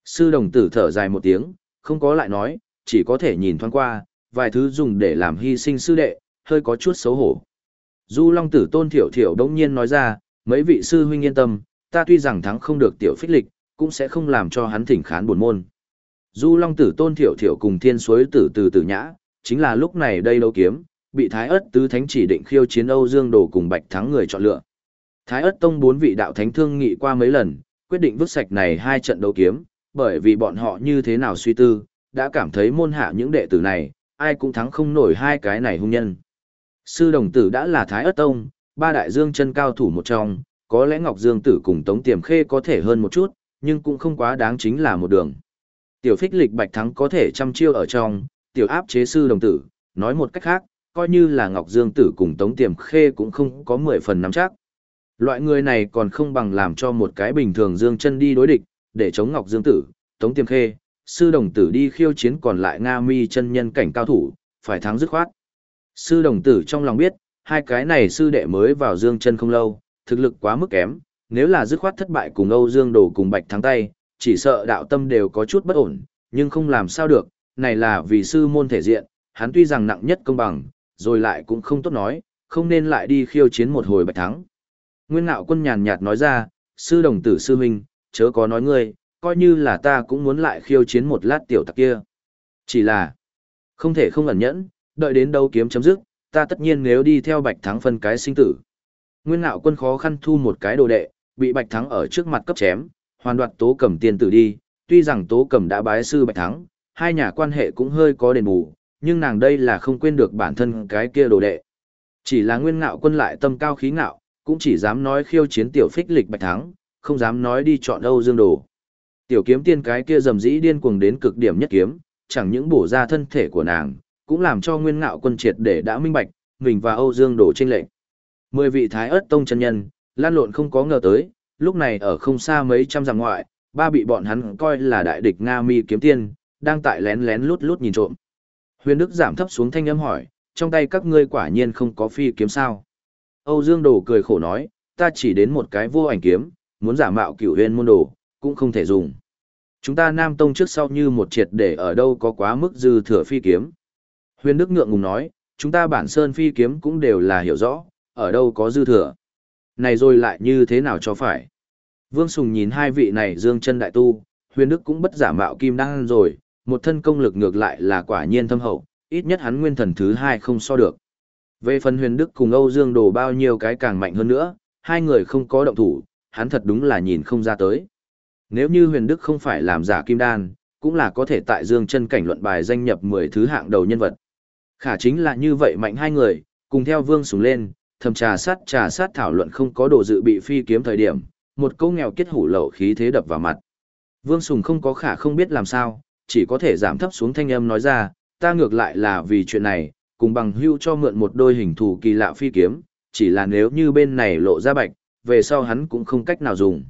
Sư đồng tử thở dài một tiếng, không có lại nói, chỉ có thể nhìn thoáng qua, vài thứ dùng để làm hy sinh sư đệ, hơi có chút xấu hổ. Du Long tử tôn thiểu thiểu đống nhiên nói ra, mấy vị sư huynh yên tâm, ta tuy rằng thắng không được tiểu phích lịch, cũng sẽ không làm cho hắn thỉnh khán buồn môn. Du Long tử tôn thiểu thiểu cùng thiên suối tử từ tử nhã, chính là lúc này đây đấu kiếm, bị Thái ớt tứ thánh chỉ định khiêu chiến Âu Dương Đồ cùng Bạch Thắng người chọn lựa. Thái ớt tông bốn vị đạo thánh thương nghị qua mấy lần, quyết định vứt sạch này hai trận đấu kiếm, bởi vì bọn họ như thế nào suy tư, đã cảm thấy môn hạ những đệ tử này, ai cũng thắng không nổi hai cái này hung nhân. Sư đồng tử đã là Thái ớt tông, ba đại dương chân cao thủ một trong, có lẽ Ngọc Dương tử cùng Tống Tiềm Khê có thể hơn một chút, nhưng cũng không quá đáng chính là một đường. Tiểu phích lịch Bạch Thắng có thể chăm chiêu ở trong, tiểu áp chế sư đồng tử, nói một cách khác, coi như là Ngọc Dương Tử cùng Tống Tiềm Khê cũng không có 10 phần nắm chắc. Loại người này còn không bằng làm cho một cái bình thường Dương chân đi đối địch, để chống Ngọc Dương Tử, Tống Tiềm Khê, sư đồng tử đi khiêu chiến còn lại Nga Mi chân nhân cảnh cao thủ, phải thắng dứt khoát. Sư đồng tử trong lòng biết, hai cái này sư đệ mới vào Dương chân không lâu, thực lực quá mức kém, nếu là dứt khoát thất bại cùng Âu Dương Đồ cùng Bạch thắng tay, chỉ sợ đạo tâm đều có chút bất ổn, nhưng không làm sao được, này là vì sư môn thể diện, hắn tuy rằng nặng nhất công bằng, rồi lại cũng không tốt nói, không nên lại đi khiêu chiến một hồi bạch thắng. Nguyên nạo quân nhàn nhạt nói ra, sư đồng tử sư huynh, chớ có nói ngươi, coi như là ta cũng muốn lại khiêu chiến một lát tiểu tặc kia. Chỉ là, không thể không ẩn nhẫn, đợi đến đâu kiếm chấm dứt, ta tất nhiên nếu đi theo bạch thắng phân cái sinh tử. Nguyên nạo quân khó khăn thu một cái đồ đệ, bị bạch thắng ở trước mặt cấp chém, hoàn đoạt tố cầm tiền tử đi, tuy rằng tố cầm đã bái sư bạch thắng, hai nhà quan hệ cũng hơi có đền bù, nhưng nàng đây là không quên được bản thân cái kia đồ đệ. Chỉ là nguyên nạo quân lại tâm cao khí ngạo, cũng chỉ dám nói khiêu chiến tiểu phích lịch bạch thắng, không dám nói đi chọn Âu Dương Đồ. Tiểu kiếm tiên cái kia dầm dĩ điên cuồng đến cực điểm nhất kiếm, chẳng những bổ ra thân thể của nàng, cũng làm cho nguyên ngạo quân triệt để đã minh bạch, mình và Âu Dương đổ trên lệnh. Mười vị thái ớt tông chân nhân, lan lộn không có ngờ tới, lúc này ở không xa mấy trăm dặm ngoại, ba bị bọn hắn coi là đại địch Nga mi kiếm tiên, đang tại lén lén lút lút nhìn trộm. Huyền Đức giảm thấp xuống thanh âm hỏi, trong tay các ngươi quả nhiên không có phi kiếm sao. Âu Dương Đồ cười khổ nói, ta chỉ đến một cái vô ảnh kiếm, muốn giả mạo cửu huyền môn đồ, cũng không thể dùng. Chúng ta Nam Tông trước sau như một triệt để ở đâu có quá mức dư thừa phi kiếm. Huyền Đức ngượng ngùng nói, chúng ta bản sơn phi kiếm cũng đều là hiểu rõ, ở đâu có dư thừa. Này rồi lại như thế nào cho phải. Vương Sùng nhìn hai vị này dương chân đại tu, huyền đức cũng bất giả mạo kim đăng rồi, một thân công lực ngược lại là quả nhiên thâm hậu, ít nhất hắn nguyên thần thứ hai không so được. Về phần huyền đức cùng Âu Dương đồ bao nhiêu cái càng mạnh hơn nữa, hai người không có động thủ, hắn thật đúng là nhìn không ra tới. Nếu như huyền đức không phải làm giả kim đan, cũng là có thể tại dương chân cảnh luận bài danh nhập 10 thứ hạng đầu nhân vật. Khả chính là như vậy mạnh hai người, cùng theo vương sùng lên, thầm trà sát trà sát thảo luận không có đồ dự bị phi kiếm thời điểm, một câu nghèo kết hủ lậu khí thế đập vào mặt. Vương Sùng không có khả không biết làm sao, chỉ có thể giảm thấp xuống thanh âm nói ra, ta ngược lại là vì chuyện này, cùng bằng hưu cho mượn một đôi hình thù kỳ lạ phi kiếm, chỉ là nếu như bên này lộ ra bạch, về sau hắn cũng không cách nào dùng.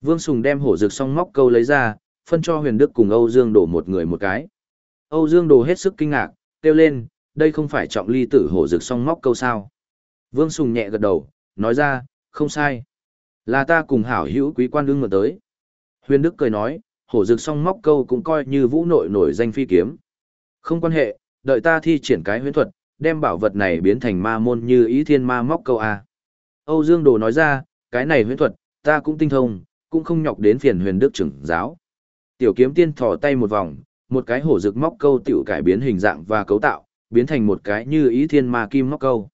Vương Sùng đem hổ rực xong móc câu lấy ra, phân cho huyền đức cùng Âu Dương đổ một người một cái. Âu Dương đổ hết sức kinh ngạc, kêu lên, đây không phải trọng ly tử hổ rực song móc câu sao. Vương Sùng nhẹ gật đầu, nói ra, không sai. Là ta cùng hảo hữu quý quan đương mở tới. Huyền Đức cười nói, hổ rực song móc câu cũng coi như vũ nội nổi danh phi kiếm. Không quan hệ, đợi ta thi triển cái huyễn thuật, đem bảo vật này biến thành ma môn như ý thiên ma móc câu A. Âu Dương Đồ nói ra, cái này huyễn thuật, ta cũng tinh thông, cũng không nhọc đến phiền huyền đức trưởng giáo. Tiểu kiếm tiên thò tay một vòng, một cái hổ rực móc câu tiểu cải biến hình dạng và cấu tạo, biến thành một cái như ý thiên ma kim móc câu.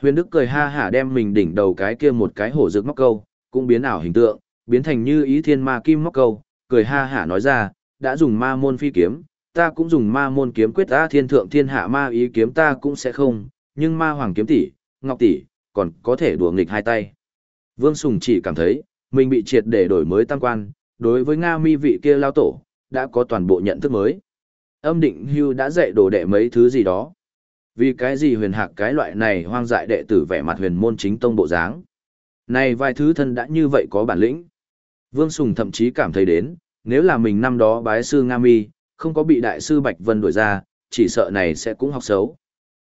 Huyền Đức cười ha hả đem mình đỉnh đầu cái kia một cái hổ rực móc câu, cũng biến ảo hình tượng, biến thành như ý thiên ma kim móc câu, cười ha hả nói ra, đã dùng ma môn phi kiếm, ta cũng dùng ma môn kiếm quyết ta thiên thượng thiên hạ ma ý kiếm ta cũng sẽ không, nhưng ma hoàng kiếm tỷ, ngọc tỷ, còn có thể đùa nghịch hai tay. Vương Sùng chỉ cảm thấy, mình bị triệt để đổi mới tăng quan, đối với Nga mi vị kia lao tổ, đã có toàn bộ nhận thức mới. Âm định hưu đã dạy đồ đệ mấy thứ gì đó. Vì cái gì huyền hạc cái loại này hoang dại đệ tử vẻ mặt huyền môn chính tông bộ dáng. Này vài thứ thân đã như vậy có bản lĩnh. Vương Sùng thậm chí cảm thấy đến, nếu là mình năm đó bái sư Nga Mi, không có bị đại sư Bạch Vân đuổi ra, chỉ sợ này sẽ cũng học xấu.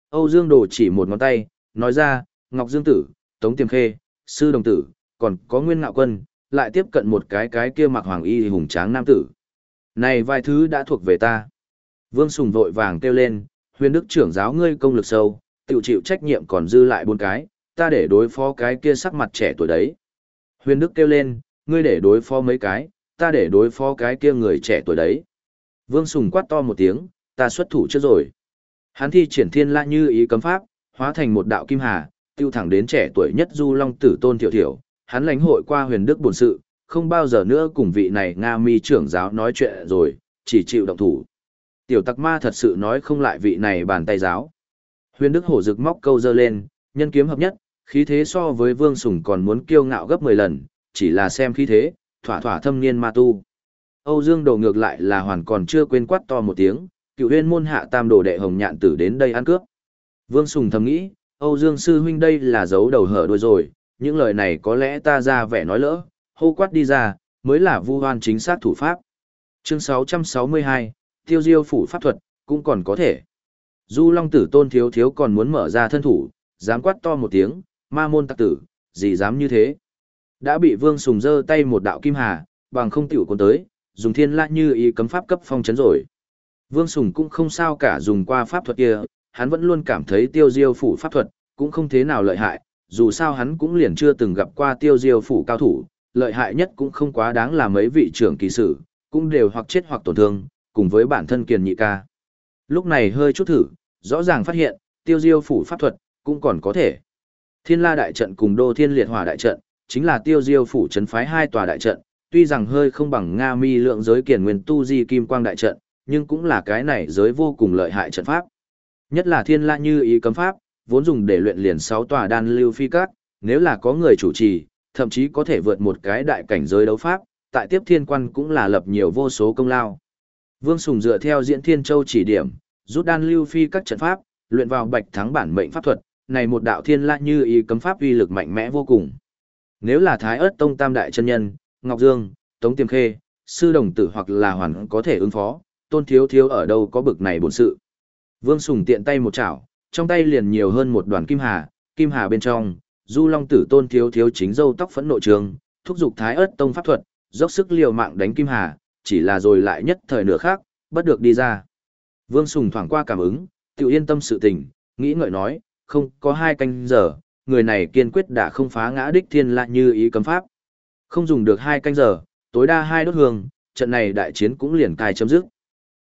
Âu Dương Đồ chỉ một ngón tay, nói ra, Ngọc Dương Tử, Tống Tiềm Khê, Sư Đồng Tử, còn có Nguyên Ngạo Quân, lại tiếp cận một cái cái kia mặc hoàng y hùng tráng nam tử. Này vài thứ đã thuộc về ta. Vương Sùng vội vàng kêu lên, huyền đức trưởng giáo ngươi công lực sâu, tự chịu trách nhiệm còn dư lại bốn cái, ta để đối phó cái kia sắc mặt trẻ tuổi đấy. Huyền đức kêu lên, ngươi để đối phó mấy cái, ta để đối phó cái kia người trẻ tuổi đấy. Vương Sùng quát to một tiếng, ta xuất thủ trước rồi. Hắn thi triển thiên la như ý cấm pháp, hóa thành một đạo kim hà, tiêu thẳng đến trẻ tuổi nhất du long tử tôn thiểu thiểu. Hắn lãnh hội qua huyền đức buồn sự, không bao giờ nữa cùng vị này Nga mi trưởng giáo nói chuyện rồi, chỉ chịu động thủ. Tiểu tặc ma thật sự nói không lại vị này bàn tay giáo. Huyền Đức hổ rực móc câu dơ lên, nhân kiếm hợp nhất, khí thế so với Vương Sùng còn muốn kiêu ngạo gấp 10 lần, chỉ là xem khí thế, thỏa thỏa thâm niên ma tu. Âu Dương Đồ ngược lại là hoàn còn chưa quên quát to một tiếng, cựu huyên môn hạ tam đồ đệ hồng nhạn tử đến đây ăn cướp. Vương Sùng thầm nghĩ, Âu Dương sư huynh đây là giấu đầu hở đuôi rồi, những lời này có lẽ ta ra vẻ nói lỡ, hô quát đi ra, mới là vu hoan chính xác thủ pháp. Chương 662, tiêu diêu phủ pháp thuật, cũng còn có thể. Du Long tử tôn thiếu thiếu còn muốn mở ra thân thủ, dám quát to một tiếng, ma môn tặc tử, gì dám như thế. Đã bị vương sùng dơ tay một đạo kim hà, bằng không tiểu cuốn tới, dùng thiên la như ý cấm pháp cấp phong chấn rồi. Vương Sùng cũng không sao cả dùng qua pháp thuật kia, hắn vẫn luôn cảm thấy tiêu diêu phủ pháp thuật, cũng không thế nào lợi hại, dù sao hắn cũng liền chưa từng gặp qua tiêu diêu phủ cao thủ, lợi hại nhất cũng không quá đáng là mấy vị trưởng kỳ sử, cũng đều hoặc chết hoặc tổn thương, cùng với bản thân kiền nhị ca. Lúc này hơi chút thử, rõ ràng phát hiện, tiêu diêu phủ pháp thuật, cũng còn có thể. Thiên la đại trận cùng đô thiên liệt hỏa đại trận, chính là tiêu diêu phủ trấn phái hai tòa đại trận, tuy rằng hơi không bằng Nga mi lượng giới kiền nguyên tu di kim quang đại trận, nhưng cũng là cái này giới vô cùng lợi hại trận pháp. Nhất là thiên la như ý cấm pháp, vốn dùng để luyện liền sáu tòa đan lưu phi cát, nếu là có người chủ trì, thậm chí có thể vượt một cái đại cảnh giới đấu pháp, tại tiếp thiên quan cũng là lập nhiều vô số công lao. Vương Sùng dựa theo diễn thiên châu chỉ điểm, rút đan lưu phi các trận pháp, luyện vào bạch thắng bản mệnh pháp thuật, này một đạo thiên la như ý cấm pháp uy lực mạnh mẽ vô cùng. Nếu là Thái Ức Tông Tam đại chân nhân, Ngọc Dương, Tống Tiềm Khê, sư đồng tử hoặc là hoàn có thể ứng phó, Tôn Thiếu Thiếu ở đâu có bực này bổn sự. Vương Sùng tiện tay một chảo, trong tay liền nhiều hơn một đoàn kim hà, kim hà bên trong, Du Long Tử Tôn Thiếu Thiếu chính dâu tóc phẫn nộ trường, thúc giục Thái Ức Tông pháp thuật, dốc sức liều mạng đánh kim hà, chỉ là rồi lại nhất thời nửa khác, bất được đi ra. Vương Sùng thoảng qua cảm ứng, tự yên tâm sự tình, nghĩ ngợi nói, không có hai canh giờ, người này kiên quyết đã không phá ngã đích thiên lại như ý cấm pháp. Không dùng được hai canh giờ, tối đa hai đốt hương, trận này đại chiến cũng liền cài chấm dứt.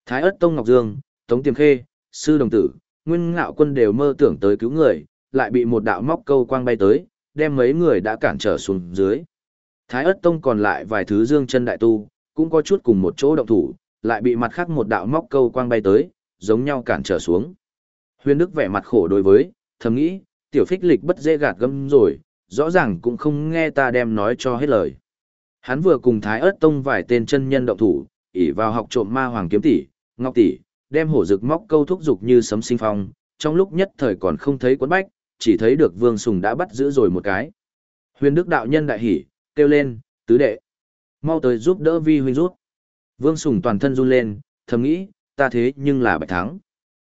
Thái ất Tông Ngọc Dương, Tống Tiềm Khê, Sư Đồng Tử, Nguyên Ngạo Quân đều mơ tưởng tới cứu người, lại bị một đạo móc câu quang bay tới, đem mấy người đã cản trở xuống dưới. Thái ất Tông còn lại vài thứ dương chân đại tu, cũng có chút cùng một chỗ động thủ, lại bị mặt khác một đạo móc câu quang bay tới, giống nhau cản trở xuống. Huyền Đức vẻ mặt khổ đối với, thầm nghĩ, tiểu phích lịch bất dễ gạt gâm rồi, rõ ràng cũng không nghe ta đem nói cho hết lời. Hắn vừa cùng Thái ớt tông vài tên chân nhân động thủ, ỉ vào học trộm ma hoàng kiếm tỷ, ngọc tỷ, đem hổ rực móc câu thúc dục như sấm sinh phong, trong lúc nhất thời còn không thấy quấn bách, chỉ thấy được Vương Sùng đã bắt giữ rồi một cái. Huyền Đức đạo nhân đại hỉ, kêu lên, tứ đệ, mau tới giúp đỡ vi huynh rút. Vương Sùng toàn thân run lên, thầm nghĩ, ta thế nhưng là bạch thắng.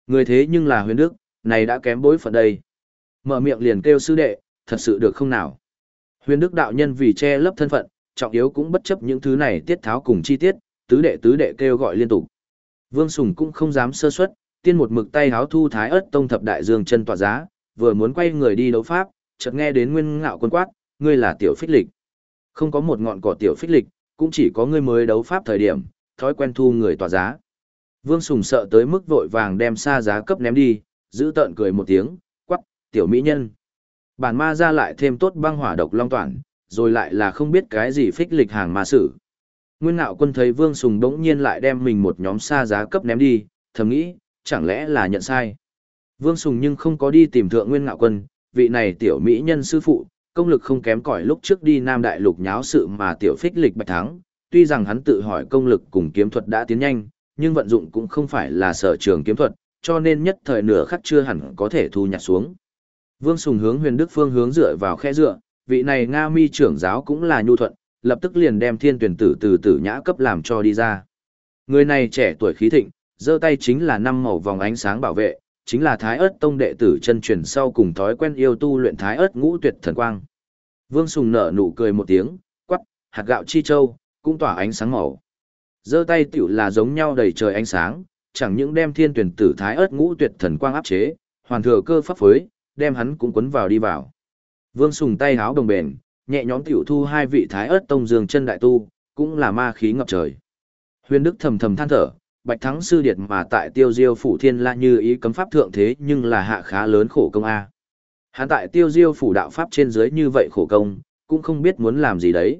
Người thế nhưng là huyền đức, này đã kém bối phận đây. Mở miệng liền kêu sư đệ, thật sự được không nào? Huyền đức đạo nhân vì che lấp thân phận, trọng yếu cũng bất chấp những thứ này tiết tháo cùng chi tiết, tứ đệ tứ đệ kêu gọi liên tục. Vương Sùng cũng không dám sơ suất, tiên một mực tay háo thu thái ớt tông thập đại dương chân tỏa giá, vừa muốn quay người đi đấu pháp, chợt nghe đến nguyên ngạo quân quát, ngươi là tiểu phích lịch. Không có một ngọn cỏ tiểu phích lịch, cũng chỉ có ngươi mới đấu pháp thời điểm, thói quen thu người tỏa giá. Vương Sùng sợ tới mức vội vàng đem xa giá cấp ném đi, giữ tợn cười một tiếng, quắc, tiểu mỹ nhân. Bản ma ra lại thêm tốt băng hỏa độc long toàn, rồi lại là không biết cái gì phích lịch hàng ma sử. Nguyên ngạo quân thấy Vương Sùng đống nhiên lại đem mình một nhóm xa giá cấp ném đi, thầm nghĩ, chẳng lẽ là nhận sai. Vương Sùng nhưng không có đi tìm thượng Nguyên ngạo quân, vị này tiểu mỹ nhân sư phụ, công lực không kém cỏi lúc trước đi Nam Đại Lục nháo sự mà tiểu phích lịch bạch thắng, tuy rằng hắn tự hỏi công lực cùng kiếm thuật đã tiến nhanh, nhưng vận dụng cũng không phải là sở trường kiếm thuật, cho nên nhất thời nửa khắc chưa hẳn có thể thu nhặt xuống. Vương Sùng hướng huyền đức phương hướng dựa vào khe dựa, vị này Nga mi trưởng giáo cũng là nhu thuận, lập tức liền đem thiên tuyển tử từ tử nhã cấp làm cho đi ra. Người này trẻ tuổi khí thịnh, giơ tay chính là năm màu vòng ánh sáng bảo vệ, chính là Thái Ức Tông đệ tử chân truyền sau cùng thói quen yêu tu luyện Thái Ức Ngũ Tuyệt Thần Quang. Vương Sùng nở nụ cười một tiếng, quắc, hạt gạo chi châu, cũng tỏa ánh sáng màu giơ tay tiểu là giống nhau đầy trời ánh sáng, chẳng những đem thiên tuyển tử thái ớt ngũ tuyệt thần quang áp chế, hoàn thừa cơ pháp phối, đem hắn cũng quấn vào đi vào. Vương Sùng tay háo đồng bền, nhẹ nhõm tiểu thu hai vị thái ớt tông dương chân đại tu, cũng là ma khí ngập trời. Huyền Đức thầm thầm than thở, Bạch Thắng sư điệt mà tại Tiêu Diêu phủ thiên la như ý cấm pháp thượng thế nhưng là hạ khá lớn khổ công a. Hắn tại Tiêu Diêu phủ đạo pháp trên dưới như vậy khổ công, cũng không biết muốn làm gì đấy.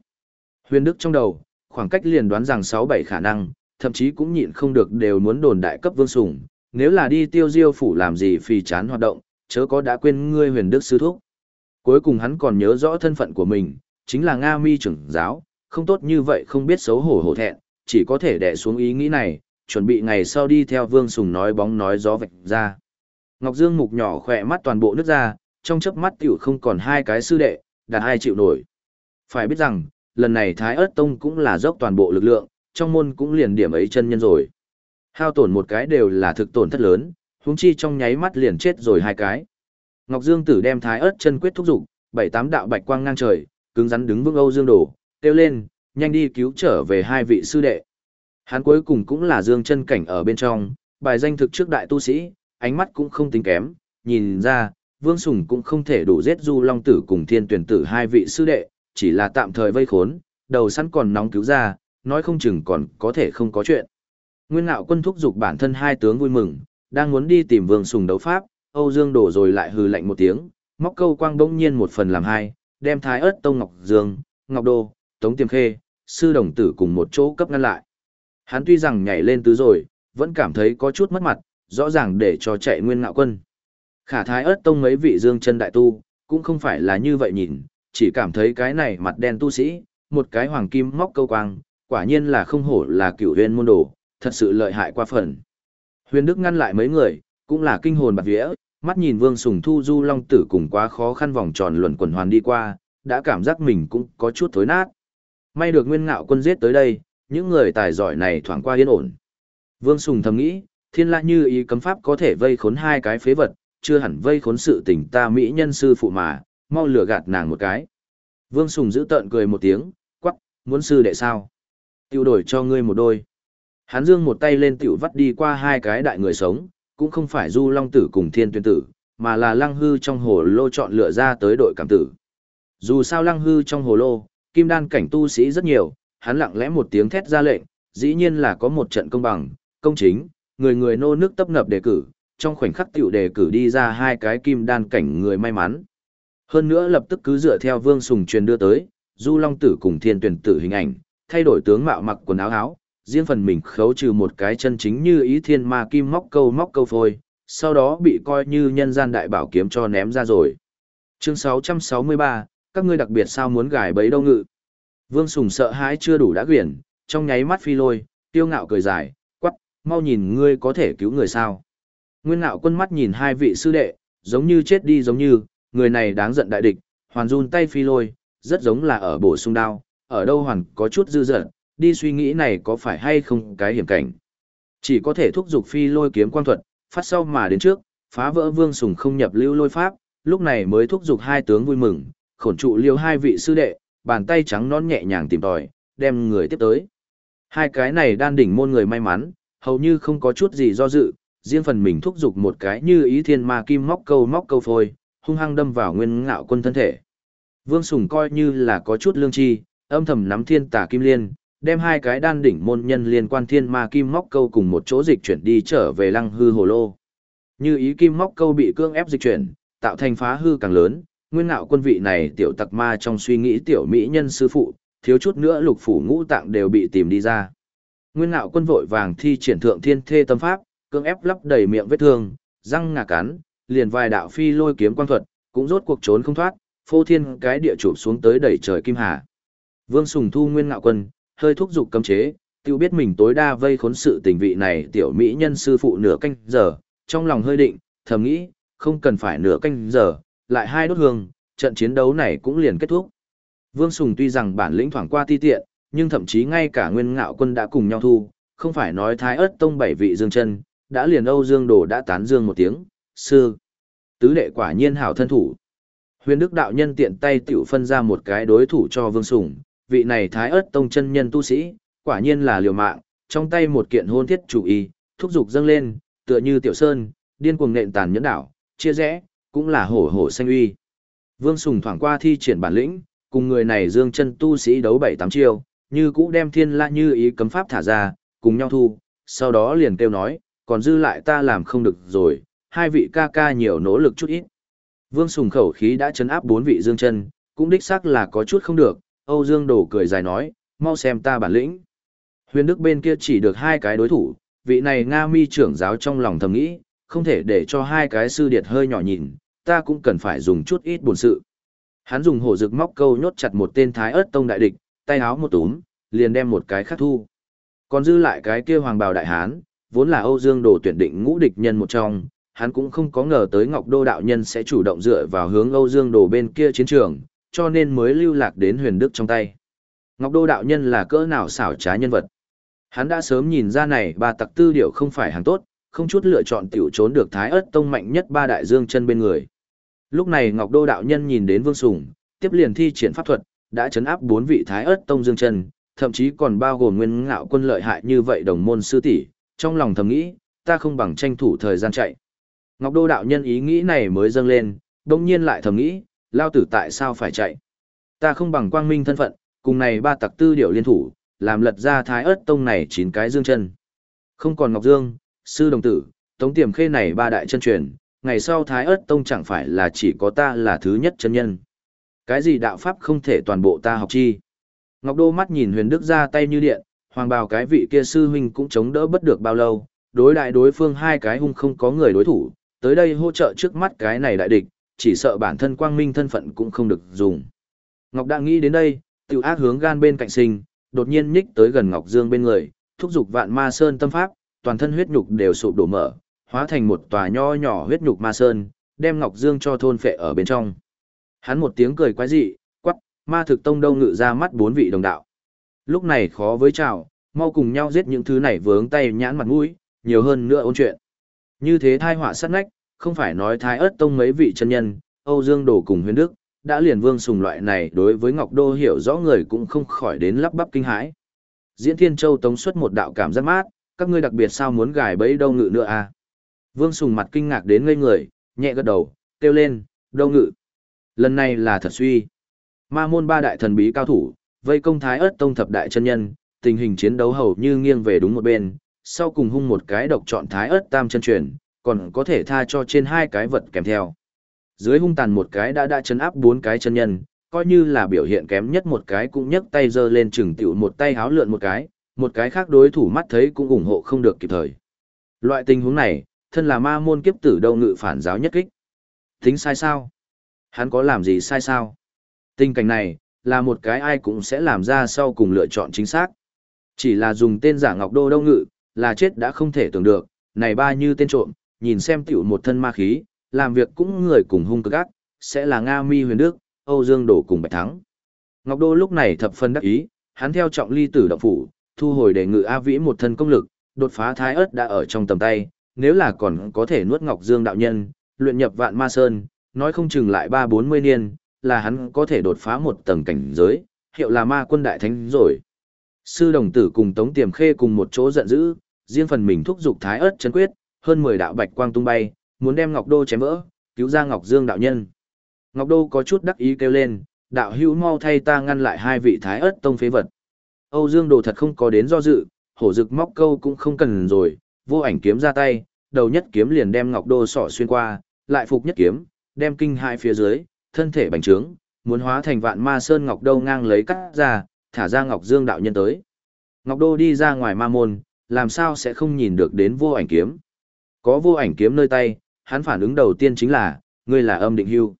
Huyền Đức trong đầu, khoảng cách liền đoán rằng 6-7 khả năng, thậm chí cũng nhịn không được đều muốn đồn đại cấp vương sủng, nếu là đi tiêu diêu phủ làm gì phì chán hoạt động, chớ có đã quên ngươi huyền đức sư thúc. Cuối cùng hắn còn nhớ rõ thân phận của mình, chính là Nga mi trưởng giáo, không tốt như vậy không biết xấu hổ hổ thẹn, chỉ có thể đè xuống ý nghĩ này, chuẩn bị ngày sau đi theo vương sùng nói bóng nói gió vạch ra. Ngọc Dương mục nhỏ khỏe mắt toàn bộ nước ra, trong chớp mắt tiểu không còn hai cái sư đệ, đạt hai chịu nổi. Phải biết rằng, lần này Thái ất tông cũng là dốc toàn bộ lực lượng, trong môn cũng liền điểm ấy chân nhân rồi. Hao tổn một cái đều là thực tổn thất lớn, huống chi trong nháy mắt liền chết rồi hai cái. Ngọc Dương Tử đem Thái ất chân quyết thúc dục, bảy tám đạo bạch quang ngang trời, cứng rắn đứng vững Âu Dương Đổ, kêu lên, nhanh đi cứu trở về hai vị sư đệ. Hắn cuối cùng cũng là dương chân cảnh ở bên trong, bài danh thực trước đại tu sĩ, ánh mắt cũng không tính kém, nhìn ra, Vương Sùng cũng không thể đủ giết Du Long Tử cùng Thiên Tuyển Tử hai vị sư đệ, chỉ là tạm thời vây khốn, đầu sẵn còn nóng cứu ra, nói không chừng còn có thể không có chuyện. Nguyên Ngạo Quân thúc giục bản thân hai tướng vui mừng, đang muốn đi tìm Vương Sùng đấu pháp, Âu Dương đổ rồi lại hừ lạnh một tiếng, móc câu quang bỗng nhiên một phần làm hai, đem Thái Ức Tông Ngọc Dương, Ngọc Đô, Tống Tiềm Khê, sư đồng tử cùng một chỗ cấp ngăn lại. Hắn tuy rằng nhảy lên tứ rồi, vẫn cảm thấy có chút mất mặt, rõ ràng để cho chạy Nguyên Ngạo Quân. Khả Thái ớt Tông mấy vị Dương chân đại tu, cũng không phải là như vậy nhìn, chỉ cảm thấy cái này mặt đen tu sĩ, một cái hoàng kim móc câu quang, quả nhiên là không hổ là cửu huyền môn đồ, thật sự lợi hại qua phần. Huyền Đức ngăn lại mấy người, cũng là kinh hồn bạc vía, mắt nhìn Vương Sùng Thu Du Long Tử cùng quá khó khăn vòng tròn luẩn quẩn hoàn đi qua, đã cảm giác mình cũng có chút thối nát. May được Nguyên Ngạo quân giết tới đây, những người tài giỏi này thoảng qua yên ổn. Vương Sùng thầm nghĩ, thiên lạ như ý cấm pháp có thể vây khốn hai cái phế vật, chưa hẳn vây khốn sự tình ta mỹ nhân sư phụ mà, mau lừa gạt nàng một cái. Vương Sùng giữ tợn cười một tiếng, quắc, muốn sư đệ sao? Tiêu đổi cho ngươi một đôi. Hắn dương một tay lên tiểu vắt đi qua hai cái đại người sống, cũng không phải du long tử cùng thiên tuyên tử, mà là lăng hư trong hồ lô chọn lựa ra tới đội cảm tử. Dù sao lăng hư trong hồ lô, kim đan cảnh tu sĩ rất nhiều, hắn lặng lẽ một tiếng thét ra lệnh, dĩ nhiên là có một trận công bằng, công chính, người người nô nước tấp nập đề cử, trong khoảnh khắc tiểu đề cử đi ra hai cái kim đan cảnh người may mắn. Hơn nữa lập tức cứ dựa theo Vương Sùng truyền đưa tới, Du Long Tử cùng Thiên Tuyển Tử hình ảnh, thay đổi tướng mạo mặc quần áo áo, riêng phần mình khấu trừ một cái chân chính như ý thiên ma kim móc câu móc câu phôi, sau đó bị coi như nhân gian đại bảo kiếm cho ném ra rồi. Chương 663, các ngươi đặc biệt sao muốn gài bấy đâu ngự. Vương Sùng sợ hãi chưa đủ đã quyển, trong nháy mắt phi lôi, tiêu ngạo cười dài, quắc, mau nhìn ngươi có thể cứu người sao. Nguyên ngạo quân mắt nhìn hai vị sư đệ, giống như chết đi giống như, người này đáng giận đại địch, hoàn run tay phi lôi, rất giống là ở bổ sung đao, ở đâu hoàn có chút dư dận, đi suy nghĩ này có phải hay không cái hiểm cảnh. Chỉ có thể thúc giục phi lôi kiếm quang thuật, phát sau mà đến trước, phá vỡ vương sùng không nhập lưu lôi pháp, lúc này mới thúc giục hai tướng vui mừng, khổn trụ liêu hai vị sư đệ, bàn tay trắng non nhẹ nhàng tìm tòi, đem người tiếp tới. Hai cái này đan đỉnh môn người may mắn, hầu như không có chút gì do dự, riêng phần mình thúc giục một cái như ý thiên ma kim móc câu móc câu phôi, hung hăng đâm vào nguyên ngạo quân thân thể. Vương Sùng coi như là có chút lương tri, âm thầm nắm thiên tà kim liên, đem hai cái đan đỉnh môn nhân liên quan thiên ma kim móc câu cùng một chỗ dịch chuyển đi trở về lăng hư hồ lô. Như ý kim móc câu bị cương ép dịch chuyển, tạo thành phá hư càng lớn, nguyên ngạo quân vị này tiểu tặc ma trong suy nghĩ tiểu mỹ nhân sư phụ, thiếu chút nữa lục phủ ngũ tạng đều bị tìm đi ra. Nguyên ngạo quân vội vàng thi triển thượng thiên thê tâm pháp, cương ép lấp đầy miệng vết thương, răng ngà cắn, liền vài đạo phi lôi kiếm quang thuật, cũng rốt cuộc trốn không thoát, phô thiên cái địa chụp xuống tới đẩy trời kim hà. Vương Sùng Thu Nguyên Ngạo Quân, hơi thúc dục cấm chế, tiêu biết mình tối đa vây khốn sự tình vị này tiểu mỹ nhân sư phụ nửa canh giờ, trong lòng hơi định, thầm nghĩ, không cần phải nửa canh giờ, lại hai đốt hương, trận chiến đấu này cũng liền kết thúc. Vương Sùng tuy rằng bản lĩnh thoảng qua ti tiện, nhưng thậm chí ngay cả Nguyên Ngạo Quân đã cùng nhau thu, không phải nói Thái ớt Tông bảy vị dương chân, đã liền Âu Dương Đồ đã tán dương một tiếng, sư. Tứ đệ quả nhiên hảo thân thủ. Huyền Đức đạo nhân tiện tay tiểu phân ra một cái đối thủ cho Vương Sùng, vị này thái ớt tông chân nhân tu sĩ, quả nhiên là liều mạng, trong tay một kiện hôn thiết chủ y, thúc dục dâng lên, tựa như tiểu sơn, điên cuồng nện tàn nhẫn đảo, chia rẽ, cũng là hổ hổ xanh uy. Vương Sùng thoảng qua thi triển bản lĩnh, cùng người này dương chân tu sĩ đấu bảy tám chiêu, như cũ đem thiên la như ý cấm pháp thả ra, cùng nhau thu, sau đó liền kêu nói, còn dư lại ta làm không được rồi, hai vị ca ca nhiều nỗ lực chút ít. Vương Sùng khẩu khí đã chấn áp bốn vị dương chân, cũng đích xác là có chút không được, Âu Dương Đổ cười dài nói, mau xem ta bản lĩnh. Huyền Đức bên kia chỉ được hai cái đối thủ, vị này Nga mi trưởng giáo trong lòng thầm nghĩ, không thể để cho hai cái sư điệt hơi nhỏ nhìn, ta cũng cần phải dùng chút ít buồn sự. Hắn dùng hổ rực móc câu nhốt chặt một tên thái ớt tông đại địch, tay áo một túm, liền đem một cái khắc thu. Còn dư lại cái kia hoàng bào đại hán, vốn là Âu Dương Đồ tuyển định ngũ địch nhân một trong, hắn cũng không có ngờ tới Ngọc Đô đạo nhân sẽ chủ động dựa vào hướng Âu Dương Đồ bên kia chiến trường, cho nên mới lưu lạc đến huyền đức trong tay. Ngọc Đô đạo nhân là cỡ nào xảo trá nhân vật. Hắn đã sớm nhìn ra này ba tặc tư điệu không phải hàng tốt, không chút lựa chọn tiểu trốn được thái ớt tông mạnh nhất ba đại dương chân bên người. Lúc này Ngọc Đô đạo nhân nhìn đến Vương Sùng, tiếp liền thi triển pháp thuật, đã chấn áp bốn vị thái ớt tông dương chân, thậm chí còn bao gồm nguyên ngạo quân lợi hại như vậy đồng môn sư tỷ, trong lòng thầm nghĩ, ta không bằng tranh thủ thời gian chạy. Ngọc Đô đạo nhân ý nghĩ này mới dâng lên, đồng nhiên lại thầm nghĩ, lao tử tại sao phải chạy. Ta không bằng quang minh thân phận, cùng này ba tặc tư điệu liên thủ, làm lật ra thái ớt tông này chín cái dương chân. Không còn Ngọc Dương, sư đồng tử, tống tiềm khê này ba đại chân truyền, ngày sau thái ớt tông chẳng phải là chỉ có ta là thứ nhất chân nhân. Cái gì đạo pháp không thể toàn bộ ta học chi. Ngọc Đô mắt nhìn huyền đức ra tay như điện, hoàng bào cái vị kia sư huynh cũng chống đỡ bất được bao lâu, đối đại đối phương hai cái hung không có người đối thủ, tới đây hỗ trợ trước mắt cái này đại địch, chỉ sợ bản thân quang minh thân phận cũng không được dùng. Ngọc đã nghĩ đến đây, tiểu ác hướng gan bên cạnh sinh, đột nhiên nhích tới gần Ngọc Dương bên người, thúc giục vạn ma sơn tâm pháp, toàn thân huyết nhục đều sụp đổ mở, hóa thành một tòa nho nhỏ huyết nhục ma sơn, đem Ngọc Dương cho thôn phệ ở bên trong. Hắn một tiếng cười quái dị, quắc, ma thực tông đâu ngự ra mắt bốn vị đồng đạo. Lúc này khó với chào, mau cùng nhau giết những thứ này vướng tay nhãn mặt mũi, nhiều hơn nữa ôn chuyện. Như thế thai họa sát nách, không phải nói thái ớt tông mấy vị chân nhân, Âu Dương Đổ cùng huyền đức, đã liền vương sùng loại này đối với Ngọc Đô hiểu rõ người cũng không khỏi đến lắp bắp kinh hãi. Diễn Thiên Châu tống xuất một đạo cảm giác mát, các ngươi đặc biệt sao muốn gài bẫy đâu ngự nữa à? Vương Sùng mặt kinh ngạc đến ngây người, nhẹ gật đầu, kêu lên, đâu ngự. Lần này là thật suy. Ma môn ba đại thần bí cao thủ, vây công thái ớt tông thập đại chân nhân, tình hình chiến đấu hầu như nghiêng về đúng một bên, sau cùng hung một cái độc chọn thái ớt tam chân truyền, còn có thể tha cho trên hai cái vật kèm theo. Dưới hung tàn một cái đã đã chấn áp bốn cái chân nhân, coi như là biểu hiện kém nhất một cái cũng nhấc tay giơ lên chừng tiểu một tay háo lượn một cái, một cái khác đối thủ mắt thấy cũng ủng hộ không được kịp thời. Loại tình huống này, thân là ma môn kiếp tử đâu ngự phản giáo nhất kích. Tính sai sao? Hắn có làm gì sai sao? Tình cảnh này, là một cái ai cũng sẽ làm ra sau cùng lựa chọn chính xác. Chỉ là dùng tên giả ngọc đô đâu ngự, là chết đã không thể tưởng được, này ba như tên trộm, nhìn xem tiểu một thân ma khí, làm việc cũng người cùng hung cực ác, sẽ là Nga Mi huyền đức, Âu Dương đổ cùng Bạch Thắng. Ngọc Đô lúc này thập phân đắc ý, hắn theo trọng ly tử động phủ, thu hồi để ngự A Vĩ một thân công lực, đột phá thái ớt đã ở trong tầm tay, nếu là còn có thể nuốt Ngọc Dương đạo nhân, luyện nhập vạn ma sơn, nói không chừng lại ba bốn mươi niên, là hắn có thể đột phá một tầng cảnh giới, hiệu là ma quân đại thánh rồi. Sư đồng tử cùng Tống Tiềm Khê cùng một chỗ giận dữ, riêng phần mình thúc giục thái ớt chân quyết, hơn mười đạo bạch quang tung bay, muốn đem Ngọc Đô chém vỡ, cứu ra Ngọc Dương đạo nhân. Ngọc Đô có chút đắc ý kêu lên, đạo hữu mau thay ta ngăn lại hai vị thái ớt tông phế vật. Âu Dương Đồ thật không có đến do dự, hổ dực móc câu cũng không cần rồi, vô ảnh kiếm ra tay, đầu nhất kiếm liền đem Ngọc Đô sỏ xuyên qua, lại phục nhất kiếm, đem kinh hai phía dưới, thân thể bành trướng, muốn hóa thành vạn ma sơn Ngọc Đô ngang lấy cắt ra, thả ra Ngọc Dương đạo nhân tới. Ngọc Đô đi ra ngoài ma môn, làm sao sẽ không nhìn được đến vô ảnh kiếm. Có vô ảnh kiếm nơi tay, hắn phản ứng đầu tiên chính là, ngươi là âm định hưu.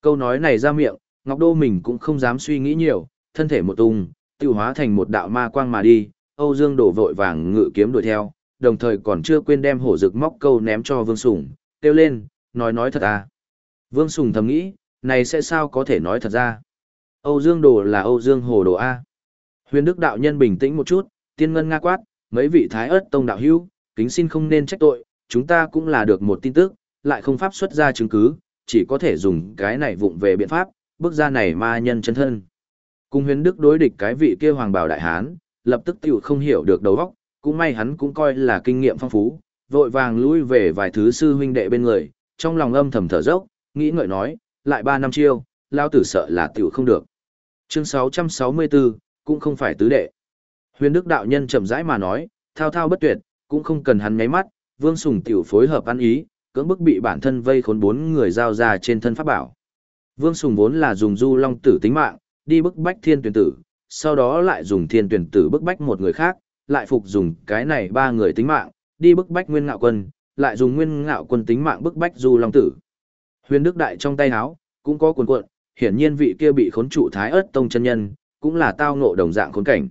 Câu nói này ra miệng, Ngọc Đô mình cũng không dám suy nghĩ nhiều, thân thể một tung, tiêu hóa thành một đạo ma quang mà đi, Âu Dương đổ vội vàng ngự kiếm đuổi theo, đồng thời còn chưa quên đem hổ rực móc câu ném cho Vương Sùng, kêu lên, nói nói thật à. Vương Sùng thầm nghĩ, này sẽ sao có thể nói thật ra. Âu Dương đồ là Âu Dương hồ đồ A. Huyền Đức đạo nhân bình tĩnh một chút, tiên ngân nga quát, mấy vị thái ớt tông đạo hữu, kính xin không nên trách tội, chúng ta cũng là được một tin tức, lại không pháp xuất ra chứng cứ, chỉ có thể dùng cái này vụng về biện pháp, bước ra này ma nhân chân thân. Cùng huyền đức đối địch cái vị kia hoàng bảo đại hán, lập tức tiểu không hiểu được đầu óc, cũng may hắn cũng coi là kinh nghiệm phong phú, vội vàng lui về vài thứ sư huynh đệ bên người, trong lòng âm thầm thở dốc, nghĩ ngợi nói, lại ba năm chiêu, lao tử sợ là tiểu không được. Chương 664, cũng không phải tứ đệ. Huyền đức đạo nhân chậm rãi mà nói, thao thao bất tuyệt, cũng không cần hắn nháy mắt, Vương Sùng tiểu phối hợp ăn ý, cưỡng bức bị bản thân vây khốn bốn người giao ra trên thân pháp bảo. Vương Sùng vốn là dùng du long tử tính mạng, đi bức bách thiên tuyển tử, sau đó lại dùng thiên tuyển tử bức bách một người khác, lại phục dùng cái này ba người tính mạng, đi bức bách nguyên ngạo quân, lại dùng nguyên ngạo quân tính mạng bức bách du long tử. Huyền Đức Đại trong tay háo, cũng có cuồn cuộn, hiển nhiên vị kia bị khốn trụ thái ớt tông chân nhân, cũng là tao ngộ đồng dạng khốn cảnh.